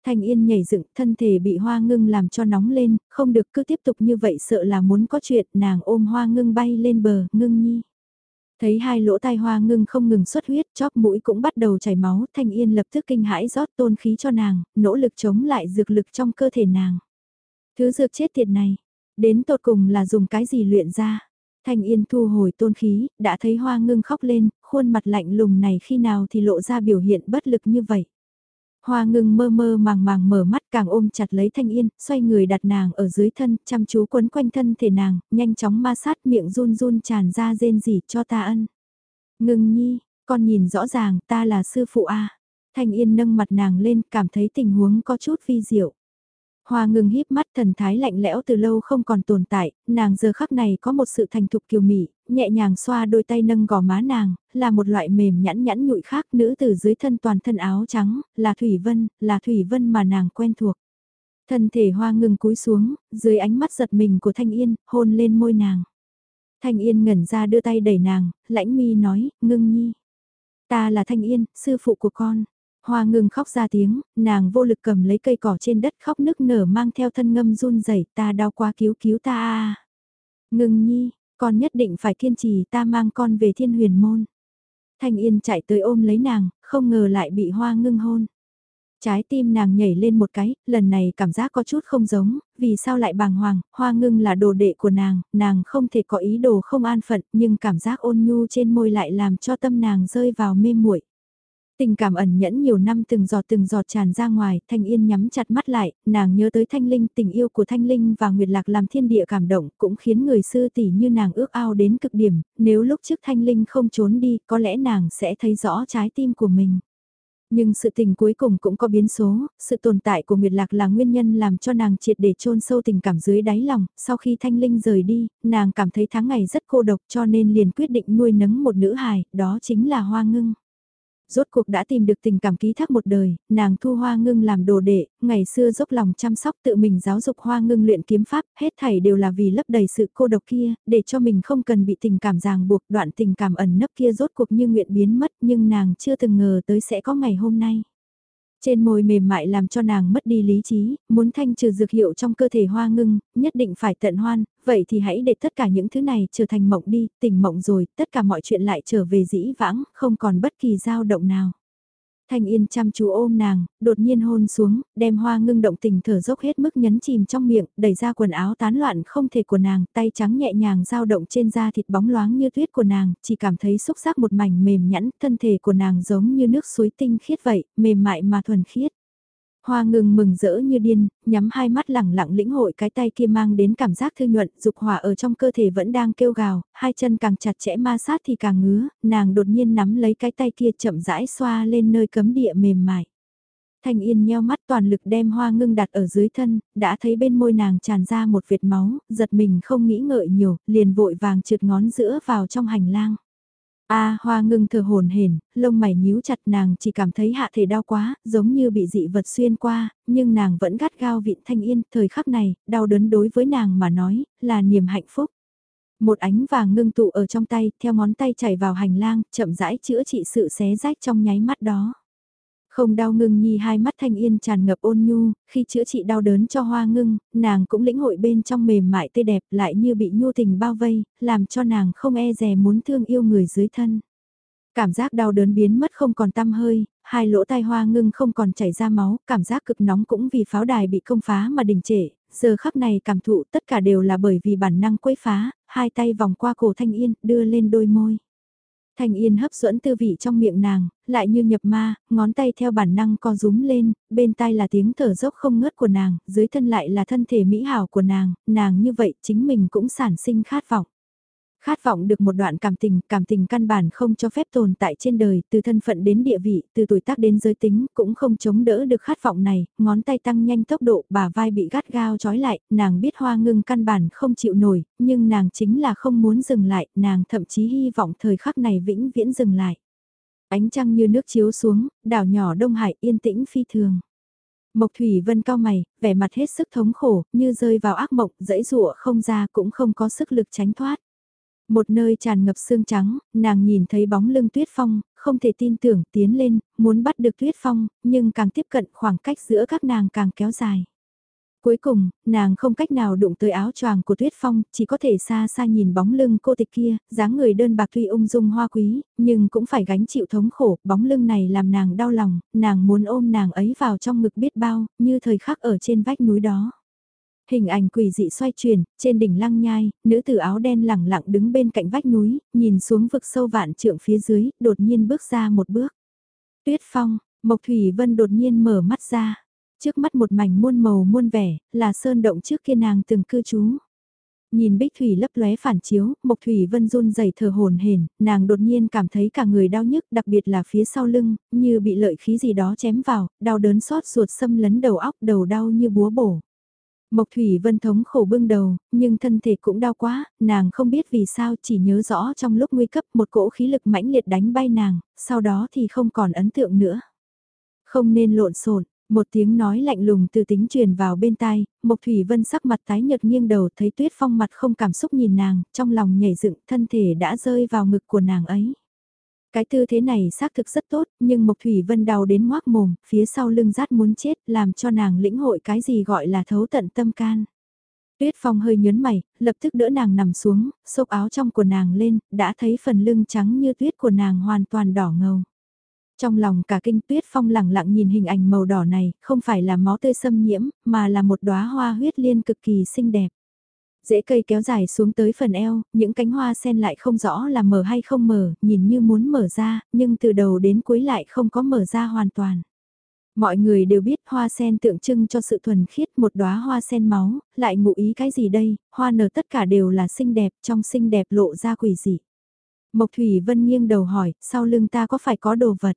Thanh Yên nhảy dựng, thân thể bị hoa ngưng làm cho nóng lên, không được cứ tiếp tục như vậy sợ là muốn có chuyện, nàng ôm hoa ngưng bay lên bờ, ngưng nhi. Thấy hai lỗ tai hoa ngưng không ngừng xuất huyết, chóp mũi cũng bắt đầu chảy máu, Thanh Yên lập tức kinh hãi rót tôn khí cho nàng, nỗ lực chống lại dược lực trong cơ thể nàng. Thứ dược chết tiệt này, đến tột cùng là dùng cái gì luyện ra. Thanh Yên thu hồi tôn khí, đã thấy hoa ngưng khóc lên, khuôn mặt lạnh lùng này khi nào thì lộ ra biểu hiện bất lực như vậy. Hoa ngưng mơ mơ màng màng mở mắt càng ôm chặt lấy Thanh Yên, xoay người đặt nàng ở dưới thân, chăm chú quấn quanh thân thể nàng, nhanh chóng ma sát miệng run run tràn ra rên rỉ cho ta ân. Ngưng nhi, con nhìn rõ ràng ta là sư phụ A. Thanh Yên nâng mặt nàng lên cảm thấy tình huống có chút vi diệu. Hoa ngừng híp mắt thần thái lạnh lẽo từ lâu không còn tồn tại, nàng giờ khắc này có một sự thành thục kiều mị, nhẹ nhàng xoa đôi tay nâng gò má nàng, là một loại mềm nhẵn nhẵn nhụi khác nữ từ dưới thân toàn thân áo trắng, là Thủy Vân, là Thủy Vân mà nàng quen thuộc. Thân thể hoa ngừng cúi xuống, dưới ánh mắt giật mình của Thanh Yên, hôn lên môi nàng. Thanh Yên ngẩn ra đưa tay đẩy nàng, lãnh mi nói, ngưng nhi. Ta là Thanh Yên, sư phụ của con. Hoa ngừng khóc ra tiếng, nàng vô lực cầm lấy cây cỏ trên đất khóc nức nở mang theo thân ngâm run rẩy ta đau quá cứu cứu ta a Ngừng nhi, con nhất định phải kiên trì ta mang con về thiên huyền môn. Thanh Yên chạy tới ôm lấy nàng, không ngờ lại bị hoa ngưng hôn. Trái tim nàng nhảy lên một cái, lần này cảm giác có chút không giống, vì sao lại bàng hoàng, hoa ngưng là đồ đệ của nàng, nàng không thể có ý đồ không an phận, nhưng cảm giác ôn nhu trên môi lại làm cho tâm nàng rơi vào mê muội. Tình cảm ẩn nhẫn nhiều năm từng giọt từng giọt tràn ra ngoài, Thanh Yên nhắm chặt mắt lại, nàng nhớ tới Thanh Linh, tình yêu của Thanh Linh và Nguyệt Lạc làm thiên địa cảm động, cũng khiến người sư tỷ như nàng ước ao đến cực điểm, nếu lúc trước Thanh Linh không trốn đi, có lẽ nàng sẽ thấy rõ trái tim của mình. Nhưng sự tình cuối cùng cũng có biến số, sự tồn tại của Nguyệt Lạc là nguyên nhân làm cho nàng triệt để chôn sâu tình cảm dưới đáy lòng, sau khi Thanh Linh rời đi, nàng cảm thấy tháng ngày rất cô độc cho nên liền quyết định nuôi nấng một nữ hài, đó chính là Hoa Ngưng. Rốt cuộc đã tìm được tình cảm ký thác một đời, nàng thu hoa ngưng làm đồ đệ, ngày xưa dốc lòng chăm sóc tự mình giáo dục hoa ngưng luyện kiếm pháp, hết thảy đều là vì lấp đầy sự cô độc kia, để cho mình không cần bị tình cảm ràng buộc đoạn tình cảm ẩn nấp kia rốt cuộc như nguyện biến mất nhưng nàng chưa từng ngờ tới sẽ có ngày hôm nay. Trên môi mềm mại làm cho nàng mất đi lý trí, muốn thanh trừ dược hiệu trong cơ thể hoa ngưng, nhất định phải tận hoan, vậy thì hãy để tất cả những thứ này trở thành mộng đi, tỉnh mộng rồi, tất cả mọi chuyện lại trở về dĩ vãng, không còn bất kỳ dao động nào. Thanh Yên chăm chú ôm nàng, đột nhiên hôn xuống, đem hoa ngưng động tình thở dốc hết mức nhấn chìm trong miệng, đẩy ra quần áo tán loạn không thể của nàng, tay trắng nhẹ nhàng dao động trên da thịt bóng loáng như tuyết của nàng, chỉ cảm thấy xúc giác một mảnh mềm nhẵn, thân thể của nàng giống như nước suối tinh khiết vậy, mềm mại mà thuần khiết. Hoa ngừng mừng rỡ như điên, nhắm hai mắt lẳng lặng lĩnh hội cái tay kia mang đến cảm giác thư nhuận, dục hỏa ở trong cơ thể vẫn đang kêu gào, hai chân càng chặt chẽ ma sát thì càng ngứa, nàng đột nhiên nắm lấy cái tay kia chậm rãi xoa lên nơi cấm địa mềm mại. Thanh Yên nheo mắt toàn lực đem hoa ngưng đặt ở dưới thân, đã thấy bên môi nàng tràn ra một vệt máu, giật mình không nghĩ ngợi nhiều, liền vội vàng trượt ngón giữa vào trong hành lang. A hoa ngưng thở hồn hển, lông mày nhíu chặt nàng chỉ cảm thấy hạ thể đau quá, giống như bị dị vật xuyên qua, nhưng nàng vẫn gắt gao vịn thanh yên, thời khắc này, đau đớn đối với nàng mà nói, là niềm hạnh phúc. Một ánh vàng ngưng tụ ở trong tay, theo ngón tay chảy vào hành lang, chậm rãi chữa trị sự xé rách trong nháy mắt đó. Không đau ngưng nhi hai mắt thanh yên tràn ngập ôn nhu, khi chữa trị đau đớn cho hoa ngưng, nàng cũng lĩnh hội bên trong mềm mại tươi đẹp lại như bị nhu tình bao vây, làm cho nàng không e dè muốn thương yêu người dưới thân. Cảm giác đau đớn biến mất không còn tăm hơi, hai lỗ tai hoa ngưng không còn chảy ra máu, cảm giác cực nóng cũng vì pháo đài bị công phá mà đình trệ, giờ khắc này cảm thụ tất cả đều là bởi vì bản năng quấy phá, hai tay vòng qua cổ thanh yên, đưa lên đôi môi. Thanh Yên hấp dẫn tư vị trong miệng nàng, lại như nhập ma, ngón tay theo bản năng co rúm lên, bên tai là tiếng thở dốc không ngớt của nàng, dưới thân lại là thân thể mỹ hảo của nàng, nàng như vậy chính mình cũng sản sinh khát vọng. Khát vọng được một đoạn cảm tình, cảm tình căn bản không cho phép tồn tại trên đời, từ thân phận đến địa vị, từ tuổi tác đến giới tính, cũng không chống đỡ được khát vọng này, ngón tay tăng nhanh tốc độ, bà vai bị gắt gao trói lại, nàng biết hoa ngưng căn bản không chịu nổi, nhưng nàng chính là không muốn dừng lại, nàng thậm chí hy vọng thời khắc này vĩnh viễn dừng lại. Ánh trăng như nước chiếu xuống, đảo nhỏ Đông Hải yên tĩnh phi thường. Mộc Thủy Vân cao mày, vẻ mặt hết sức thống khổ, như rơi vào ác mộng, dẫy rụa không ra cũng không có sức lực tránh thoát. Một nơi tràn ngập xương trắng, nàng nhìn thấy bóng lưng Tuyết Phong, không thể tin tưởng tiến lên, muốn bắt được Tuyết Phong, nhưng càng tiếp cận khoảng cách giữa các nàng càng kéo dài. Cuối cùng, nàng không cách nào đụng tới áo choàng của Tuyết Phong, chỉ có thể xa xa nhìn bóng lưng cô tịch kia, dáng người đơn bạc tuy ung dung hoa quý, nhưng cũng phải gánh chịu thống khổ, bóng lưng này làm nàng đau lòng, nàng muốn ôm nàng ấy vào trong ngực biết bao, như thời khắc ở trên vách núi đó. Hình ảnh quỷ dị xoay chuyển, trên đỉnh lăng nhai, nữ tử áo đen lẳng lặng đứng bên cạnh vách núi, nhìn xuống vực sâu vạn trượng phía dưới, đột nhiên bước ra một bước. Tuyết Phong, Mộc Thủy Vân đột nhiên mở mắt ra. Trước mắt một mảnh muôn màu muôn vẻ, là sơn động trước kia nàng từng cư trú. Nhìn bích thủy lấp lóe phản chiếu, Mộc Thủy Vân run rẩy thở hồn hển, nàng đột nhiên cảm thấy cả người đau nhức, đặc biệt là phía sau lưng, như bị lợi khí gì đó chém vào, đau đớn xót ruột xâm lấn đầu óc, đầu đau như búa bổ. Mộc Thủy Vân thống khổ bưng đầu, nhưng thân thể cũng đau quá, nàng không biết vì sao chỉ nhớ rõ trong lúc nguy cấp một cỗ khí lực mãnh liệt đánh bay nàng, sau đó thì không còn ấn tượng nữa. Không nên lộn xộn, một tiếng nói lạnh lùng từ tính truyền vào bên tai, Mộc Thủy Vân sắc mặt tái nhợt nghiêng đầu thấy Tuyết Phong mặt không cảm xúc nhìn nàng, trong lòng nhảy dựng thân thể đã rơi vào ngực của nàng ấy. Cái tư thế này xác thực rất tốt, nhưng Mộc Thủy Vân đau đến ngoác mồm, phía sau lưng rát muốn chết, làm cho nàng lĩnh hội cái gì gọi là thấu tận tâm can. Tuyết Phong hơi nhớn mày, lập tức đỡ nàng nằm xuống, xốc áo trong của nàng lên, đã thấy phần lưng trắng như tuyết của nàng hoàn toàn đỏ ngầu. Trong lòng cả kinh tuyết phong lẳng lặng nhìn hình ảnh màu đỏ này, không phải là máu tươi xâm nhiễm, mà là một đóa hoa huyết liên cực kỳ xinh đẹp. Rễ cây kéo dài xuống tới phần eo, những cánh hoa sen lại không rõ là mở hay không mở, nhìn như muốn mở ra, nhưng từ đầu đến cuối lại không có mở ra hoàn toàn. Mọi người đều biết hoa sen tượng trưng cho sự thuần khiết một đóa hoa sen máu, lại ngụ ý cái gì đây, hoa nở tất cả đều là xinh đẹp, trong xinh đẹp lộ ra quỷ dị. Mộc Thủy Vân nghiêng đầu hỏi, sau lưng ta có phải có đồ vật?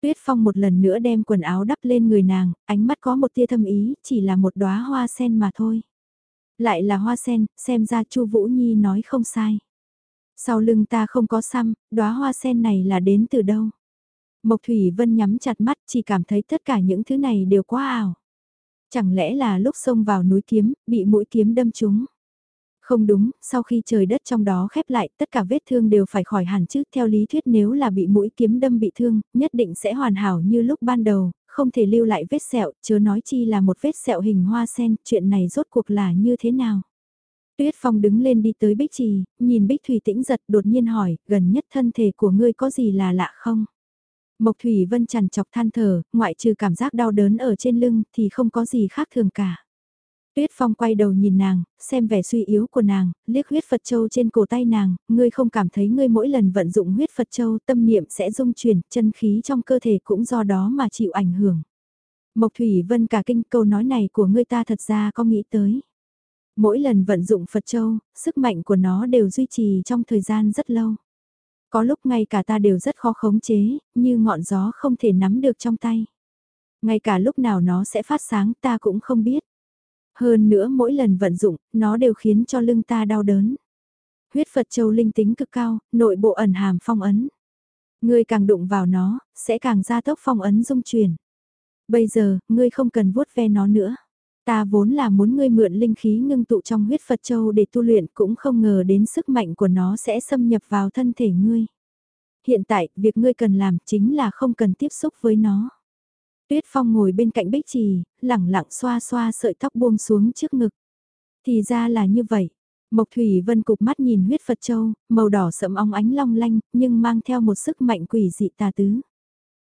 Tuyết Phong một lần nữa đem quần áo đắp lên người nàng, ánh mắt có một tia thâm ý, chỉ là một đóa hoa sen mà thôi. Lại là hoa sen, xem ra Chu Vũ Nhi nói không sai. Sau lưng ta không có xăm, đóa hoa sen này là đến từ đâu? Mộc Thủy Vân nhắm chặt mắt chỉ cảm thấy tất cả những thứ này đều quá ảo. Chẳng lẽ là lúc xông vào núi kiếm, bị mũi kiếm đâm trúng? Không đúng, sau khi trời đất trong đó khép lại, tất cả vết thương đều phải khỏi hẳn chứ. Theo lý thuyết nếu là bị mũi kiếm đâm bị thương, nhất định sẽ hoàn hảo như lúc ban đầu, không thể lưu lại vết sẹo, chớ nói chi là một vết sẹo hình hoa sen, chuyện này rốt cuộc là như thế nào. Tuyết Phong đứng lên đi tới Bích Trì, nhìn Bích Thủy tĩnh giật đột nhiên hỏi, gần nhất thân thể của ngươi có gì là lạ không? Mộc Thủy Vân chằn chọc than thở, ngoại trừ cảm giác đau đớn ở trên lưng thì không có gì khác thường cả. Tuyết Phong quay đầu nhìn nàng, xem vẻ suy yếu của nàng, liếc huyết Phật Châu trên cổ tay nàng, ngươi không cảm thấy ngươi mỗi lần vận dụng huyết Phật Châu tâm niệm sẽ dung chuyển, chân khí trong cơ thể cũng do đó mà chịu ảnh hưởng. Mộc Thủy Vân cả kinh câu nói này của ngươi ta thật ra có nghĩ tới. Mỗi lần vận dụng Phật Châu, sức mạnh của nó đều duy trì trong thời gian rất lâu. Có lúc ngay cả ta đều rất khó khống chế, như ngọn gió không thể nắm được trong tay. Ngay cả lúc nào nó sẽ phát sáng ta cũng không biết. Hơn nữa mỗi lần vận dụng, nó đều khiến cho lưng ta đau đớn. Huyết Phật Châu linh tính cực cao, nội bộ ẩn hàm phong ấn. Ngươi càng đụng vào nó, sẽ càng gia tốc phong ấn dung chuyển. Bây giờ, ngươi không cần vuốt ve nó nữa. Ta vốn là muốn ngươi mượn linh khí ngưng tụ trong huyết Phật Châu để tu luyện cũng không ngờ đến sức mạnh của nó sẽ xâm nhập vào thân thể ngươi. Hiện tại, việc ngươi cần làm chính là không cần tiếp xúc với nó. Tuyết Phong ngồi bên cạnh Bích Trì, lẳng lặng xoa xoa sợi tóc buông xuống trước ngực. Thì ra là như vậy. Mộc Thủy Vân cục mắt nhìn huyết Phật Châu, màu đỏ sẫm óng ánh long lanh, nhưng mang theo một sức mạnh quỷ dị tà tứ.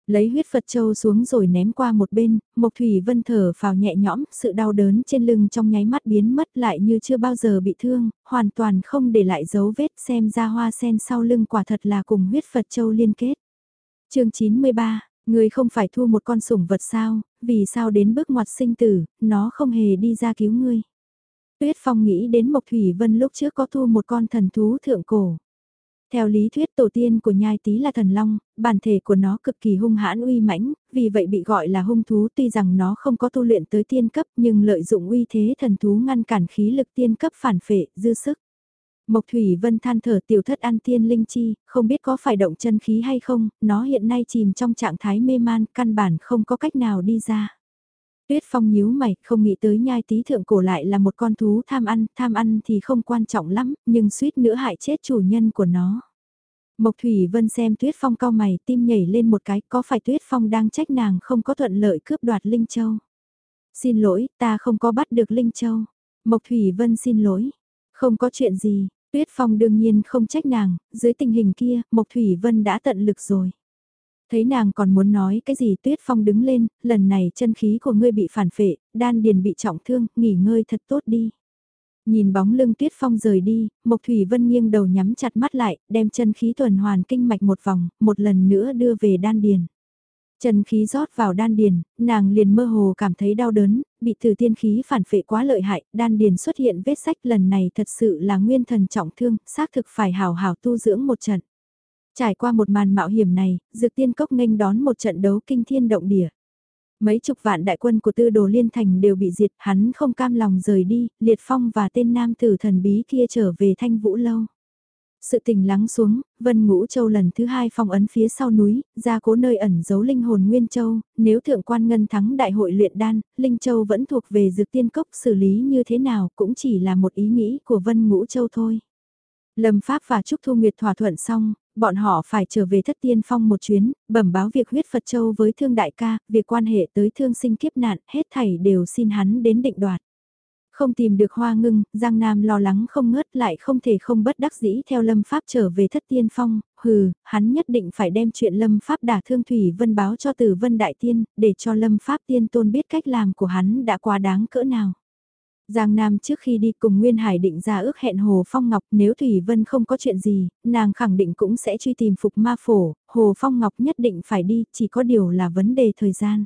Lấy huyết Phật Châu xuống rồi ném qua một bên, Mộc Thủy Vân thở vào nhẹ nhõm, sự đau đớn trên lưng trong nháy mắt biến mất lại như chưa bao giờ bị thương, hoàn toàn không để lại dấu vết xem ra hoa sen sau lưng quả thật là cùng huyết Phật Châu liên kết. chương 93, Người không phải thu một con sủng vật sao, vì sao đến bước ngoặt sinh tử, nó không hề đi ra cứu ngươi. Tuyết Phong nghĩ đến Mộc Thủy Vân lúc trước có thu một con thần thú thượng cổ. Theo lý thuyết tổ tiên của nhai tí là thần long, bản thể của nó cực kỳ hung hãn uy mãnh, vì vậy bị gọi là hung thú tuy rằng nó không có tu luyện tới tiên cấp nhưng lợi dụng uy thế thần thú ngăn cản khí lực tiên cấp phản phệ, dư sức. Mộc Thủy Vân than thở tiểu thất an tiên linh chi, không biết có phải động chân khí hay không, nó hiện nay chìm trong trạng thái mê man, căn bản không có cách nào đi ra. Tuyết Phong nhíu mày, không nghĩ tới nhai tí thượng cổ lại là một con thú tham ăn, tham ăn thì không quan trọng lắm, nhưng suýt nữa hại chết chủ nhân của nó. Mộc Thủy Vân xem Tuyết Phong cao mày, tim nhảy lên một cái, có phải Tuyết Phong đang trách nàng không có thuận lợi cướp đoạt Linh Châu? Xin lỗi, ta không có bắt được Linh Châu. Mộc Thủy Vân xin lỗi. Không có chuyện gì, Tuyết Phong đương nhiên không trách nàng, dưới tình hình kia, Mộc Thủy Vân đã tận lực rồi. Thấy nàng còn muốn nói cái gì Tuyết Phong đứng lên, lần này chân khí của ngươi bị phản phệ, đan điền bị trọng thương, nghỉ ngơi thật tốt đi. Nhìn bóng lưng Tuyết Phong rời đi, Mộc Thủy Vân nghiêng đầu nhắm chặt mắt lại, đem chân khí tuần hoàn kinh mạch một vòng, một lần nữa đưa về đan điền. Chân khí rót vào đan điền, nàng liền mơ hồ cảm thấy đau đớn, bị thử tiên khí phản phệ quá lợi hại, đan điền xuất hiện vết sách lần này thật sự là nguyên thần trọng thương, xác thực phải hào hào tu dưỡng một trận. Trải qua một màn mạo hiểm này, dược tiên cốc nghênh đón một trận đấu kinh thiên động địa. Mấy chục vạn đại quân của tư đồ liên thành đều bị diệt, hắn không cam lòng rời đi, liệt phong và tên nam tử thần bí kia trở về thanh vũ lâu. Sự tình lắng xuống, Vân Ngũ Châu lần thứ hai phong ấn phía sau núi, ra cố nơi ẩn giấu linh hồn Nguyên Châu, nếu thượng quan ngân thắng đại hội luyện đan, Linh Châu vẫn thuộc về dược tiên cốc xử lý như thế nào cũng chỉ là một ý nghĩ của Vân Ngũ Châu thôi. Lâm Pháp và Trúc Thu Nguyệt thỏa thuận xong, bọn họ phải trở về thất tiên phong một chuyến, bẩm báo việc huyết Phật Châu với thương đại ca, việc quan hệ tới thương sinh kiếp nạn, hết thảy đều xin hắn đến định đoạt. Không tìm được hoa ngưng, Giang Nam lo lắng không ngớt lại không thể không bất đắc dĩ theo Lâm Pháp trở về thất tiên phong, hừ, hắn nhất định phải đem chuyện Lâm Pháp đả thương Thủy Vân báo cho Tử Vân Đại Tiên, để cho Lâm Pháp Tiên Tôn biết cách làm của hắn đã quá đáng cỡ nào. Giang Nam trước khi đi cùng Nguyên Hải định ra ước hẹn Hồ Phong Ngọc nếu Thủy Vân không có chuyện gì, nàng khẳng định cũng sẽ truy tìm phục ma phổ, Hồ Phong Ngọc nhất định phải đi, chỉ có điều là vấn đề thời gian.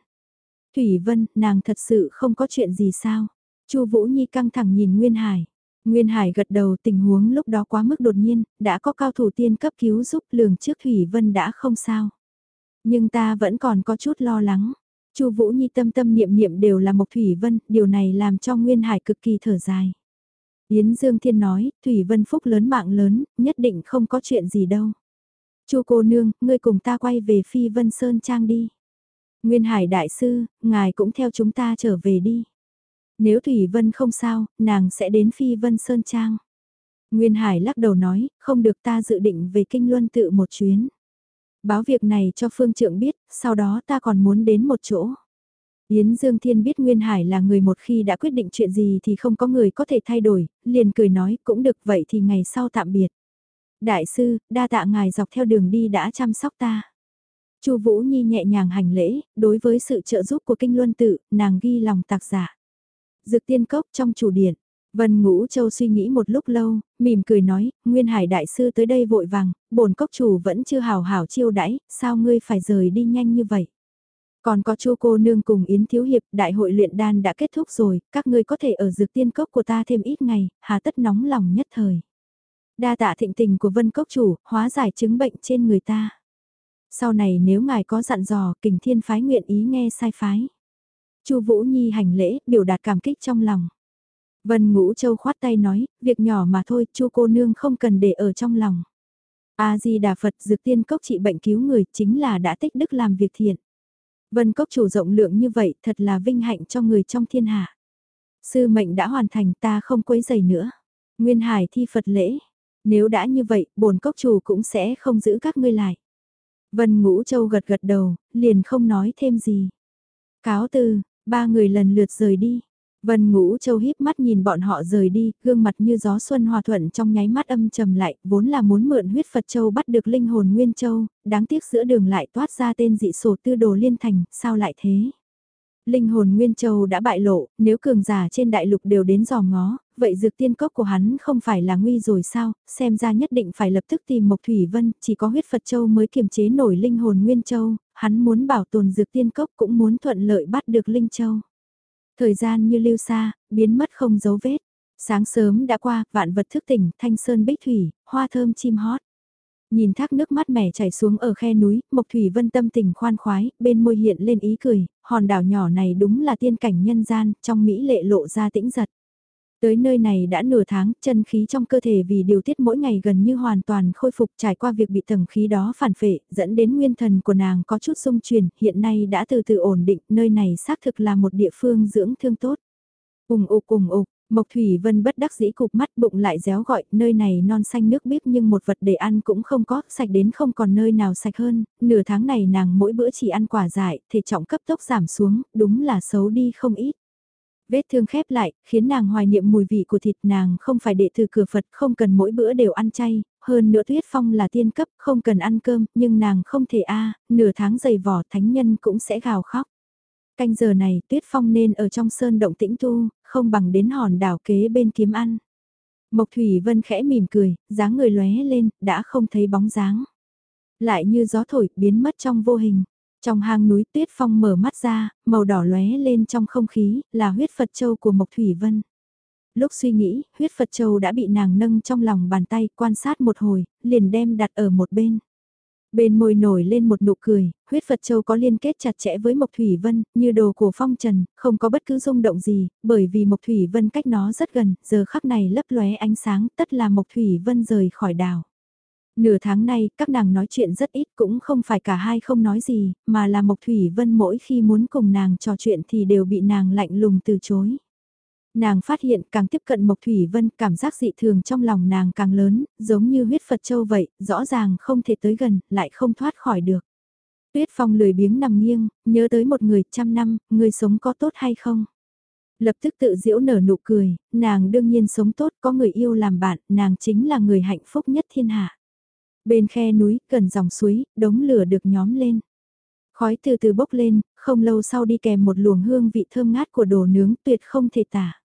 Thủy Vân, nàng thật sự không có chuyện gì sao? Chu Vũ Nhi căng thẳng nhìn Nguyên Hải. Nguyên Hải gật đầu tình huống lúc đó quá mức đột nhiên, đã có cao thủ tiên cấp cứu giúp lường trước Thủy Vân đã không sao. Nhưng ta vẫn còn có chút lo lắng. Chu Vũ Nhi tâm tâm niệm niệm đều là Mộc Thủy Vân, điều này làm cho Nguyên Hải cực kỳ thở dài. Yến Dương Thiên nói, Thủy Vân phúc lớn mạng lớn, nhất định không có chuyện gì đâu. Chu cô nương, ngươi cùng ta quay về Phi Vân Sơn Trang đi. Nguyên Hải đại sư, ngài cũng theo chúng ta trở về đi. Nếu Thủy Vân không sao, nàng sẽ đến Phi Vân Sơn Trang. Nguyên Hải lắc đầu nói, không được ta dự định về Kinh Luân tự một chuyến. Báo việc này cho Phương Trượng biết, sau đó ta còn muốn đến một chỗ. Yến Dương Thiên biết Nguyên Hải là người một khi đã quyết định chuyện gì thì không có người có thể thay đổi, liền cười nói cũng được vậy thì ngày sau tạm biệt. Đại sư, đa tạ ngài dọc theo đường đi đã chăm sóc ta. Chu Vũ Nhi nhẹ nhàng hành lễ, đối với sự trợ giúp của Kinh Luân Tự, nàng ghi lòng tạc giả. Dược tiên cốc trong chủ điện, Vân Ngũ Châu suy nghĩ một lúc lâu, mỉm cười nói, Nguyên Hải Đại Sư tới đây vội vàng, bổn cốc chủ vẫn chưa hào hảo chiêu đãi, sao ngươi phải rời đi nhanh như vậy? Còn có chu cô nương cùng Yến Thiếu Hiệp, đại hội luyện đan đã kết thúc rồi, các ngươi có thể ở dược tiên cốc của ta thêm ít ngày, hà tất nóng lòng nhất thời. Đa tạ thịnh tình của Vân Cốc Chủ, hóa giải chứng bệnh trên người ta. Sau này nếu ngài có dặn dò, kình thiên phái nguyện ý nghe sai phái. Chu Vũ Nhi hành lễ, biểu đạt cảm kích trong lòng. Vân Ngũ Châu khoát tay nói, việc nhỏ mà thôi, Chu cô nương không cần để ở trong lòng. A Di Đà Phật dược tiên cốc trị bệnh cứu người chính là đã tích đức làm việc thiện. Vân cốc chủ rộng lượng như vậy, thật là vinh hạnh cho người trong thiên hạ. Sư mệnh đã hoàn thành, ta không quấy giày nữa. Nguyên Hải thi Phật lễ, nếu đã như vậy, bổn cốc chủ cũng sẽ không giữ các ngươi lại. Vân Ngũ Châu gật gật đầu, liền không nói thêm gì. Cáo từ, ba người lần lượt rời đi. Vân Ngũ Châu híp mắt nhìn bọn họ rời đi, gương mặt như gió xuân hòa thuận trong nháy mắt âm trầm lại, vốn là muốn mượn huyết Phật Châu bắt được linh hồn Nguyên Châu, đáng tiếc giữa đường lại toát ra tên dị sổ tư đồ liên thành, sao lại thế? Linh hồn Nguyên Châu đã bại lộ, nếu cường giả trên đại lục đều đến dò ngó, vậy dược tiên cốc của hắn không phải là nguy rồi sao, xem ra nhất định phải lập tức tìm Mộc Thủy Vân, chỉ có huyết Phật Châu mới kiềm chế nổi linh hồn Nguyên Châu, hắn muốn bảo tồn dược tiên cốc cũng muốn thuận lợi bắt được Linh Châu. Thời gian như lưu xa, biến mất không dấu vết. Sáng sớm đã qua, vạn vật thức tỉnh, thanh sơn bích thủy, hoa thơm chim hót. Nhìn thác nước mắt mẻ chảy xuống ở khe núi, Mộc Thủy Vân tâm tình khoan khoái, bên môi hiện lên ý cười, hòn đảo nhỏ này đúng là tiên cảnh nhân gian, trong Mỹ lệ lộ ra tĩnh giật. Tới nơi này đã nửa tháng, chân khí trong cơ thể vì điều tiết mỗi ngày gần như hoàn toàn khôi phục trải qua việc bị tầng khí đó phản phệ, dẫn đến nguyên thần của nàng có chút xung chuyển, hiện nay đã từ từ ổn định, nơi này xác thực là một địa phương dưỡng thương tốt. Ùng ục ùng ục, Mộc Thủy Vân bất đắc dĩ cục mắt bụng lại réo gọi, nơi này non xanh nước biếc nhưng một vật để ăn cũng không có, sạch đến không còn nơi nào sạch hơn, nửa tháng này nàng mỗi bữa chỉ ăn quả dại, thể trọng cấp tốc giảm xuống, đúng là xấu đi không ít. Vết thương khép lại, khiến nàng hoài niệm mùi vị của thịt nàng không phải đệ tử cửa Phật không cần mỗi bữa đều ăn chay, hơn nữa tuyết phong là tiên cấp không cần ăn cơm, nhưng nàng không thể a nửa tháng dày vỏ thánh nhân cũng sẽ gào khóc. Canh giờ này tuyết phong nên ở trong sơn động tĩnh tu, không bằng đến hòn đảo kế bên kiếm ăn. Mộc Thủy Vân khẽ mỉm cười, dáng người lóe lên, đã không thấy bóng dáng. Lại như gió thổi, biến mất trong vô hình. Trong hang núi tuyết phong mở mắt ra, màu đỏ lóe lên trong không khí, là huyết Phật Châu của Mộc Thủy Vân. Lúc suy nghĩ, huyết Phật Châu đã bị nàng nâng trong lòng bàn tay, quan sát một hồi, liền đem đặt ở một bên. Bên môi nổi lên một nụ cười, huyết Phật Châu có liên kết chặt chẽ với Mộc Thủy Vân, như đồ của phong trần, không có bất cứ rung động gì, bởi vì Mộc Thủy Vân cách nó rất gần, giờ khắc này lấp lóe ánh sáng, tất là Mộc Thủy Vân rời khỏi đảo. Nửa tháng nay, các nàng nói chuyện rất ít cũng không phải cả hai không nói gì, mà là Mộc Thủy Vân mỗi khi muốn cùng nàng trò chuyện thì đều bị nàng lạnh lùng từ chối. Nàng phát hiện càng tiếp cận Mộc Thủy Vân cảm giác dị thường trong lòng nàng càng lớn, giống như huyết Phật Châu vậy, rõ ràng không thể tới gần, lại không thoát khỏi được. Tuyết Phong lười biếng nằm nghiêng, nhớ tới một người trăm năm, người sống có tốt hay không? Lập tức tự diễu nở nụ cười, nàng đương nhiên sống tốt, có người yêu làm bạn, nàng chính là người hạnh phúc nhất thiên hạ. Bên khe núi, gần dòng suối, đống lửa được nhóm lên. Khói từ từ bốc lên, không lâu sau đi kèm một luồng hương vị thơm ngát của đồ nướng tuyệt không thể tả.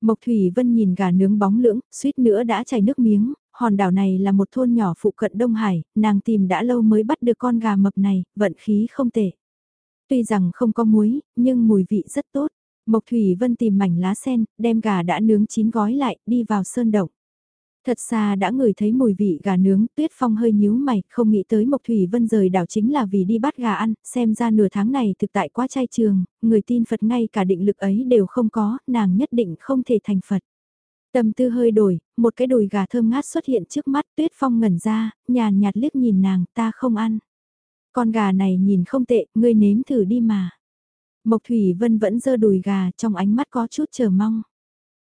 Mộc Thủy Vân nhìn gà nướng bóng lưỡng, suýt nữa đã chảy nước miếng, hòn đảo này là một thôn nhỏ phụ cận Đông Hải, nàng tìm đã lâu mới bắt được con gà mập này, vận khí không tệ. Tuy rằng không có muối, nhưng mùi vị rất tốt. Mộc Thủy Vân tìm mảnh lá sen, đem gà đã nướng chín gói lại, đi vào sơn động. Thật xa đã ngửi thấy mùi vị gà nướng, tuyết phong hơi nhíu mày, không nghĩ tới Mộc Thủy Vân rời đảo chính là vì đi bắt gà ăn, xem ra nửa tháng này thực tại quá trai trường, người tin Phật ngay cả định lực ấy đều không có, nàng nhất định không thể thành Phật. Tâm tư hơi đổi, một cái đùi gà thơm ngát xuất hiện trước mắt, tuyết phong ngẩn ra, nhàn nhạt liếc nhìn nàng, ta không ăn. Con gà này nhìn không tệ, ngươi nếm thử đi mà. Mộc Thủy Vân vẫn dơ đùi gà trong ánh mắt có chút chờ mong.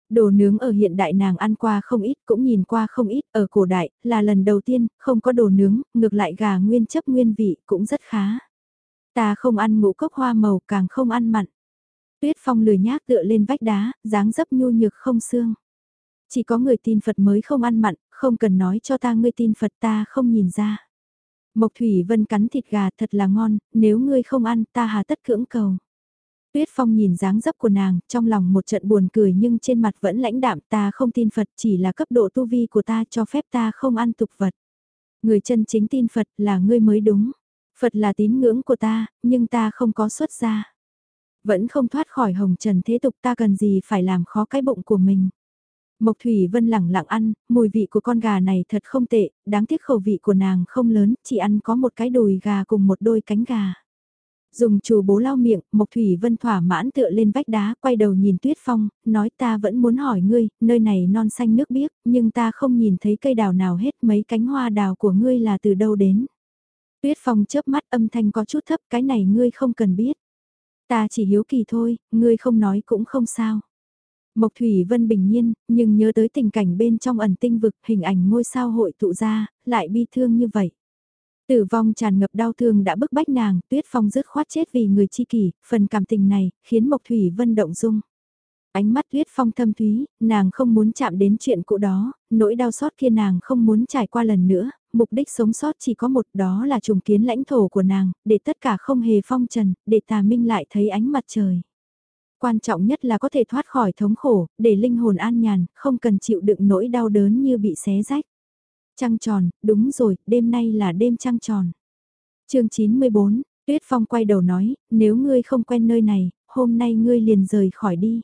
Đồ nướng ở hiện đại nàng ăn qua không ít cũng nhìn qua không ít, ở cổ đại, là lần đầu tiên, không có đồ nướng, ngược lại gà nguyên chấp nguyên vị cũng rất khá. Ta không ăn ngũ cốc hoa màu càng không ăn mặn. Tuyết phong lười nhác tựa lên vách đá, dáng dấp nhu nhược không xương. Chỉ có người tin Phật mới không ăn mặn, không cần nói cho ta ngươi tin Phật ta không nhìn ra. Mộc Thủy Vân cắn thịt gà thật là ngon, nếu ngươi không ăn ta hà tất cưỡng cầu. Tuyết Phong nhìn dáng dấp của nàng, trong lòng một trận buồn cười nhưng trên mặt vẫn lãnh đạm ta không tin Phật chỉ là cấp độ tu vi của ta cho phép ta không ăn tục vật. Người chân chính tin Phật là ngươi mới đúng. Phật là tín ngưỡng của ta, nhưng ta không có xuất gia. Vẫn không thoát khỏi hồng trần thế tục ta cần gì phải làm khó cái bụng của mình. Mộc Thủy Vân lẳng lặng ăn, mùi vị của con gà này thật không tệ, đáng tiếc khẩu vị của nàng không lớn, chỉ ăn có một cái đùi gà cùng một đôi cánh gà. Dùng chù bố lau miệng, Mộc Thủy Vân thỏa mãn tựa lên vách đá, quay đầu nhìn Tuyết Phong, nói ta vẫn muốn hỏi ngươi, nơi này non xanh nước biếc, nhưng ta không nhìn thấy cây đào nào hết mấy cánh hoa đào của ngươi là từ đâu đến. Tuyết Phong chớp mắt âm thanh có chút thấp, cái này ngươi không cần biết. Ta chỉ hiếu kỳ thôi, ngươi không nói cũng không sao. Mộc Thủy Vân bình nhiên, nhưng nhớ tới tình cảnh bên trong ẩn tinh vực hình ảnh ngôi sao hội tụ ra, lại bi thương như vậy. Tử vong tràn ngập đau thương đã bức bách nàng, tuyết phong dứt khoát chết vì người chi kỷ, phần cảm tình này, khiến Mộc Thủy Vân động dung. Ánh mắt tuyết phong thâm thúy, nàng không muốn chạm đến chuyện cũ đó, nỗi đau xót kia nàng không muốn trải qua lần nữa, mục đích sống sót chỉ có một đó là trùng kiến lãnh thổ của nàng, để tất cả không hề phong trần, để tà minh lại thấy ánh mặt trời. Quan trọng nhất là có thể thoát khỏi thống khổ, để linh hồn an nhàn, không cần chịu đựng nỗi đau đớn như bị xé rách. Trăng tròn, đúng rồi, đêm nay là đêm trăng tròn. chương 94, Tuyết Phong quay đầu nói, nếu ngươi không quen nơi này, hôm nay ngươi liền rời khỏi đi.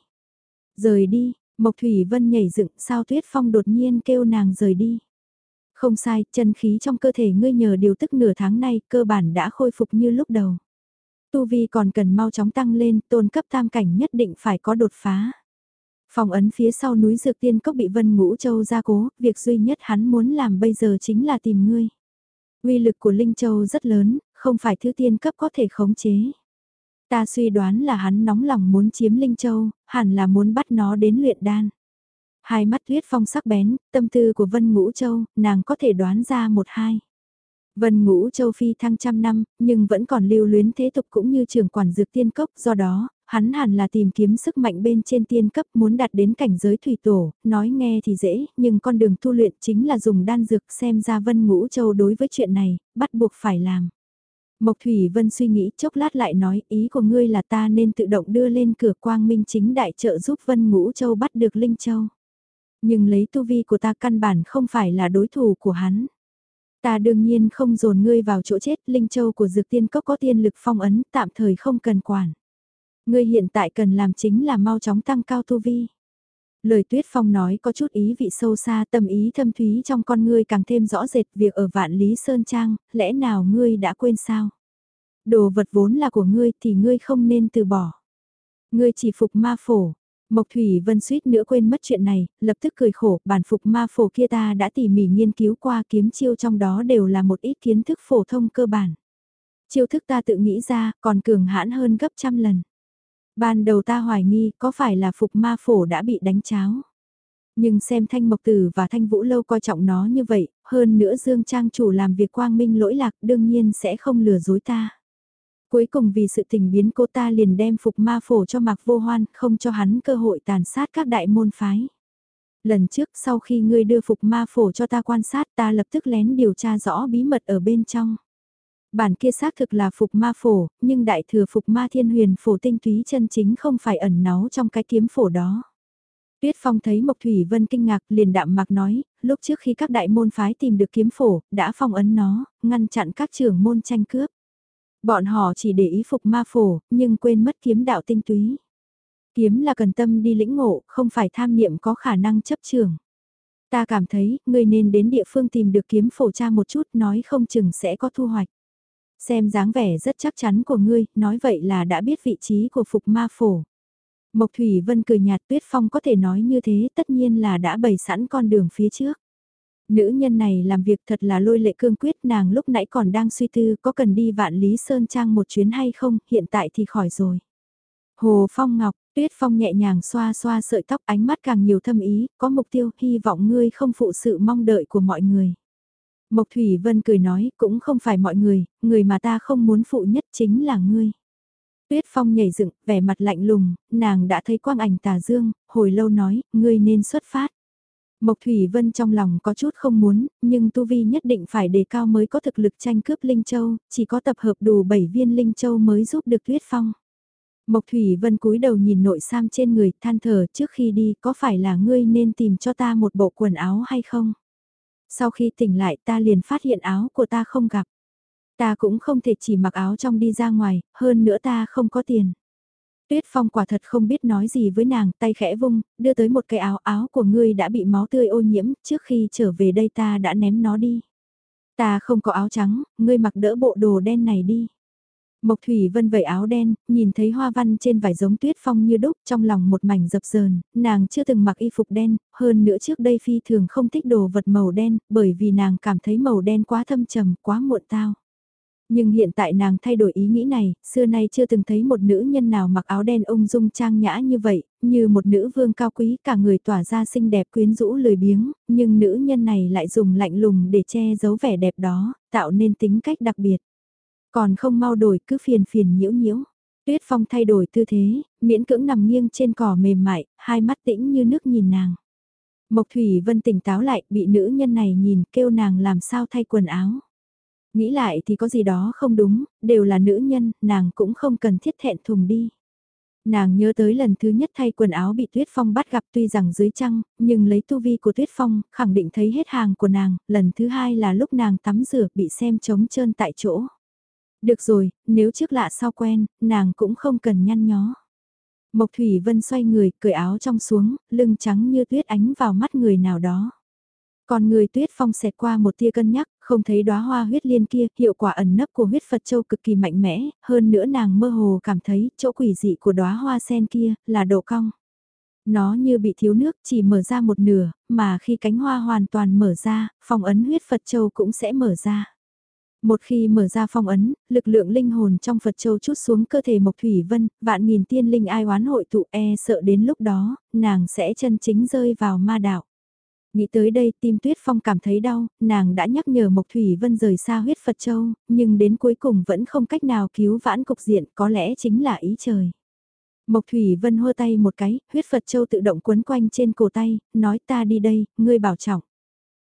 Rời đi, Mộc Thủy Vân nhảy dựng, sao Tuyết Phong đột nhiên kêu nàng rời đi. Không sai, chân khí trong cơ thể ngươi nhờ điều tức nửa tháng nay cơ bản đã khôi phục như lúc đầu. Tu Vi còn cần mau chóng tăng lên, tôn cấp tam cảnh nhất định phải có đột phá. Phòng ấn phía sau núi Dược Tiên Cốc bị Vân Ngũ Châu gia cố, việc duy nhất hắn muốn làm bây giờ chính là tìm ngươi. Uy lực của Linh Châu rất lớn, không phải thứ tiên cấp có thể khống chế. Ta suy đoán là hắn nóng lòng muốn chiếm Linh Châu, hẳn là muốn bắt nó đến luyện đan. Hai mắt tuyết phong sắc bén, tâm tư của Vân Ngũ Châu, nàng có thể đoán ra một hai. Vân Ngũ Châu Phi thăng trăm năm, nhưng vẫn còn lưu luyến thế tục cũng như trưởng quản dược tiên cốc, do đó, hắn hẳn là tìm kiếm sức mạnh bên trên tiên cấp muốn đạt đến cảnh giới thủy tổ, nói nghe thì dễ, nhưng con đường tu luyện chính là dùng đan dược xem ra Vân Ngũ Châu đối với chuyện này, bắt buộc phải làm. Mộc Thủy Vân suy nghĩ chốc lát lại nói ý của ngươi là ta nên tự động đưa lên cửa quang minh chính đại trợ giúp Vân Ngũ Châu bắt được Linh Châu. Nhưng lấy tu vi của ta căn bản không phải là đối thủ của hắn. Ta đương nhiên không dồn ngươi vào chỗ chết, Linh Châu của Dược Tiên Cốc có tiên lực phong ấn, tạm thời không cần quản. Ngươi hiện tại cần làm chính là mau chóng tăng cao tu vi. Lời Tuyết Phong nói có chút ý vị sâu xa tâm ý thâm thúy trong con ngươi càng thêm rõ rệt việc ở Vạn Lý Sơn Trang, lẽ nào ngươi đã quên sao? Đồ vật vốn là của ngươi thì ngươi không nên từ bỏ. Ngươi chỉ phục ma phổ, Mộc Thủy Vân suýt nữa quên mất chuyện này, lập tức cười khổ, bản phục ma phổ kia ta đã tỉ mỉ nghiên cứu qua kiếm chiêu trong đó đều là một ít kiến thức phổ thông cơ bản. Chiêu thức ta tự nghĩ ra, còn cường hãn hơn gấp trăm lần. Ban đầu ta hoài nghi có phải là phục ma phổ đã bị đánh cháo. Nhưng xem Thanh Mộc Tử và Thanh Vũ Lâu coi trọng nó như vậy, hơn nữa Dương Trang chủ làm việc quang minh lỗi lạc đương nhiên sẽ không lừa dối ta. Cuối cùng vì sự tình biến cô ta liền đem phục ma phổ cho Mạc Vô Hoan, không cho hắn cơ hội tàn sát các đại môn phái. Lần trước sau khi ngươi đưa phục ma phổ cho ta quan sát ta lập tức lén điều tra rõ bí mật ở bên trong. Bản kia xác thực là phục ma phổ, nhưng đại thừa phục ma thiên huyền phổ tinh túy chân chính không phải ẩn náu trong cái kiếm phổ đó. Tuyết Phong thấy Mộc Thủy Vân kinh ngạc liền đạm mạc nói, lúc trước khi các đại môn phái tìm được kiếm phổ, đã phong ấn nó, ngăn chặn các trưởng môn tranh cướp. Bọn họ chỉ để ý phục ma phổ, nhưng quên mất kiếm đạo tinh túy. Kiếm là cần tâm đi lĩnh ngộ, không phải tham niệm có khả năng chấp trường. Ta cảm thấy, ngươi nên đến địa phương tìm được kiếm phổ cha một chút, nói không chừng sẽ có thu hoạch. Xem dáng vẻ rất chắc chắn của ngươi, nói vậy là đã biết vị trí của phục ma phổ. Mộc Thủy Vân cười nhạt Tuyết Phong có thể nói như thế tất nhiên là đã bày sẵn con đường phía trước. Nữ nhân này làm việc thật là lôi lệ cương quyết nàng lúc nãy còn đang suy tư có cần đi vạn Lý Sơn Trang một chuyến hay không, hiện tại thì khỏi rồi. Hồ Phong Ngọc, Tuyết Phong nhẹ nhàng xoa xoa sợi tóc ánh mắt càng nhiều thâm ý, có mục tiêu, hy vọng ngươi không phụ sự mong đợi của mọi người. Mộc Thủy Vân cười nói, cũng không phải mọi người, người mà ta không muốn phụ nhất chính là ngươi. Tuyết Phong nhảy dựng, vẻ mặt lạnh lùng, nàng đã thấy quang ảnh tà dương, hồi lâu nói, ngươi nên xuất phát. Mộc Thủy Vân trong lòng có chút không muốn, nhưng Tu Vi nhất định phải đề cao mới có thực lực tranh cướp Linh Châu, chỉ có tập hợp đủ 7 viên Linh Châu mới giúp được Tuyết Phong. Mộc Thủy Vân cúi đầu nhìn nội sam trên người, than thở trước khi đi có phải là ngươi nên tìm cho ta một bộ quần áo hay không? Sau khi tỉnh lại ta liền phát hiện áo của ta không gặp. Ta cũng không thể chỉ mặc áo trong đi ra ngoài, hơn nữa ta không có tiền. Tuyết Phong quả thật không biết nói gì với nàng, tay khẽ vung, đưa tới một cái áo áo của ngươi đã bị máu tươi ô nhiễm, trước khi trở về đây ta đã ném nó đi. Ta không có áo trắng, ngươi mặc đỡ bộ đồ đen này đi. Mộc Thủy Vân vẩy áo đen, nhìn thấy hoa văn trên vải giống tuyết phong như đúc trong lòng một mảnh dập dờn, nàng chưa từng mặc y phục đen, hơn nữa trước đây phi thường không thích đồ vật màu đen, bởi vì nàng cảm thấy màu đen quá thâm trầm, quá muộn tao. Nhưng hiện tại nàng thay đổi ý nghĩ này, xưa nay chưa từng thấy một nữ nhân nào mặc áo đen ung dung trang nhã như vậy, như một nữ vương cao quý cả người tỏa ra xinh đẹp quyến rũ lười biếng, nhưng nữ nhân này lại dùng lạnh lùng để che giấu vẻ đẹp đó, tạo nên tính cách đặc biệt. Còn không mau đổi cứ phiền phiền nhiễu nhiễu. Tuyết Phong thay đổi tư thế, miễn cưỡng nằm nghiêng trên cỏ mềm mại, hai mắt tĩnh như nước nhìn nàng. Mộc Thủy Vân tỉnh táo lại, bị nữ nhân này nhìn, kêu nàng làm sao thay quần áo. Nghĩ lại thì có gì đó không đúng, đều là nữ nhân, nàng cũng không cần thiết thẹn thùng đi. Nàng nhớ tới lần thứ nhất thay quần áo bị Tuyết Phong bắt gặp tuy rằng dưới trăng, nhưng lấy tu vi của Tuyết Phong, khẳng định thấy hết hàng của nàng, lần thứ hai là lúc nàng tắm rửa bị xem trống trơn tại chỗ. Được rồi, nếu trước lạ sau quen, nàng cũng không cần nhăn nhó. Mộc Thủy Vân xoay người, cởi áo trong xuống, lưng trắng như tuyết ánh vào mắt người nào đó. Còn người tuyết phong xẹt qua một tia cân nhắc, không thấy đóa hoa huyết liên kia, hiệu quả ẩn nấp của huyết Phật Châu cực kỳ mạnh mẽ, hơn nữa nàng mơ hồ cảm thấy chỗ quỷ dị của đóa hoa sen kia là độ cong. Nó như bị thiếu nước chỉ mở ra một nửa, mà khi cánh hoa hoàn toàn mở ra, phòng ấn huyết Phật Châu cũng sẽ mở ra. Một khi mở ra phong ấn, lực lượng linh hồn trong Phật Châu chút xuống cơ thể Mộc Thủy Vân, vạn nghìn tiên linh ai oán hội tụ e sợ đến lúc đó, nàng sẽ chân chính rơi vào ma đạo. Nghĩ tới đây tim Tuyết Phong cảm thấy đau, nàng đã nhắc nhở Mộc Thủy Vân rời xa huyết Phật Châu, nhưng đến cuối cùng vẫn không cách nào cứu vãn cục diện có lẽ chính là ý trời. Mộc Thủy Vân hô tay một cái, huyết Phật Châu tự động quấn quanh trên cổ tay, nói ta đi đây, ngươi bảo trọng.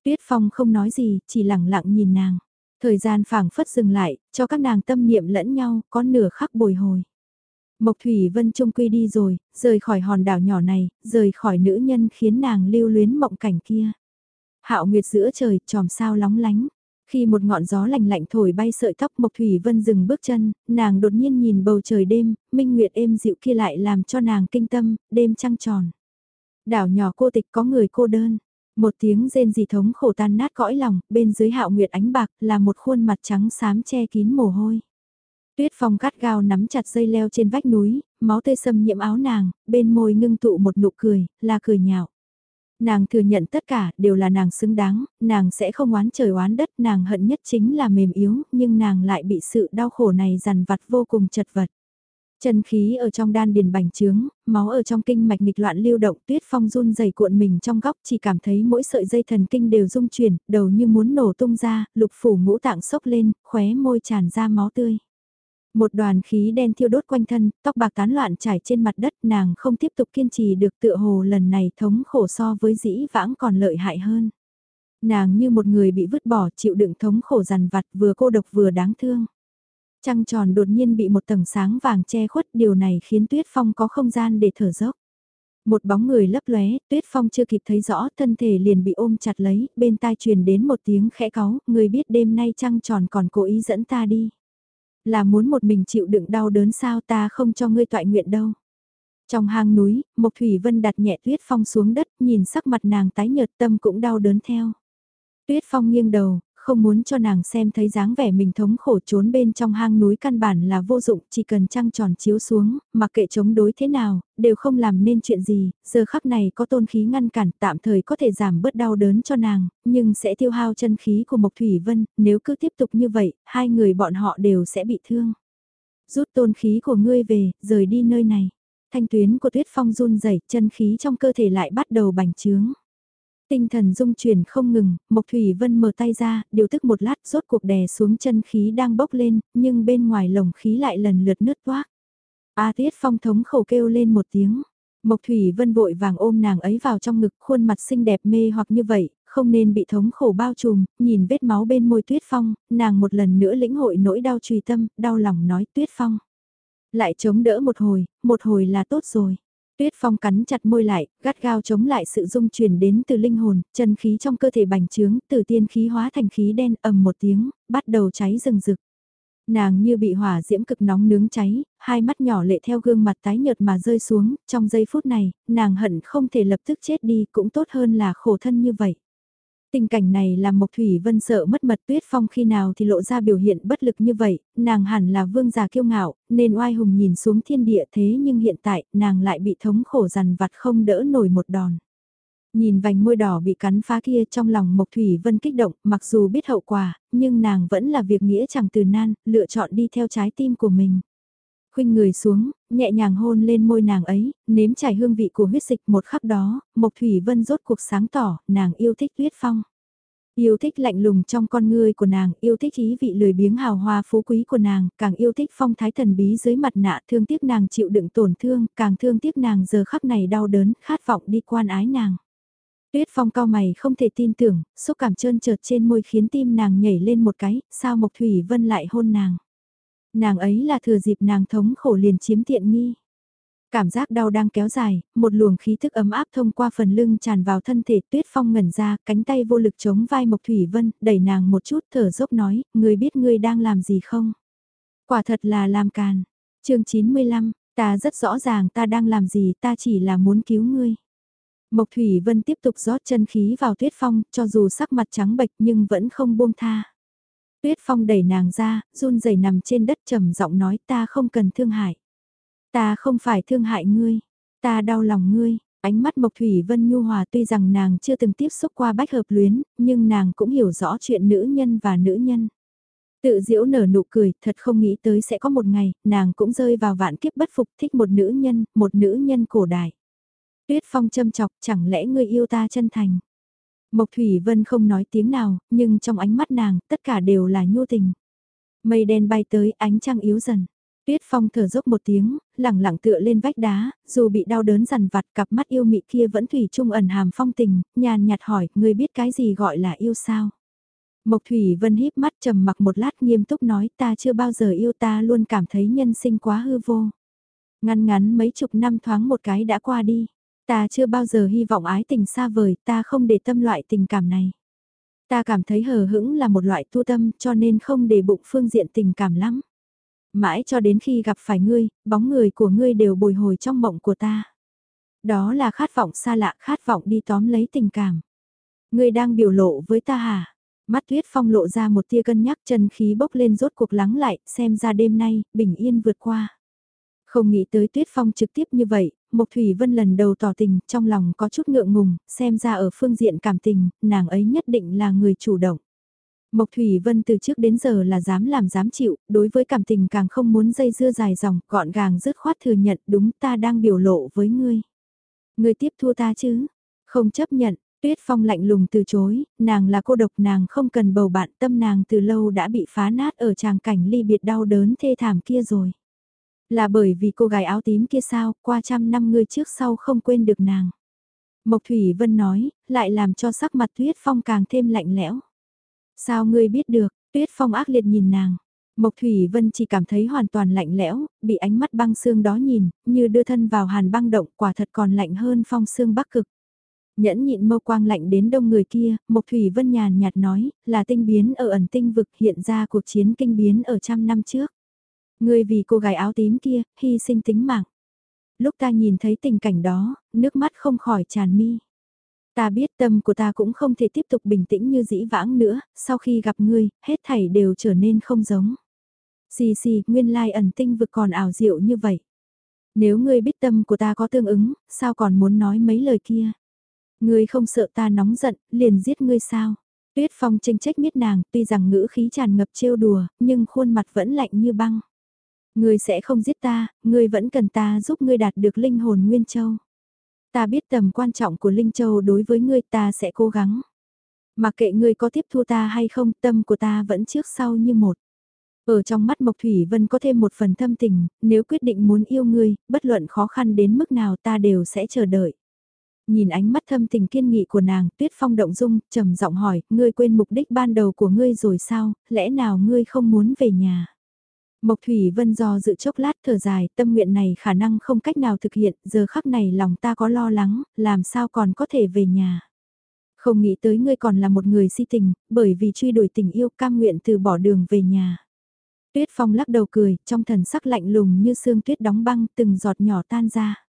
Tuyết Phong không nói gì, chỉ lặng lặng nhìn nàng. Thời gian phảng phất dừng lại, cho các nàng tâm niệm lẫn nhau, có nửa khắc bồi hồi. Mộc Thủy Vân trung quy đi rồi, rời khỏi hòn đảo nhỏ này, rời khỏi nữ nhân khiến nàng lưu luyến mộng cảnh kia. Hạo Nguyệt giữa trời, tròm sao lóng lánh. Khi một ngọn gió lạnh lạnh thổi bay sợi tóc Mộc Thủy Vân dừng bước chân, nàng đột nhiên nhìn bầu trời đêm, minh nguyệt êm dịu kia lại làm cho nàng kinh tâm, đêm trăng tròn. Đảo nhỏ cô tịch có người cô đơn. Một tiếng rên dị thống khổ tan nát cõi lòng, bên dưới hạo nguyệt ánh bạc là một khuôn mặt trắng xám che kín mồ hôi. Tuyết phong gắt gao nắm chặt dây leo trên vách núi, máu tê sâm nhiễm áo nàng, bên môi ngưng tụ một nụ cười, là cười nhạo. Nàng thừa nhận tất cả đều là nàng xứng đáng, nàng sẽ không oán trời oán đất, nàng hận nhất chính là mềm yếu, nhưng nàng lại bị sự đau khổ này dằn vặt vô cùng chật vật. Chân khí ở trong đan điền bành trướng, máu ở trong kinh mạch nghịch loạn lưu động, tuyết phong run dày cuộn mình trong góc chỉ cảm thấy mỗi sợi dây thần kinh đều rung chuyển, đầu như muốn nổ tung ra, lục phủ ngũ tạng sốc lên, khóe môi tràn ra máu tươi. Một đoàn khí đen thiêu đốt quanh thân, tóc bạc tán loạn trải trên mặt đất nàng không tiếp tục kiên trì được tựa hồ lần này thống khổ so với dĩ vãng còn lợi hại hơn. Nàng như một người bị vứt bỏ chịu đựng thống khổ dằn vặt vừa cô độc vừa đáng thương. Trăng tròn đột nhiên bị một tầng sáng vàng che khuất điều này khiến Tuyết Phong có không gian để thở dốc. Một bóng người lấp lóe, Tuyết Phong chưa kịp thấy rõ thân thể liền bị ôm chặt lấy, bên tai truyền đến một tiếng khẽ cáu, người biết đêm nay trăng tròn còn cố ý dẫn ta đi. Là muốn một mình chịu đựng đau đớn sao ta không cho ngươi toại nguyện đâu. Trong hang núi, Mộc Thủy Vân đặt nhẹ Tuyết Phong xuống đất, nhìn sắc mặt nàng tái nhợt tâm cũng đau đớn theo. Tuyết Phong nghiêng đầu, không muốn cho nàng xem thấy dáng vẻ mình thống khổ trốn bên trong hang núi căn bản là vô dụng, chỉ cần trăng tròn chiếu xuống, mặc kệ chống đối thế nào, đều không làm nên chuyện gì, giờ khắc này có tôn khí ngăn cản tạm thời có thể giảm bớt đau đớn cho nàng, nhưng sẽ tiêu hao chân khí của Mộc Thủy Vân, nếu cứ tiếp tục như vậy, hai người bọn họ đều sẽ bị thương. Rút tôn khí của ngươi về, rời đi nơi này. Thanh tuyến của tuyết phong run rẩy chân khí trong cơ thể lại bắt đầu bành trướng. Tinh thần dung chuyển không ngừng, Mộc Thủy Vân mở tay ra, điều tức một lát rốt cuộc đè xuống chân khí đang bốc lên, nhưng bên ngoài lồng khí lại lần lượt nứt toác. A Tiết Phong thống khổ kêu lên một tiếng. Mộc Thủy Vân vội vàng ôm nàng ấy vào trong ngực khuôn mặt xinh đẹp mê hoặc như vậy, không nên bị thống khổ bao trùm, nhìn vết máu bên môi Tuyết Phong, nàng một lần nữa lĩnh hội nỗi đau trùy tâm, đau lòng nói Tuyết Phong. Lại chống đỡ một hồi, một hồi là tốt rồi. Tuyết Phong cắn chặt môi lại, gắt gao chống lại sự dung truyền đến từ linh hồn, chân khí trong cơ thể bành trướng, từ tiên khí hóa thành khí đen ầm một tiếng, bắt đầu cháy rừng rực. Nàng như bị hỏa diễm cực nóng nướng cháy, hai mắt nhỏ lệ theo gương mặt tái nhợt mà rơi xuống, trong giây phút này, nàng hận không thể lập tức chết đi cũng tốt hơn là khổ thân như vậy. Tình cảnh này làm Mộc Thủy Vân sợ mất mật tuyết phong khi nào thì lộ ra biểu hiện bất lực như vậy, nàng hẳn là vương già kiêu ngạo, nên oai hùng nhìn xuống thiên địa thế nhưng hiện tại nàng lại bị thống khổ rằn vặt không đỡ nổi một đòn. Nhìn vành môi đỏ bị cắn phá kia trong lòng Mộc Thủy Vân kích động, mặc dù biết hậu quả, nhưng nàng vẫn là việc nghĩa chẳng từ nan, lựa chọn đi theo trái tim của mình. Khuynh người xuống, nhẹ nhàng hôn lên môi nàng ấy, nếm trải hương vị của huyết dịch một khắc đó, Mộc Thủy Vân rốt cuộc sáng tỏ, nàng yêu thích tuyết phong. Yêu thích lạnh lùng trong con ngươi của nàng, yêu thích ý vị lười biếng hào hoa phú quý của nàng, càng yêu thích phong thái thần bí dưới mặt nạ thương tiếc nàng chịu đựng tổn thương, càng thương tiếc nàng giờ khắc này đau đớn, khát vọng đi quan ái nàng. Tuyết phong cao mày không thể tin tưởng, xúc cảm trơn trượt trên môi khiến tim nàng nhảy lên một cái, sao Mộc Thủy Vân lại hôn nàng. Nàng ấy là thừa dịp nàng thống khổ liền chiếm tiện nghi. Cảm giác đau đang kéo dài, một luồng khí thức ấm áp thông qua phần lưng tràn vào thân thể tuyết phong ngẩn ra, cánh tay vô lực chống vai Mộc Thủy Vân, đẩy nàng một chút thở dốc nói, người biết ngươi đang làm gì không? Quả thật là làm càn. chương 95, ta rất rõ ràng ta đang làm gì ta chỉ là muốn cứu ngươi. Mộc Thủy Vân tiếp tục rót chân khí vào tuyết phong, cho dù sắc mặt trắng bệch nhưng vẫn không buông tha. Tuyết Phong đẩy nàng ra, run rẩy nằm trên đất trầm giọng nói ta không cần thương hại. Ta không phải thương hại ngươi, ta đau lòng ngươi, Ánh mắt Mộc Thủy Vân nhu hòa tuy rằng nàng chưa từng tiếp xúc qua bách hợp luyến, nhưng nàng cũng hiểu rõ chuyện nữ nhân và nữ nhân. Tự diễu nở nụ cười, thật không nghĩ tới sẽ có một ngày, nàng cũng rơi vào vạn kiếp bất phục thích một nữ nhân, một nữ nhân cổ đại. Tuyết Phong châm chọc, chẳng lẽ ngươi yêu ta chân thành. Mộc Thủy Vân không nói tiếng nào, nhưng trong ánh mắt nàng, tất cả đều là nhu tình. Mây đen bay tới, ánh trăng yếu dần. Tuyết Phong thở dốc một tiếng, lẳng lặng tựa lên vách đá, dù bị đau đớn dằn vặt cặp mắt yêu mị kia vẫn thủy chung ẩn hàm phong tình, nhàn nhạt hỏi, người biết cái gì gọi là yêu sao? Mộc Thủy Vân híp mắt trầm mặc một lát nghiêm túc nói ta chưa bao giờ yêu ta luôn cảm thấy nhân sinh quá hư vô. Ngăn ngắn mấy chục năm thoáng một cái đã qua đi. Ta chưa bao giờ hy vọng ái tình xa vời, ta không để tâm loại tình cảm này. Ta cảm thấy hờ hững là một loại tu tâm cho nên không để bụng phương diện tình cảm lắm. Mãi cho đến khi gặp phải ngươi, bóng người của ngươi đều bồi hồi trong mộng của ta. Đó là khát vọng xa lạ, khát vọng đi tóm lấy tình cảm. Ngươi đang biểu lộ với ta hả? Mắt tuyết phong lộ ra một tia cân nhắc chân khí bốc lên rốt cuộc lắng lại, xem ra đêm nay, bình yên vượt qua. Không nghĩ tới tuyết phong trực tiếp như vậy, Mộc Thủy Vân lần đầu tỏ tình, trong lòng có chút ngượng ngùng, xem ra ở phương diện cảm tình, nàng ấy nhất định là người chủ động. Mộc Thủy Vân từ trước đến giờ là dám làm dám chịu, đối với cảm tình càng không muốn dây dưa dài dòng, gọn gàng dứt khoát thừa nhận đúng ta đang biểu lộ với ngươi. Ngươi tiếp thua ta chứ? Không chấp nhận, Tuyết Phong lạnh lùng từ chối, nàng là cô độc nàng không cần bầu bạn tâm nàng từ lâu đã bị phá nát ở tràng cảnh ly biệt đau đớn thê thảm kia rồi. Là bởi vì cô gái áo tím kia sao, qua trăm năm ngươi trước sau không quên được nàng. Mộc Thủy Vân nói, lại làm cho sắc mặt Tuyết Phong càng thêm lạnh lẽo. Sao ngươi biết được, Tuyết Phong ác liệt nhìn nàng. Mộc Thủy Vân chỉ cảm thấy hoàn toàn lạnh lẽo, bị ánh mắt băng xương đó nhìn, như đưa thân vào hàn băng động quả thật còn lạnh hơn phong xương bắc cực. Nhẫn nhịn mâu quang lạnh đến đông người kia, Mộc Thủy Vân nhàn nhạt nói, là tinh biến ở ẩn tinh vực hiện ra cuộc chiến kinh biến ở trăm năm trước ngươi vì cô gái áo tím kia, hy sinh tính mạng. Lúc ta nhìn thấy tình cảnh đó, nước mắt không khỏi tràn mi. Ta biết tâm của ta cũng không thể tiếp tục bình tĩnh như dĩ vãng nữa, sau khi gặp ngươi, hết thảy đều trở nên không giống. Xì xì, nguyên lai ẩn tinh vực còn ảo diệu như vậy. Nếu ngươi biết tâm của ta có tương ứng, sao còn muốn nói mấy lời kia? Ngươi không sợ ta nóng giận, liền giết ngươi sao? Tuyết Phong tranh trách miết nàng, tuy rằng ngữ khí tràn ngập trêu đùa, nhưng khuôn mặt vẫn lạnh như băng. Ngươi sẽ không giết ta, ngươi vẫn cần ta giúp ngươi đạt được linh hồn Nguyên Châu. Ta biết tầm quan trọng của Linh Châu đối với ngươi ta sẽ cố gắng. Mà kệ ngươi có tiếp thu ta hay không, tâm của ta vẫn trước sau như một. Ở trong mắt Mộc Thủy Vân có thêm một phần thâm tình, nếu quyết định muốn yêu ngươi, bất luận khó khăn đến mức nào ta đều sẽ chờ đợi. Nhìn ánh mắt thâm tình kiên nghị của nàng, Tuyết Phong động dung, trầm giọng hỏi, ngươi quên mục đích ban đầu của ngươi rồi sao, lẽ nào ngươi không muốn về nhà? Mộc Thủy Vân do dự chốc lát thở dài, tâm nguyện này khả năng không cách nào thực hiện, giờ khắc này lòng ta có lo lắng, làm sao còn có thể về nhà. Không nghĩ tới ngươi còn là một người si tình, bởi vì truy đuổi tình yêu cam nguyện từ bỏ đường về nhà. Tuyết Phong lắc đầu cười, trong thần sắc lạnh lùng như sương tuyết đóng băng từng giọt nhỏ tan ra.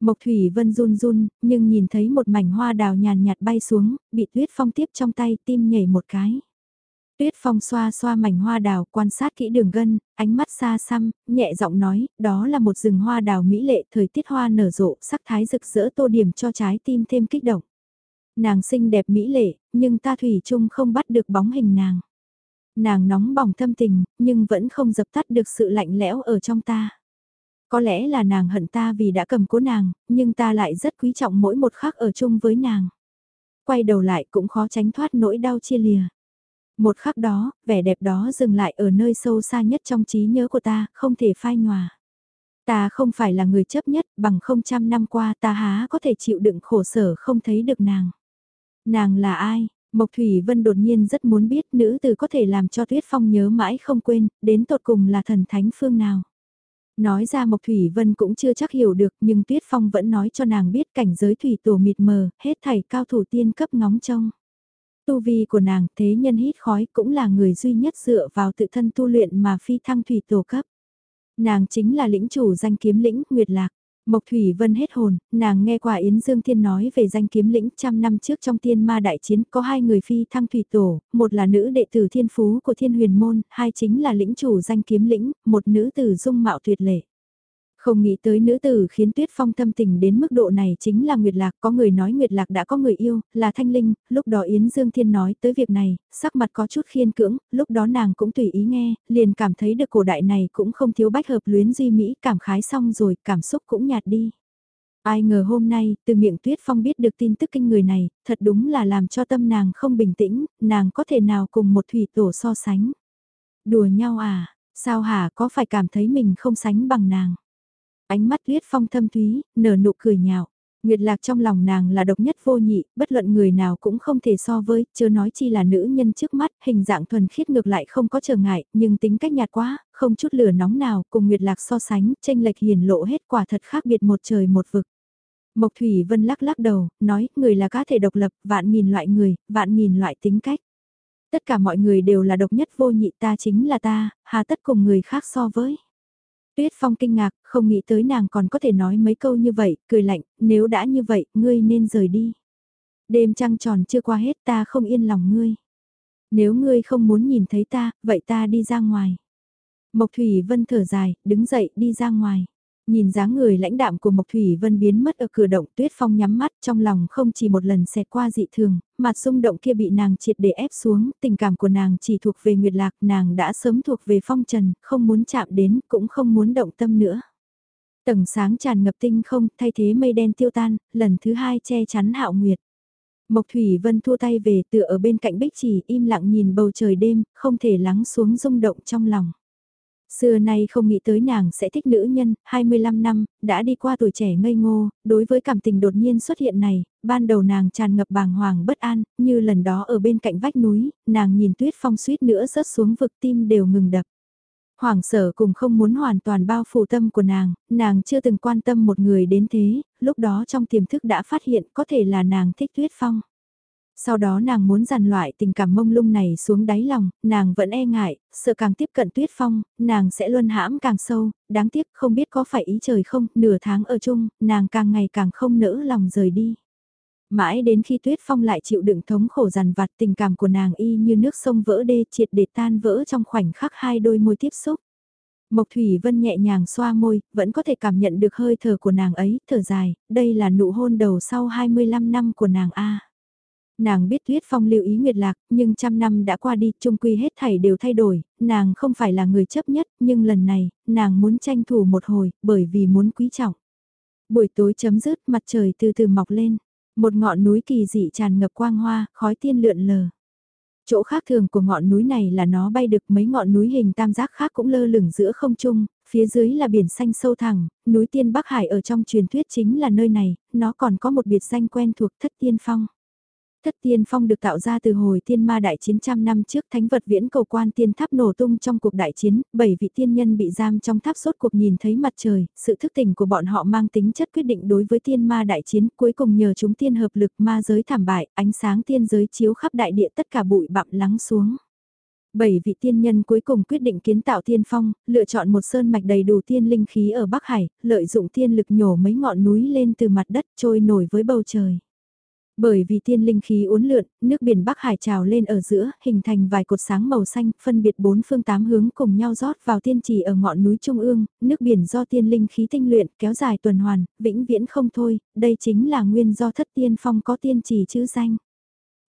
Mộc Thủy Vân run run, nhưng nhìn thấy một mảnh hoa đào nhàn nhạt bay xuống, bị Tuyết Phong tiếp trong tay tim nhảy một cái. Tuyết Phong xoa xoa mảnh hoa đào, quan sát kỹ đường gân, ánh mắt xa xăm, nhẹ giọng nói, đó là một rừng hoa đào mỹ lệ, thời tiết hoa nở rộ, sắc thái rực rỡ tô điểm cho trái tim thêm kích động. Nàng xinh đẹp mỹ lệ, nhưng ta thủy chung không bắt được bóng hình nàng. Nàng nóng bỏng thâm tình, nhưng vẫn không dập tắt được sự lạnh lẽo ở trong ta. Có lẽ là nàng hận ta vì đã cầm cố nàng, nhưng ta lại rất quý trọng mỗi một khắc ở chung với nàng. Quay đầu lại cũng khó tránh thoát nỗi đau chia lìa. Một khắc đó, vẻ đẹp đó dừng lại ở nơi sâu xa nhất trong trí nhớ của ta, không thể phai nhòa. Ta không phải là người chấp nhất, bằng không trăm năm qua ta há có thể chịu đựng khổ sở không thấy được nàng. Nàng là ai? Mộc Thủy Vân đột nhiên rất muốn biết nữ từ có thể làm cho Tuyết Phong nhớ mãi không quên, đến tột cùng là thần thánh phương nào. Nói ra Mộc Thủy Vân cũng chưa chắc hiểu được nhưng Tuyết Phong vẫn nói cho nàng biết cảnh giới thủy tổ mịt mờ, hết thảy cao thủ tiên cấp ngóng trông. Tu vi của nàng thế nhân hít khói cũng là người duy nhất dựa vào tự thân tu luyện mà phi thăng thủy tổ cấp. Nàng chính là lĩnh chủ danh kiếm lĩnh Nguyệt Lạc. Mộc Thủy Vân hết hồn, nàng nghe qua Yến Dương Thiên nói về danh kiếm lĩnh trăm năm trước trong tiên ma đại chiến có hai người phi thăng thủy tổ, một là nữ đệ tử thiên phú của thiên huyền môn, hai chính là lĩnh chủ danh kiếm lĩnh, một nữ tử dung mạo tuyệt lệ. Không nghĩ tới nữ tử khiến Tuyết Phong thâm tình đến mức độ này chính là Nguyệt Lạc, có người nói Nguyệt Lạc đã có người yêu, là Thanh Linh, lúc đó Yến Dương Thiên nói tới việc này, sắc mặt có chút khiên cưỡng, lúc đó nàng cũng tùy ý nghe, liền cảm thấy được cổ đại này cũng không thiếu bách hợp luyến duy mỹ, cảm khái xong rồi, cảm xúc cũng nhạt đi. Ai ngờ hôm nay, từ miệng Tuyết Phong biết được tin tức kinh người này, thật đúng là làm cho tâm nàng không bình tĩnh, nàng có thể nào cùng một thủy tổ so sánh. Đùa nhau à, sao hả có phải cảm thấy mình không sánh bằng nàng. Ánh mắt Tuyết Phong thâm thúy, nở nụ cười nhạo. Nguyệt Lạc trong lòng nàng là độc nhất vô nhị, bất luận người nào cũng không thể so với, chưa nói chi là nữ nhân trước mắt, hình dạng thuần khiết ngược lại không có trở ngại, nhưng tính cách nhạt quá, không chút lửa nóng nào, cùng Nguyệt Lạc so sánh, tranh lệch hiển lộ hết quả thật khác biệt một trời một vực. Mộc Thủy Vân lắc lắc đầu, nói, người là cá thể độc lập, vạn nghìn loại người, vạn nghìn loại tính cách. Tất cả mọi người đều là độc nhất vô nhị ta chính là ta, hà tất cùng người khác so với. Tuyết Phong kinh ngạc, không nghĩ tới nàng còn có thể nói mấy câu như vậy, cười lạnh, nếu đã như vậy, ngươi nên rời đi. Đêm trăng tròn chưa qua hết ta không yên lòng ngươi. Nếu ngươi không muốn nhìn thấy ta, vậy ta đi ra ngoài. Mộc Thủy Vân thở dài, đứng dậy đi ra ngoài. Nhìn dáng người lãnh đạm của Mộc Thủy Vân biến mất ở cửa động tuyết phong nhắm mắt trong lòng không chỉ một lần xẹt qua dị thường, mặt xung động kia bị nàng triệt để ép xuống, tình cảm của nàng chỉ thuộc về Nguyệt Lạc, nàng đã sớm thuộc về phong trần, không muốn chạm đến, cũng không muốn động tâm nữa. Tầng sáng tràn ngập tinh không, thay thế mây đen tiêu tan, lần thứ hai che chắn hạo nguyệt. Mộc Thủy Vân thua tay về tựa ở bên cạnh bích chỉ im lặng nhìn bầu trời đêm, không thể lắng xuống rung động trong lòng. Xưa nay không nghĩ tới nàng sẽ thích nữ nhân, 25 năm, đã đi qua tuổi trẻ ngây ngô, đối với cảm tình đột nhiên xuất hiện này, ban đầu nàng tràn ngập bàng hoàng bất an, như lần đó ở bên cạnh vách núi, nàng nhìn tuyết phong suýt nữa rớt xuống vực tim đều ngừng đập. Hoàng sở cùng không muốn hoàn toàn bao phủ tâm của nàng, nàng chưa từng quan tâm một người đến thế, lúc đó trong tiềm thức đã phát hiện có thể là nàng thích tuyết phong. Sau đó nàng muốn dàn loại tình cảm mông lung này xuống đáy lòng, nàng vẫn e ngại, sợ càng tiếp cận tuyết phong, nàng sẽ luôn hãm càng sâu, đáng tiếc không biết có phải ý trời không, nửa tháng ở chung, nàng càng ngày càng không nỡ lòng rời đi. Mãi đến khi tuyết phong lại chịu đựng thống khổ dằn vặt tình cảm của nàng y như nước sông vỡ đê triệt để tan vỡ trong khoảnh khắc hai đôi môi tiếp xúc. Mộc Thủy Vân nhẹ nhàng xoa môi, vẫn có thể cảm nhận được hơi thở của nàng ấy, thở dài, đây là nụ hôn đầu sau 25 năm của nàng A. Nàng biết Tuyết Phong lưu ý Nguyệt Lạc, nhưng trăm năm đã qua đi, trung quy hết thảy đều thay đổi, nàng không phải là người chấp nhất, nhưng lần này, nàng muốn tranh thủ một hồi, bởi vì muốn quý trọng. Buổi tối chấm dứt, mặt trời từ từ mọc lên, một ngọn núi kỳ dị tràn ngập quang hoa, khói tiên lượn lờ. Chỗ khác thường của ngọn núi này là nó bay được mấy ngọn núi hình tam giác khác cũng lơ lửng giữa không trung, phía dưới là biển xanh sâu thẳng, núi tiên Bắc Hải ở trong truyền thuyết chính là nơi này, nó còn có một biệt danh quen thuộc thất tiên phong. Thất tiên phong được tạo ra từ hồi tiên ma đại chiến trăm năm trước thánh vật viễn cầu quan tiên tháp nổ tung trong cuộc đại chiến, bảy vị tiên nhân bị giam trong tháp sốt cuộc nhìn thấy mặt trời, sự thức tỉnh của bọn họ mang tính chất quyết định đối với tiên ma đại chiến, cuối cùng nhờ chúng tiên hợp lực ma giới thảm bại, ánh sáng tiên giới chiếu khắp đại địa tất cả bụi bặm lắng xuống. Bảy vị tiên nhân cuối cùng quyết định kiến tạo tiên phong, lựa chọn một sơn mạch đầy đủ tiên linh khí ở Bắc Hải, lợi dụng tiên lực nhổ mấy ngọn núi lên từ mặt đất trôi nổi với bầu trời. Bởi vì tiên linh khí uốn lượn, nước biển Bắc Hải trào lên ở giữa, hình thành vài cột sáng màu xanh, phân biệt bốn phương tám hướng cùng nhau rót vào tiên trì ở ngọn núi Trung ương, nước biển do tiên linh khí tinh luyện, kéo dài tuần hoàn, vĩnh viễn không thôi, đây chính là nguyên do thất tiên phong có tiên trì chữ danh.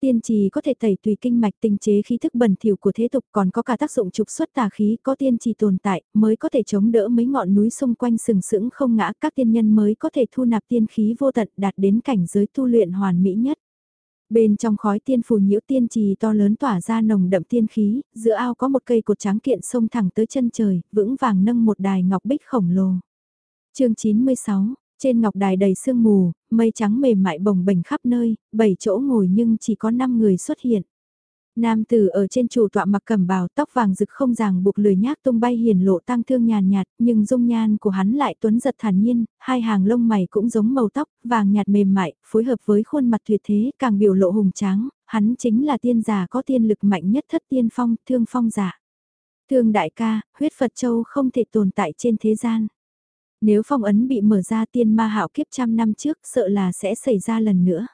Tiên trì có thể tẩy tùy kinh mạch tinh chế khí thức bẩn thỉu của thế tục còn có cả tác dụng trục xuất tà khí có tiên trì tồn tại mới có thể chống đỡ mấy ngọn núi xung quanh sừng sững không ngã các tiên nhân mới có thể thu nạp tiên khí vô tận đạt đến cảnh giới tu luyện hoàn mỹ nhất. Bên trong khói tiên phù nhiễu tiên trì to lớn tỏa ra nồng đậm tiên khí, giữa ao có một cây cột trắng kiện sông thẳng tới chân trời, vững vàng nâng một đài ngọc bích khổng lồ. chương 96, trên ngọc đài đầy sương mù, mây trắng mềm mại bồng bềnh khắp nơi, bảy chỗ ngồi nhưng chỉ có 5 người xuất hiện. Nam tử ở trên chủ tọa mặc cẩm bào tóc vàng rực không ràng buộc lười nhác tung bay hiền lộ tăng thương nhàn nhạt, nhưng dung nhan của hắn lại tuấn giật thản nhiên, hai hàng lông mày cũng giống màu tóc, vàng nhạt mềm mại, phối hợp với khuôn mặt tuyệt thế, càng biểu lộ hùng tráng, hắn chính là tiên giả có tiên lực mạnh nhất thất tiên phong, thương phong giả. Thương đại ca, huyết Phật Châu không thể tồn tại trên thế gian. Nếu phong ấn bị mở ra tiên ma hạo kiếp trăm năm trước sợ là sẽ xảy ra lần nữa.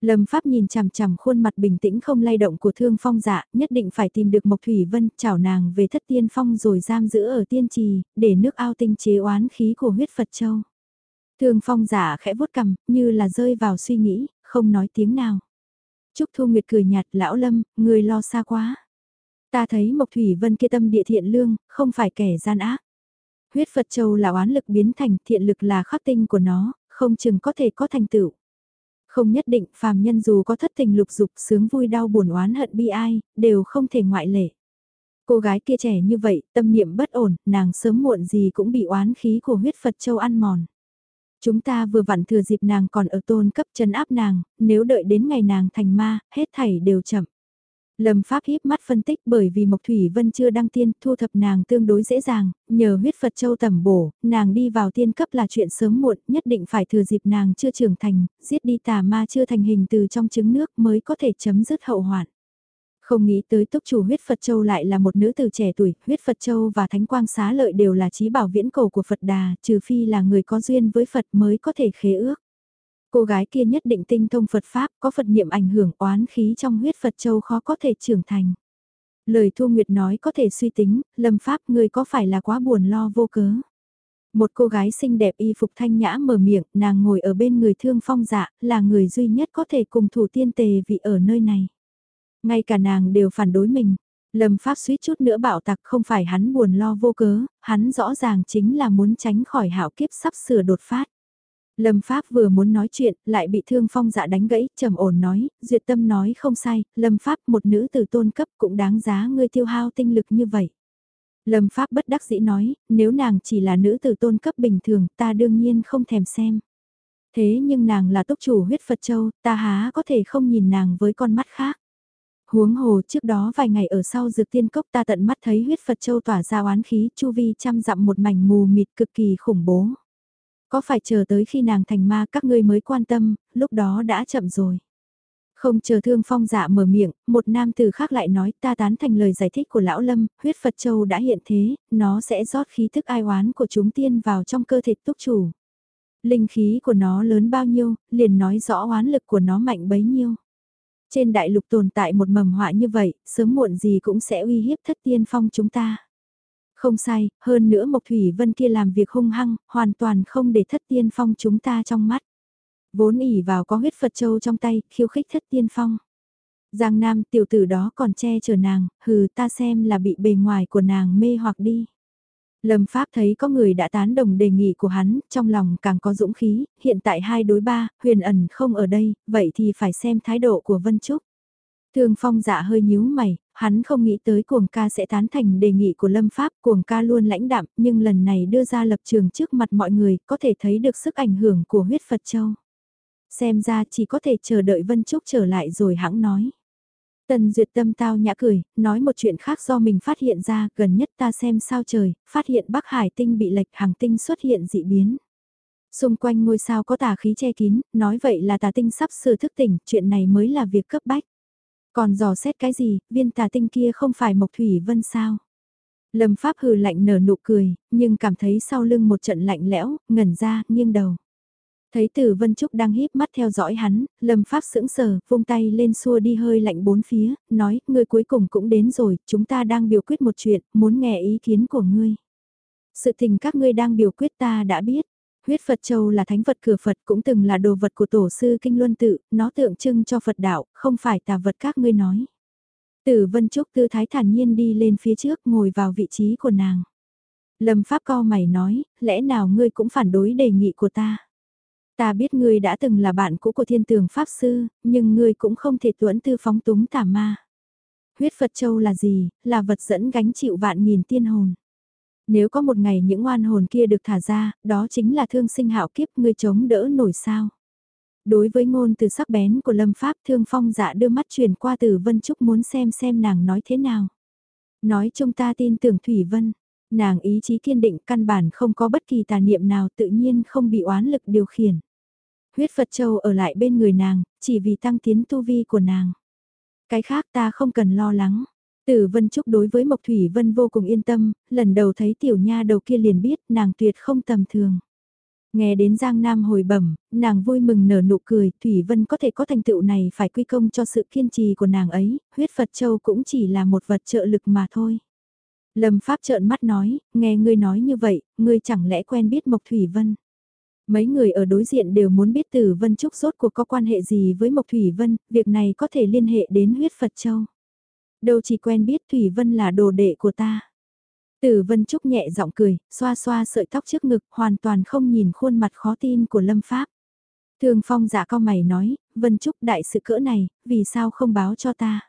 Lâm Pháp nhìn chằm chằm khuôn mặt bình tĩnh không lay động của thương phong dạ, nhất định phải tìm được Mộc Thủy Vân, chảo nàng về thất tiên phong rồi giam giữ ở tiên trì, để nước ao tinh chế oán khí của huyết Phật Châu. Thương phong giả khẽ vuốt cầm, như là rơi vào suy nghĩ, không nói tiếng nào. Trúc Thu Nguyệt cười nhạt, lão Lâm, người lo xa quá. Ta thấy Mộc Thủy Vân kia tâm địa thiện lương, không phải kẻ gian ác. Huyết Phật Châu là oán lực biến thành thiện lực là khắc tinh của nó, không chừng có thể có thành tựu. Không nhất định phàm nhân dù có thất tình lục dục sướng vui đau buồn oán hận bi ai, đều không thể ngoại lệ. Cô gái kia trẻ như vậy, tâm niệm bất ổn, nàng sớm muộn gì cũng bị oán khí của huyết Phật Châu ăn mòn. Chúng ta vừa vặn thừa dịp nàng còn ở tôn cấp chân áp nàng, nếu đợi đến ngày nàng thành ma, hết thảy đều chậm. Lâm Pháp híp mắt phân tích bởi vì Mộc Thủy Vân chưa đăng tiên, thu thập nàng tương đối dễ dàng, nhờ huyết Phật Châu tẩm bổ, nàng đi vào tiên cấp là chuyện sớm muộn, nhất định phải thừa dịp nàng chưa trưởng thành, giết đi tà ma chưa thành hình từ trong trứng nước mới có thể chấm dứt hậu hoạn. Không nghĩ tới túc chủ huyết Phật Châu lại là một nữ tử trẻ tuổi, huyết Phật Châu và Thánh Quang Xá Lợi đều là trí bảo viễn cầu của Phật Đà, trừ phi là người có duyên với Phật mới có thể khế ước. Cô gái kia nhất định tinh thông Phật Pháp, có Phật niệm ảnh hưởng oán khí trong huyết Phật Châu khó có thể trưởng thành. Lời Thu Nguyệt nói có thể suy tính, Lâm Pháp người có phải là quá buồn lo vô cớ. Một cô gái xinh đẹp y phục thanh nhã mở miệng, nàng ngồi ở bên người thương phong dạ, là người duy nhất có thể cùng thủ tiên tề vị ở nơi này. Ngay cả nàng đều phản đối mình. Lâm Pháp suýt chút nữa bảo tặc không phải hắn buồn lo vô cớ, hắn rõ ràng chính là muốn tránh khỏi hạo kiếp sắp sửa đột phát. Lâm Pháp vừa muốn nói chuyện, lại bị thương phong dạ đánh gãy, trầm ổn nói, duyệt tâm nói không sai, Lâm Pháp một nữ từ tôn cấp cũng đáng giá ngươi tiêu hao tinh lực như vậy. Lâm Pháp bất đắc dĩ nói, nếu nàng chỉ là nữ từ tôn cấp bình thường, ta đương nhiên không thèm xem. Thế nhưng nàng là túc chủ huyết Phật Châu, ta há có thể không nhìn nàng với con mắt khác. Huống hồ trước đó vài ngày ở sau dược tiên cốc ta tận mắt thấy huyết Phật Châu tỏa ra oán khí chu vi trăm dặm một mảnh mù mịt cực kỳ khủng bố. Có phải chờ tới khi nàng thành ma các ngươi mới quan tâm, lúc đó đã chậm rồi. Không chờ thương phong dạ mở miệng, một nam từ khác lại nói ta tán thành lời giải thích của lão lâm, huyết Phật Châu đã hiện thế, nó sẽ rót khí thức ai oán của chúng tiên vào trong cơ thể túc chủ. Linh khí của nó lớn bao nhiêu, liền nói rõ oán lực của nó mạnh bấy nhiêu. Trên đại lục tồn tại một mầm họa như vậy, sớm muộn gì cũng sẽ uy hiếp thất tiên phong chúng ta. Không sai, hơn nữa Mộc Thủy Vân kia làm việc hung hăng, hoàn toàn không để thất tiên phong chúng ta trong mắt. Vốn ỉ vào có huyết Phật Châu trong tay, khiêu khích thất tiên phong. Giang Nam tiểu tử đó còn che chở nàng, hừ ta xem là bị bề ngoài của nàng mê hoặc đi. Lâm Pháp thấy có người đã tán đồng đề nghị của hắn, trong lòng càng có dũng khí, hiện tại hai đối ba, huyền ẩn không ở đây, vậy thì phải xem thái độ của Vân Trúc. Thương phong dạ hơi nhíu mày, hắn không nghĩ tới cuồng ca sẽ tán thành đề nghị của Lâm Pháp, cuồng ca luôn lãnh đạm, nhưng lần này đưa ra lập trường trước mặt mọi người, có thể thấy được sức ảnh hưởng của huyết Phật Châu. Xem ra chỉ có thể chờ đợi Vân Trúc trở lại rồi hãng nói. Tần Duyệt Tâm tao nhã cười, nói một chuyện khác do mình phát hiện ra, gần nhất ta xem sao trời, phát hiện Bắc Hải tinh bị lệch hàng tinh xuất hiện dị biến. Xung quanh ngôi sao có tà khí che kín, nói vậy là tà tinh sắp sửa thức tỉnh, chuyện này mới là việc cấp bách. Còn dò xét cái gì, viên tà tinh kia không phải Mộc Thủy Vân sao? Lâm Pháp hừ lạnh nở nụ cười, nhưng cảm thấy sau lưng một trận lạnh lẽo, ngẩn ra, nghiêng đầu. Thấy Tử Vân Trúc đang híp mắt theo dõi hắn, Lâm Pháp sững sờ, vung tay lên xua đi hơi lạnh bốn phía, nói, ngươi cuối cùng cũng đến rồi, chúng ta đang biểu quyết một chuyện, muốn nghe ý kiến của ngươi. Sự tình các ngươi đang biểu quyết ta đã biết, Huyết Phật Châu là thánh vật cửa Phật cũng từng là đồ vật của tổ sư Kinh Luân Tự, nó tượng trưng cho Phật đạo, không phải tà vật các ngươi nói. Tử Vân Trúc tư thái thản nhiên đi lên phía trước ngồi vào vị trí của nàng. Lâm Pháp co mày nói, lẽ nào ngươi cũng phản đối đề nghị của ta? Ta biết ngươi đã từng là bạn cũ của thiên tường Pháp Sư, nhưng ngươi cũng không thể tuẫn tư phóng túng tà ma. Huyết Phật Châu là gì? Là vật dẫn gánh chịu vạn nghìn tiên hồn. Nếu có một ngày những oan hồn kia được thả ra, đó chính là thương sinh hạo kiếp ngươi chống đỡ nổi sao. Đối với ngôn từ sắc bén của Lâm Pháp thương phong dạ đưa mắt truyền qua từ Vân Trúc muốn xem xem nàng nói thế nào. Nói chúng ta tin tưởng Thủy Vân, nàng ý chí kiên định căn bản không có bất kỳ tà niệm nào tự nhiên không bị oán lực điều khiển. Huyết Phật Châu ở lại bên người nàng, chỉ vì tăng tiến tu vi của nàng. Cái khác ta không cần lo lắng. Tử Vân Trúc đối với Mộc Thủy Vân vô cùng yên tâm, lần đầu thấy tiểu nha đầu kia liền biết nàng tuyệt không tầm thường. Nghe đến Giang Nam hồi bẩm, nàng vui mừng nở nụ cười, Thủy Vân có thể có thành tựu này phải quy công cho sự kiên trì của nàng ấy, huyết Phật Châu cũng chỉ là một vật trợ lực mà thôi. Lâm Pháp trợn mắt nói, nghe ngươi nói như vậy, ngươi chẳng lẽ quen biết Mộc Thủy Vân. Mấy người ở đối diện đều muốn biết Tử Vân Trúc rốt cuộc có quan hệ gì với Mộc Thủy Vân, việc này có thể liên hệ đến huyết Phật Châu. Đâu chỉ quen biết Thủy Vân là đồ đệ của ta. Tử Vân Trúc nhẹ giọng cười, xoa xoa sợi tóc trước ngực, hoàn toàn không nhìn khuôn mặt khó tin của Lâm Pháp. Thường Phong giả cao mày nói, Vân Trúc đại sự cỡ này, vì sao không báo cho ta?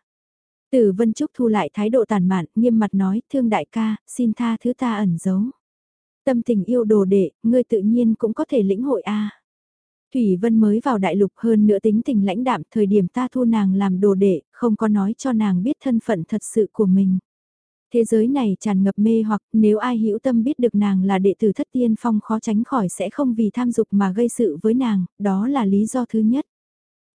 Tử Vân Trúc thu lại thái độ tàn mạn, nghiêm mặt nói, thương đại ca, xin tha thứ ta ẩn giấu. Tâm tình yêu đồ đệ, ngươi tự nhiên cũng có thể lĩnh hội a. Thủy Vân mới vào đại lục hơn nữa tính tình lãnh đạm thời điểm ta thu nàng làm đồ đệ, không có nói cho nàng biết thân phận thật sự của mình. Thế giới này tràn ngập mê hoặc nếu ai hữu tâm biết được nàng là đệ tử thất tiên phong khó tránh khỏi sẽ không vì tham dục mà gây sự với nàng, đó là lý do thứ nhất.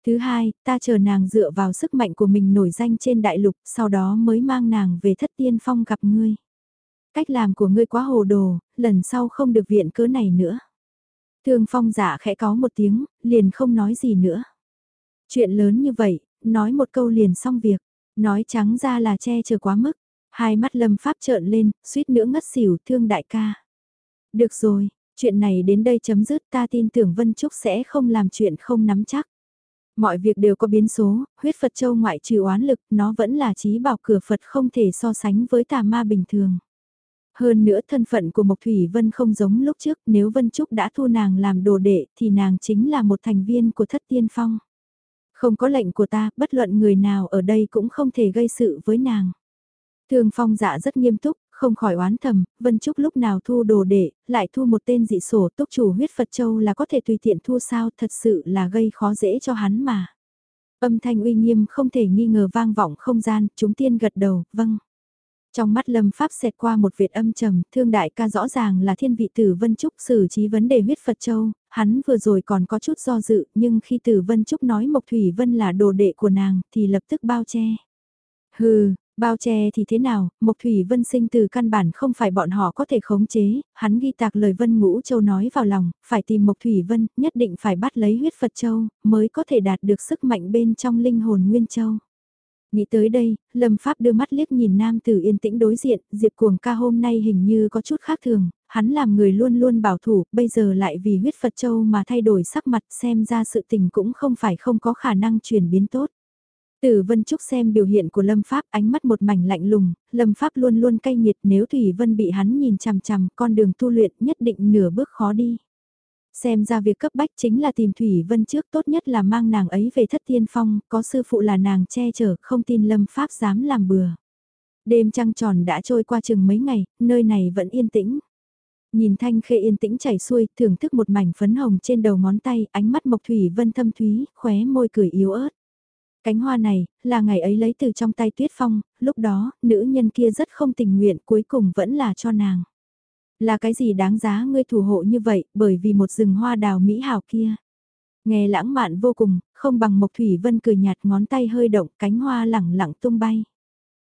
Thứ hai, ta chờ nàng dựa vào sức mạnh của mình nổi danh trên đại lục, sau đó mới mang nàng về thất tiên phong gặp ngươi. Cách làm của ngươi quá hồ đồ, lần sau không được viện cớ này nữa. Thương phong giả khẽ có một tiếng, liền không nói gì nữa. Chuyện lớn như vậy, nói một câu liền xong việc, nói trắng ra là che chở quá mức. Hai mắt lâm pháp trợn lên, suýt nữa ngất xỉu thương đại ca. Được rồi, chuyện này đến đây chấm dứt ta tin tưởng Vân Trúc sẽ không làm chuyện không nắm chắc. Mọi việc đều có biến số, huyết Phật Châu ngoại trừ oán lực, nó vẫn là trí bảo cửa Phật không thể so sánh với tà ma bình thường. Hơn nữa thân phận của Mộc Thủy Vân không giống lúc trước, nếu Vân Trúc đã thu nàng làm đồ đệ thì nàng chính là một thành viên của thất tiên phong. Không có lệnh của ta, bất luận người nào ở đây cũng không thể gây sự với nàng. Thường phong dạ rất nghiêm túc, không khỏi oán thầm, Vân Trúc lúc nào thu đồ đệ, lại thu một tên dị sổ túc chủ huyết Phật Châu là có thể tùy tiện thu sao thật sự là gây khó dễ cho hắn mà. Âm thanh uy nghiêm không thể nghi ngờ vang vọng không gian, chúng tiên gật đầu, vâng. Trong mắt lâm pháp xẹt qua một việt âm trầm, thương đại ca rõ ràng là thiên vị tử Vân Trúc xử trí vấn đề huyết Phật Châu, hắn vừa rồi còn có chút do dự, nhưng khi tử Vân Trúc nói Mộc Thủy Vân là đồ đệ của nàng, thì lập tức bao che. Hừ, Bao che thì thế nào, Mộc Thủy Vân sinh từ căn bản không phải bọn họ có thể khống chế, hắn ghi tạc lời Vân Ngũ Châu nói vào lòng, phải tìm Mộc Thủy Vân, nhất định phải bắt lấy huyết Phật Châu, mới có thể đạt được sức mạnh bên trong linh hồn Nguyên Châu. Nghĩ tới đây, Lâm Pháp đưa mắt liếc nhìn nam tử yên tĩnh đối diện, Diệp Cuồng ca hôm nay hình như có chút khác thường, hắn làm người luôn luôn bảo thủ, bây giờ lại vì huyết Phật Châu mà thay đổi sắc mặt xem ra sự tình cũng không phải không có khả năng chuyển biến tốt. Tử Vân Trúc xem biểu hiện của Lâm Pháp ánh mắt một mảnh lạnh lùng, Lâm Pháp luôn luôn cay nghiệt nếu Thủy Vân bị hắn nhìn chằm chằm con đường tu luyện nhất định nửa bước khó đi. Xem ra việc cấp bách chính là tìm Thủy Vân trước tốt nhất là mang nàng ấy về thất tiên phong, có sư phụ là nàng che chở không tin Lâm Pháp dám làm bừa. Đêm trăng tròn đã trôi qua chừng mấy ngày, nơi này vẫn yên tĩnh. Nhìn thanh khê yên tĩnh chảy xuôi, thưởng thức một mảnh phấn hồng trên đầu ngón tay, ánh mắt Mộc Thủy Vân thâm thúy, khóe môi cười yếu ớt. Cánh hoa này, là ngày ấy lấy từ trong tay tuyết phong, lúc đó, nữ nhân kia rất không tình nguyện cuối cùng vẫn là cho nàng. Là cái gì đáng giá ngươi thủ hộ như vậy, bởi vì một rừng hoa đào mỹ hào kia. Nghe lãng mạn vô cùng, không bằng Mộc Thủy Vân cười nhạt ngón tay hơi động, cánh hoa lẳng lặng tung bay.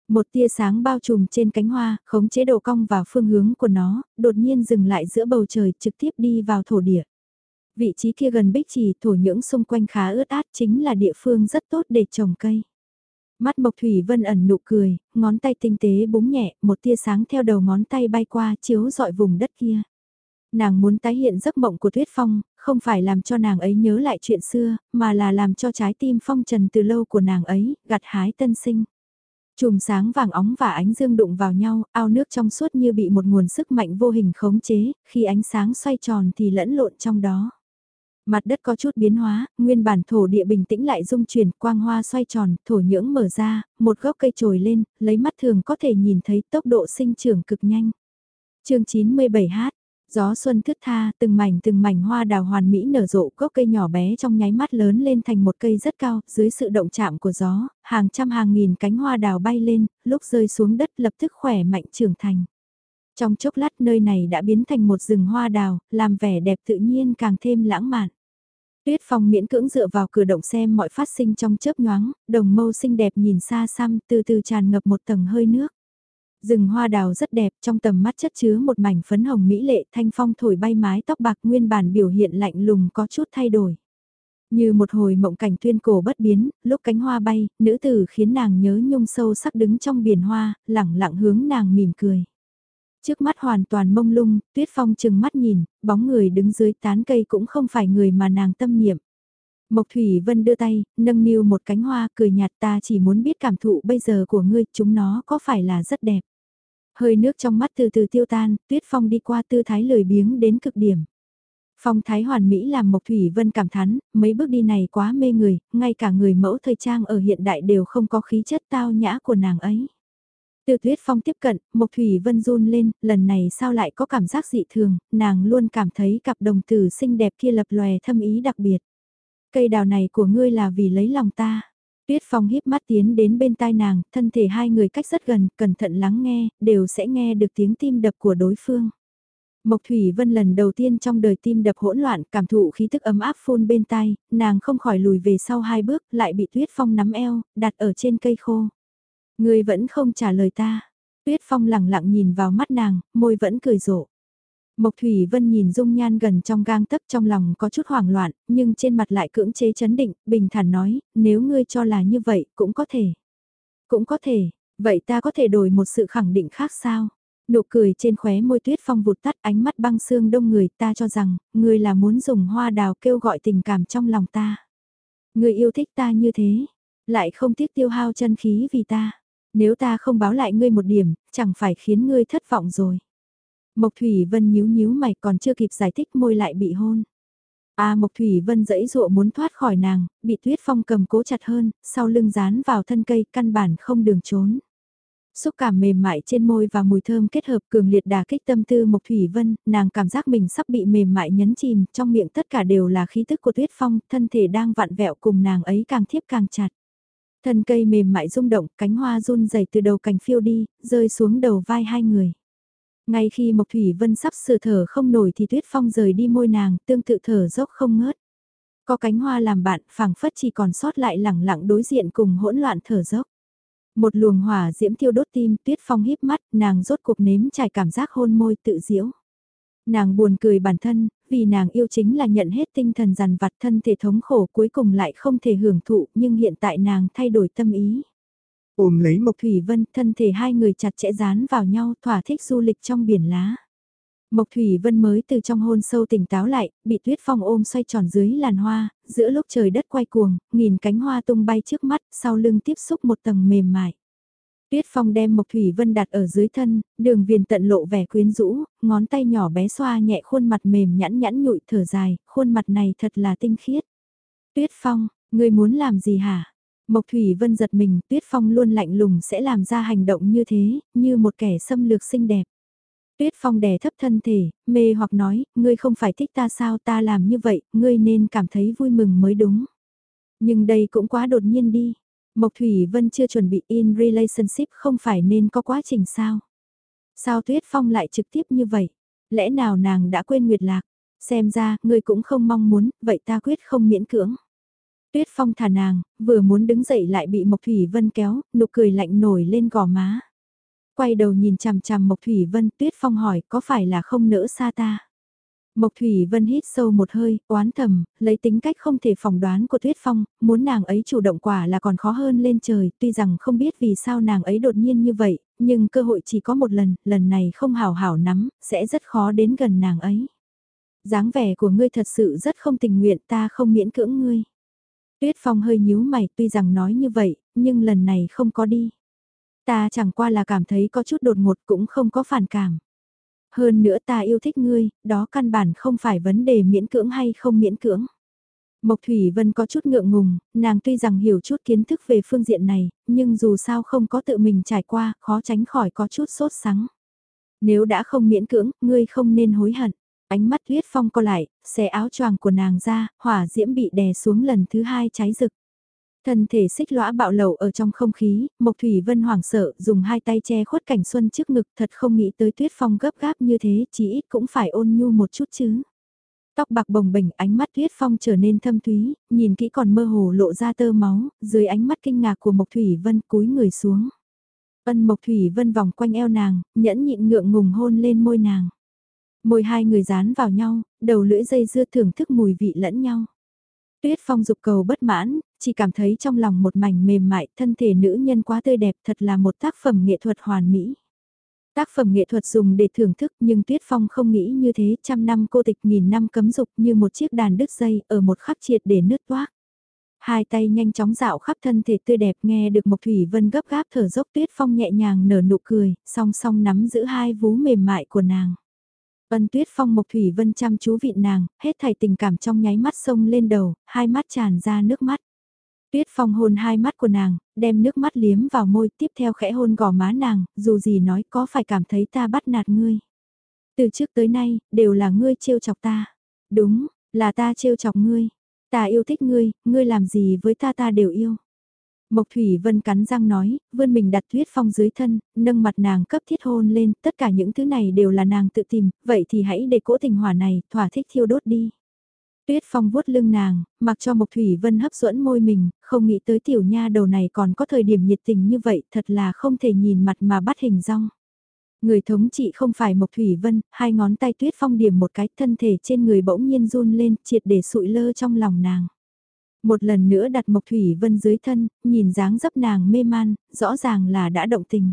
Một tia sáng bao trùm trên cánh hoa, khống chế độ cong vào phương hướng của nó, đột nhiên dừng lại giữa bầu trời trực tiếp đi vào thổ địa. Vị trí kia gần bích trì thổ nhưỡng xung quanh khá ướt át chính là địa phương rất tốt để trồng cây. Mắt Mộc Thủy Vân ẩn nụ cười, ngón tay tinh tế búng nhẹ, một tia sáng theo đầu ngón tay bay qua chiếu dọi vùng đất kia. Nàng muốn tái hiện giấc mộng của Tuyết Phong, không phải làm cho nàng ấy nhớ lại chuyện xưa, mà là làm cho trái tim phong trần từ lâu của nàng ấy, gặt hái tân sinh. Chùm sáng vàng óng và ánh dương đụng vào nhau, ao nước trong suốt như bị một nguồn sức mạnh vô hình khống chế, khi ánh sáng xoay tròn thì lẫn lộn trong đó. Mặt đất có chút biến hóa, nguyên bản thổ địa bình tĩnh lại dung chuyển, quang hoa xoay tròn, thổ nhưỡng mở ra, một gốc cây trồi lên, lấy mắt thường có thể nhìn thấy tốc độ sinh trưởng cực nhanh. chương 97H Gió xuân thướt tha, từng mảnh từng mảnh hoa đào hoàn mỹ nở rộ gốc cây nhỏ bé trong nháy mắt lớn lên thành một cây rất cao, dưới sự động chạm của gió, hàng trăm hàng nghìn cánh hoa đào bay lên, lúc rơi xuống đất lập tức khỏe mạnh trưởng thành. Trong chốc lát nơi này đã biến thành một rừng hoa đào, làm vẻ đẹp tự nhiên càng thêm lãng mạn. Tuyết Phong miễn cưỡng dựa vào cửa động xem mọi phát sinh trong chớp nhoáng, đồng mâu xinh đẹp nhìn xa xăm từ từ tràn ngập một tầng hơi nước. Rừng hoa đào rất đẹp, trong tầm mắt chất chứa một mảnh phấn hồng mỹ lệ, thanh phong thổi bay mái tóc bạc nguyên bản biểu hiện lạnh lùng có chút thay đổi. Như một hồi mộng cảnh tuyên cổ bất biến, lúc cánh hoa bay, nữ tử khiến nàng nhớ nhung sâu sắc đứng trong biển hoa, lẳng lặng hướng nàng mỉm cười. Trước mắt hoàn toàn mông lung, tuyết phong chừng mắt nhìn, bóng người đứng dưới tán cây cũng không phải người mà nàng tâm niệm. Mộc Thủy Vân đưa tay, nâng niu một cánh hoa, cười nhạt ta chỉ muốn biết cảm thụ bây giờ của ngươi, chúng nó có phải là rất đẹp. Hơi nước trong mắt từ từ tiêu tan, tuyết phong đi qua tư thái lười biếng đến cực điểm. Phong thái hoàn mỹ làm Mộc Thủy Vân cảm thán, mấy bước đi này quá mê người, ngay cả người mẫu thời trang ở hiện đại đều không có khí chất tao nhã của nàng ấy. Từ tuyết phong tiếp cận, Mộc Thủy Vân run lên, lần này sao lại có cảm giác dị thường, nàng luôn cảm thấy cặp đồng tử xinh đẹp kia lập lòe thâm ý đặc biệt. Cây đào này của ngươi là vì lấy lòng ta. Tuyết Phong híp mắt tiến đến bên tai nàng, thân thể hai người cách rất gần, cẩn thận lắng nghe, đều sẽ nghe được tiếng tim đập của đối phương. Mộc Thủy Vân lần đầu tiên trong đời tim đập hỗn loạn, cảm thụ khí tức ấm áp phun bên tai, nàng không khỏi lùi về sau hai bước, lại bị Tuyết Phong nắm eo, đặt ở trên cây khô. Người vẫn không trả lời ta. Tuyết Phong lặng lặng nhìn vào mắt nàng, môi vẫn cười rộ. Mộc Thủy Vân nhìn dung nhan gần trong gang tấc trong lòng có chút hoảng loạn, nhưng trên mặt lại cưỡng chế chấn định, bình thản nói, nếu ngươi cho là như vậy, cũng có thể. Cũng có thể, vậy ta có thể đổi một sự khẳng định khác sao? Nụ cười trên khóe môi tuyết phong vụt tắt ánh mắt băng xương đông người ta cho rằng, ngươi là muốn dùng hoa đào kêu gọi tình cảm trong lòng ta. Ngươi yêu thích ta như thế, lại không tiếc tiêu hao chân khí vì ta. Nếu ta không báo lại ngươi một điểm, chẳng phải khiến ngươi thất vọng rồi. Mộc Thủy Vân nhíu nhíu mày còn chưa kịp giải thích môi lại bị hôn. A Mộc Thủy Vân dẫy dụa muốn thoát khỏi nàng, bị Tuyết Phong cầm cố chặt hơn, sau lưng dán vào thân cây, căn bản không đường trốn. Xúc cảm mềm mại trên môi và mùi thơm kết hợp cường liệt đà kích tâm tư Mộc Thủy Vân, nàng cảm giác mình sắp bị mềm mại nhấn chìm, trong miệng tất cả đều là khí tức của Tuyết Phong, thân thể đang vặn vẹo cùng nàng ấy càng thiếp càng chặt. Thân cây mềm mại rung động, cánh hoa run rẩy từ đầu cành phiêu đi, rơi xuống đầu vai hai người. Ngay khi Mộc Thủy Vân sắp sửa thở không nổi thì Tuyết Phong rời đi môi nàng, tương tự thở dốc không ngớt. Có cánh hoa làm bạn, phảng phất chỉ còn sót lại lẳng lặng đối diện cùng hỗn loạn thở dốc. Một luồng hỏa diễm thiêu đốt tim, Tuyết Phong híp mắt, nàng rốt cuộc nếm trải cảm giác hôn môi tự diễu. Nàng buồn cười bản thân, vì nàng yêu chính là nhận hết tinh thần dằn vặt thân thể thống khổ cuối cùng lại không thể hưởng thụ nhưng hiện tại nàng thay đổi tâm ý. Ôm lấy Mộc Thủy Vân, thân thể hai người chặt chẽ dán vào nhau thỏa thích du lịch trong biển lá. Mộc Thủy Vân mới từ trong hôn sâu tỉnh táo lại, bị tuyết phong ôm xoay tròn dưới làn hoa, giữa lúc trời đất quay cuồng, nghìn cánh hoa tung bay trước mắt, sau lưng tiếp xúc một tầng mềm mại. Tuyết Phong đem Mộc Thủy Vân đặt ở dưới thân, đường viền tận lộ vẻ quyến rũ, ngón tay nhỏ bé xoa nhẹ khuôn mặt mềm nhẵn nhẵn nhụi thở dài, khuôn mặt này thật là tinh khiết. Tuyết Phong, ngươi muốn làm gì hả? Mộc Thủy Vân giật mình, Tuyết Phong luôn lạnh lùng sẽ làm ra hành động như thế, như một kẻ xâm lược xinh đẹp. Tuyết Phong đè thấp thân thể, mê hoặc nói, ngươi không phải thích ta sao ta làm như vậy, ngươi nên cảm thấy vui mừng mới đúng. Nhưng đây cũng quá đột nhiên đi. Mộc Thủy Vân chưa chuẩn bị in relationship không phải nên có quá trình sao? Sao Tuyết Phong lại trực tiếp như vậy? Lẽ nào nàng đã quên Nguyệt Lạc? Xem ra, ngươi cũng không mong muốn, vậy ta quyết không miễn cưỡng. Tuyết Phong thả nàng, vừa muốn đứng dậy lại bị Mộc Thủy Vân kéo, nụ cười lạnh nổi lên gò má. Quay đầu nhìn chằm chằm Mộc Thủy Vân, Tuyết Phong hỏi có phải là không nỡ xa ta? Mộc Thủy Vân hít sâu một hơi, oán thầm, lấy tính cách không thể phỏng đoán của Tuyết Phong, muốn nàng ấy chủ động quả là còn khó hơn lên trời, tuy rằng không biết vì sao nàng ấy đột nhiên như vậy, nhưng cơ hội chỉ có một lần, lần này không hảo hảo nắm, sẽ rất khó đến gần nàng ấy. dáng vẻ của ngươi thật sự rất không tình nguyện ta không miễn cưỡng ngươi. Tuyết Phong hơi nhíu mày tuy rằng nói như vậy, nhưng lần này không có đi. Ta chẳng qua là cảm thấy có chút đột ngột cũng không có phản cảm. Hơn nữa ta yêu thích ngươi, đó căn bản không phải vấn đề miễn cưỡng hay không miễn cưỡng. Mộc Thủy Vân có chút ngượng ngùng, nàng tuy rằng hiểu chút kiến thức về phương diện này, nhưng dù sao không có tự mình trải qua, khó tránh khỏi có chút sốt sắng. Nếu đã không miễn cưỡng, ngươi không nên hối hận. Ánh mắt huyết phong co lại, xé áo choàng của nàng ra, hỏa diễm bị đè xuống lần thứ hai cháy rực. Thân thể xích lõa bạo lầu ở trong không khí, Mộc Thủy Vân hoảng sợ, dùng hai tay che khuất cảnh xuân trước ngực thật không nghĩ tới tuyết phong gấp gáp như thế, chỉ ít cũng phải ôn nhu một chút chứ. Tóc bạc bồng bềnh ánh mắt tuyết phong trở nên thâm thúy, nhìn kỹ còn mơ hồ lộ ra tơ máu, dưới ánh mắt kinh ngạc của Mộc Thủy Vân cúi người xuống. Ân Mộc Thủy Vân vòng quanh eo nàng, nhẫn nhịn ngượng ngùng hôn lên môi nàng. Môi hai người dán vào nhau, đầu lưỡi dây dưa thưởng thức mùi vị lẫn nhau. Tuyết Phong dục cầu bất mãn, chỉ cảm thấy trong lòng một mảnh mềm mại, thân thể nữ nhân quá tươi đẹp thật là một tác phẩm nghệ thuật hoàn mỹ. Tác phẩm nghệ thuật dùng để thưởng thức nhưng Tuyết Phong không nghĩ như thế trăm năm cô tịch nghìn năm cấm dục như một chiếc đàn đứt dây ở một khắc triệt để nứt toác. Hai tay nhanh chóng dạo khắp thân thể tươi đẹp nghe được Mộc Thủy Vân gấp gáp thở dốc Tuyết Phong nhẹ nhàng nở nụ cười, song song nắm giữ hai vú mềm mại của nàng. Ân Tuyết Phong Mộc Thủy Vân chăm chú vịn nàng, hết thảy tình cảm trong nháy mắt sông lên đầu, hai mắt tràn ra nước mắt. Tuyết Phong hôn hai mắt của nàng, đem nước mắt liếm vào môi tiếp theo khẽ hôn gò má nàng, dù gì nói có phải cảm thấy ta bắt nạt ngươi. Từ trước tới nay, đều là ngươi trêu chọc ta. Đúng, là ta trêu chọc ngươi. Ta yêu thích ngươi, ngươi làm gì với ta ta đều yêu. Mộc Thủy Vân cắn răng nói, vươn mình đặt Tuyết Phong dưới thân, nâng mặt nàng cấp thiết hôn lên, tất cả những thứ này đều là nàng tự tìm, vậy thì hãy để cỗ tình hỏa này, thỏa thích thiêu đốt đi. Tuyết Phong vuốt lưng nàng, mặc cho Mộc Thủy Vân hấp dẫn môi mình, không nghĩ tới tiểu nha đầu này còn có thời điểm nhiệt tình như vậy, thật là không thể nhìn mặt mà bắt hình rong. Người thống trị không phải Mộc Thủy Vân, hai ngón tay Tuyết Phong điểm một cái thân thể trên người bỗng nhiên run lên, triệt để sụi lơ trong lòng nàng. Một lần nữa đặt Mộc Thủy Vân dưới thân, nhìn dáng dấp nàng mê man, rõ ràng là đã động tình.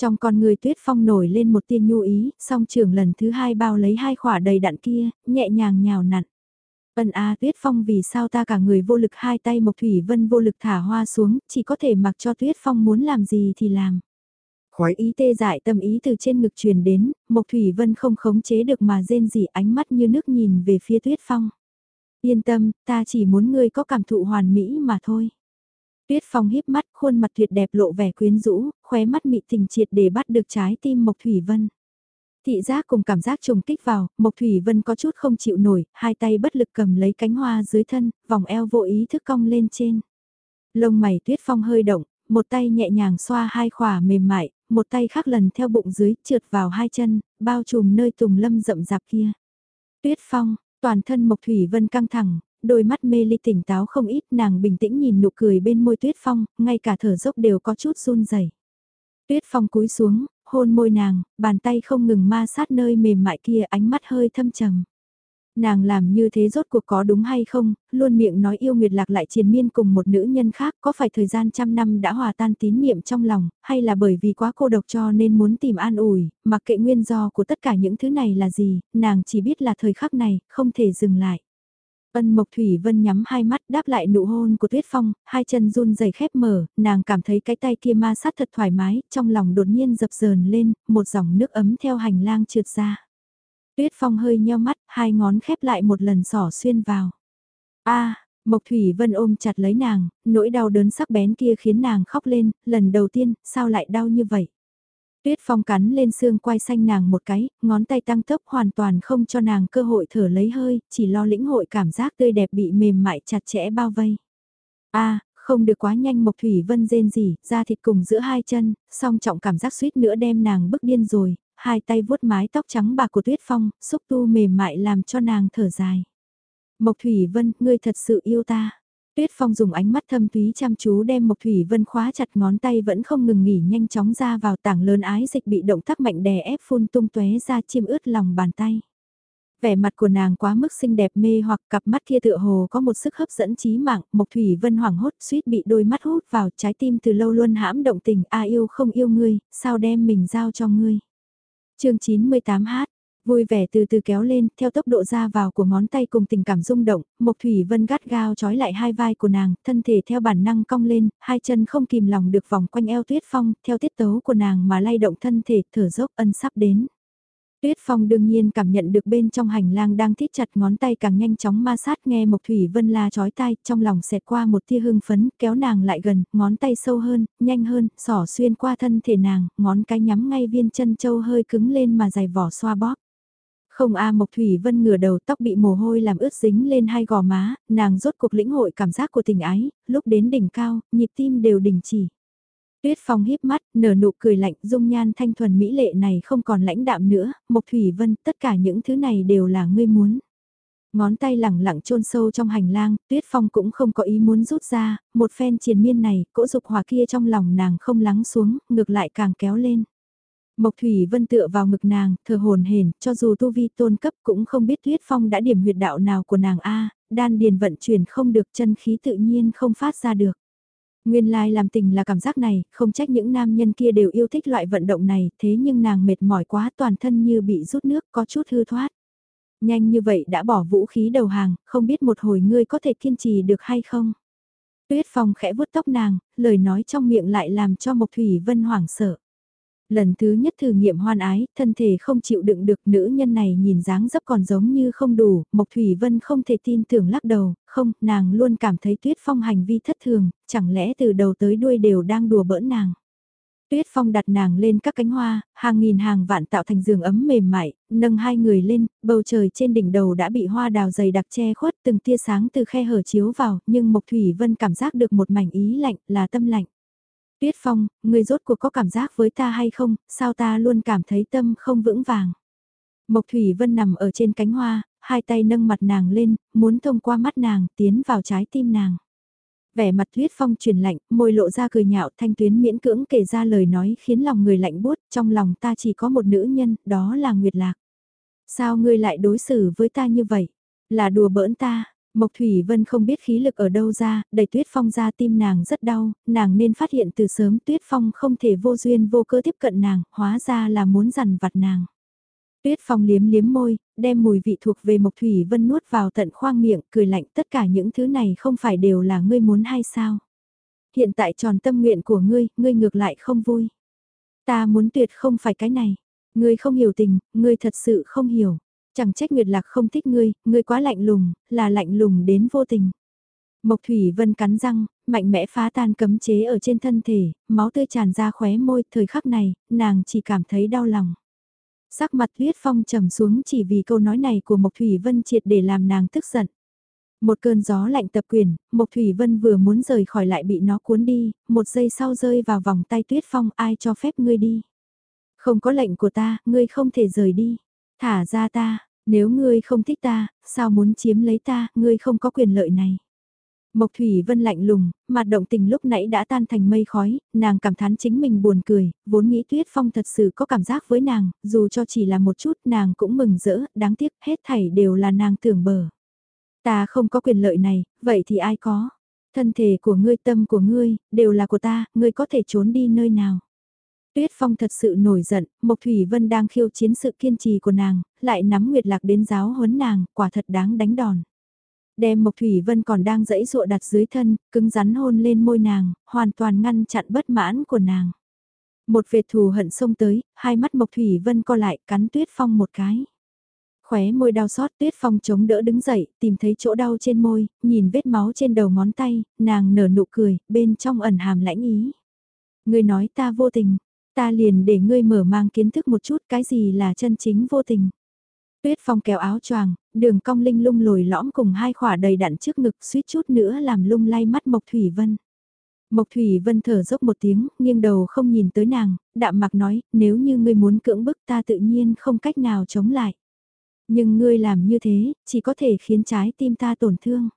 Trong con người tuyết phong nổi lên một tiên nhu ý, song trường lần thứ hai bao lấy hai khỏa đầy đạn kia, nhẹ nhàng nhào nặn. Ân a tuyết phong vì sao ta cả người vô lực hai tay Mộc Thủy Vân vô lực thả hoa xuống, chỉ có thể mặc cho tuyết phong muốn làm gì thì làm. Khói ý tê dại tâm ý từ trên ngực truyền đến, Mộc Thủy Vân không khống chế được mà rên rỉ ánh mắt như nước nhìn về phía tuyết phong. Yên tâm, ta chỉ muốn ngươi có cảm thụ hoàn mỹ mà thôi. Tuyết Phong híp mắt, khuôn mặt tuyệt đẹp lộ vẻ quyến rũ, khóe mắt mị tình triệt để bắt được trái tim Mộc Thủy Vân. Thị giác cùng cảm giác trùng kích vào, Mộc Thủy Vân có chút không chịu nổi, hai tay bất lực cầm lấy cánh hoa dưới thân, vòng eo vô ý thức cong lên trên. Lông mày Tuyết Phong hơi động, một tay nhẹ nhàng xoa hai khỏa mềm mại, một tay khác lần theo bụng dưới, trượt vào hai chân, bao trùm nơi tùng lâm rậm rạp kia. Tuyết Phong, Toàn thân Mộc Thủy Vân căng thẳng, đôi mắt mê ly tỉnh táo không ít nàng bình tĩnh nhìn nụ cười bên môi Tuyết Phong, ngay cả thở dốc đều có chút run rẩy. Tuyết Phong cúi xuống, hôn môi nàng, bàn tay không ngừng ma sát nơi mềm mại kia ánh mắt hơi thâm trầm. Nàng làm như thế rốt cuộc có đúng hay không, luôn miệng nói yêu Nguyệt Lạc lại triền miên cùng một nữ nhân khác có phải thời gian trăm năm đã hòa tan tín niệm trong lòng, hay là bởi vì quá cô độc cho nên muốn tìm an ủi, mặc kệ nguyên do của tất cả những thứ này là gì, nàng chỉ biết là thời khắc này, không thể dừng lại. Ân Mộc Thủy Vân nhắm hai mắt đáp lại nụ hôn của Tuyết Phong, hai chân run rẩy khép mở, nàng cảm thấy cái tay kia ma sát thật thoải mái, trong lòng đột nhiên dập dờn lên, một dòng nước ấm theo hành lang trượt ra. Tuyết Phong hơi nheo mắt, hai ngón khép lại một lần sỏ xuyên vào. a Mộc Thủy Vân ôm chặt lấy nàng, nỗi đau đớn sắc bén kia khiến nàng khóc lên, lần đầu tiên, sao lại đau như vậy? Tuyết Phong cắn lên xương quai xanh nàng một cái, ngón tay tăng tốc hoàn toàn không cho nàng cơ hội thở lấy hơi, chỉ lo lĩnh hội cảm giác tươi đẹp bị mềm mại chặt chẽ bao vây. a không được quá nhanh Mộc Thủy Vân rên gì, da thịt cùng giữa hai chân, song trọng cảm giác suýt nữa đem nàng bức điên rồi, hai tay vuốt mái tóc trắng bạc của Tuyết Phong, xúc tu mềm mại làm cho nàng thở dài. Mộc Thủy Vân, ngươi thật sự yêu ta. Tuyết Phong dùng ánh mắt thâm túy chăm chú đem Mộc Thủy Vân khóa chặt ngón tay vẫn không ngừng nghỉ nhanh chóng ra vào tảng lớn ái dịch bị động tác mạnh đè ép phun tung tóe ra chiêm ướt lòng bàn tay. Vẻ mặt của nàng quá mức xinh đẹp mê hoặc cặp mắt kia tựa hồ có một sức hấp dẫn trí mạng, Mộc Thủy Vân hoảng hốt suýt bị đôi mắt hút vào trái tim từ lâu luôn hãm động tình, a yêu không yêu ngươi, sao đem mình giao cho ngươi chương 98 hát, vui vẻ từ từ kéo lên, theo tốc độ ra vào của ngón tay cùng tình cảm rung động, Mộc Thủy Vân gắt gao trói lại hai vai của nàng, thân thể theo bản năng cong lên, hai chân không kìm lòng được vòng quanh eo Tuyết Phong, theo tiết tấu của nàng mà lay động thân thể, thở dốc ân sắp đến. Tuyết Phong đương nhiên cảm nhận được bên trong hành lang đang thít chặt ngón tay càng nhanh chóng ma sát nghe Mộc Thủy Vân la chói tai, trong lòng xẹt qua một tia hưng phấn, kéo nàng lại gần, ngón tay sâu hơn, nhanh hơn, sỏ xuyên qua thân thể nàng, ngón cái nhắm ngay viên chân châu hơi cứng lên mà dài vỏ xoa bóp. Không a Mộc Thủy Vân ngửa đầu tóc bị mồ hôi làm ướt dính lên hai gò má, nàng rốt cuộc lĩnh hội cảm giác của tình ái, lúc đến đỉnh cao, nhịp tim đều đình chỉ. Tuyết Phong híp mắt, nở nụ cười lạnh, dung nhan thanh thuần mỹ lệ này không còn lãnh đạm nữa, Mộc Thủy Vân, tất cả những thứ này đều là ngươi muốn. Ngón tay lẳng lặng chôn sâu trong hành lang, Tuyết Phong cũng không có ý muốn rút ra, một phen triền miên này, cỗ dục hòa kia trong lòng nàng không lắng xuống, ngược lại càng kéo lên. Mộc Thủy Vân tựa vào ngực nàng, thờ hồn hển, cho dù tu vi tôn cấp cũng không biết Tuyết Phong đã điểm huyệt đạo nào của nàng a, đan điền vận chuyển không được chân khí tự nhiên không phát ra được. Nguyên lai làm tình là cảm giác này, không trách những nam nhân kia đều yêu thích loại vận động này, thế nhưng nàng mệt mỏi quá toàn thân như bị rút nước có chút hư thoát. Nhanh như vậy đã bỏ vũ khí đầu hàng, không biết một hồi ngươi có thể kiên trì được hay không? Tuyết Phong khẽ vuốt tóc nàng, lời nói trong miệng lại làm cho Mộc Thủy Vân hoảng sợ. Lần thứ nhất thử nghiệm hoan ái, thân thể không chịu đựng được nữ nhân này nhìn dáng dấp còn giống như không đủ, Mộc Thủy Vân không thể tin tưởng lắc đầu, không, nàng luôn cảm thấy Tuyết Phong hành vi thất thường, chẳng lẽ từ đầu tới đuôi đều đang đùa bỡn nàng. Tuyết Phong đặt nàng lên các cánh hoa, hàng nghìn hàng vạn tạo thành giường ấm mềm mại, nâng hai người lên, bầu trời trên đỉnh đầu đã bị hoa đào dày đặc che khuất từng tia sáng từ khe hở chiếu vào, nhưng Mộc Thủy Vân cảm giác được một mảnh ý lạnh, là tâm lạnh. Tuyết Phong, người rốt cuộc có cảm giác với ta hay không, sao ta luôn cảm thấy tâm không vững vàng. Mộc Thủy Vân nằm ở trên cánh hoa, hai tay nâng mặt nàng lên, muốn thông qua mắt nàng, tiến vào trái tim nàng. Vẻ mặt Tuyết Phong truyền lạnh, môi lộ ra cười nhạo thanh tuyến miễn cưỡng kể ra lời nói khiến lòng người lạnh buốt trong lòng ta chỉ có một nữ nhân, đó là Nguyệt Lạc. Sao ngươi lại đối xử với ta như vậy? Là đùa bỡn ta, Mộc Thủy Vân không biết khí lực ở đâu ra, đẩy Tuyết Phong ra tim nàng rất đau, nàng nên phát hiện từ sớm Tuyết Phong không thể vô duyên vô cớ tiếp cận nàng, hóa ra là muốn dằn vặt nàng. Tuyết Phong liếm liếm môi, đem mùi vị thuộc về Mộc Thủy Vân nuốt vào tận khoang miệng, cười lạnh tất cả những thứ này không phải đều là ngươi muốn hay sao? Hiện tại tròn tâm nguyện của ngươi, ngươi ngược lại không vui. Ta muốn tuyệt không phải cái này. Ngươi không hiểu tình, ngươi thật sự không hiểu. Chẳng trách Nguyệt Lạc không thích ngươi, ngươi quá lạnh lùng, là lạnh lùng đến vô tình. Mộc Thủy Vân cắn răng, mạnh mẽ phá tan cấm chế ở trên thân thể, máu tươi tràn ra khóe môi, thời khắc này, nàng chỉ cảm thấy đau lòng. Sắc mặt Tuyết Phong trầm xuống chỉ vì câu nói này của Mộc Thủy Vân triệt để làm nàng tức giận. Một cơn gió lạnh tập quyền, Mộc Thủy Vân vừa muốn rời khỏi lại bị nó cuốn đi, một giây sau rơi vào vòng tay Tuyết Phong ai cho phép ngươi đi. Không có lệnh của ta, ngươi không thể rời đi. Thả ra ta, nếu ngươi không thích ta, sao muốn chiếm lấy ta, ngươi không có quyền lợi này. Mộc Thủy Vân lạnh lùng, mặt động tình lúc nãy đã tan thành mây khói, nàng cảm thán chính mình buồn cười, vốn nghĩ Tuyết Phong thật sự có cảm giác với nàng, dù cho chỉ là một chút nàng cũng mừng rỡ, đáng tiếc hết thảy đều là nàng tưởng bờ. Ta không có quyền lợi này, vậy thì ai có? Thân thể của ngươi tâm của ngươi, đều là của ta, ngươi có thể trốn đi nơi nào? Tuyết Phong thật sự nổi giận, Mộc Thủy Vân đang khiêu chiến sự kiên trì của nàng, lại nắm Nguyệt Lạc đến giáo huấn nàng, quả thật đáng đánh đòn. Đem Mộc Thủy Vân còn đang dẫy dụa đặt dưới thân, cứng rắn hôn lên môi nàng, hoàn toàn ngăn chặn bất mãn của nàng. Một vệt thù hận xông tới, hai mắt Mộc Thủy Vân co lại, cắn Tuyết Phong một cái. Khóe môi đau xót Tuyết Phong chống đỡ đứng dậy, tìm thấy chỗ đau trên môi, nhìn vết máu trên đầu ngón tay, nàng nở nụ cười, bên trong ẩn hàm lãnh ý. Người nói ta vô tình, Ta liền để ngươi mở mang kiến thức một chút cái gì là chân chính vô tình. Tuyết Phong kéo áo choàng, đường cong linh lung lồi lõm cùng hai khỏa đầy đặn trước ngực suýt chút nữa làm lung lay mắt Mộc Thủy Vân. Mộc Thủy Vân thở dốc một tiếng, nghiêng đầu không nhìn tới nàng, đạm mặc nói, nếu như ngươi muốn cưỡng bức ta tự nhiên không cách nào chống lại. Nhưng ngươi làm như thế, chỉ có thể khiến trái tim ta tổn thương.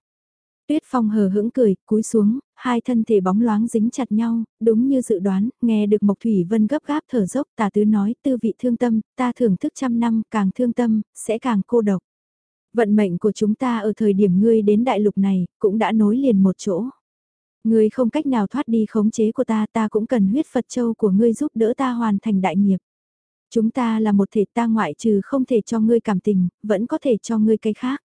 Tuyết Phong hờ hững cười, cúi xuống, hai thân thể bóng loáng dính chặt nhau, đúng như dự đoán, nghe được Mộc Thủy Vân gấp gáp thở dốc tà tứ nói tư vị thương tâm, ta thưởng thức trăm năm, càng thương tâm, sẽ càng cô độc. Vận mệnh của chúng ta ở thời điểm ngươi đến đại lục này, cũng đã nối liền một chỗ. Ngươi không cách nào thoát đi khống chế của ta, ta cũng cần huyết Phật châu của ngươi giúp đỡ ta hoàn thành đại nghiệp. Chúng ta là một thể ta ngoại trừ không thể cho ngươi cảm tình, vẫn có thể cho ngươi cái khác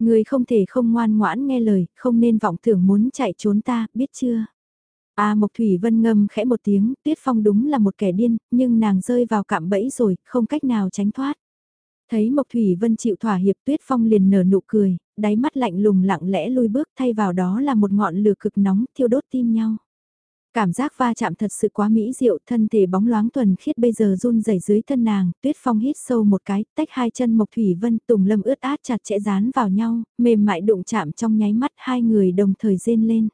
người không thể không ngoan ngoãn nghe lời, không nên vọng tưởng muốn chạy trốn ta, biết chưa? A Mộc Thủy Vân ngâm khẽ một tiếng, Tuyết Phong đúng là một kẻ điên, nhưng nàng rơi vào cạm bẫy rồi, không cách nào tránh thoát. Thấy Mộc Thủy Vân chịu thỏa hiệp Tuyết Phong liền nở nụ cười, đáy mắt lạnh lùng lặng lẽ lui bước thay vào đó là một ngọn lửa cực nóng thiêu đốt tim nhau. Cảm giác va chạm thật sự quá mỹ diệu, thân thể bóng loáng tuần khiết bây giờ run rẩy dưới thân nàng, tuyết phong hít sâu một cái, tách hai chân Mộc Thủy Vân tùng lâm ướt át chặt chẽ dán vào nhau, mềm mại đụng chạm trong nháy mắt hai người đồng thời rên lên.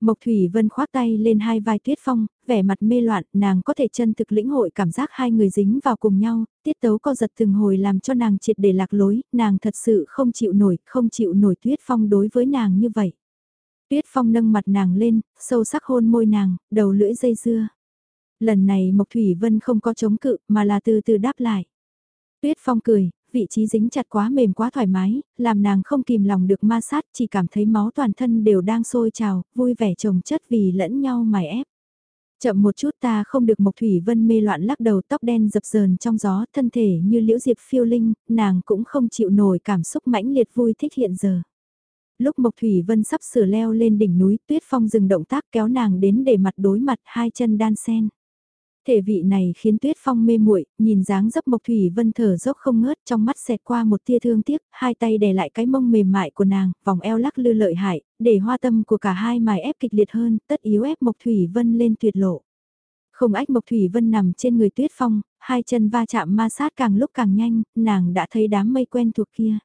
Mộc Thủy Vân khoác tay lên hai vai Tuyết Phong, vẻ mặt mê loạn, nàng có thể chân thực lĩnh hội cảm giác hai người dính vào cùng nhau, tiết tấu co giật từng hồi làm cho nàng triệt để lạc lối, nàng thật sự không chịu nổi, không chịu nổi Tuyết Phong đối với nàng như vậy. Tuyết Phong nâng mặt nàng lên, sâu sắc hôn môi nàng, đầu lưỡi dây dưa. Lần này Mộc Thủy Vân không có chống cự mà là từ từ đáp lại. Tuyết Phong cười, vị trí dính chặt quá mềm quá thoải mái, làm nàng không kìm lòng được ma sát, chỉ cảm thấy máu toàn thân đều đang sôi trào, vui vẻ chồng chất vì lẫn nhau mài ép. Chậm một chút ta không được Mộc Thủy Vân mê loạn lắc đầu tóc đen dập dờn trong gió, thân thể như liễu diệp phiêu linh, nàng cũng không chịu nổi cảm xúc mãnh liệt vui thích hiện giờ. Lúc Mộc Thủy Vân sắp sửa leo lên đỉnh núi, Tuyết Phong dừng động tác kéo nàng đến để mặt đối mặt hai chân đan sen. Thể vị này khiến Tuyết Phong mê muội, nhìn dáng dấp Mộc Thủy Vân thở dốc không ngớt, trong mắt xẹt qua một tia thương tiếc, hai tay đè lại cái mông mềm mại của nàng, vòng eo lắc lư lợi hại, để hoa tâm của cả hai mài ép kịch liệt hơn, tất yếu ép Mộc Thủy Vân lên tuyệt lộ. Không ách Mộc Thủy Vân nằm trên người Tuyết Phong, hai chân va chạm ma sát càng lúc càng nhanh, nàng đã thấy đám mây quen thuộc kia.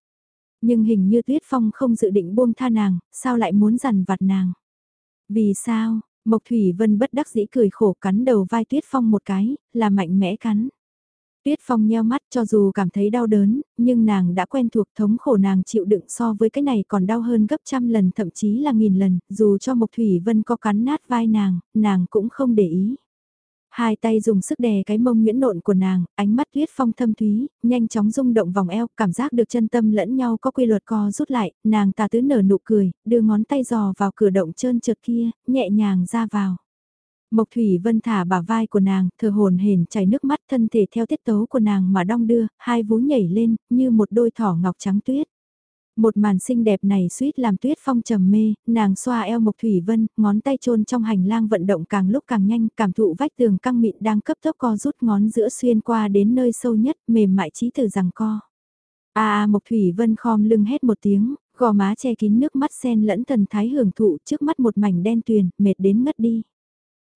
Nhưng hình như Tuyết Phong không dự định buông tha nàng, sao lại muốn dằn vặt nàng? Vì sao, Mộc Thủy Vân bất đắc dĩ cười khổ cắn đầu vai Tuyết Phong một cái, là mạnh mẽ cắn. Tuyết Phong nheo mắt cho dù cảm thấy đau đớn, nhưng nàng đã quen thuộc thống khổ nàng chịu đựng so với cái này còn đau hơn gấp trăm lần thậm chí là nghìn lần, dù cho Mộc Thủy Vân có cắn nát vai nàng, nàng cũng không để ý. Hai tay dùng sức đè cái mông nguyễn nộn của nàng, ánh mắt tuyết phong thâm thúy, nhanh chóng rung động vòng eo, cảm giác được chân tâm lẫn nhau có quy luật co rút lại, nàng tà tứ nở nụ cười, đưa ngón tay giò vào cửa động trơn trượt kia, nhẹ nhàng ra vào. Mộc Thủy Vân thả bả vai của nàng, thờ hồn hển chảy nước mắt thân thể theo tiết tấu của nàng mà đong đưa, hai vú nhảy lên, như một đôi thỏ ngọc trắng tuyết. Một màn xinh đẹp này suýt làm tuyết phong trầm mê, nàng xoa eo Mộc Thủy Vân, ngón tay chôn trong hành lang vận động càng lúc càng nhanh, cảm thụ vách tường căng mịn đang cấp tốc co rút ngón giữa xuyên qua đến nơi sâu nhất, mềm mại trí từ rằng co. A à, Mộc Thủy Vân khom lưng hét một tiếng, gò má che kín nước mắt sen lẫn thần thái hưởng thụ trước mắt một mảnh đen tuyền, mệt đến ngất đi.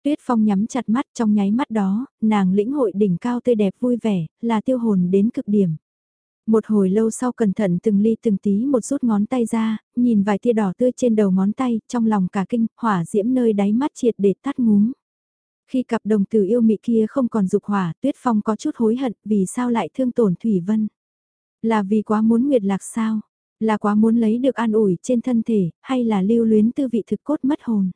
Tuyết Phong nhắm chặt mắt trong nháy mắt đó, nàng lĩnh hội đỉnh cao tươi đẹp vui vẻ, là tiêu hồn đến cực điểm. Một hồi lâu sau cẩn thận từng ly từng tí một rút ngón tay ra, nhìn vài tia đỏ tươi trên đầu ngón tay, trong lòng cả kinh, hỏa diễm nơi đáy mắt triệt để tắt ngúm. Khi cặp đồng tử yêu mị kia không còn dục hỏa, Tuyết Phong có chút hối hận vì sao lại thương tổn Thủy Vân. Là vì quá muốn nguyệt lạc sao? Là quá muốn lấy được an ủi trên thân thể, hay là lưu luyến tư vị thực cốt mất hồn?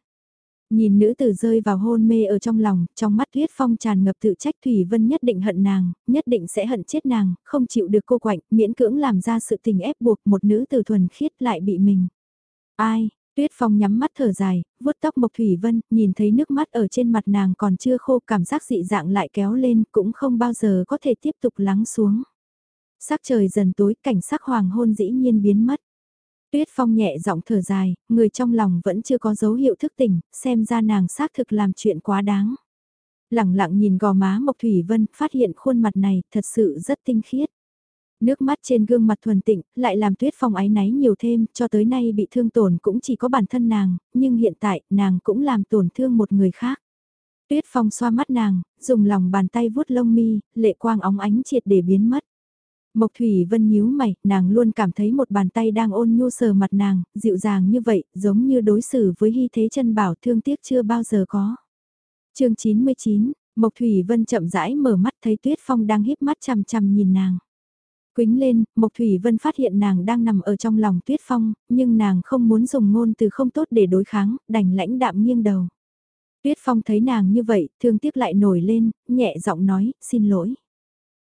Nhìn nữ tử rơi vào hôn mê ở trong lòng, trong mắt tuyết phong tràn ngập tự trách Thủy Vân nhất định hận nàng, nhất định sẽ hận chết nàng, không chịu được cô quạnh, miễn cưỡng làm ra sự tình ép buộc một nữ tử thuần khiết lại bị mình. Ai, Tuyết Phong nhắm mắt thở dài, vuốt tóc Mộc Thủy Vân, nhìn thấy nước mắt ở trên mặt nàng còn chưa khô cảm giác dị dạng lại kéo lên cũng không bao giờ có thể tiếp tục lắng xuống. Sắc trời dần tối cảnh sắc hoàng hôn dĩ nhiên biến mất. Tuyết Phong nhẹ giọng thở dài, người trong lòng vẫn chưa có dấu hiệu thức tỉnh, xem ra nàng xác thực làm chuyện quá đáng. Lặng lặng nhìn gò má Mộc Thủy Vân, phát hiện khuôn mặt này thật sự rất tinh khiết. Nước mắt trên gương mặt thuần tịnh, lại làm Tuyết Phong ái náy nhiều thêm, cho tới nay bị thương tổn cũng chỉ có bản thân nàng, nhưng hiện tại nàng cũng làm tổn thương một người khác. Tuyết Phong xoa mắt nàng, dùng lòng bàn tay vuốt lông mi, lệ quang óng ánh triệt để biến mất. Mộc Thủy Vân nhíu mày, nàng luôn cảm thấy một bàn tay đang ôn nhu sờ mặt nàng, dịu dàng như vậy, giống như đối xử với hy thế chân bảo thương tiếc chưa bao giờ có. chương 99, Mộc Thủy Vân chậm rãi mở mắt thấy Tuyết Phong đang híp mắt chằm chằm nhìn nàng. Quính lên, Mộc Thủy Vân phát hiện nàng đang nằm ở trong lòng Tuyết Phong, nhưng nàng không muốn dùng ngôn từ không tốt để đối kháng, đành lãnh đạm nghiêng đầu. Tuyết Phong thấy nàng như vậy, thương tiếc lại nổi lên, nhẹ giọng nói, xin lỗi.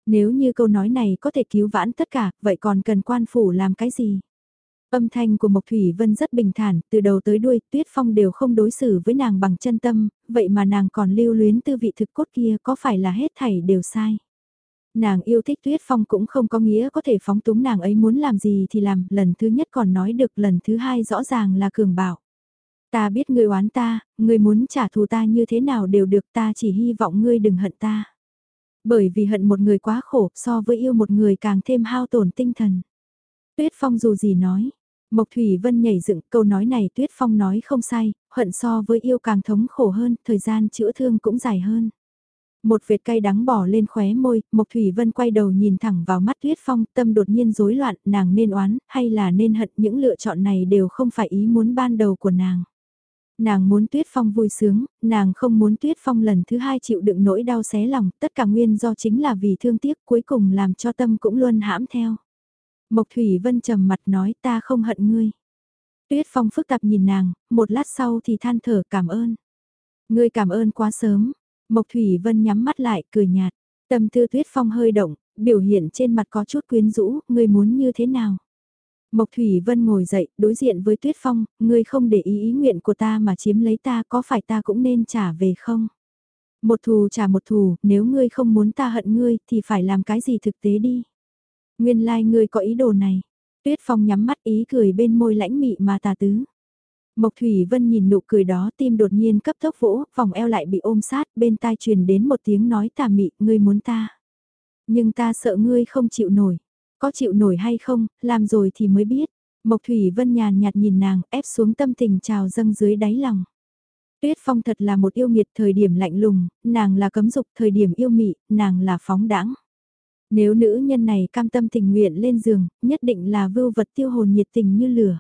Nếu như câu nói này có thể cứu vãn tất cả, vậy còn cần quan phủ làm cái gì? Âm thanh của Mộc Thủy Vân rất bình thản, từ đầu tới đuôi, Tuyết Phong đều không đối xử với nàng bằng chân tâm, vậy mà nàng còn lưu luyến tư vị thực cốt kia có phải là hết thảy đều sai? Nàng yêu thích Tuyết Phong cũng không có nghĩa có thể phóng túng nàng ấy muốn làm gì thì làm, lần thứ nhất còn nói được lần thứ hai rõ ràng là cường bảo. Ta biết ngươi oán ta, ngươi muốn trả thù ta như thế nào đều được ta chỉ hy vọng ngươi đừng hận ta. Bởi vì hận một người quá khổ so với yêu một người càng thêm hao tổn tinh thần. Tuyết Phong dù gì nói, Mộc Thủy Vân nhảy dựng câu nói này Tuyết Phong nói không sai, hận so với yêu càng thống khổ hơn, thời gian chữa thương cũng dài hơn. Một vệt cay đắng bỏ lên khóe môi, Mộc Thủy Vân quay đầu nhìn thẳng vào mắt Tuyết Phong, tâm đột nhiên rối loạn, nàng nên oán, hay là nên hận những lựa chọn này đều không phải ý muốn ban đầu của nàng. Nàng muốn Tuyết Phong vui sướng, nàng không muốn Tuyết Phong lần thứ hai chịu đựng nỗi đau xé lòng, tất cả nguyên do chính là vì thương tiếc cuối cùng làm cho tâm cũng luôn hãm theo. Mộc Thủy Vân trầm mặt nói ta không hận ngươi. Tuyết Phong phức tạp nhìn nàng, một lát sau thì than thở cảm ơn. Ngươi cảm ơn quá sớm. Mộc Thủy Vân nhắm mắt lại cười nhạt. Tâm tư Tuyết Phong hơi động, biểu hiện trên mặt có chút quyến rũ, ngươi muốn như thế nào? Mộc Thủy Vân ngồi dậy, đối diện với Tuyết Phong, ngươi không để ý ý nguyện của ta mà chiếm lấy ta có phải ta cũng nên trả về không? Một thù trả một thù, nếu ngươi không muốn ta hận ngươi thì phải làm cái gì thực tế đi. Nguyên lai like ngươi có ý đồ này. Tuyết Phong nhắm mắt ý cười bên môi lãnh mị mà tà tứ. Mộc Thủy Vân nhìn nụ cười đó tim đột nhiên cấp tốc vỗ, vòng eo lại bị ôm sát, bên tai truyền đến một tiếng nói tà mị, ngươi muốn ta. Nhưng ta sợ ngươi không chịu nổi. Có chịu nổi hay không, làm rồi thì mới biết. Mộc Thủy Vân nhàn nhạt nhìn nàng, ép xuống tâm tình trào dâng dưới đáy lòng. Tuyết Phong thật là một yêu nghiệt thời điểm lạnh lùng, nàng là cấm dục thời điểm yêu mị, nàng là phóng đãng. Nếu nữ nhân này cam tâm tình nguyện lên giường, nhất định là vưu vật tiêu hồn nhiệt tình như lửa.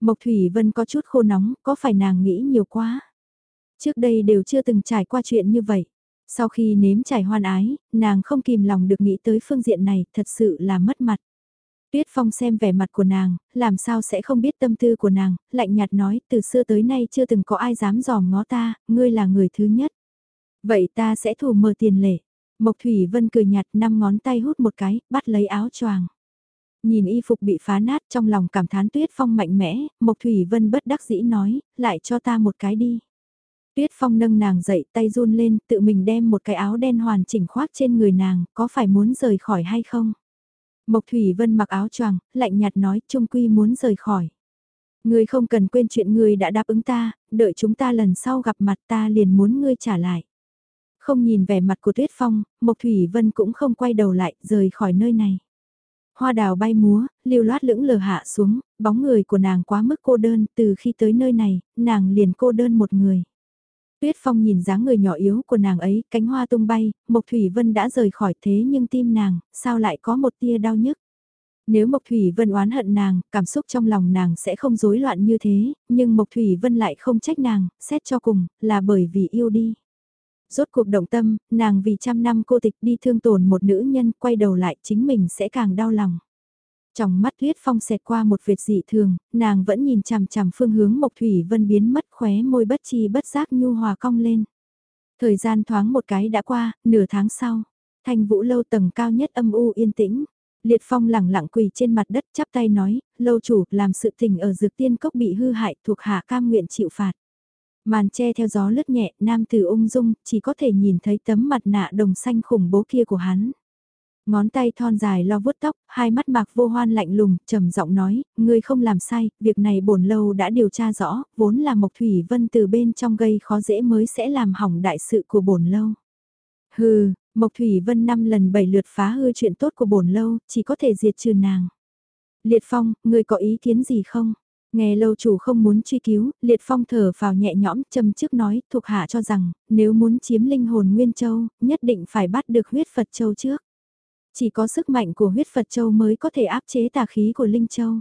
Mộc Thủy Vân có chút khô nóng, có phải nàng nghĩ nhiều quá? Trước đây đều chưa từng trải qua chuyện như vậy. Sau khi nếm trải hoan ái, nàng không kìm lòng được nghĩ tới phương diện này, thật sự là mất mặt. Tuyết Phong xem vẻ mặt của nàng, làm sao sẽ không biết tâm tư của nàng, lạnh nhạt nói, từ xưa tới nay chưa từng có ai dám dòm ngó ta, ngươi là người thứ nhất. Vậy ta sẽ thủ mờ tiền lệ. Mộc Thủy Vân cười nhạt năm ngón tay hút một cái, bắt lấy áo choàng. Nhìn y phục bị phá nát trong lòng cảm thán Tuyết Phong mạnh mẽ, Mộc Thủy Vân bất đắc dĩ nói, lại cho ta một cái đi. Tuyết Phong nâng nàng dậy tay run lên, tự mình đem một cái áo đen hoàn chỉnh khoác trên người nàng, có phải muốn rời khỏi hay không? Mộc Thủy Vân mặc áo choàng, lạnh nhạt nói, trung quy muốn rời khỏi. Ngươi không cần quên chuyện ngươi đã đáp ứng ta, đợi chúng ta lần sau gặp mặt ta liền muốn ngươi trả lại. Không nhìn vẻ mặt của Tuyết Phong, Mộc Thủy Vân cũng không quay đầu lại, rời khỏi nơi này. Hoa đào bay múa, lưu loát lững lờ hạ xuống, bóng người của nàng quá mức cô đơn, từ khi tới nơi này, nàng liền cô đơn một người. Tuyết Phong nhìn dáng người nhỏ yếu của nàng ấy, cánh hoa tung bay, Mộc Thủy Vân đã rời khỏi thế nhưng tim nàng, sao lại có một tia đau nhức. Nếu Mộc Thủy Vân oán hận nàng, cảm xúc trong lòng nàng sẽ không rối loạn như thế, nhưng Mộc Thủy Vân lại không trách nàng, xét cho cùng, là bởi vì yêu đi. Rốt cuộc động tâm, nàng vì trăm năm cô tịch đi thương tổn một nữ nhân, quay đầu lại chính mình sẽ càng đau lòng. Trong mắt Tuyết Phong xẹt qua một vệt dị thường, nàng vẫn nhìn chằm chằm phương hướng Mộc Thủy Vân biến mất khóe môi bất chi bất giác nhu hòa cong lên. Thời gian thoáng một cái đã qua, nửa tháng sau, thanh vũ lâu tầng cao nhất âm u yên tĩnh. Liệt Phong lẳng lặng quỳ trên mặt đất chắp tay nói, lâu chủ làm sự tình ở dược tiên cốc bị hư hại thuộc hạ cam nguyện chịu phạt. Màn che theo gió lướt nhẹ, nam tử ung dung, chỉ có thể nhìn thấy tấm mặt nạ đồng xanh khủng bố kia của hắn. Ngón tay thon dài lo vuốt tóc, hai mắt mạc vô hoan lạnh lùng, trầm giọng nói, ngươi không làm sai, việc này bổn lâu đã điều tra rõ, vốn là Mộc Thủy Vân từ bên trong gây khó dễ mới sẽ làm hỏng đại sự của bổn lâu. Hừ, Mộc Thủy Vân năm lần bảy lượt phá hư chuyện tốt của bổn lâu, chỉ có thể diệt trừ nàng. Liệt Phong, ngươi có ý kiến gì không? Nghe lâu chủ không muốn truy cứu, Liệt Phong thở vào nhẹ nhõm châm trước nói, thuộc hạ cho rằng, nếu muốn chiếm linh hồn Nguyên Châu, nhất định phải bắt được huyết Phật Châu trước. Chỉ có sức mạnh của huyết Phật Châu mới có thể áp chế tà khí của Linh Châu.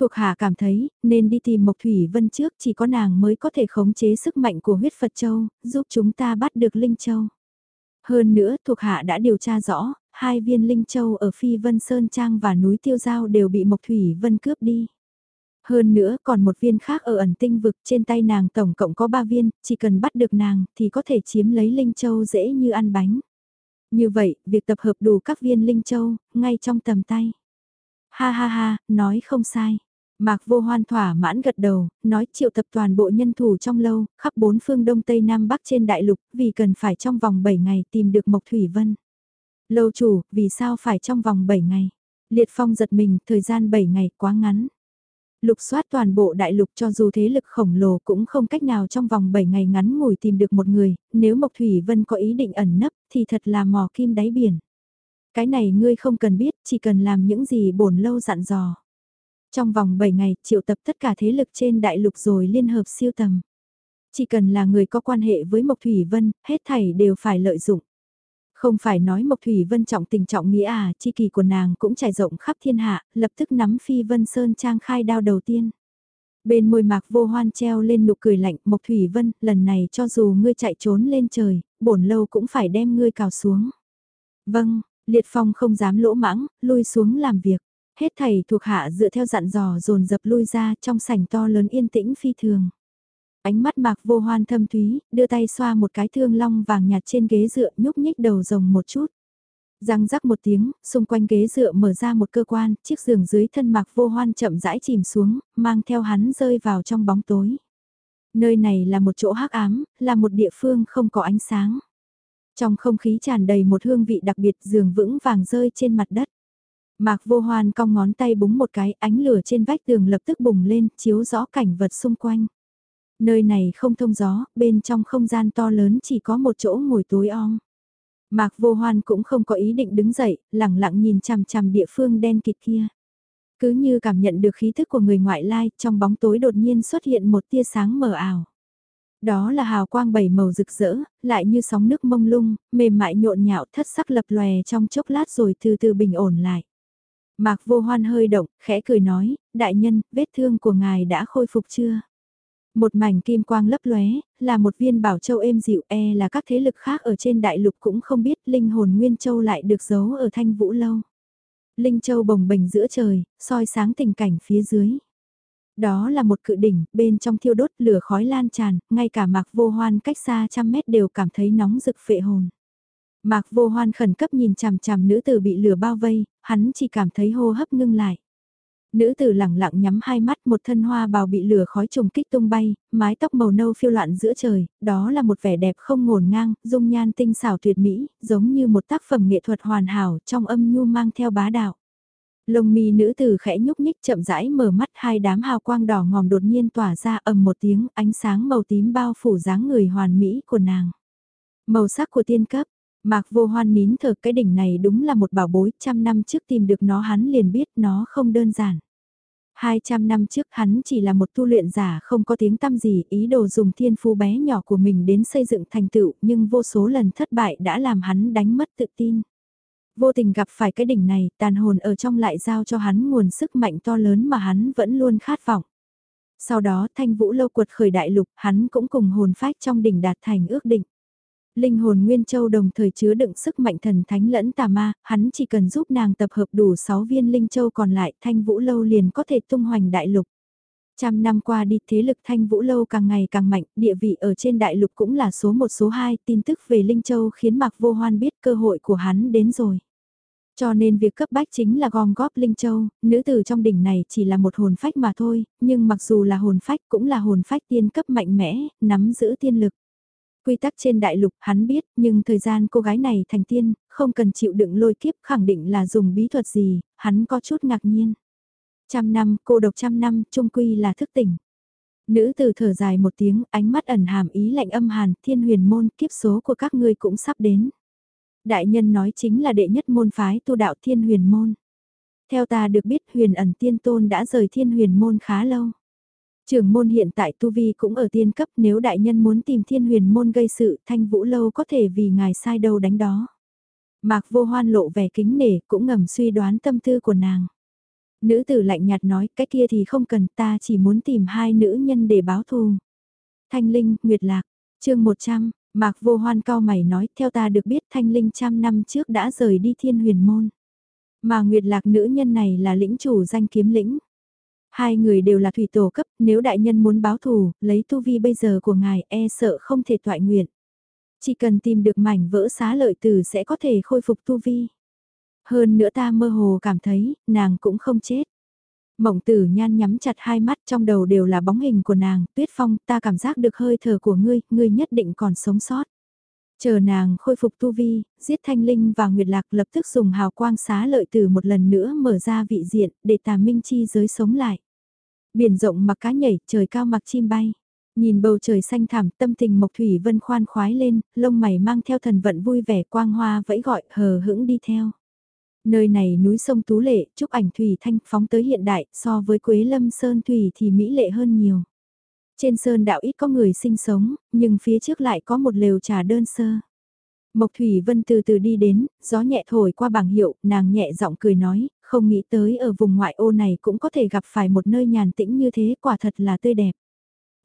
Thuộc hạ cảm thấy, nên đi tìm Mộc Thủy Vân trước, chỉ có nàng mới có thể khống chế sức mạnh của huyết Phật Châu, giúp chúng ta bắt được Linh Châu. Hơn nữa, thuộc hạ đã điều tra rõ, hai viên Linh Châu ở Phi Vân Sơn Trang và núi Tiêu Giao đều bị Mộc Thủy Vân cướp đi. Hơn nữa còn một viên khác ở ẩn tinh vực trên tay nàng tổng cộng có ba viên, chỉ cần bắt được nàng thì có thể chiếm lấy Linh Châu dễ như ăn bánh. Như vậy, việc tập hợp đủ các viên Linh Châu, ngay trong tầm tay. Ha ha ha, nói không sai. Mạc vô hoan thỏa mãn gật đầu, nói triệu tập toàn bộ nhân thủ trong lâu, khắp bốn phương đông tây nam bắc trên đại lục, vì cần phải trong vòng 7 ngày tìm được Mộc Thủy Vân. Lâu chủ, vì sao phải trong vòng 7 ngày? Liệt phong giật mình, thời gian 7 ngày quá ngắn. Lục soát toàn bộ đại lục cho dù thế lực khổng lồ cũng không cách nào trong vòng 7 ngày ngắn ngủi tìm được một người, nếu Mộc Thủy Vân có ý định ẩn nấp thì thật là mò kim đáy biển. Cái này ngươi không cần biết, chỉ cần làm những gì bổn lâu dặn dò. Trong vòng 7 ngày, triệu tập tất cả thế lực trên đại lục rồi liên hợp siêu tầm. Chỉ cần là người có quan hệ với Mộc Thủy Vân, hết thảy đều phải lợi dụng. Không phải nói Mộc Thủy Vân trọng tình trọng nghĩa à, chi kỳ của nàng cũng trải rộng khắp thiên hạ, lập tức nắm Phi Vân Sơn trang khai đao đầu tiên. Bên môi mạc vô hoan treo lên nụ cười lạnh, Mộc Thủy Vân, lần này cho dù ngươi chạy trốn lên trời, bổn lâu cũng phải đem ngươi cào xuống. Vâng, Liệt Phong không dám lỗ mãng, lui xuống làm việc. Hết thầy thuộc hạ dựa theo dặn dò dồn dập lui ra trong sảnh to lớn yên tĩnh phi thường. Ánh mắt mạc vô hoan thâm thúy, đưa tay xoa một cái thương long vàng nhạt trên ghế dựa nhúc nhích đầu rồng một chút. Răng rắc một tiếng, xung quanh ghế dựa mở ra một cơ quan, chiếc giường dưới thân mạc vô hoan chậm rãi chìm xuống, mang theo hắn rơi vào trong bóng tối. Nơi này là một chỗ hắc ám, là một địa phương không có ánh sáng. Trong không khí tràn đầy một hương vị đặc biệt giường vững vàng rơi trên mặt đất. Mạc vô hoan cong ngón tay búng một cái ánh lửa trên vách tường lập tức bùng lên, chiếu rõ cảnh vật xung quanh. Nơi này không thông gió, bên trong không gian to lớn chỉ có một chỗ ngồi tối om. Mạc vô hoan cũng không có ý định đứng dậy, lặng lặng nhìn chằm chằm địa phương đen kịt kia. Cứ như cảm nhận được khí thức của người ngoại lai, trong bóng tối đột nhiên xuất hiện một tia sáng mờ ảo. Đó là hào quang bảy màu rực rỡ, lại như sóng nước mông lung, mềm mại nhộn nhạo thất sắc lập lòe trong chốc lát rồi từ từ bình ổn lại. Mạc vô hoan hơi động, khẽ cười nói, đại nhân, vết thương của ngài đã khôi phục chưa? Một mảnh kim quang lấp lóe, là một viên bảo châu êm dịu e là các thế lực khác ở trên đại lục cũng không biết linh hồn nguyên châu lại được giấu ở thanh vũ lâu. Linh châu bồng bềnh giữa trời, soi sáng tình cảnh phía dưới. Đó là một cự đỉnh, bên trong thiêu đốt lửa khói lan tràn, ngay cả mạc vô hoan cách xa trăm mét đều cảm thấy nóng rực phệ hồn. Mạc vô hoan khẩn cấp nhìn chằm chằm nữ tử bị lửa bao vây, hắn chỉ cảm thấy hô hấp ngưng lại. Nữ tử lẳng lặng nhắm hai mắt một thân hoa bào bị lửa khói trùng kích tung bay, mái tóc màu nâu phiêu loạn giữa trời, đó là một vẻ đẹp không ngổn ngang, dung nhan tinh xảo tuyệt mỹ, giống như một tác phẩm nghệ thuật hoàn hảo trong âm nhu mang theo bá đạo. Lông mi nữ tử khẽ nhúc nhích chậm rãi mở mắt hai đám hào quang đỏ ngòm đột nhiên tỏa ra ầm một tiếng ánh sáng màu tím bao phủ dáng người hoàn mỹ của nàng. Màu sắc của tiên cấp, Mạc vô hoan nín thở cái đỉnh này đúng là một bảo bối, trăm năm trước tìm được nó hắn liền biết nó không đơn giản. 200 năm trước hắn chỉ là một tu luyện giả không có tiếng tăm gì, ý đồ dùng thiên phú bé nhỏ của mình đến xây dựng thành tựu, nhưng vô số lần thất bại đã làm hắn đánh mất tự tin. Vô tình gặp phải cái đỉnh này, tàn hồn ở trong lại giao cho hắn nguồn sức mạnh to lớn mà hắn vẫn luôn khát vọng. Sau đó thanh vũ lâu quật khởi đại lục, hắn cũng cùng hồn phách trong đỉnh đạt thành ước định linh hồn Nguyên Châu đồng thời chứa đựng sức mạnh thần thánh lẫn tà ma, hắn chỉ cần giúp nàng tập hợp đủ 6 viên Linh Châu còn lại thanh vũ lâu liền có thể tung hoành đại lục. Trăm năm qua đi thế lực thanh vũ lâu càng ngày càng mạnh, địa vị ở trên đại lục cũng là số 1 số 2, tin tức về Linh Châu khiến Mạc Vô Hoan biết cơ hội của hắn đến rồi. Cho nên việc cấp bách chính là gom góp Linh Châu, nữ tử trong đỉnh này chỉ là một hồn phách mà thôi, nhưng mặc dù là hồn phách cũng là hồn phách tiên cấp mạnh mẽ, nắm giữ tiên lực. Quy tắc trên đại lục hắn biết, nhưng thời gian cô gái này thành tiên, không cần chịu đựng lôi kiếp khẳng định là dùng bí thuật gì, hắn có chút ngạc nhiên. Trăm năm, cô độc trăm năm, trung quy là thức tỉnh. Nữ từ thở dài một tiếng, ánh mắt ẩn hàm ý lạnh âm hàn, thiên huyền môn, kiếp số của các ngươi cũng sắp đến. Đại nhân nói chính là đệ nhất môn phái tu đạo thiên huyền môn. Theo ta được biết huyền ẩn tiên tôn đã rời thiên huyền môn khá lâu. Trường môn hiện tại tu vi cũng ở tiên cấp nếu đại nhân muốn tìm thiên huyền môn gây sự thanh vũ lâu có thể vì ngài sai đâu đánh đó. Mạc vô hoan lộ vẻ kính nể cũng ngầm suy đoán tâm tư của nàng. Nữ tử lạnh nhạt nói cái kia thì không cần ta chỉ muốn tìm hai nữ nhân để báo thù. Thanh Linh, Nguyệt Lạc, chương 100, Mạc vô hoan cao mày nói theo ta được biết Thanh Linh trăm năm trước đã rời đi thiên huyền môn. Mà Nguyệt Lạc nữ nhân này là lĩnh chủ danh kiếm lĩnh. Hai người đều là thủy tổ cấp, nếu đại nhân muốn báo thù, lấy tu vi bây giờ của ngài e sợ không thể toại nguyện. Chỉ cần tìm được mảnh vỡ xá lợi tử sẽ có thể khôi phục tu vi. Hơn nữa ta mơ hồ cảm thấy, nàng cũng không chết. Mộng tử nhan nhắm chặt hai mắt trong đầu đều là bóng hình của nàng, tuyết phong ta cảm giác được hơi thở của ngươi, ngươi nhất định còn sống sót. Chờ nàng khôi phục tu vi, giết thanh linh và nguyệt lạc lập tức dùng hào quang xá lợi từ một lần nữa mở ra vị diện để tà minh chi giới sống lại. Biển rộng mặc cá nhảy, trời cao mặc chim bay. Nhìn bầu trời xanh thẳm, tâm tình Mộc Thủy Vân khoan khoái lên, lông mày mang theo thần vận vui vẻ quang hoa vẫy gọi hờ hững đi theo. Nơi này núi sông Tú Lệ, chúc ảnh Thủy Thanh phóng tới hiện đại, so với Quế Lâm Sơn Thủy thì mỹ lệ hơn nhiều. Trên sơn đạo ít có người sinh sống, nhưng phía trước lại có một lều trà đơn sơ. Mộc Thủy Vân từ từ đi đến, gió nhẹ thổi qua bảng hiệu, nàng nhẹ giọng cười nói, không nghĩ tới ở vùng ngoại ô này cũng có thể gặp phải một nơi nhàn tĩnh như thế, quả thật là tươi đẹp.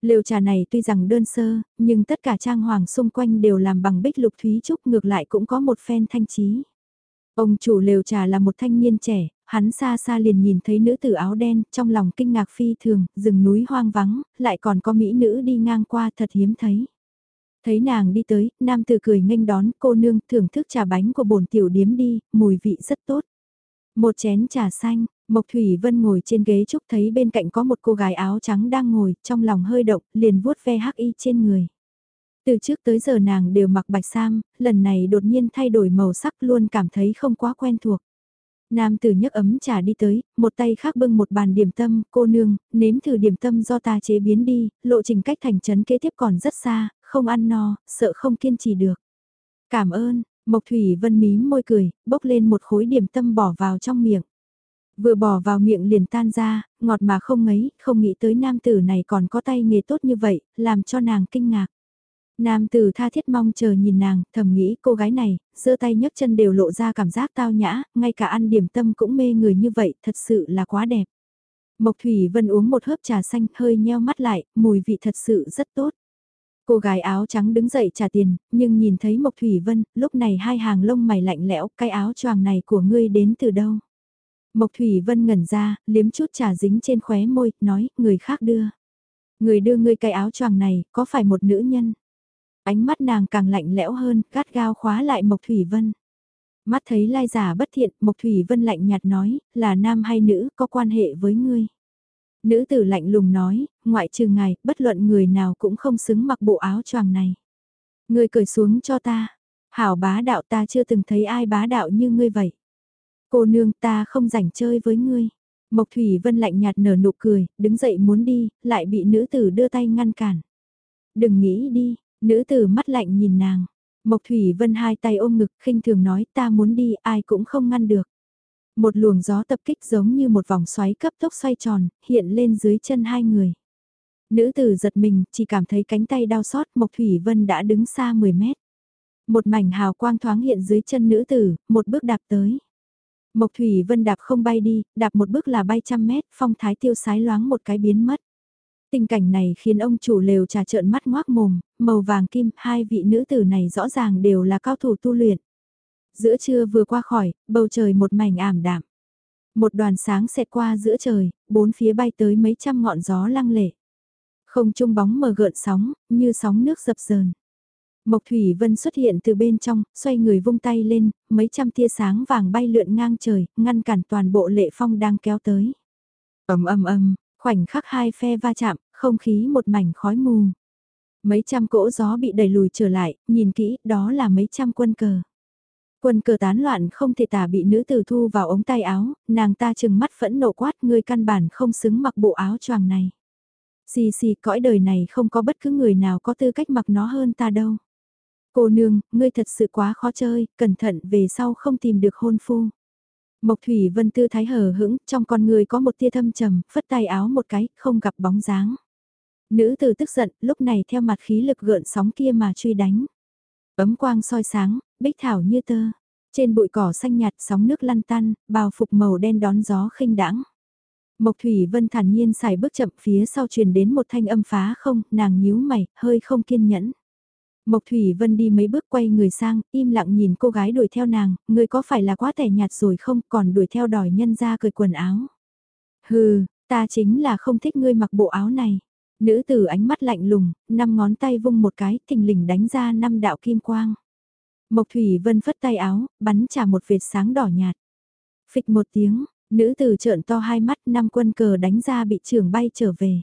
Lều trà này tuy rằng đơn sơ, nhưng tất cả trang hoàng xung quanh đều làm bằng bích lục thúy trúc ngược lại cũng có một phen thanh trí. Ông chủ lều trà là một thanh niên trẻ, hắn xa xa liền nhìn thấy nữ tử áo đen, trong lòng kinh ngạc phi thường, rừng núi hoang vắng, lại còn có mỹ nữ đi ngang qua thật hiếm thấy. Thấy nàng đi tới, nam tử cười nghênh đón cô nương thưởng thức trà bánh của bồn tiểu điếm đi, mùi vị rất tốt. Một chén trà xanh, Mộc Thủy Vân ngồi trên ghế trúc thấy bên cạnh có một cô gái áo trắng đang ngồi, trong lòng hơi động, liền vuốt ve hắc y trên người. Từ trước tới giờ nàng đều mặc bạch sam, lần này đột nhiên thay đổi màu sắc luôn cảm thấy không quá quen thuộc. Nam tử nhấc ấm trà đi tới, một tay khác bưng một bàn điểm tâm, cô nương, nếm thử điểm tâm do ta chế biến đi, lộ trình cách thành trấn kế tiếp còn rất xa, không ăn no, sợ không kiên trì được. Cảm ơn, Mộc Thủy Vân mím môi cười, bốc lên một khối điểm tâm bỏ vào trong miệng. Vừa bỏ vào miệng liền tan ra, ngọt mà không ngấy, không nghĩ tới nam tử này còn có tay nghề tốt như vậy, làm cho nàng kinh ngạc. Nam tử tha thiết mong chờ nhìn nàng, thầm nghĩ cô gái này, giơ tay nhấc chân đều lộ ra cảm giác tao nhã, ngay cả ăn điểm tâm cũng mê người như vậy, thật sự là quá đẹp. Mộc Thủy Vân uống một hớp trà xanh hơi nheo mắt lại, mùi vị thật sự rất tốt. Cô gái áo trắng đứng dậy trả tiền, nhưng nhìn thấy Mộc Thủy Vân, lúc này hai hàng lông mày lạnh lẽo, cái áo choàng này của ngươi đến từ đâu? Mộc Thủy Vân ngẩn ra, liếm chút trà dính trên khóe môi, nói, người khác đưa. Người đưa ngươi cái áo choàng này, có phải một nữ nhân? Ánh mắt nàng càng lạnh lẽo hơn, gắt gao khóa lại Mộc Thủy Vân. Mắt thấy lai giả bất thiện, Mộc Thủy Vân lạnh nhạt nói, là nam hay nữ, có quan hệ với ngươi. Nữ tử lạnh lùng nói, ngoại trừ ngài, bất luận người nào cũng không xứng mặc bộ áo choàng này. Ngươi cởi xuống cho ta. Hảo bá đạo ta chưa từng thấy ai bá đạo như ngươi vậy. Cô nương ta không rảnh chơi với ngươi. Mộc Thủy Vân lạnh nhạt nở nụ cười, đứng dậy muốn đi, lại bị nữ tử đưa tay ngăn cản. Đừng nghĩ đi, nữ tử mắt lạnh nhìn nàng. Mộc Thủy Vân hai tay ôm ngực khinh thường nói ta muốn đi ai cũng không ngăn được. Một luồng gió tập kích giống như một vòng xoáy cấp tốc xoay tròn, hiện lên dưới chân hai người. Nữ tử giật mình, chỉ cảm thấy cánh tay đau xót, Mộc Thủy Vân đã đứng xa 10 mét. Một mảnh hào quang thoáng hiện dưới chân nữ tử, một bước đạp tới. Mộc Thủy Vân đạp không bay đi, đạp một bước là bay trăm mét, phong thái tiêu sái loáng một cái biến mất. Tình cảnh này khiến ông chủ lều trà trợn mắt ngoác mồm, màu vàng kim, hai vị nữ tử này rõ ràng đều là cao thủ tu luyện. Giữa trưa vừa qua khỏi, bầu trời một mảnh ảm đạm. Một đoàn sáng xẹt qua giữa trời, bốn phía bay tới mấy trăm ngọn gió lăng lệ. Không trung bóng mờ gợn sóng, như sóng nước dập dờn. Mộc Thủy Vân xuất hiện từ bên trong, xoay người vung tay lên, mấy trăm tia sáng vàng bay lượn ngang trời, ngăn cản toàn bộ lệ phong đang kéo tới. ầm ầm ầm, khoảnh khắc hai phe va chạm, không khí một mảnh khói mù. Mấy trăm cỗ gió bị đẩy lùi trở lại, nhìn kỹ, đó là mấy trăm quân cờ. Quân cờ tán loạn không thể tả bị nữ tử thu vào ống tay áo, nàng ta chừng mắt phẫn nộ quát ngươi căn bản không xứng mặc bộ áo choàng này. Xì xì cõi đời này không có bất cứ người nào có tư cách mặc nó hơn ta đâu. Cô nương, ngươi thật sự quá khó chơi, cẩn thận về sau không tìm được hôn phu. Mộc Thủy Vân tư thái hờ hững, trong con người có một tia thâm trầm, phất tay áo một cái, không gặp bóng dáng. Nữ tử tức giận, lúc này theo mặt khí lực gợn sóng kia mà truy đánh. Ấm quang soi sáng, bích thảo như tơ. Trên bụi cỏ xanh nhạt sóng nước lăn tăn, bào phục màu đen đón gió khinh đãng. Mộc Thủy Vân thản nhiên xài bước chậm phía sau truyền đến một thanh âm phá không, nàng nhíu mày, hơi không kiên nhẫn. Mộc Thủy Vân đi mấy bước quay người sang, im lặng nhìn cô gái đuổi theo nàng, người có phải là quá tẻ nhạt rồi không, còn đuổi theo đòi nhân ra cởi quần áo. Hừ, ta chính là không thích ngươi mặc bộ áo này. Nữ tử ánh mắt lạnh lùng, năm ngón tay vung một cái, thình lình đánh ra năm đạo kim quang. Mộc Thủy Vân phất tay áo, bắn trả một vệt sáng đỏ nhạt. Phịch một tiếng, nữ tử trợn to hai mắt năm quân cờ đánh ra bị trưởng bay trở về.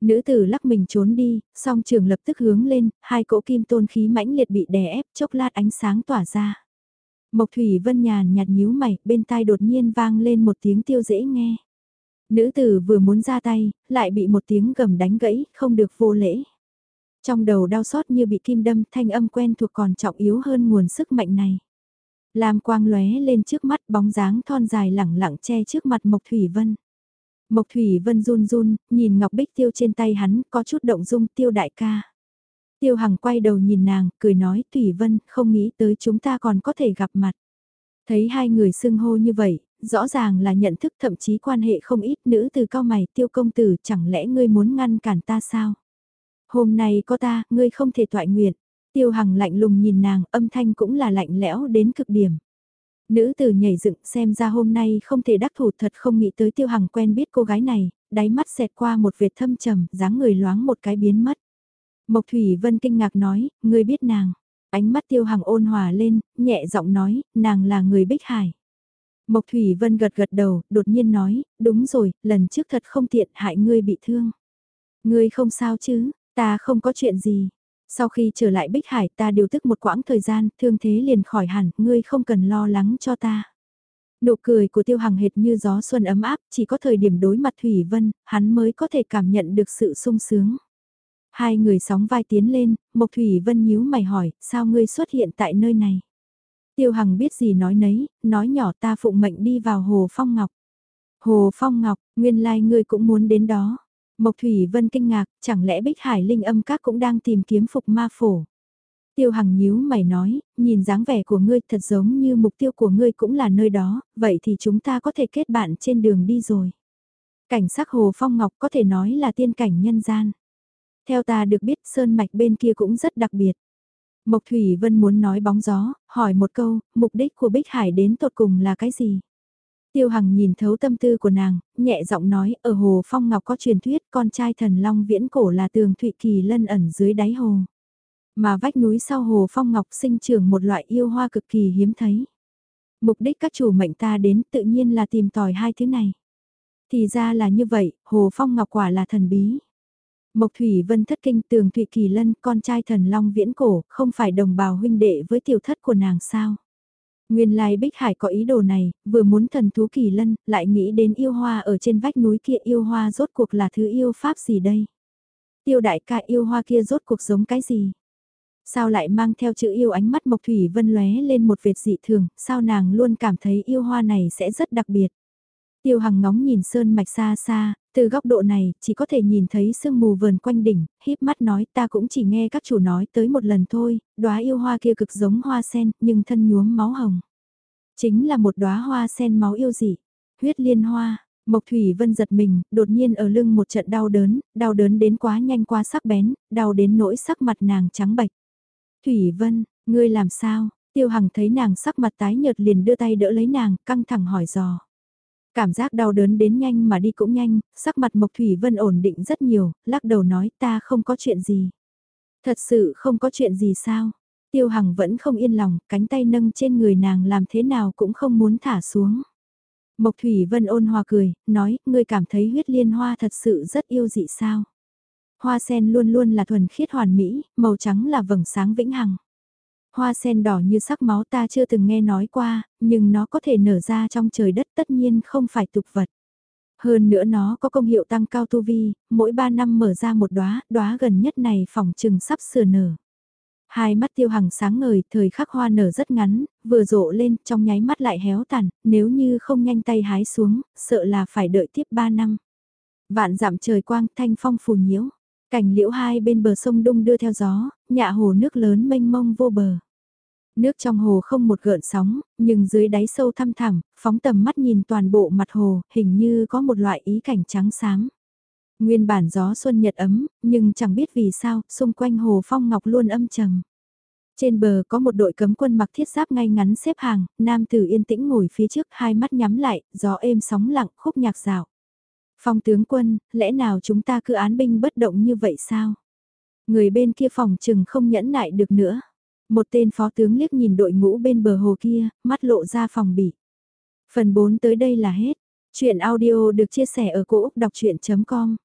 Nữ tử lắc mình trốn đi, song trường lập tức hướng lên, hai cỗ kim tôn khí mãnh liệt bị đè ép, chốc lát ánh sáng tỏa ra. Mộc Thủy Vân nhàn nhạt nhíu mày, bên tai đột nhiên vang lên một tiếng tiêu dễ nghe. Nữ tử vừa muốn ra tay, lại bị một tiếng gầm đánh gãy, không được vô lễ. Trong đầu đau xót như bị kim đâm, thanh âm quen thuộc còn trọng yếu hơn nguồn sức mạnh này. Lam quang lóe lên trước mắt bóng dáng thon dài lẳng lặng che trước mặt Mộc Thủy Vân. Mộc Thủy Vân run run, nhìn ngọc bích tiêu trên tay hắn, có chút động dung tiêu đại ca. Tiêu Hằng quay đầu nhìn nàng, cười nói Thủy Vân, không nghĩ tới chúng ta còn có thể gặp mặt. Thấy hai người xưng hô như vậy, rõ ràng là nhận thức thậm chí quan hệ không ít nữ từ cao mày tiêu công tử chẳng lẽ ngươi muốn ngăn cản ta sao? Hôm nay có ta, ngươi không thể toại nguyện. Tiêu Hằng lạnh lùng nhìn nàng, âm thanh cũng là lạnh lẽo đến cực điểm. Nữ tử nhảy dựng xem ra hôm nay không thể đắc thủ thật không nghĩ tới Tiêu Hằng quen biết cô gái này, đáy mắt xẹt qua một vệt thâm trầm, dáng người loáng một cái biến mất. Mộc Thủy Vân kinh ngạc nói, ngươi biết nàng. Ánh mắt Tiêu Hằng ôn hòa lên, nhẹ giọng nói, nàng là người Bích Hải. Mộc Thủy Vân gật gật đầu, đột nhiên nói, đúng rồi, lần trước thật không tiện hại ngươi bị thương. Ngươi không sao chứ, ta không có chuyện gì. Sau khi trở lại Bích Hải ta điều tức một quãng thời gian, thương thế liền khỏi hẳn, ngươi không cần lo lắng cho ta. Nụ cười của Tiêu Hằng hệt như gió xuân ấm áp, chỉ có thời điểm đối mặt Thủy Vân, hắn mới có thể cảm nhận được sự sung sướng. Hai người sóng vai tiến lên, Mộc Thủy Vân nhíu mày hỏi, sao ngươi xuất hiện tại nơi này? Tiêu Hằng biết gì nói nấy, nói nhỏ ta phụng mệnh đi vào Hồ Phong Ngọc. Hồ Phong Ngọc, nguyên lai ngươi cũng muốn đến đó. Mộc Thủy Vân kinh ngạc, chẳng lẽ Bích Hải Linh âm các cũng đang tìm kiếm phục ma phổ. Tiêu Hằng nhíu mày nói, nhìn dáng vẻ của ngươi thật giống như mục tiêu của ngươi cũng là nơi đó, vậy thì chúng ta có thể kết bạn trên đường đi rồi. Cảnh sắc Hồ Phong Ngọc có thể nói là tiên cảnh nhân gian. Theo ta được biết sơn mạch bên kia cũng rất đặc biệt. Mộc Thủy Vân muốn nói bóng gió, hỏi một câu, mục đích của Bích Hải đến tột cùng là cái gì? Tiêu Hằng nhìn thấu tâm tư của nàng, nhẹ giọng nói, ở Hồ Phong Ngọc có truyền thuyết con trai thần Long viễn cổ là tường Thụy Kỳ lân ẩn dưới đáy hồ. Mà vách núi sau Hồ Phong Ngọc sinh trưởng một loại yêu hoa cực kỳ hiếm thấy. Mục đích các chủ mệnh ta đến tự nhiên là tìm tòi hai thứ này. Thì ra là như vậy, Hồ Phong Ngọc quả là thần bí. Mộc Thủy Vân thất kinh tường Thụy Kỳ Lân, con trai thần Long viễn cổ, không phải đồng bào huynh đệ với tiểu thất của nàng sao? Nguyên lai Bích Hải có ý đồ này, vừa muốn thần thú Kỳ Lân, lại nghĩ đến yêu hoa ở trên vách núi kia yêu hoa rốt cuộc là thứ yêu pháp gì đây? Tiêu đại ca yêu hoa kia rốt cuộc giống cái gì? Sao lại mang theo chữ yêu ánh mắt Mộc Thủy Vân lóe lên một vệt dị thường, sao nàng luôn cảm thấy yêu hoa này sẽ rất đặc biệt? Tiêu Hằng ngóng nhìn sơn mạch xa xa, từ góc độ này, chỉ có thể nhìn thấy sương mù vờn quanh đỉnh, híp mắt nói ta cũng chỉ nghe các chủ nói tới một lần thôi, đóa yêu hoa kia cực giống hoa sen, nhưng thân nhuốm máu hồng. Chính là một đóa hoa sen máu yêu dị, huyết liên hoa. Mộc Thủy Vân giật mình, đột nhiên ở lưng một trận đau đớn, đau đớn đến quá nhanh quá sắc bén, đau đến nỗi sắc mặt nàng trắng bệch. Thủy Vân, ngươi làm sao? Tiêu Hằng thấy nàng sắc mặt tái nhợt liền đưa tay đỡ lấy nàng, căng thẳng hỏi dò. Cảm giác đau đớn đến nhanh mà đi cũng nhanh, sắc mặt Mộc Thủy Vân ổn định rất nhiều, lắc đầu nói ta không có chuyện gì. Thật sự không có chuyện gì sao? Tiêu Hằng vẫn không yên lòng, cánh tay nâng trên người nàng làm thế nào cũng không muốn thả xuống. Mộc Thủy Vân ôn hòa cười, nói, ngươi cảm thấy huyết liên hoa thật sự rất yêu dị sao? Hoa sen luôn luôn là thuần khiết hoàn mỹ, màu trắng là vầng sáng vĩnh hằng. Hoa sen đỏ như sắc máu ta chưa từng nghe nói qua, nhưng nó có thể nở ra trong trời đất tất nhiên không phải tục vật. Hơn nữa nó có công hiệu tăng cao tu vi, mỗi 3 năm mở ra một đóa, đóa gần nhất này phòng trừng sắp sửa nở. Hai mắt tiêu hằng sáng ngời, thời khắc hoa nở rất ngắn, vừa rộ lên, trong nháy mắt lại héo tàn, nếu như không nhanh tay hái xuống, sợ là phải đợi tiếp 3 năm. Vạn dặm trời quang, thanh phong phù nhiễu. Cảnh liễu hai bên bờ sông đung đưa theo gió, nhạ hồ nước lớn mênh mông vô bờ. Nước trong hồ không một gợn sóng, nhưng dưới đáy sâu thăm thẳm, phóng tầm mắt nhìn toàn bộ mặt hồ, hình như có một loại ý cảnh trắng sáng. Nguyên bản gió xuân nhật ấm, nhưng chẳng biết vì sao, xung quanh hồ phong ngọc luôn âm trầm. Trên bờ có một đội cấm quân mặc thiết giáp ngay ngắn xếp hàng, nam tử yên tĩnh ngồi phía trước hai mắt nhắm lại, gió êm sóng lặng khúc nhạc rào. Phong tướng quân, lẽ nào chúng ta cứ án binh bất động như vậy sao? Người bên kia phòng chừng không nhẫn nại được nữa. Một tên phó tướng liếc nhìn đội ngũ bên bờ hồ kia, mắt lộ ra phòng bị. Phần 4 tới đây là hết. Chuyện audio được chia sẻ ở cỗ đọc chuyện.com